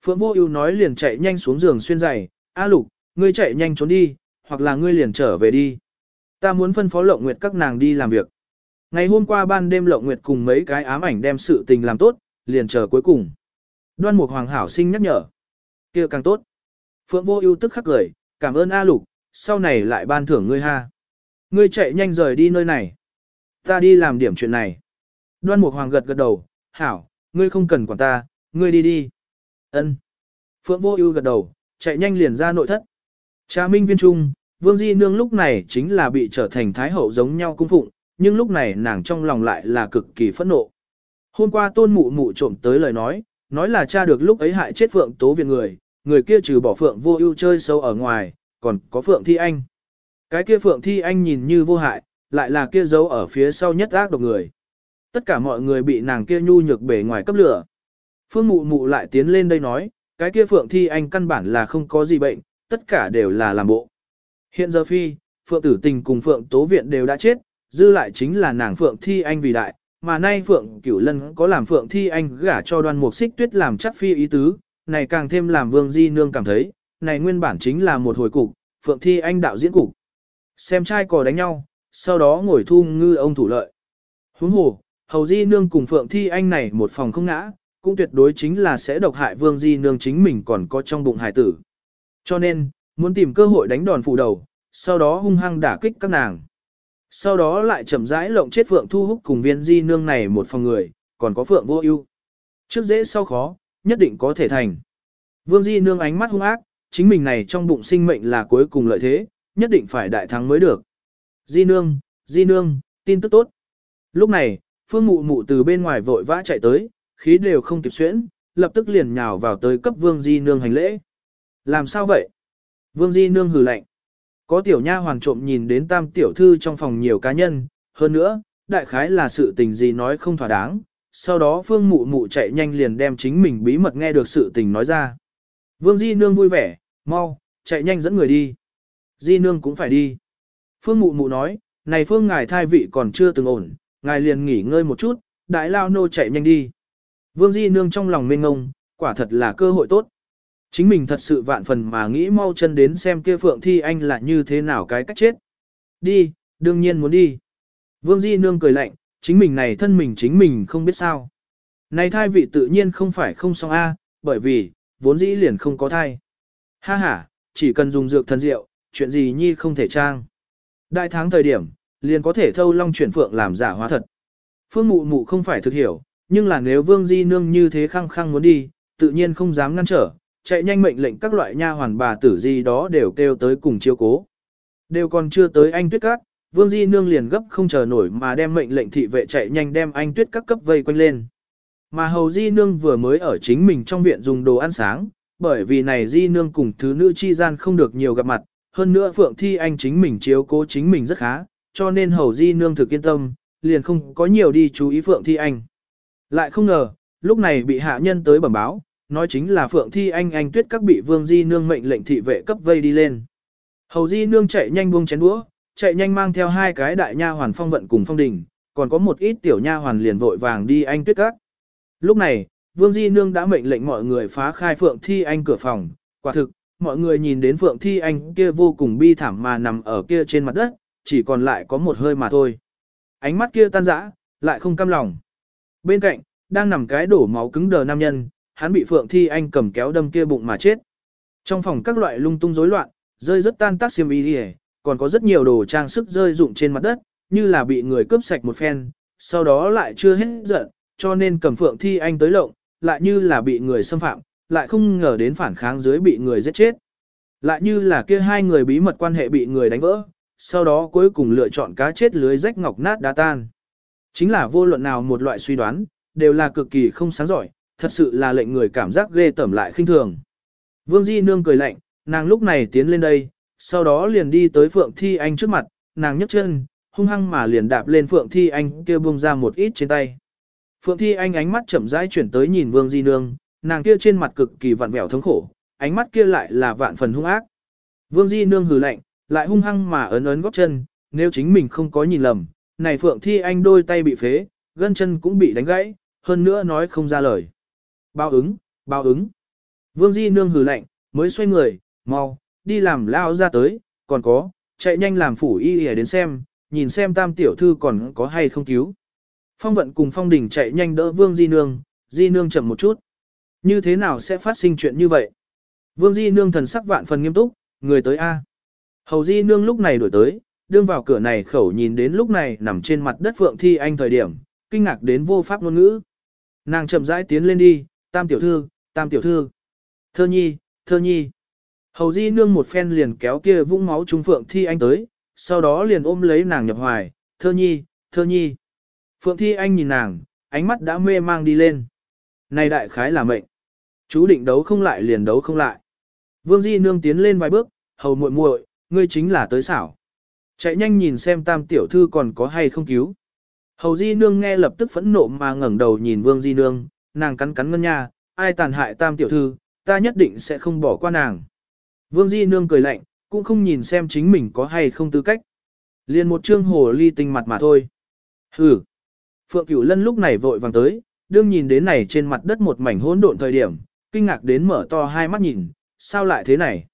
S1: Phượng Vô Ưu nói liền chạy nhanh xuống giường xuyên giày, "A Lục, ngươi chạy nhanh trốn đi, hoặc là ngươi liền trở về đi. Ta muốn phân phó Lộng Nguyệt các nàng đi làm việc." Ngày hôm qua ban đêm Lộng Nguyệt cùng mấy cái ám ảnh đem sự tình làm tốt, liền chờ cuối cùng. Đoan Mục Hoàng hảo sinh nhắc nhở. Kia càng tốt. Phượng Vô Ưu tức khắc cười, "Cảm ơn A Lục, sau này lại ban thưởng ngươi ha. Ngươi chạy nhanh rời đi nơi này. Ta đi làm điểm chuyện này." Đoan Mục Hoàng gật gật đầu, "Hảo, ngươi không cần quản ta, ngươi đi đi." Ân. Phượng Vô Ưu gật đầu, chạy nhanh liền ra nội thất. Trà Minh Viên Trung, Vương Di Nương lúc này chính là bị trở thành thái hậu giống nhau cung phụng, nhưng lúc này nàng trong lòng lại là cực kỳ phẫn nộ. Hôm qua Tôn Mụ Mụ trộm tới lời nói, nói là cha được lúc ấy hại chết Phượng Tố Viện người, người kia trừ bỏ Phượng Vô Ưu chơi sâu ở ngoài, còn có Phượng Thi Anh. Cái kia Phượng Thi Anh nhìn như vô hại, lại là kia giấu ở phía sau nhất ác độc người. Tất cả mọi người bị nàng kia nhu nhược bề ngoài cấp lửa. Phương mụ mụ lại tiến lên đây nói, cái kia Phượng Thi Anh căn bản là không có gì bệnh, tất cả đều là làm bộ. Hiện giờ phi, Phượng Tử Tình cùng Phượng Tố Viện đều đã chết, dư lại chính là nàng Phượng Thi Anh vì đại, mà nay Phượng Cửu Lân có làm Phượng Thi Anh gả cho đoan mục xích tuyết làm chắc phi ý tứ, này càng thêm làm Vương Di Nương cảm thấy, này nguyên bản chính là một hồi cục, Phượng Thi Anh đạo diễn cục. Xem trai cò đánh nhau, sau đó ngồi thu ngư ông thủ lợi. Huống hồ, Hầu Di Nương cùng Phượng Thi Anh này một phòng không ngã, cũng tuyệt đối chính là sẽ độc hại Vương Di Nương chính mình còn có trong bụng hải tử. Cho nên, muốn tìm cơ hội đánh đòn phủ đầu, sau đó hung hăng đả kích các nàng. Sau đó lại chậm rãi lộng chết Phượng Thu Húc cùng viên Di Nương này một phòng người, còn có Phượng Vô Ưu. Trước dễ sau khó, nhất định có thể thành. Vương Di Nương ánh mắt hung ác, chính mình này trong bụng sinh mệnh là cuối cùng lợi thế, nhất định phải đại thắng mới được. Di Nương, Di Nương, tin tức tốt. Lúc này, Phương Mụ Mụ từ bên ngoài vội vã chạy tới, khí đều không kịp xuyễn, lập tức liền nhào vào tới cấp Vương Di Nương hành lễ. Làm sao vậy? Vương Di Nương hừ lạnh. Có tiểu nha hoàng trộm nhìn đến tam tiểu thư trong phòng nhiều cá nhân, hơn nữa, đại khái là sự tình gì nói không thỏa đáng, sau đó Phương Mụ Mụ chạy nhanh liền đem chính mình bí mật nghe được sự tình nói ra. Vương Di Nương vui vẻ, mau, chạy nhanh dẫn người đi. Di Nương cũng phải đi. Phương Mụ Mụ nói, này Phương ngài thai vị còn chưa từng ổn, ngài liền nghỉ ngơi một chút, đại lao nô chạy nhanh đi. Vương Di Nương trong lòng mênh ngông, quả thật là cơ hội tốt. Chính mình thật sự vạn phần mà nghĩ mau chân đến xem kia Phượng Thi Anh là như thế nào cái cách chết. Đi, đương nhiên muốn đi. Vương Di Nương cười lạnh, chính mình này thân mình chính mình không biết sao. Này thai vị tự nhiên không phải không xong A, bởi vì, vốn dĩ liền không có thai. Ha ha, chỉ cần dùng dược thần diệu, chuyện gì nhi không thể trang. Đại tháng thời điểm, liền có thể thâu long chuyển phượng làm giả hóa thật. Phương mụ mụ không phải thực hiểu, nhưng là nếu Vương Di Nương như thế khăng khăng muốn đi, tự nhiên không dám ngăn trở, chạy nhanh mệnh lệnh các loại nha hoàn bà tử gì đó đều kêu tới cùng chiếu cố. Đều còn chưa tới anh tuyết các, Vương Di Nương liền gấp không chờ nổi mà đem mệnh lệnh thị vệ chạy nhanh đem anh tuyết các cấp vây quanh lên. Mà hầu Di Nương vừa mới ở chính mình trong viện dùng đồ ăn sáng, bởi vì này Di Nương cùng thứ nữ chi gian không được nhiều gặp mặt, hơn nữa Phượng Thi Anh chính mình chiếu cố chính mình rất khá, cho nên hầu Di Nương thực yên tâm, liền không có nhiều đi chú ý Phượng Thi Anh. Lại không ngờ, lúc này bị hạ nhân tới bẩm báo, nói chính là Phượng Thi Anh anh tuyết các bị Vương Di Nương mệnh lệnh thị vệ cấp vây đi lên. Hầu Di Nương chạy nhanh buông chén đũa, chạy nhanh mang theo hai cái đại nha hoàn phong vận cùng phong đình, còn có một ít tiểu nha hoàn liền vội vàng đi anh tuyết các. Lúc này, Vương Di Nương đã mệnh lệnh mọi người phá khai Phượng Thi Anh cửa phòng, quả thực, mọi người nhìn đến Phượng Thi Anh kia vô cùng bi thảm mà nằm ở kia trên mặt đất, chỉ còn lại có một hơi mà thôi. Ánh mắt kia tan rã, lại không cam lòng. Bên cạnh, đang nằm cái đổ máu cứng đờ nam nhân, hắn bị Phượng Thi Anh cầm kéo đâm kia bụng mà chết. Trong phòng các loại lung tung rối loạn, rơi rất tan tác xiêm y đi còn có rất nhiều đồ trang sức rơi rụng trên mặt đất, như là bị người cướp sạch một phen, sau đó lại chưa hết giận, cho nên cầm Phượng Thi Anh tới lộng, lại như là bị người xâm phạm, lại không ngờ đến phản kháng dưới bị người giết chết. Lại như là kia hai người bí mật quan hệ bị người đánh vỡ, sau đó cuối cùng lựa chọn cá chết lưới rách ngọc nát đá tan. Chính là vô luận nào một loại suy đoán, đều là cực kỳ không sáng giỏi, thật sự là lệnh người cảm giác ghê tởm lại khinh thường. Vương Di Nương cười lạnh, nàng lúc này tiến lên đây, sau đó liền đi tới Phượng Thi Anh trước mặt, nàng nhấc chân, hung hăng mà liền đạp lên Phượng Thi Anh kia buông ra một ít trên tay. Phượng Thi Anh ánh mắt chậm rãi chuyển tới nhìn Vương Di Nương, nàng kia trên mặt cực kỳ vặn vẹo thống khổ, ánh mắt kia lại là vạn phần hung ác. Vương Di Nương hừ lạnh, lại hung hăng mà ấn ấn gót chân, nếu chính mình không có nhìn lầm, này Phượng Thi Anh đôi tay bị phế, gân chân cũng bị đánh gãy, hơn nữa nói không ra lời. Bao ứng, bao ứng. Vương Di Nương hừ lạnh, mới xoay người, mau, đi làm lao ra tới, còn có, chạy nhanh làm phủ y y đến xem, nhìn xem tam tiểu thư còn có hay không cứu. Phong vận cùng phong đình chạy nhanh đỡ Vương Di Nương, Di Nương chậm một chút. Như thế nào sẽ phát sinh chuyện như vậy? Vương Di Nương thần sắc vạn phần nghiêm túc, người tới A. Hầu Di Nương lúc này đổi tới, đương vào cửa này khẩu nhìn đến lúc này nằm trên mặt đất Phượng Thi Anh thời điểm, kinh ngạc đến vô pháp ngôn ngữ. Nàng chậm rãi tiến lên đi, tam tiểu thư, tam tiểu thư. Thơ nhi, thơ nhi. Hầu Di Nương một phen liền kéo kia vũng máu trung Phượng Thi Anh tới, sau đó liền ôm lấy nàng nhập hoài, thơ nhi, thơ nhi. Phượng Thi Anh nhìn nàng, ánh mắt đã mê mang đi lên. Này đại khái là mệnh. Chú định đấu không lại liền đấu không lại. Vương Di Nương tiến lên vài bước, hầu muội muội, ngươi chính là tới xảo. Chạy nhanh nhìn xem tam tiểu thư còn có hay không cứu. Hầu Di Nương nghe lập tức phẫn nộ mà ngẩng đầu nhìn Vương Di Nương, nàng cắn cắn ngân nha, ai tàn hại tam tiểu thư, ta nhất định sẽ không bỏ qua nàng. Vương Di Nương cười lạnh, cũng không nhìn xem chính mình có hay không tư cách. Liền một trương hồ ly tinh mặt mà thôi. Hừ. Phượng Cửu Lân lúc này vội vàng tới, đương nhìn đến này trên mặt đất một mảnh hỗn độn thời điểm, kinh ngạc đến mở to hai mắt nhìn, sao lại thế này?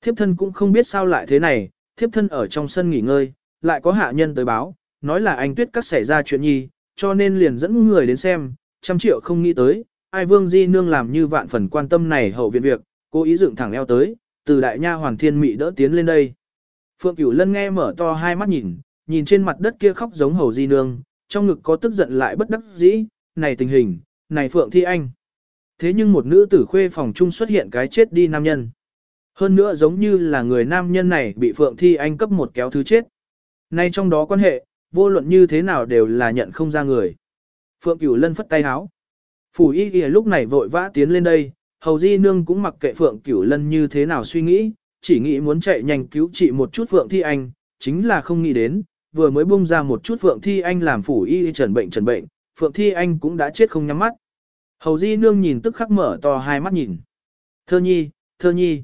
S1: Thiếp thân cũng không biết sao lại thế này, thiếp thân ở trong sân nghỉ ngơi, lại có hạ nhân tới báo, nói là anh tuyết các xảy ra chuyện nhi, cho nên liền dẫn người đến xem, trăm triệu không nghĩ tới, ai vương di nương làm như vạn phần quan tâm này hậu viện việc, cố ý dựng thẳng eo tới, từ đại nha hoàng thiên mị đỡ tiến lên đây. Phượng Cửu Lân nghe mở to hai mắt nhìn, nhìn trên mặt đất kia khóc giống hầu di nương, trong ngực có tức giận lại bất đắc dĩ, này tình hình, này Phượng Thi Anh. Thế nhưng một nữ tử khuê phòng chung xuất hiện cái chết đi nam nhân. Hơn nữa giống như là người nam nhân này bị Phượng Thi Anh cấp một kéo thứ chết. Nay trong đó quan hệ, vô luận như thế nào đều là nhận không ra người. Phượng Cửu Lân phất tay háo. Phủ y ghi lúc này vội vã tiến lên đây, hầu di nương cũng mặc kệ Phượng Cửu Lân như thế nào suy nghĩ, chỉ nghĩ muốn chạy nhanh cứu trị một chút Phượng Thi Anh, chính là không nghĩ đến, vừa mới bung ra một chút Phượng Thi Anh làm phủ y trần bệnh trần bệnh, Phượng Thi Anh cũng đã chết không nhắm mắt. Hầu Di Nương nhìn tức khắc mở to hai mắt nhìn. Thơ nhi, thơ nhi.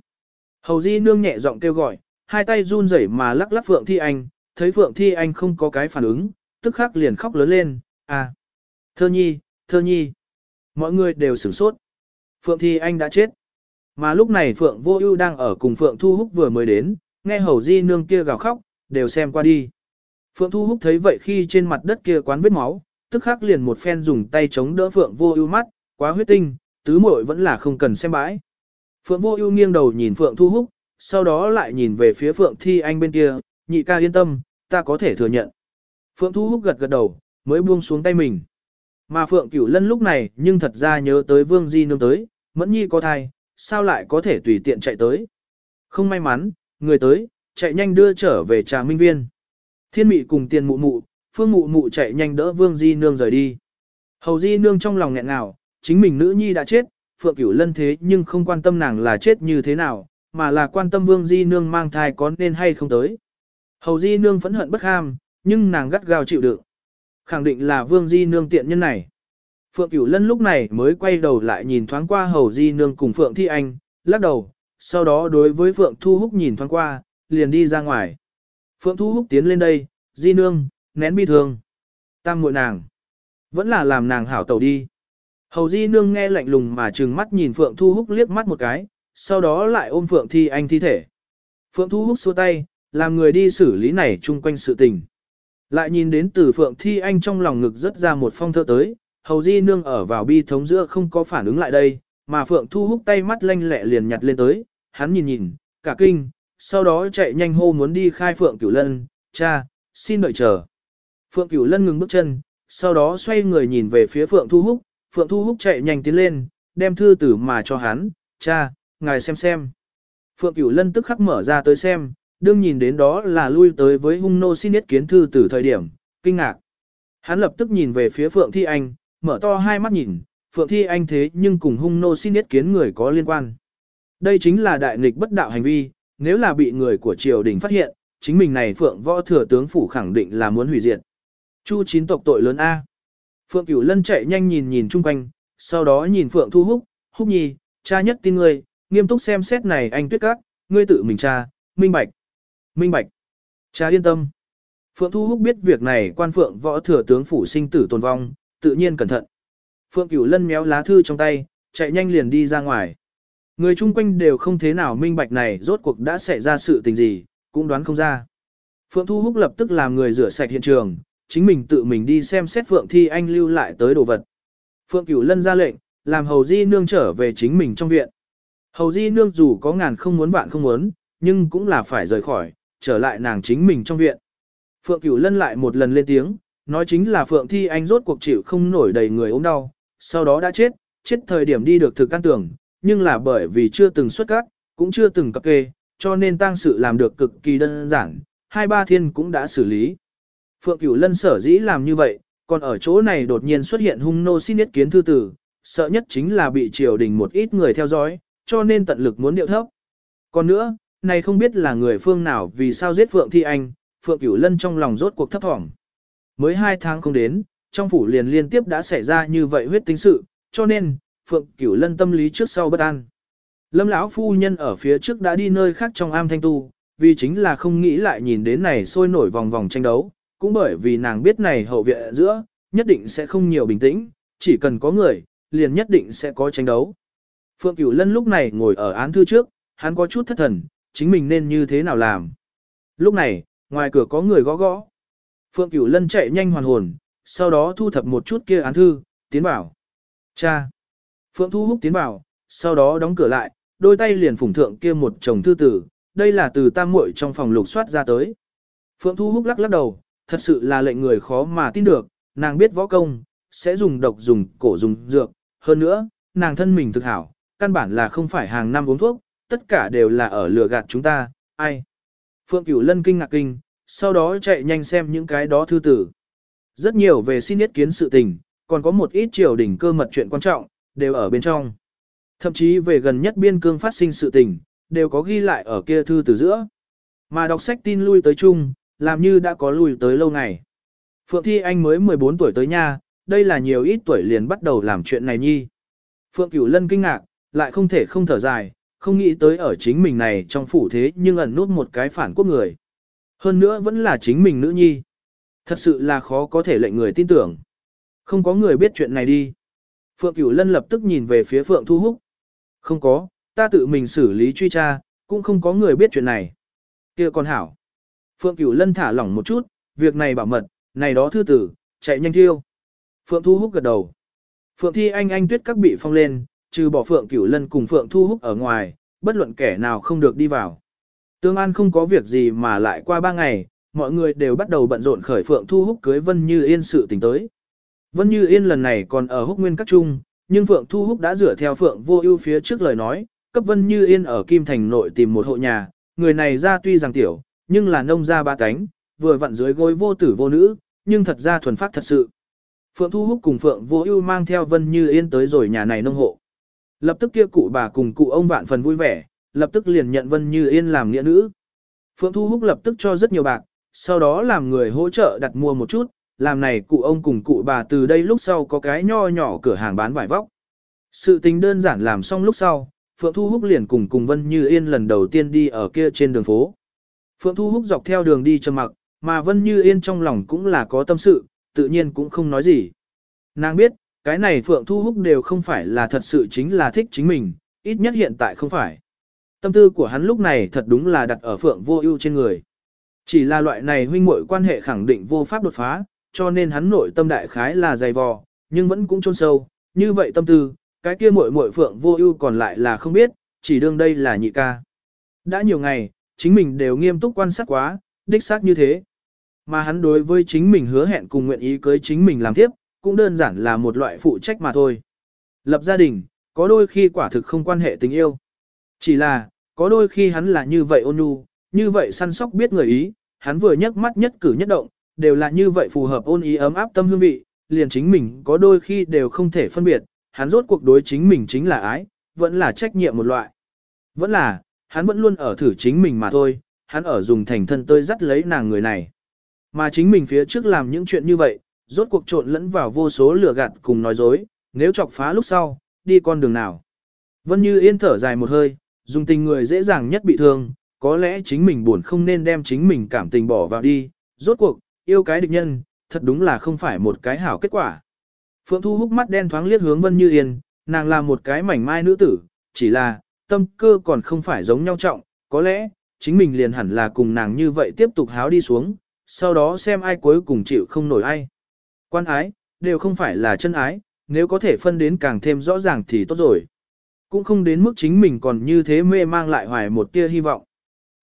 S1: Hầu Di Nương nhẹ giọng kêu gọi, hai tay run rẩy mà lắc lắc Phượng Thi Anh, thấy Phượng Thi Anh không có cái phản ứng, tức khắc liền khóc lớn lên, à. Thơ nhi, thơ nhi. Mọi người đều sửng sốt. Phượng Thi Anh đã chết. Mà lúc này Phượng Vô Ưu đang ở cùng Phượng Thu Húc vừa mới đến, nghe Hầu Di Nương kia gào khóc, đều xem qua đi. Phượng Thu Húc thấy vậy khi trên mặt đất kia quán vết máu, tức khắc liền một phen dùng tay chống đỡ Phượng Vô Ưu mắt, quá huyết tinh, tứ muội vẫn là không cần xem bãi. Phượng Vô Ưu nghiêng đầu nhìn Phượng Thu Húc, sau đó lại nhìn về phía Phượng Thi Anh bên kia, nhị ca yên tâm, ta có thể thừa nhận. Phượng Thu Húc gật gật đầu, mới buông xuống tay mình. Mà Phượng Cửu Lân lúc này nhưng thật ra nhớ tới Vương Di Nương tới, Mẫn Nhi có thai, sao lại có thể tùy tiện chạy tới. Không may mắn, người tới, chạy nhanh đưa trở về trà minh viên. Thiên mị cùng tiền mụ mụ, phương mụ mụ chạy nhanh đỡ Vương Di Nương rời đi. Hầu Di Nương trong lòng nghẹn ngào, chính mình nữ nhi đã chết, Phượng Cửu Lân thế nhưng không quan tâm nàng là chết như thế nào, mà là quan tâm Vương Di Nương mang thai có nên hay không tới. Hầu Di Nương phẫn hận bất ham, nhưng nàng gắt gao chịu đựng. Khẳng định là Vương Di Nương tiện nhân này. Phượng Cửu Lân lúc này mới quay đầu lại nhìn thoáng qua Hầu Di Nương cùng Phượng Thi Anh, lắc đầu, sau đó đối với Phượng Thu Húc nhìn thoáng qua, liền đi ra ngoài. Phượng Thu Húc tiến lên đây, Di Nương, nén bi thương. Tam muội nàng. Vẫn là làm nàng hảo tẩu đi. Hầu Di Nương nghe lạnh lùng mà trừng mắt nhìn Phượng Thu Húc liếc mắt một cái, sau đó lại ôm Phượng Thi Anh thi thể. Phượng Thu Húc xua tay, làm người đi xử lý này chung quanh sự tình. Lại nhìn đến từ Phượng Thi Anh trong lòng ngực rất ra một phong thơ tới, Hầu Di Nương ở vào bi thống giữa không có phản ứng lại đây, mà Phượng Thu Húc tay mắt lanh lẹ liền nhặt lên tới, hắn nhìn nhìn, cả kinh, sau đó chạy nhanh hô muốn đi khai Phượng Cửu Lân, cha, xin đợi chờ. Phượng Cửu Lân ngừng bước chân, sau đó xoay người nhìn về phía Phượng Thu Húc, Phượng Thu Húc chạy nhanh tiến lên, đem thư tử mà cho hắn, cha, ngài xem xem. Phượng Cửu Lân tức khắc mở ra tới xem, đương nhìn đến đó là lui tới với hung nô xin yết kiến thư từ thời điểm, kinh ngạc. Hắn lập tức nhìn về phía Phượng Thi Anh, mở to hai mắt nhìn, Phượng Thi Anh thế nhưng cùng hung nô xin yết kiến người có liên quan. Đây chính là đại nghịch bất đạo hành vi, nếu là bị người của triều đình phát hiện, chính mình này Phượng võ thừa tướng phủ khẳng định là muốn hủy diệt. Chu chín tộc tội lớn A. Phượng Cửu Lân chạy nhanh nhìn nhìn chung quanh, sau đó nhìn Phượng Thu Húc, Húc Nhi, cha nhất tin ngươi, nghiêm túc xem xét này anh tuyết các, ngươi tự mình cha, minh bạch. Minh bạch. Cha yên tâm. Phượng Thu Húc biết việc này quan Phượng võ thừa tướng phủ sinh tử tồn vong, tự nhiên cẩn thận. Phượng Cửu Lân méo lá thư trong tay, chạy nhanh liền đi ra ngoài. Người chung quanh đều không thế nào minh bạch này rốt cuộc đã xảy ra sự tình gì, cũng đoán không ra. Phượng Thu Húc lập tức làm người rửa sạch hiện trường, chính mình tự mình đi xem xét Phượng Thi Anh lưu lại tới đồ vật. Phượng Cửu Lân ra lệnh, làm Hầu Di Nương trở về chính mình trong viện. Hầu Di Nương dù có ngàn không muốn vạn không muốn, nhưng cũng là phải rời khỏi, trở lại nàng chính mình trong viện. Phượng Cửu Lân lại một lần lên tiếng, nói chính là Phượng Thi Anh rốt cuộc chịu không nổi đầy người ốm đau, sau đó đã chết, chết thời điểm đi được thực căn tưởng, nhưng là bởi vì chưa từng xuất các, cũng chưa từng cập kê, cho nên tang sự làm được cực kỳ đơn giản, hai ba thiên cũng đã xử lý. Phượng Cửu Lân sở dĩ làm như vậy, còn ở chỗ này đột nhiên xuất hiện hung nô xin ý kiến thư tử, sợ nhất chính là bị triều đình một ít người theo dõi, cho nên tận lực muốn điệu thấp. Còn nữa, này không biết là người phương nào vì sao giết Phượng Thi Anh, Phượng Cửu Lân trong lòng rốt cuộc thấp thỏm. Mới hai tháng không đến, trong phủ liền liên tiếp đã xảy ra như vậy huyết tính sự, cho nên, Phượng Cửu Lân tâm lý trước sau bất an. Lâm lão phu nhân ở phía trước đã đi nơi khác trong am thanh tu, vì chính là không nghĩ lại nhìn đến này sôi nổi vòng vòng tranh đấu, cũng bởi vì nàng biết này hậu viện giữa, nhất định sẽ không nhiều bình tĩnh, chỉ cần có người, liền nhất định sẽ có tranh đấu. Phượng Cửu Lân lúc này ngồi ở án thư trước, hắn có chút thất thần, chính mình nên như thế nào làm. Lúc này, ngoài cửa có người gõ gõ. Phượng Cửu Lân chạy nhanh hoàn hồn, sau đó thu thập một chút kia án thư, tiến vào. Cha! Phượng Thu Húc tiến vào, sau đó đóng cửa lại, đôi tay liền phủng thượng kia một chồng thư tử, đây là từ tam muội trong phòng lục soát ra tới. Phượng Thu Húc lắc lắc đầu, thật sự là lệnh người khó mà tin được, nàng biết võ công, sẽ dùng độc dùng cổ dùng dược, hơn nữa, nàng thân mình thực hảo, căn bản là không phải hàng năm uống thuốc, tất cả đều là ở lừa gạt chúng ta, ai. Phượng Cửu Lân kinh ngạc kinh, sau đó chạy nhanh xem những cái đó thư tử. Rất nhiều về xin ý kiến sự tình, còn có một ít triều đình cơ mật chuyện quan trọng, đều ở bên trong. Thậm chí về gần nhất biên cương phát sinh sự tình, đều có ghi lại ở kia thư từ giữa. Mà đọc sách tin lui tới chung, làm như đã có lui tới lâu ngày. Phượng Thi Anh mới 14 tuổi tới nha, đây là nhiều ít tuổi liền bắt đầu làm chuyện này nhi. Phượng Cửu Lân kinh ngạc, lại không thể không thở dài, không nghĩ tới ở chính mình này trong phủ thế nhưng ẩn nút một cái phản quốc người. Hơn nữa vẫn là chính mình nữ nhi. Thật sự là khó có thể lệnh người tin tưởng. Không có người biết chuyện này đi. Phượng Cửu Lân lập tức nhìn về phía Phượng Thu Húc. Không có, ta tự mình xử lý truy tra, cũng không có người biết chuyện này. kia con hảo. Phượng Cửu Lân thả lỏng một chút, việc này bảo mật, này đó thư tử, chạy nhanh thiêu. Phượng Thu Húc gật đầu. Phượng Thi Anh Anh tuyết các bị phong lên, trừ bỏ Phượng Cửu Lân cùng Phượng Thu Húc ở ngoài, bất luận kẻ nào không được đi vào. Tương An không có việc gì mà lại qua ba ngày, mọi người đều bắt đầu bận rộn khởi Phượng Thu Húc cưới Vân Như Yên sự tình tới. Vân Như Yên lần này còn ở Húc Nguyên Các Trung, nhưng Phượng Thu Húc đã rửa theo Phượng Vô Ưu phía trước lời nói, cấp Vân Như Yên ở Kim Thành nội tìm một hộ nhà, người này ra tuy rằng tiểu, nhưng là nông gia ba cánh, vừa vặn dưới gối vô tử vô nữ, nhưng thật ra thuần phát thật sự. Phượng Thu Húc cùng Phượng Vô Ưu mang theo Vân Như Yên tới rồi nhà này nông hộ. Lập tức kia cụ bà cùng cụ ông vạn phần vui vẻ, lập tức liền nhận Vân Như Yên làm nghĩa nữ. Phượng Thu Húc lập tức cho rất nhiều bạc, sau đó làm người hỗ trợ đặt mua một chút, làm này cụ ông cùng cụ bà từ đây lúc sau có cái nho nhỏ cửa hàng bán vải vóc. Sự tình đơn giản làm xong lúc sau, Phượng Thu Húc liền cùng cùng Vân Như Yên lần đầu tiên đi ở kia trên đường phố. Phượng Thu Húc dọc theo đường đi trầm mặc, mà Vân Như Yên trong lòng cũng là có tâm sự, tự nhiên cũng không nói gì. Nàng biết, cái này Phượng Thu Húc đều không phải là thật sự chính là thích chính mình, ít nhất hiện tại không phải. Tâm tư của hắn lúc này thật đúng là đặt ở Phượng Vô Ưu trên người. Chỉ là loại này huynh muội quan hệ khẳng định vô pháp đột phá, cho nên hắn nội tâm đại khái là dày vò, nhưng vẫn cũng chôn sâu, như vậy tâm tư, cái kia muội muội Phượng Vô Ưu còn lại là không biết, chỉ đương đây là nhị ca. Đã nhiều ngày, chính mình đều nghiêm túc quan sát quá, đích xác như thế. Mà hắn đối với chính mình hứa hẹn cùng nguyện ý cưới chính mình làm tiếp, cũng đơn giản là một loại phụ trách mà thôi. Lập gia đình, có đôi khi quả thực không quan hệ tình yêu. Chỉ là, có đôi khi hắn là như vậy ôn nhu, như vậy săn sóc biết người ý, hắn vừa nhấc mắt nhất cử nhất động, đều là như vậy phù hợp ôn ý ấm áp tâm hương vị, liền chính mình có đôi khi đều không thể phân biệt, hắn rốt cuộc đối chính mình chính là ái, vẫn là trách nhiệm một loại. Vẫn là, hắn vẫn luôn ở thử chính mình mà thôi, hắn ở dùng thành thân tơi dắt lấy nàng người này. Mà chính mình phía trước làm những chuyện như vậy, rốt cuộc trộn lẫn vào vô số lừa gạt cùng nói dối, nếu chọc phá lúc sau, đi con đường nào. Vân Như Yên thở dài một hơi, dùng tình người dễ dàng nhất bị thương, có lẽ chính mình buồn không nên đem chính mình cảm tình bỏ vào đi, rốt cuộc, yêu cái địch nhân, thật đúng là không phải một cái hảo kết quả. Phượng Thu hút mắt đen thoáng liếc hướng Vân Như Yên, nàng là một cái mảnh mai nữ tử, chỉ là, tâm cơ còn không phải giống nhau trọng, có lẽ, chính mình liền hẳn là cùng nàng như vậy tiếp tục háo đi xuống, sau đó xem ai cuối cùng chịu không nổi ai. Quan ái, đều không phải là chân ái, nếu có thể phân đến càng thêm rõ ràng thì tốt rồi. Cũng không đến mức chính mình còn như thế mê mang lại hoài một tia hy vọng.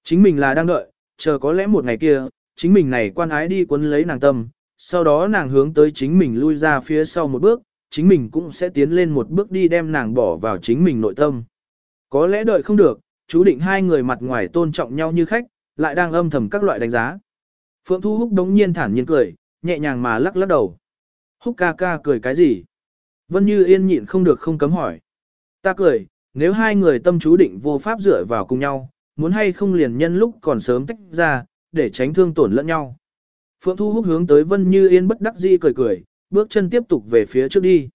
S1: Chính mình là đang đợi, chờ có lẽ một ngày kia, chính mình này quan ái đi cuốn lấy nàng tâm, sau đó nàng hướng tới chính mình lui ra phía sau một bước, chính mình cũng sẽ tiến lên một bước đi đem nàng bỏ vào chính mình nội tâm. Có lẽ đợi không được, chú định hai người mặt ngoài tôn trọng nhau như khách, lại đang âm thầm các loại đánh giá. Phượng Thu Húc đống nhiên thản nhiên cười, nhẹ nhàng mà lắc lắc đầu. Húc ca ca cười cái gì? Vân Như Yên nhịn không được không cấm hỏi. Ta cười, nếu hai người tâm chú định vô pháp dựa vào cùng nhau, muốn hay không liền nhân lúc còn sớm tách ra, để tránh thương tổn lẫn nhau. Phượng Thu Húc hướng tới Vân Như Yên bất đắc dĩ cười cười, bước chân tiếp tục về phía trước đi.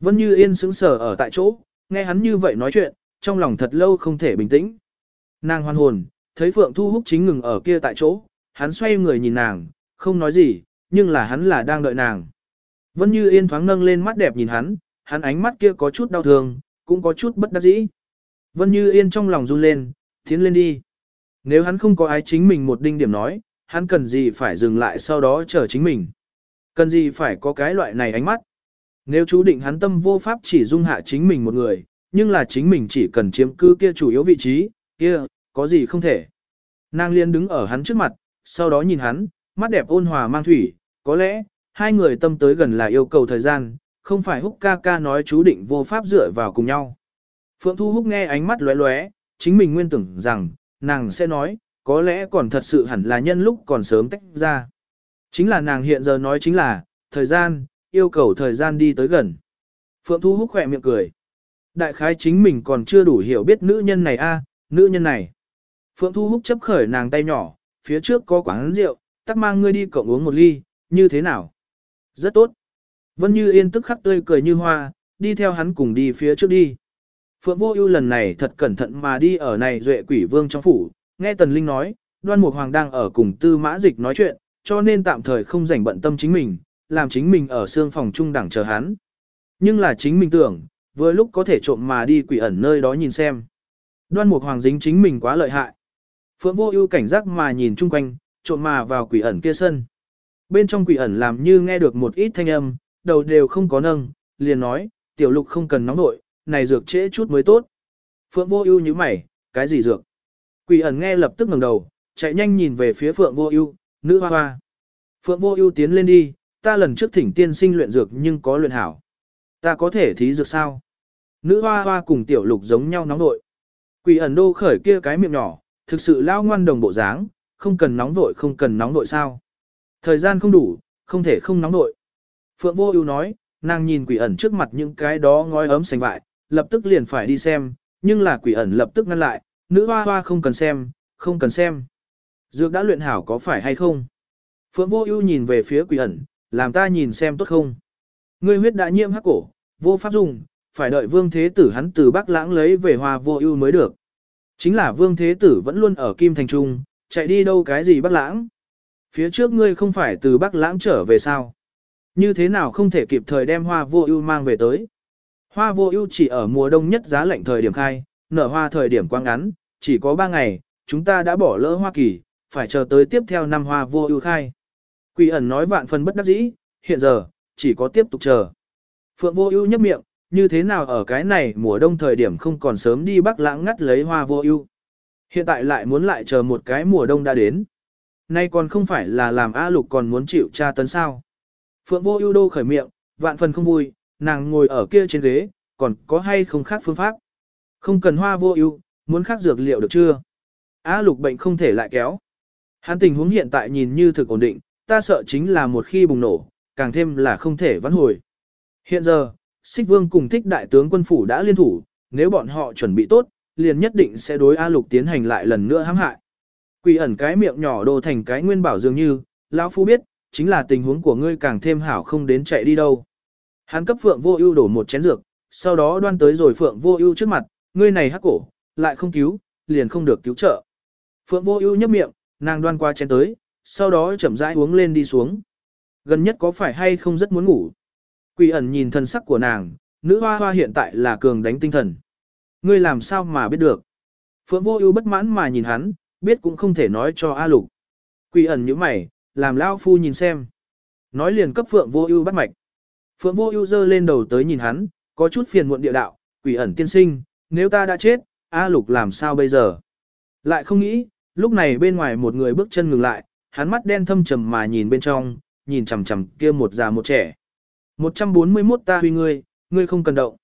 S1: Vân Như Yên sững sờ ở tại chỗ, nghe hắn như vậy nói chuyện, trong lòng thật lâu không thể bình tĩnh. Nàng hoan hồn, thấy Phượng Thu Húc chính ngừng ở kia tại chỗ, hắn xoay người nhìn nàng, không nói gì, nhưng là hắn là đang đợi nàng. Vân Như Yên thoáng nâng lên mắt đẹp nhìn hắn, hắn ánh mắt kia có chút đau thương, cũng có chút bất đắc dĩ. Vân Như Yên trong lòng run lên, tiến lên đi. Nếu hắn không có ái chính mình một đinh điểm nói, hắn cần gì phải dừng lại sau đó chờ chính mình. Cần gì phải có cái loại này ánh mắt. Nếu chú định hắn tâm vô pháp chỉ dung hạ chính mình một người, nhưng là chính mình chỉ cần chiếm cứ kia chủ yếu vị trí, kia, có gì không thể. Nàng liên đứng ở hắn trước mặt, sau đó nhìn hắn, mắt đẹp ôn hòa mang thủy, có lẽ, hai người tâm tới gần là yêu cầu thời gian, không phải húc ca ca nói chú định vô pháp dựa vào cùng nhau. Phượng Thu Húc nghe ánh mắt lóe lóe, chính mình nguyên tưởng rằng, nàng sẽ nói, có lẽ còn thật sự hẳn là nhân lúc còn sớm tách ra. Chính là nàng hiện giờ nói chính là, thời gian, yêu cầu thời gian đi tới gần. Phượng Thu Húc khỏe miệng cười. Đại khái chính mình còn chưa đủ hiểu biết nữ nhân này a, nữ nhân này. Phượng Thu Húc chấp khởi nàng tay nhỏ, phía trước có quán rượu, tắc mang ngươi đi cộng uống một ly, như thế nào? Rất tốt. Vân Như Yên tức khắc tươi cười như hoa, đi theo hắn cùng đi phía trước đi. Phượng Vô Ưu lần này thật cẩn thận mà đi ở này duệ quỷ vương trong phủ, nghe Tần Linh nói, Đoan Mục Hoàng đang ở cùng Tư Mã Dịch nói chuyện, cho nên tạm thời không rảnh bận tâm chính mình, làm chính mình ở xương phòng trung đẳng chờ hắn. Nhưng là chính mình tưởng, vừa lúc có thể trộm mà đi quỷ ẩn nơi đó nhìn xem. Đoan Mục Hoàng dính chính mình quá lợi hại. Phượng Vô Ưu cảnh giác mà nhìn chung quanh, trộm mà vào quỷ ẩn kia sân. Bên trong quỷ ẩn làm như nghe được một ít thanh âm, đầu đều không có nâng, liền nói, tiểu lục không cần nóng nội, này dược trễ chút mới tốt. Phượng Vô Ưu như mày, cái gì dược? Quỷ ẩn nghe lập tức ngẩng đầu, chạy nhanh nhìn về phía Phượng Vô Ưu, nữ hoa hoa. Phượng Vô Ưu tiến lên đi, ta lần trước thỉnh tiên sinh luyện dược nhưng có luyện hảo. Ta có thể thí dược sao? Nữ hoa hoa cùng tiểu lục giống nhau nóng nội. Quỷ ẩn đô khởi kia cái miệng nhỏ, thực sự lao ngoan đồng bộ dáng, không cần nóng vội không cần nóng vội sao. Thời gian không đủ, không thể không nóng nội. Phượng vô ưu nói, nàng nhìn quỷ ẩn trước mặt những cái đó ngói ấm sành vại, lập tức liền phải đi xem, nhưng là quỷ ẩn lập tức ngăn lại, nữ hoa hoa không cần xem, không cần xem. Dược đã luyện hảo có phải hay không? Phượng vô ưu nhìn về phía quỷ ẩn, làm ta nhìn xem tốt không? Ngươi huyết đã nhiễm hắc cổ, vô pháp dùng, phải đợi vương thế tử hắn từ Bắc Lãng lấy về hoa vô ưu mới được. Chính là vương thế tử vẫn luôn ở Kim Thành Trung, chạy đi đâu cái gì Bắc Lãng. Phía trước ngươi không phải từ Bắc Lãng trở về sao? Như thế nào không thể kịp thời đem hoa vô ưu mang về tới? Hoa vô ưu chỉ ở mùa đông nhất giá lạnh thời điểm khai, nở hoa thời điểm quang ngắn, chỉ có 3 ngày, chúng ta đã bỏ lỡ hoa kỳ, phải chờ tới tiếp theo năm hoa vô ưu khai. Quỷ ẩn nói vạn phần bất đắc dĩ, hiện giờ, chỉ có tiếp tục chờ. Phượng vô ưu nhấp miệng, như thế nào ở cái này mùa đông thời điểm không còn sớm đi bắc lãng ngắt lấy hoa vô ưu. Hiện tại lại muốn lại chờ một cái mùa đông đã đến. Nay còn không phải là làm A lục còn muốn chịu tra tấn sao. Phượng vô ưu đô khởi miệng, vạn phần không vui, nàng ngồi ở kia trên ghế, còn có hay không khác phương pháp. Không cần hoa vô ưu, muốn khác dược liệu được chưa? A lục bệnh không thể lại kéo. Hắn tình huống hiện tại nhìn như thực ổn định, ta sợ chính là một khi bùng nổ, càng thêm là không thể vãn hồi. Hiện giờ, Xích Vương cùng thích đại tướng quân phủ đã liên thủ, nếu bọn họ chuẩn bị tốt, liền nhất định sẽ đối A Lục tiến hành lại lần nữa hãm hại. Quỷ ẩn cái miệng nhỏ đồ thành cái nguyên bảo dường như, lão phu biết, chính là tình huống của ngươi càng thêm hảo không đến chạy đi đâu. Hắn cấp Phượng Vô Ưu đổ một chén dược, sau đó đoan tới rồi Phượng Vô Ưu trước mặt, ngươi này hắc cổ, lại không cứu, liền không được cứu trợ. Phượng Vô Ưu nhấp miệng, nàng đoan qua chén tới, sau đó chậm rãi uống lên đi xuống. Gần nhất có phải hay không rất muốn ngủ? Quỷ ẩn nhìn thân sắc của nàng, nữ hoa hoa hiện tại là cường đánh tinh thần. Ngươi làm sao mà biết được? Phượng vô ưu bất mãn mà nhìn hắn, biết cũng không thể nói cho A lục. Quỷ ẩn như mày, làm lao phu nhìn xem. Nói liền cấp Phượng vô ưu bắt mạch. Phượng vô ưu giơ lên đầu tới nhìn hắn, có chút phiền muộn địa đạo, quỷ ẩn tiên sinh, nếu ta đã chết, A lục làm sao bây giờ? Lại không nghĩ, lúc này bên ngoài một người bước chân ngừng lại, hắn mắt đen thâm trầm mà nhìn bên trong, nhìn chằm chằm kia một già một trẻ. 141 ta huy ngươi, ngươi không cần động.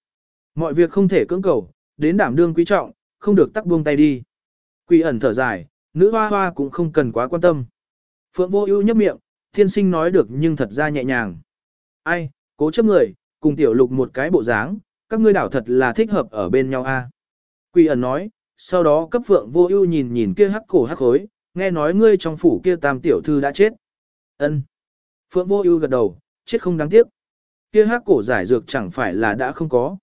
S1: Mọi việc không thể cưỡng cầu, đến đảm đương quý trọng, không được tắc buông tay đi. Quỷ ẩn thở dài, nữ hoa hoa cũng không cần quá quan tâm. Phượng vô ưu nhấp miệng, thiên sinh nói được nhưng thật ra nhẹ nhàng. Ai, cố chấp người, cùng tiểu lục một cái bộ dáng, các ngươi đảo thật là thích hợp ở bên nhau a. Quỷ ẩn nói, sau đó cấp phượng vô ưu nhìn nhìn kia hắc cổ hắc khối, nghe nói ngươi trong phủ kia tam tiểu thư đã chết. Ân. Phượng vô ưu gật đầu, chết không đáng tiếc kia hắc cổ giải dược chẳng phải là đã không có.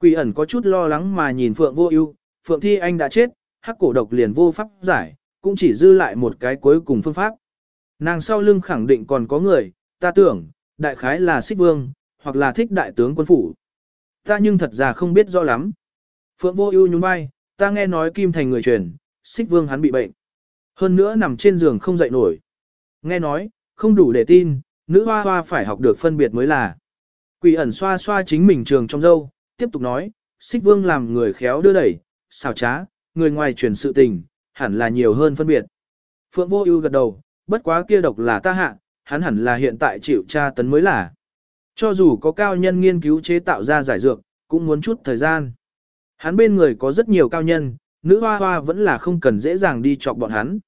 S1: Quỷ ẩn có chút lo lắng mà nhìn Phượng Vô Ưu, Phượng Thi Anh đã chết, hắc cổ độc liền vô pháp giải, cũng chỉ dư lại một cái cuối cùng phương pháp. Nàng sau lưng khẳng định còn có người, ta tưởng, đại khái là Xích Vương, hoặc là thích đại tướng quân phủ. Ta nhưng thật ra không biết rõ lắm. Phượng Vô Ưu nhún vai, ta nghe nói Kim Thành người truyền, Xích Vương hắn bị bệnh. Hơn nữa nằm trên giường không dậy nổi. Nghe nói, không đủ để tin, nữ hoa hoa phải học được phân biệt mới là. Quỷ ẩn xoa xoa chính mình trường trong dâu, tiếp tục nói, xích vương làm người khéo đưa đẩy, xào trá, người ngoài truyền sự tình, hẳn là nhiều hơn phân biệt. Phượng vô ưu gật đầu, bất quá kia độc là ta hạ, hắn hẳn là hiện tại chịu tra tấn mới là. Cho dù có cao nhân nghiên cứu chế tạo ra giải dược, cũng muốn chút thời gian. Hắn bên người có rất nhiều cao nhân, nữ hoa hoa vẫn là không cần dễ dàng đi chọc bọn hắn.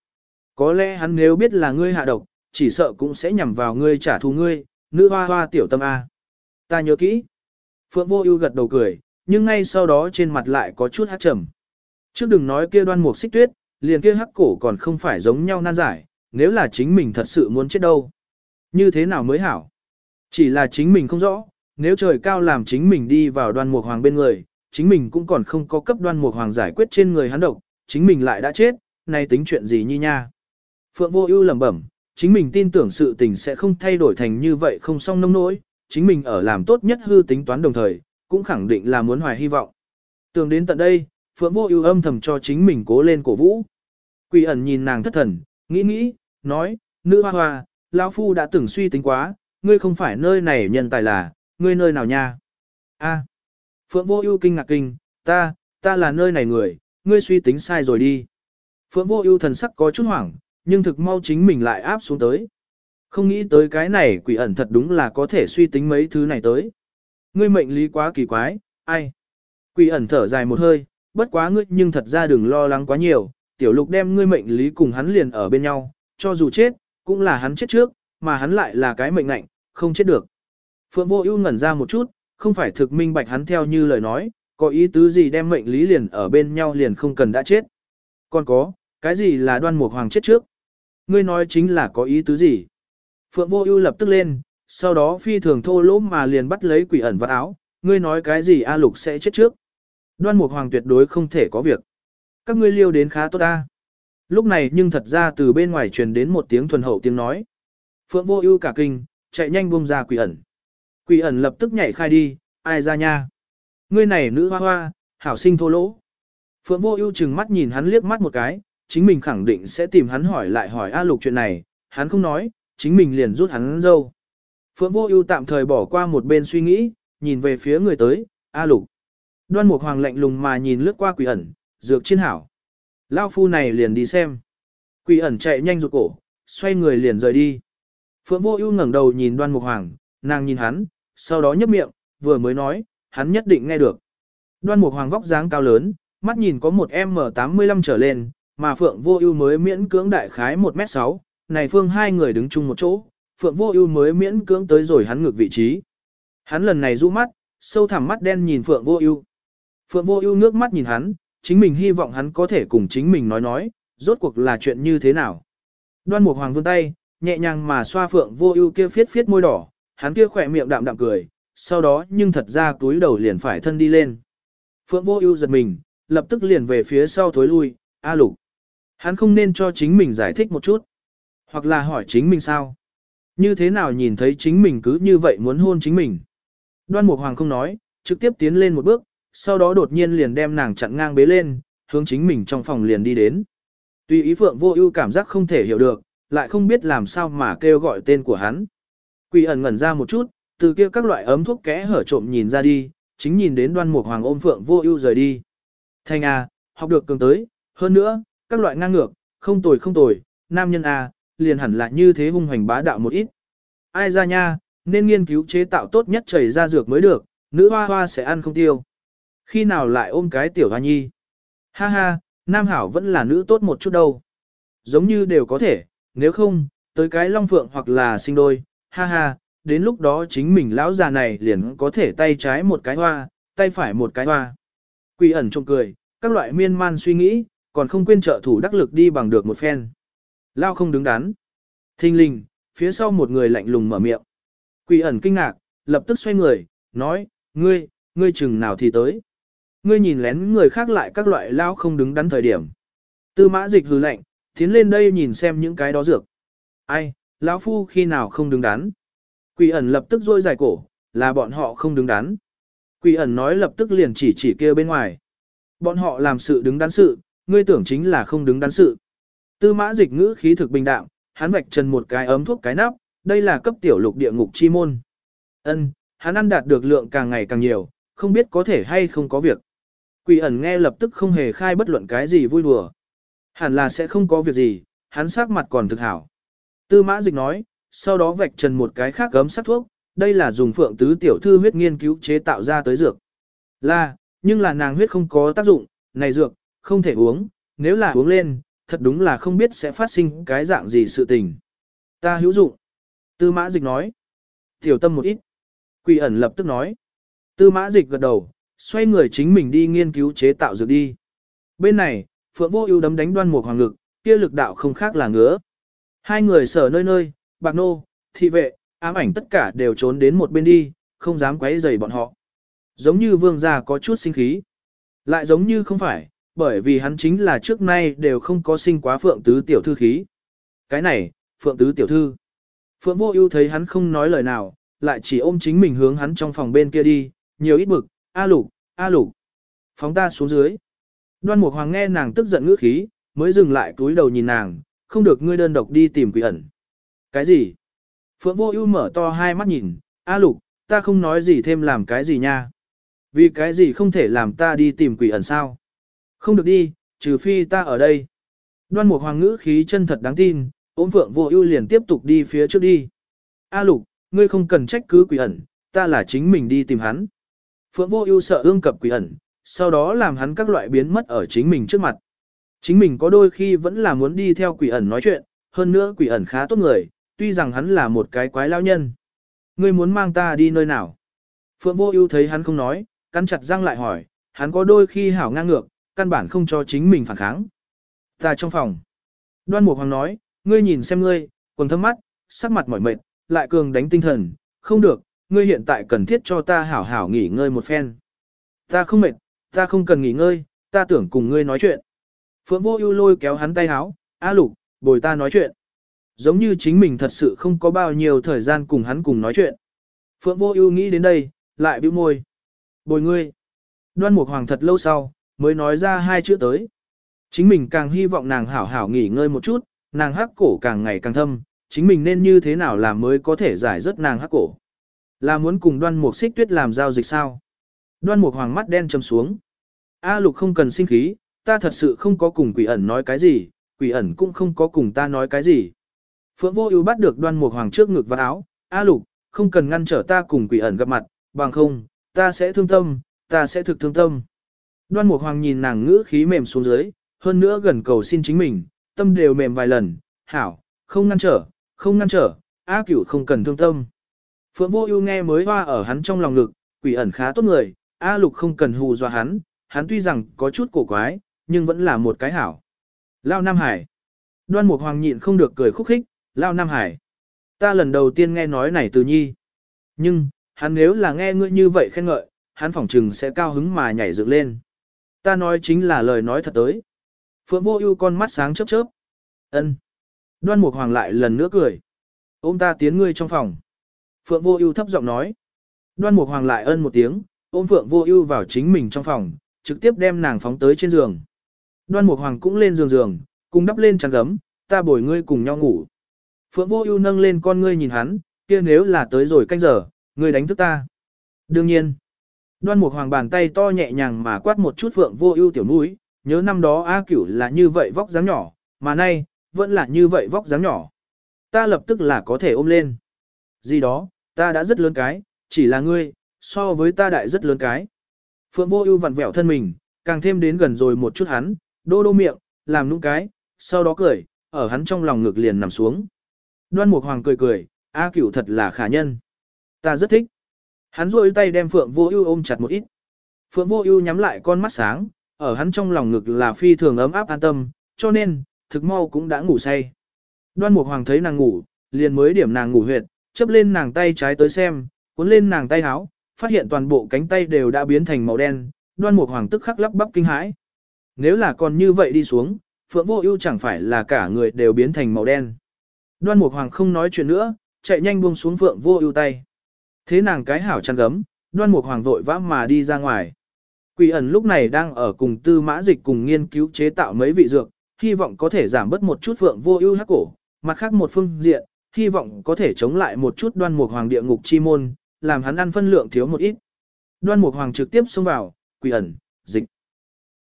S1: Có lẽ hắn nếu biết là ngươi hạ độc, chỉ sợ cũng sẽ nhằm vào ngươi trả thù ngươi, nữ hoa hoa tiểu tâm A. Ta nhớ kỹ. Phượng vô ưu gật đầu cười, nhưng ngay sau đó trên mặt lại có chút hát trầm. Trước đừng nói kia đoan mục xích tuyết, liền kia hắc cổ còn không phải giống nhau nan giải, nếu là chính mình thật sự muốn chết đâu. Như thế nào mới hảo? Chỉ là chính mình không rõ, nếu trời cao làm chính mình đi vào đoan mục hoàng bên người, chính mình cũng còn không có cấp đoan mục hoàng giải quyết trên người hắn độc, chính mình lại đã chết, nay tính chuyện gì như nha. Phượng vô ưu lẩm bẩm, chính mình tin tưởng sự tình sẽ không thay đổi thành như vậy không xong nông nỗi, chính mình ở làm tốt nhất hư tính toán đồng thời, cũng khẳng định là muốn hoài hy vọng. Tưởng đến tận đây, Phượng vô ưu âm thầm cho chính mình cố lên cổ vũ. Quỷ ẩn nhìn nàng thất thần, nghĩ nghĩ, nói, nữ hoa hoa, lão phu đã từng suy tính quá, ngươi không phải nơi này nhân tài là, ngươi nơi nào nha? A. Phượng Vô Ưu kinh ngạc kinh, ta, ta là nơi này người, ngươi suy tính sai rồi đi. Phượng Vô Ưu thần sắc có chút hoảng, nhưng thực mau chính mình lại áp xuống tới. Không nghĩ tới cái này quỷ ẩn thật đúng là có thể suy tính mấy thứ này tới. Ngươi mệnh lý quá kỳ quái, ai? Quỷ ẩn thở dài một hơi, bất quá ngươi nhưng thật ra đừng lo lắng quá nhiều, tiểu lục đem ngươi mệnh lý cùng hắn liền ở bên nhau, cho dù chết, cũng là hắn chết trước, mà hắn lại là cái mệnh lạnh, không chết được. Phượng Vô Ưu ngẩn ra một chút, không phải thực minh bạch hắn theo như lời nói, có ý tứ gì đem mệnh lý liền ở bên nhau liền không cần đã chết. Còn có, cái gì là đoan mục hoàng chết trước? Ngươi nói chính là có ý tứ gì? Phượng Vô Ưu lập tức lên, sau đó phi thường thô lỗ mà liền bắt lấy quỷ ẩn vật áo, ngươi nói cái gì A Lục sẽ chết trước? Đoan mục hoàng tuyệt đối không thể có việc. Các ngươi liêu đến khá tốt ta. Lúc này nhưng thật ra từ bên ngoài truyền đến một tiếng thuần hậu tiếng nói. Phượng Vô Ưu cả kinh, chạy nhanh buông ra quỷ ẩn. Quỷ ẩn lập tức nhảy khai đi, ai ra nha. Ngươi này nữ hoa hoa, hảo sinh thô lỗ. Phượng vô ưu chừng mắt nhìn hắn liếc mắt một cái, chính mình khẳng định sẽ tìm hắn hỏi lại hỏi A lục chuyện này, hắn không nói, chính mình liền rút hắn dâu. Phượng vô ưu tạm thời bỏ qua một bên suy nghĩ, nhìn về phía người tới, A lục. Đoan mục hoàng lạnh lùng mà nhìn lướt qua quỷ ẩn, dược chiên hảo. Lao phu này liền đi xem. Quỷ ẩn chạy nhanh rụt cổ, xoay người liền rời đi. Phượng vô ưu ngẩng đầu nhìn đoan mục hoàng, nàng nhìn hắn, sau đó nhấp miệng, vừa mới nói, hắn nhất định nghe được. Đoan Mục Hoàng vóc dáng cao lớn, mắt nhìn có một M85 trở lên, mà Phượng Vô Ưu mới miễn cưỡng đại khái 1m6, này phương hai người đứng chung một chỗ, Phượng Vô Ưu mới miễn cưỡng tới rồi hắn ngược vị trí. Hắn lần này du mắt, sâu thẳm mắt đen nhìn Phượng Vô Ưu. Phượng Vô Ưu nước mắt nhìn hắn, chính mình hy vọng hắn có thể cùng chính mình nói nói, rốt cuộc là chuyện như thế nào. Đoan Mục Hoàng vươn tay, nhẹ nhàng mà xoa Phượng Vô Ưu kia phiết phiết môi đỏ, hắn kia khỏe miệng đạm đạm cười, sau đó nhưng thật ra túi đầu liền phải thân đi lên. Phượng vô ưu giật mình, lập tức liền về phía sau thối lui, A lục. Hắn không nên cho chính mình giải thích một chút. Hoặc là hỏi chính mình sao. Như thế nào nhìn thấy chính mình cứ như vậy muốn hôn chính mình. Đoan Mục Hoàng không nói, trực tiếp tiến lên một bước, sau đó đột nhiên liền đem nàng chặn ngang bế lên, hướng chính mình trong phòng liền đi đến. Tuy ý Phượng vô ưu cảm giác không thể hiểu được, lại không biết làm sao mà kêu gọi tên của hắn. Quỷ ẩn ngẩn ra một chút, từ kia các loại ấm thuốc kẽ hở trộm nhìn ra đi, chính nhìn đến đoan mục hoàng ôm phượng vô ưu rời đi. Thanh A, học được cường tới, hơn nữa, các loại ngang ngược, không tồi không tồi, nam nhân A, liền hẳn là như thế hung hoành bá đạo một ít. Ai ra nha, nên nghiên cứu chế tạo tốt nhất chảy ra dược mới được, nữ hoa hoa sẽ ăn không tiêu. Khi nào lại ôm cái tiểu hoa nhi? Ha ha, nam hảo vẫn là nữ tốt một chút đâu. Giống như đều có thể, nếu không, tới cái long phượng hoặc là sinh đôi, ha ha, đến lúc đó chính mình lão già này liền có thể tay trái một cái hoa, tay phải một cái hoa. Quỷ ẩn trông cười, các loại miên man suy nghĩ, còn không quên trợ thủ đắc lực đi bằng được một phen. Lao không đứng đắn. Thinh linh, phía sau một người lạnh lùng mở miệng. Quỷ ẩn kinh ngạc, lập tức xoay người, nói, ngươi, ngươi chừng nào thì tới. Ngươi nhìn lén người khác lại các loại lao không đứng đắn thời điểm. Tư mã dịch hừ lạnh, tiến lên đây nhìn xem những cái đó dược. Ai, lão phu khi nào không đứng đắn. Quỷ ẩn lập tức rôi dài cổ, là bọn họ không đứng đắn. Quỷ ẩn nói lập tức liền chỉ chỉ kia bên ngoài. Bọn họ làm sự đứng đắn sự, ngươi tưởng chính là không đứng đắn sự. Tư mã dịch ngữ khí thực bình đạm, hắn vạch trần một cái ấm thuốc cái nắp, đây là cấp tiểu lục địa ngục chi môn. Ân, hắn ăn đạt được lượng càng ngày càng nhiều, không biết có thể hay không có việc. Quỷ ẩn nghe lập tức không hề khai bất luận cái gì vui đùa. Hẳn là sẽ không có việc gì, hắn sắc mặt còn thực hảo. Tư mã dịch nói, sau đó vạch trần một cái khác gấm sắc thuốc, đây là dùng phượng tứ tiểu thư huyết nghiên cứu chế tạo ra tới dược. Là, nhưng là nàng huyết không có tác dụng, này dược, không thể uống, nếu là uống lên, thật đúng là không biết sẽ phát sinh cái dạng gì sự tình. Ta hữu dụng. Tư mã dịch nói. Tiểu tâm một ít. Quỷ ẩn lập tức nói. Tư mã dịch gật đầu, xoay người chính mình đi nghiên cứu chế tạo dược đi. Bên này, Phượng Vô Ưu đấm đánh đoan mục hoàng lực, kia lực đạo không khác là ngứa. Hai người sở nơi nơi, bạc nô, thị vệ, ám ảnh tất cả đều trốn đến một bên đi, không dám quấy rầy bọn họ. Giống như vương gia có chút sinh khí. Lại giống như không phải, bởi vì hắn chính là trước nay đều không có sinh quá phượng tứ tiểu thư khí. Cái này, phượng tứ tiểu thư. Phượng vô ưu thấy hắn không nói lời nào, lại chỉ ôm chính mình hướng hắn trong phòng bên kia đi, nhiều ít bực, a lục, a lục. Phóng ta xuống dưới. Đoan Mục Hoàng nghe nàng tức giận ngữ khí, mới dừng lại túi đầu nhìn nàng, không được ngươi đơn độc đi tìm quỷ ẩn. Cái gì? Phượng Vô Ưu mở to hai mắt nhìn, "A Lục, ta không nói gì thêm làm cái gì nha? Vì cái gì không thể làm ta đi tìm quỷ ẩn sao? Không được đi, trừ phi ta ở đây." Đoan Mục Hoàng ngữ khí chân thật đáng tin, ôm Phượng Vô Ưu liền tiếp tục đi phía trước đi. "A Lục, ngươi không cần trách cứ quỷ ẩn, ta là chính mình đi tìm hắn." Phượng Vô Ưu sợ ương cập quỷ ẩn, sau đó làm hắn các loại biến mất ở chính mình trước mặt. Chính mình có đôi khi vẫn là muốn đi theo quỷ ẩn nói chuyện, hơn nữa quỷ ẩn khá tốt người, tuy rằng hắn là một cái quái lao nhân. Ngươi muốn mang ta đi nơi nào? Phượng vô ưu thấy hắn không nói, cắn chặt răng lại hỏi, hắn có đôi khi hảo ngang ngược, căn bản không cho chính mình phản kháng. Ta trong phòng. Đoan Mục Hoàng nói, ngươi nhìn xem ngươi, quần thâm mắt, sắc mặt mỏi mệt, lại cường đánh tinh thần, không được, ngươi hiện tại cần thiết cho ta hảo hảo nghỉ ngơi một phen. Ta không mệt, ta không cần nghỉ ngơi, ta tưởng cùng ngươi nói chuyện. Phượng Vô Ưu lôi kéo hắn tay háo, "A Lục, bồi ta nói chuyện." Giống như chính mình thật sự không có bao nhiêu thời gian cùng hắn cùng nói chuyện. Phượng Vô Ưu nghĩ đến đây, lại bĩu môi. "Bồi ngươi." Đoan Mục Hoàng thật lâu sau mới nói ra hai chữ tới. Chính mình càng hy vọng nàng hảo hảo nghỉ ngơi một chút, nàng hắc cổ càng ngày càng thâm, chính mình nên như thế nào làm mới có thể giải rất nàng hắc cổ. Là muốn cùng Đoan Mục Xích Tuyết làm giao dịch sao? Đoan Mục Hoàng mắt đen châm xuống. A Lục không cần sinh khí, ta thật sự không có cùng quỷ ẩn nói cái gì, quỷ ẩn cũng không có cùng ta nói cái gì. Phượng Vô Ưu bắt được Đoan Mục Hoàng trước ngực và áo, "A Lục, không cần ngăn trở ta cùng quỷ ẩn gặp mặt, bằng không, ta sẽ thương tâm, ta sẽ thực thương tâm." Đoan Mục Hoàng nhìn nàng ngữ khí mềm xuống dưới, hơn nữa gần cầu xin chính mình, tâm đều mềm vài lần, "Hảo, không ngăn trở, không ngăn trở, A Cửu không cần thương tâm." Phượng Vô Ưu nghe mới hoa ở hắn trong lòng lực, quỷ ẩn khá tốt người, A Lục không cần hù dọa hắn, hắn tuy rằng có chút cổ quái, nhưng vẫn là một cái hảo. Lao Nam Hải. Đoan Mục Hoàng nhịn không được cười khúc khích, Lao Nam Hải. Ta lần đầu tiên nghe nói này từ nhi. Nhưng, hắn nếu là nghe ngươi như vậy khen ngợi, hắn phỏng trừng sẽ cao hứng mà nhảy dựng lên. Ta nói chính là lời nói thật tới. Phượng vô ưu con mắt sáng chớp chớp. ân Đoan Mục Hoàng lại lần nữa cười. Ôm ta tiến ngươi trong phòng. Phượng vô ưu thấp giọng nói. Đoan Mục Hoàng lại ân một tiếng, ôm Phượng vô ưu vào chính mình trong phòng, trực tiếp đem nàng phóng tới trên giường. Đoan Mục Hoàng cũng lên giường giường, cùng đắp lên chăn gấm, ta bồi ngươi cùng nhau ngủ. Phượng Vô Ưu nâng lên con ngươi nhìn hắn, kia nếu là tới rồi canh giờ, ngươi đánh thức ta. Đương nhiên. Đoan Mục Hoàng bàn tay to nhẹ nhàng mà quát một chút Phượng Vô Ưu tiểu mũi, nhớ năm đó A Cửu là như vậy vóc dáng nhỏ, mà nay vẫn là như vậy vóc dáng nhỏ. Ta lập tức là có thể ôm lên. Gì đó, ta đã rất lớn cái, chỉ là ngươi, so với ta đại rất lớn cái. Phượng Vô Ưu vặn vẹo thân mình, càng thêm đến gần rồi một chút hắn, đô đô miệng, làm nũng cái, sau đó cười, ở hắn trong lòng ngực liền nằm xuống. Đoan Mục Hoàng cười cười, A Cửu thật là khả nhân. Ta rất thích. Hắn duỗi tay đem Phượng Vô Ưu ôm chặt một ít. Phượng Vô Ưu nhắm lại con mắt sáng, ở hắn trong lòng ngực là phi thường ấm áp an tâm, cho nên, thực mau cũng đã ngủ say. Đoan Mục Hoàng thấy nàng ngủ, liền mới điểm nàng ngủ huyệt, chấp lên nàng tay trái tới xem, cuốn lên nàng tay háo, phát hiện toàn bộ cánh tay đều đã biến thành màu đen, Đoan Mục Hoàng tức khắc lắp bắp kinh hãi. Nếu là còn như vậy đi xuống, Phượng Vô Ưu chẳng phải là cả người đều biến thành màu đen. Đoan Mục Hoàng không nói chuyện nữa, chạy nhanh buông xuống Phượng Vô Ưu tay. Thế nàng cái hảo chăn gấm, Đoan Mục Hoàng vội vã mà đi ra ngoài. Quỷ ẩn lúc này đang ở cùng Tư Mã Dịch cùng nghiên cứu chế tạo mấy vị dược, hy vọng có thể giảm bớt một chút Phượng Vô Ưu hắc cổ, mặt khác một phương diện, hy vọng có thể chống lại một chút Đoan Mục Hoàng địa ngục chi môn, làm hắn ăn phân lượng thiếu một ít. Đoan Mục Hoàng trực tiếp xông vào, "Quỷ ẩn, dịch."